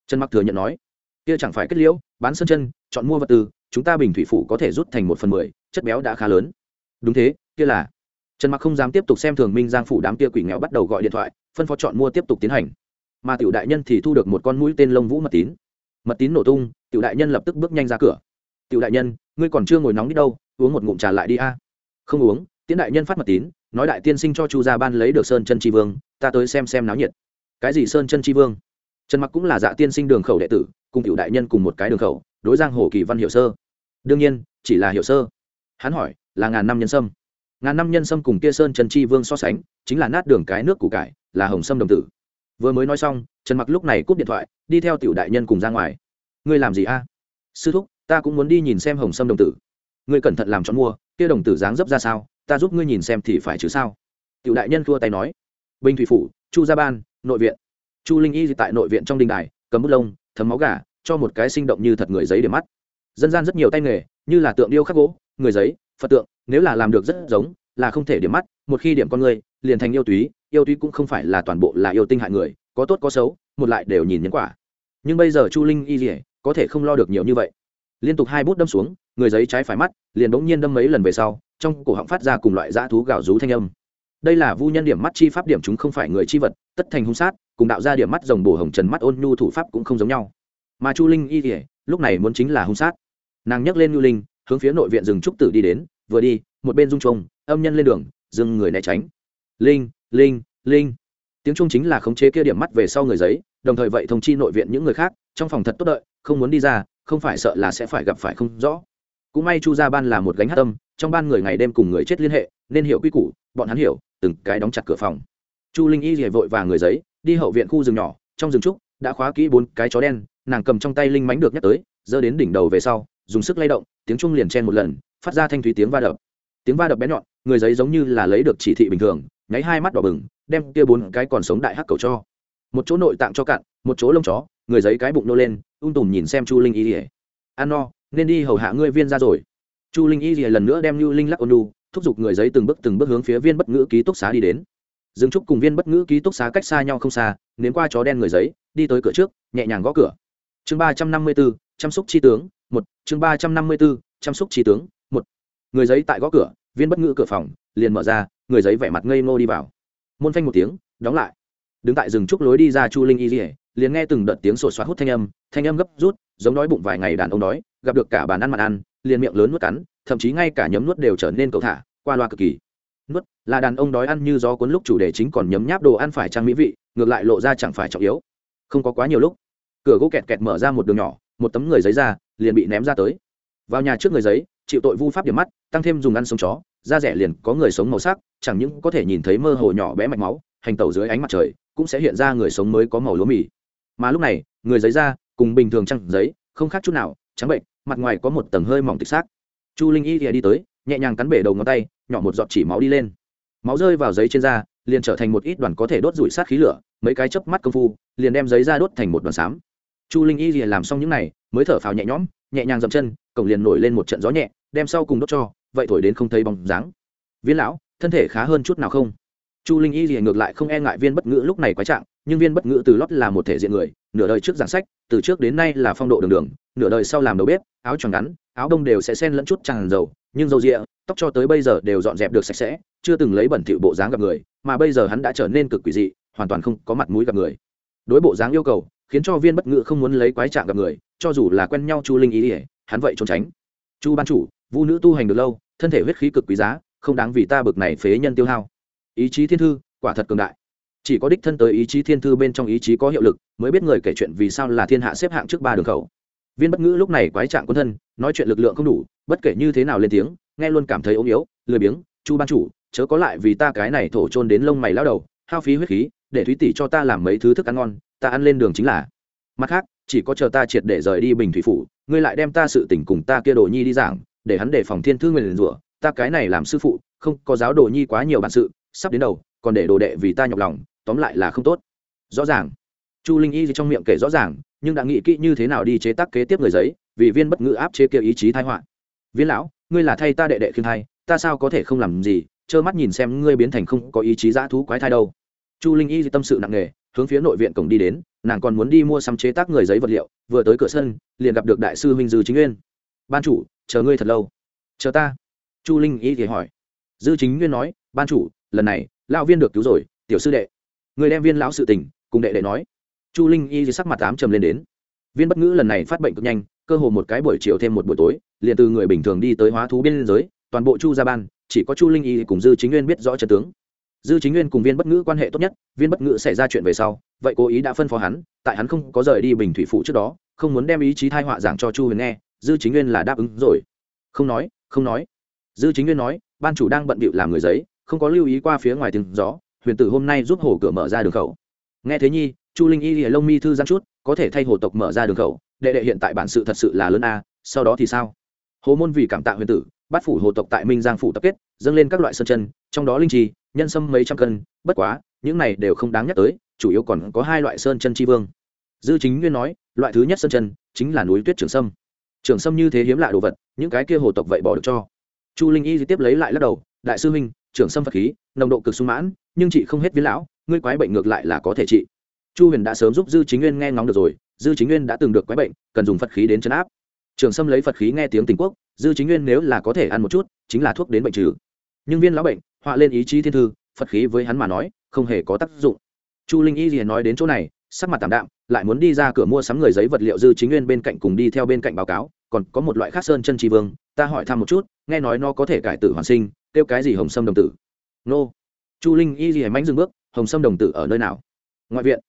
Trần mặc thừa nhận nói, kia chẳng phải kết liễu, bán sơn chân, chọn mua vật tư, chúng ta bình thủy phủ có thể rút thành một phần mười, chất béo đã khá lớn. Đúng thế, kia là trần mặc không dám tiếp tục xem thường minh giang phủ đám kia quỷ nghèo bắt đầu gọi điện thoại, phân phó chọn mua tiếp tục tiến hành. Mà tiểu đại nhân thì thu được một con mũi tên lông vũ mật tín. Mật tín nổ tung, tiểu đại nhân lập tức bước nhanh ra cửa. Tiểu đại nhân, ngươi còn chưa ngồi nóng đi đâu, uống một ngụm trà lại đi a. Không uống. Tiến đại nhân phát mật tín, nói đại tiên sinh cho chu gia ban lấy được sơn chân tri vương, ta tới xem xem náo nhiệt. Cái gì sơn chân tri vương? Trần mặc cũng là dạ tiên sinh đường khẩu đệ tử, cùng tiểu đại nhân cùng một cái đường khẩu, đối giang hồ kỳ văn hiệu sơ. Đương nhiên, chỉ là hiệu sơ. Hắn hỏi, là ngàn năm nhân sâm? Ngàn năm nhân sâm cùng kia sơn trần chi vương so sánh, chính là nát đường cái nước củ cải, là hồng sâm đồng tử. Vừa mới nói xong, trần mặc lúc này cúp điện thoại, đi theo tiểu đại nhân cùng ra ngoài. Ngươi làm gì a? Sư thúc, ta cũng muốn đi nhìn xem hồng sâm đồng tử. Ngươi cẩn thận làm chọn mua, kia đồng tử dáng dấp ra sao, ta giúp ngươi nhìn xem thì phải chứ sao? Tiểu đại nhân thua tay nói. Bình thủy phủ, chu gia ban, nội viện. Chu linh y tại nội viện trong đình đài, cầm bút lông, thấm máu gà, cho một cái sinh động như thật người giấy để mắt. Dân gian rất nhiều tay nghề, như là tượng điêu khắc gỗ, người giấy, phật tượng nếu là làm được rất giống, là không thể điểm mắt, một khi điểm con người, liền thành yêu túy yêu túy cũng không phải là toàn bộ là yêu tinh hại người, có tốt có xấu, một lại đều nhìn nhân quả. Nhưng bây giờ chu linh y dỉa có thể không lo được nhiều như vậy. Liên tục hai bút đâm xuống, người giấy trái phải mắt, liền bỗng nhiên đâm mấy lần về sau, trong cổ họng phát ra cùng loại dã thú gào rú thanh âm. Đây là vu nhân điểm mắt chi pháp điểm chúng không phải người chi vật, tất thành hung sát, cùng đạo ra điểm mắt rồng bổ hồng trần mắt ôn nhu thủ pháp cũng không giống nhau. Mà chu linh y dỉa lúc này muốn chính là hung sát. Nàng nhấc lên nhu linh, hướng phía nội viện rừng trúc tử đi đến vừa đi, một bên rung trông âm nhân lên đường, dừng người né tránh. Linh linh linh. Tiếng trung chính là khống chế kia điểm mắt về sau người giấy, đồng thời vậy thông chi nội viện những người khác, trong phòng thật tốt đợi, không muốn đi ra, không phải sợ là sẽ phải gặp phải không rõ. Cũng may chu gia ban là một gánh hát tâm trong ban người ngày đêm cùng người chết liên hệ, nên hiểu quy củ, bọn hắn hiểu, từng cái đóng chặt cửa phòng. Chu linh y dìa vội và người giấy, đi hậu viện khu rừng nhỏ, trong rừng trúc, đã khóa kỹ bốn cái chó đen, nàng cầm trong tay linh mánh được nhắc tới, giơ đến đỉnh đầu về sau, dùng sức lay động, tiếng trung liền chen một lần phát ra thanh thúy tiếng va đập. Tiếng va đập bé nhọn, người giấy giống như là lấy được chỉ thị bình thường, nháy hai mắt đỏ bừng, đem kia bốn cái còn sống đại hắc cầu cho. Một chỗ nội tạng cho cạn, một chỗ lông chó, người giấy cái bụng nô lên, ung tùm nhìn xem chu linh y ỉa ăn no, nên đi hầu hạ ngươi viên ra rồi. Chu linh y ỉa lần nữa đem lưu linh lắc ôn đu thúc giục người giấy từng bước từng bước hướng phía viên bất ngữ ký túc xá đi đến. Dương trúc cùng viên bất ngữ ký túc xá cách xa nhau không xa, nến qua chó đen người giấy, đi tới cửa trước, nhẹ nhàng gõ cửa. Chương ba trăm năm mươi b ố chăm sóc tri tướng, một, chương ba trăm năm mươi b ố chăm sóc tri tướng người giấy tại gõ cửa, viên bất ngữ cửa phòng, liền mở ra, người giấy vẻ mặt ngây ngô đi vào. Môn phanh một tiếng, đóng lại. Đứng tại rừng trúc lối đi ra chu linh y dỉa liền nghe từng đợt tiếng sổ xoát hút thanh âm thanh âm gấp rút, giống đói bụng vài ngày đàn ông đói, gặp được cả bàn ăn mặn ăn, liền miệng lớn nuốt cắn, thậm chí ngay cả nhấm nuốt đều trở nên cầu thả, qua loa cực kỳ. Nuốt, là đàn ông đói ăn như gió cuốn lúc chủ đề chính còn nhấm nháp đồ ăn phải trang mỹ vị, ngược lại lộ ra chẳng phải trọng yếu. Không có quá nhiều lúc, cửa gỗ kẹt kẹt mở ra một đường nhỏ, một tấm người giấy ra, liền bị ném ra tới. Vào nhà trước người giấy chịu tội vu pháp điểm mắt, tăng thêm dùng ăn sống chó, da rẻ liền có người sống màu sắc, chẳng những có thể nhìn thấy mơ hồ nhỏ bé mạch máu, hành tẩu dưới ánh mặt trời, cũng sẽ hiện ra người sống mới có màu lúa mì. Mà lúc này, người giấy da, cùng bình thường trăng giấy, không khác chút nào, trắng bệnh, mặt ngoài có một tầng hơi mỏng tịch xác. Chu linh y thì đi tới, nhẹ nhàng cắn bể đầu ngón tay, nhỏ một giọt chỉ máu đi lên. Máu rơi vào giấy trên da, liền trở thành một ít đoàn có thể đốt rủi sát khí lửa, mấy cái chớp mắt công phu, liền đem giấy ra đốt thành một đoàn xám. Chu linh y thì làm xong những này, mới thở phào nhẹ nhõm nhẹ nhàng dậm chân, cổng liền nổi lên một trận gió nhẹ, đem sau cùng đốt cho, vậy thổi đến không thấy bóng dáng. Viên lão, thân thể khá hơn chút nào không? Chu linh y liền ngược lại không e ngại viên bất ngữ lúc này quái trạng, nhưng viên bất ngữ từ lót là một thể diện người, nửa đời trước giảng sách, từ trước đến nay là phong độ đường đường, nửa đời sau làm đầu bếp, áo choàng ngắn, áo đông đều sẽ xen lẫn chút tràn dầu, nhưng dầu rịa, tóc cho tới bây giờ đều dọn dẹp được sạch sẽ, chưa từng lấy bẩn thỉu bộ dáng gặp người, mà bây giờ hắn đã trở nên cực quỷ dị, hoàn toàn không có mặt mũi gặp người. Đối bộ dáng yêu cầu, khiến cho viên bất ngữ không muốn lấy quái trạng gặp người cho dù là quen nhau chu linh ý ỉa, hắn vậy trốn tránh. Chu ban chủ, vu nữ tu hành được lâu, thân thể huyết khí cực quý giá, không đáng vì ta bực này phế nhân tiêu hao. Ý chí thiên thư, quả thật cường đại. Chỉ có đích thân tới ý chí thiên thư bên trong ý chí có hiệu lực, mới biết người kể chuyện vì sao là thiên hạ xếp hạng trước ba đường khẩu. Viên bất ngữ lúc này quái trạng quân thân, nói chuyện lực lượng không đủ, bất kể như thế nào lên tiếng, nghe luôn cảm thấy ốm yếu, lười biếng. Chu ban chủ, chớ có lại vì ta cái này thổ trôn đến lông mày lao đầu, hao phí huyết khí, để thúy tỷ cho ta làm mấy thứ thức ăn ngon, ta ăn lên đường chính là. Mặt khác chỉ có chờ ta triệt để rời đi bình thủy phủ, ngươi lại đem ta sự tình cùng ta kia đồ nhi đi giảng, để hắn để phòng thiên thư nguyền rủa, ta cái này làm sư phụ, không có giáo đồ nhi quá nhiều bản sự, sắp đến đầu, còn để đồ đệ vì ta nhọc lòng, tóm lại là không tốt. Rõ ràng. Chu linh y trong miệng kể rõ ràng, nhưng đã nghĩ kỹ như thế nào đi chế tác kế tiếp người giấy, vì viên bất ngữ áp chế kia ý chí thái họa. Viên lão, ngươi là thay ta đệ đệ khiêm thai, ta sao có thể không làm gì, trơ mắt nhìn xem ngươi biến thành không có ý chí dã thú quái thai đâu. Chu linh y tâm sự nặng nề, hướng phía nội viện cổng đi đến nàng còn muốn đi mua sắm chế tác người giấy vật liệu, vừa tới cửa sân, liền gặp được đại sư huynh dư chính nguyên. Ban chủ, chờ ngươi thật lâu. Chờ ta? Chu linh y thì hỏi. Dư chính nguyên nói, ban chủ, lần này, lão viên được cứu rồi, tiểu sư đệ. Người đem viên lão sự tình, cùng đệ đệ nói. Chu linh y thì sắc mặt tám trầm lên đến. Viên bất ngữ lần này phát bệnh cực nhanh, cơ hồ một cái buổi chiều thêm một buổi tối, liền từ người bình thường đi tới hóa thú biên giới, toàn bộ chu gia ban, chỉ có chu linh y cùng dư chính nguyên biết rõ trận tướng. Dư chính nguyên cùng viên bất ngữ quan hệ tốt nhất, viên bất ngữ xảy ra chuyện về sau vậy cố ý đã phân phó hắn, tại hắn không có rời đi bình thủy phụ trước đó, không muốn đem ý chí thai họa giảng cho chu huyền nghe, dư chính nguyên là đáp ứng rồi. Không nói không nói. Dư chính nguyên nói, ban chủ đang bận bịu làm người giấy, không có lưu ý qua phía ngoài tiếng gió, huyền tử hôm nay giúp hồ cửa mở ra đường khẩu. Nghe thế nhi, chu linh y lìa lông mi thư giãn chút, có thể thay hồ tộc mở ra đường khẩu, đệ đệ hiện tại bản sự thật sự là lớn a, sau đó thì sao? Hồ môn vì cảm tạ huyền tử, bắt phủ hồ tộc tại minh giang phủ tập kết, dâng lên các loại sơn chân, trong đó linh trì, nhân sâm mấy trăm cân, bất quá, những này đều không đáng nhắc tới chủ yếu còn có hai loại sơn chân tri vương. Dư chính nguyên nói, loại thứ nhất sơn chân chính là núi tuyết trường sâm. Trường sâm như thế hiếm lạ đồ vật, những cái kia hồ tộc vậy bỏ được cho. Chu linh y tiếp lấy lại lắc đầu, đại sư huynh trưởng sâm phật khí, nồng độ cực sung mãn, nhưng chị không hết viên lão, ngươi quái bệnh ngược lại là có thể trị. Chu huyền đã sớm giúp dư chính nguyên nghe ngóng được rồi, dư chính nguyên đã từng được quái bệnh, cần dùng phật khí đến chấn áp. Trường sâm lấy phật khí nghe tiếng tình quốc, dư chính nguyên nếu là có thể ăn một chút, chính là thuốc đến bệnh trừ. Nhưng viên lão bệnh, họa lên ý chí thiên thư, phật khí với hắn mà nói, không hề có tác dụng chu linh y liền nói đến chỗ này, sắc mặt tảm đạm, lại muốn đi ra cửa mua sắm người giấy vật liệu dư chính nguyên bên cạnh cùng đi theo bên cạnh báo cáo, còn có một loại khác sơn chân tri vương, ta hỏi thăm một chút, nghe nói nó có thể cải tử hoàn sinh, kêu cái gì hồng sâm đồng tử? Nô. Chu linh y gì mánh dừng bước, hồng sâm đồng tử ở nơi nào? Ngoại viện.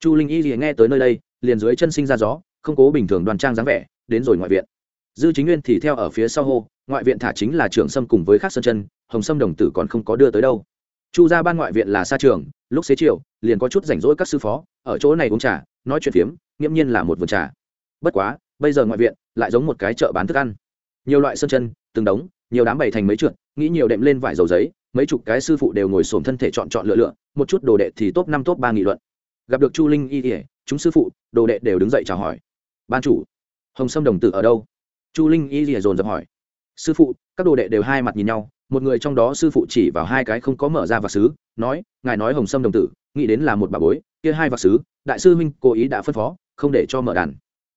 Chu linh y gì nghe tới nơi đây, liền dưới chân sinh ra gió, không cố bình thường đoàn trang dáng vẻ, đến rồi ngoại viện. Dư chính nguyên thì theo ở phía sau hô, ngoại viện thả chính là trưởng sâm cùng với khác sơn chân, hồng sâm đồng tử còn không có đưa tới đâu. Chu ra ban ngoại viện là xa trường lúc xế chiều, liền có chút rảnh rỗi các sư phó, ở chỗ này uống trà, nói chuyện phiếm, nghiễm nhiên là một vườn trà. Bất quá, bây giờ ngoại viện lại giống một cái chợ bán thức ăn. Nhiều loại sơn chân, từng đống, nhiều đám bày thành mấy trượt nghĩ nhiều đệm lên vải dầu giấy, mấy chục cái sư phụ đều ngồi xổm thân thể chọn chọn lựa lựa, một chút đồ đệ thì top năm, top ba nghị luận. Gặp được chu linh y ỉa chúng sư phụ, đồ đệ đều đứng dậy chào hỏi. Ban chủ, hồng sâm đồng tử ở đâu? Chu linh y ỉa dồn dập hỏi. Sư phụ, các đồ đệ đều hai mặt nhìn nhau một người trong đó sư phụ chỉ vào hai cái không có mở ra vạc sứ, nói, ngài nói hồng sâm đồng tử, nghĩ đến là một bà bối, kia hai vạc sứ, đại sư huynh cố ý đã phân phó, không để cho mở đàn.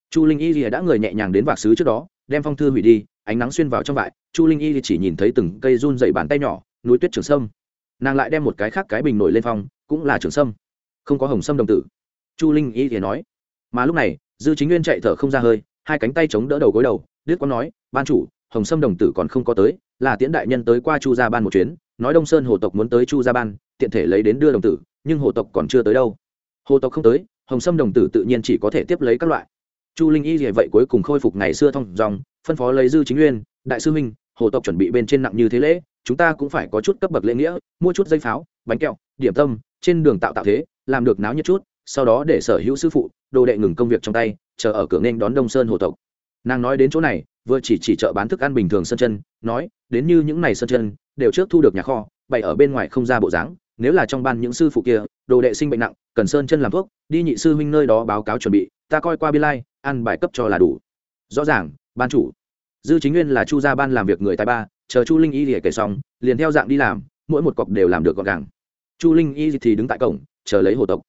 Chu linh y thì đã người nhẹ nhàng đến vạc sứ trước đó, đem phong thư hủy đi, ánh nắng xuyên vào trong vại, chu linh y chỉ nhìn thấy từng cây run dậy bàn tay nhỏ, núi tuyết trường sâm. Nàng lại đem một cái khác cái bình nổi lên phong, cũng là trường sâm. Không có hồng sâm đồng tử. Chu linh y thì nói. Mà lúc này, dư chính nguyên chạy thở không ra hơi, hai cánh tay chống đỡ đầu gối đầu đứt quán nói, ban chủ hồng sâm đồng tử còn không có tới, là tiễn đại nhân tới qua chu gia ban một chuyến, nói đông sơn hồ tộc muốn tới chu gia ban, tiện thể lấy đến đưa đồng tử, nhưng hồ tộc còn chưa tới đâu. Hồ tộc không tới, hồng sâm đồng tử tự nhiên chỉ có thể tiếp lấy các loại. Chu linh y vì vậy cuối cùng khôi phục ngày xưa thông dòng, phân phó lấy dư chính nguyên đại sư minh hồ tộc chuẩn bị bên trên nặng như thế lễ, chúng ta cũng phải có chút cấp bậc lễ nghĩa, mua chút dây pháo, bánh kẹo, điểm tâm, trên đường tạo tạo thế, làm được náo nhiệt chút, sau đó để sở hữu sư phụ, đồ đệ ngừng công việc trong tay, chờ ở cửa nghênh đón đông sơn hồ tộc nàng nói đến chỗ này, vừa chỉ chỉ chợ bán thức ăn bình thường sơn chân, nói, đến như những này sơn chân, đều trước thu được nhà kho, bày ở bên ngoài không ra bộ dáng, nếu là trong ban những sư phụ kia, đồ đệ sinh bệnh nặng, cần sơn chân làm thuốc, đi nhị sư huynh nơi đó báo cáo chuẩn bị, ta coi qua biên lai, ăn bài cấp cho là đủ. Rõ ràng, ban chủ. Dư chính nguyên là chu gia ban làm việc người tài ba, chờ chu linh y thì kể xong, liền theo dạng đi làm, mỗi một cọc đều làm được gọn gàng. Chu linh y thì đứng tại cổng, chờ lấy hồ tộc.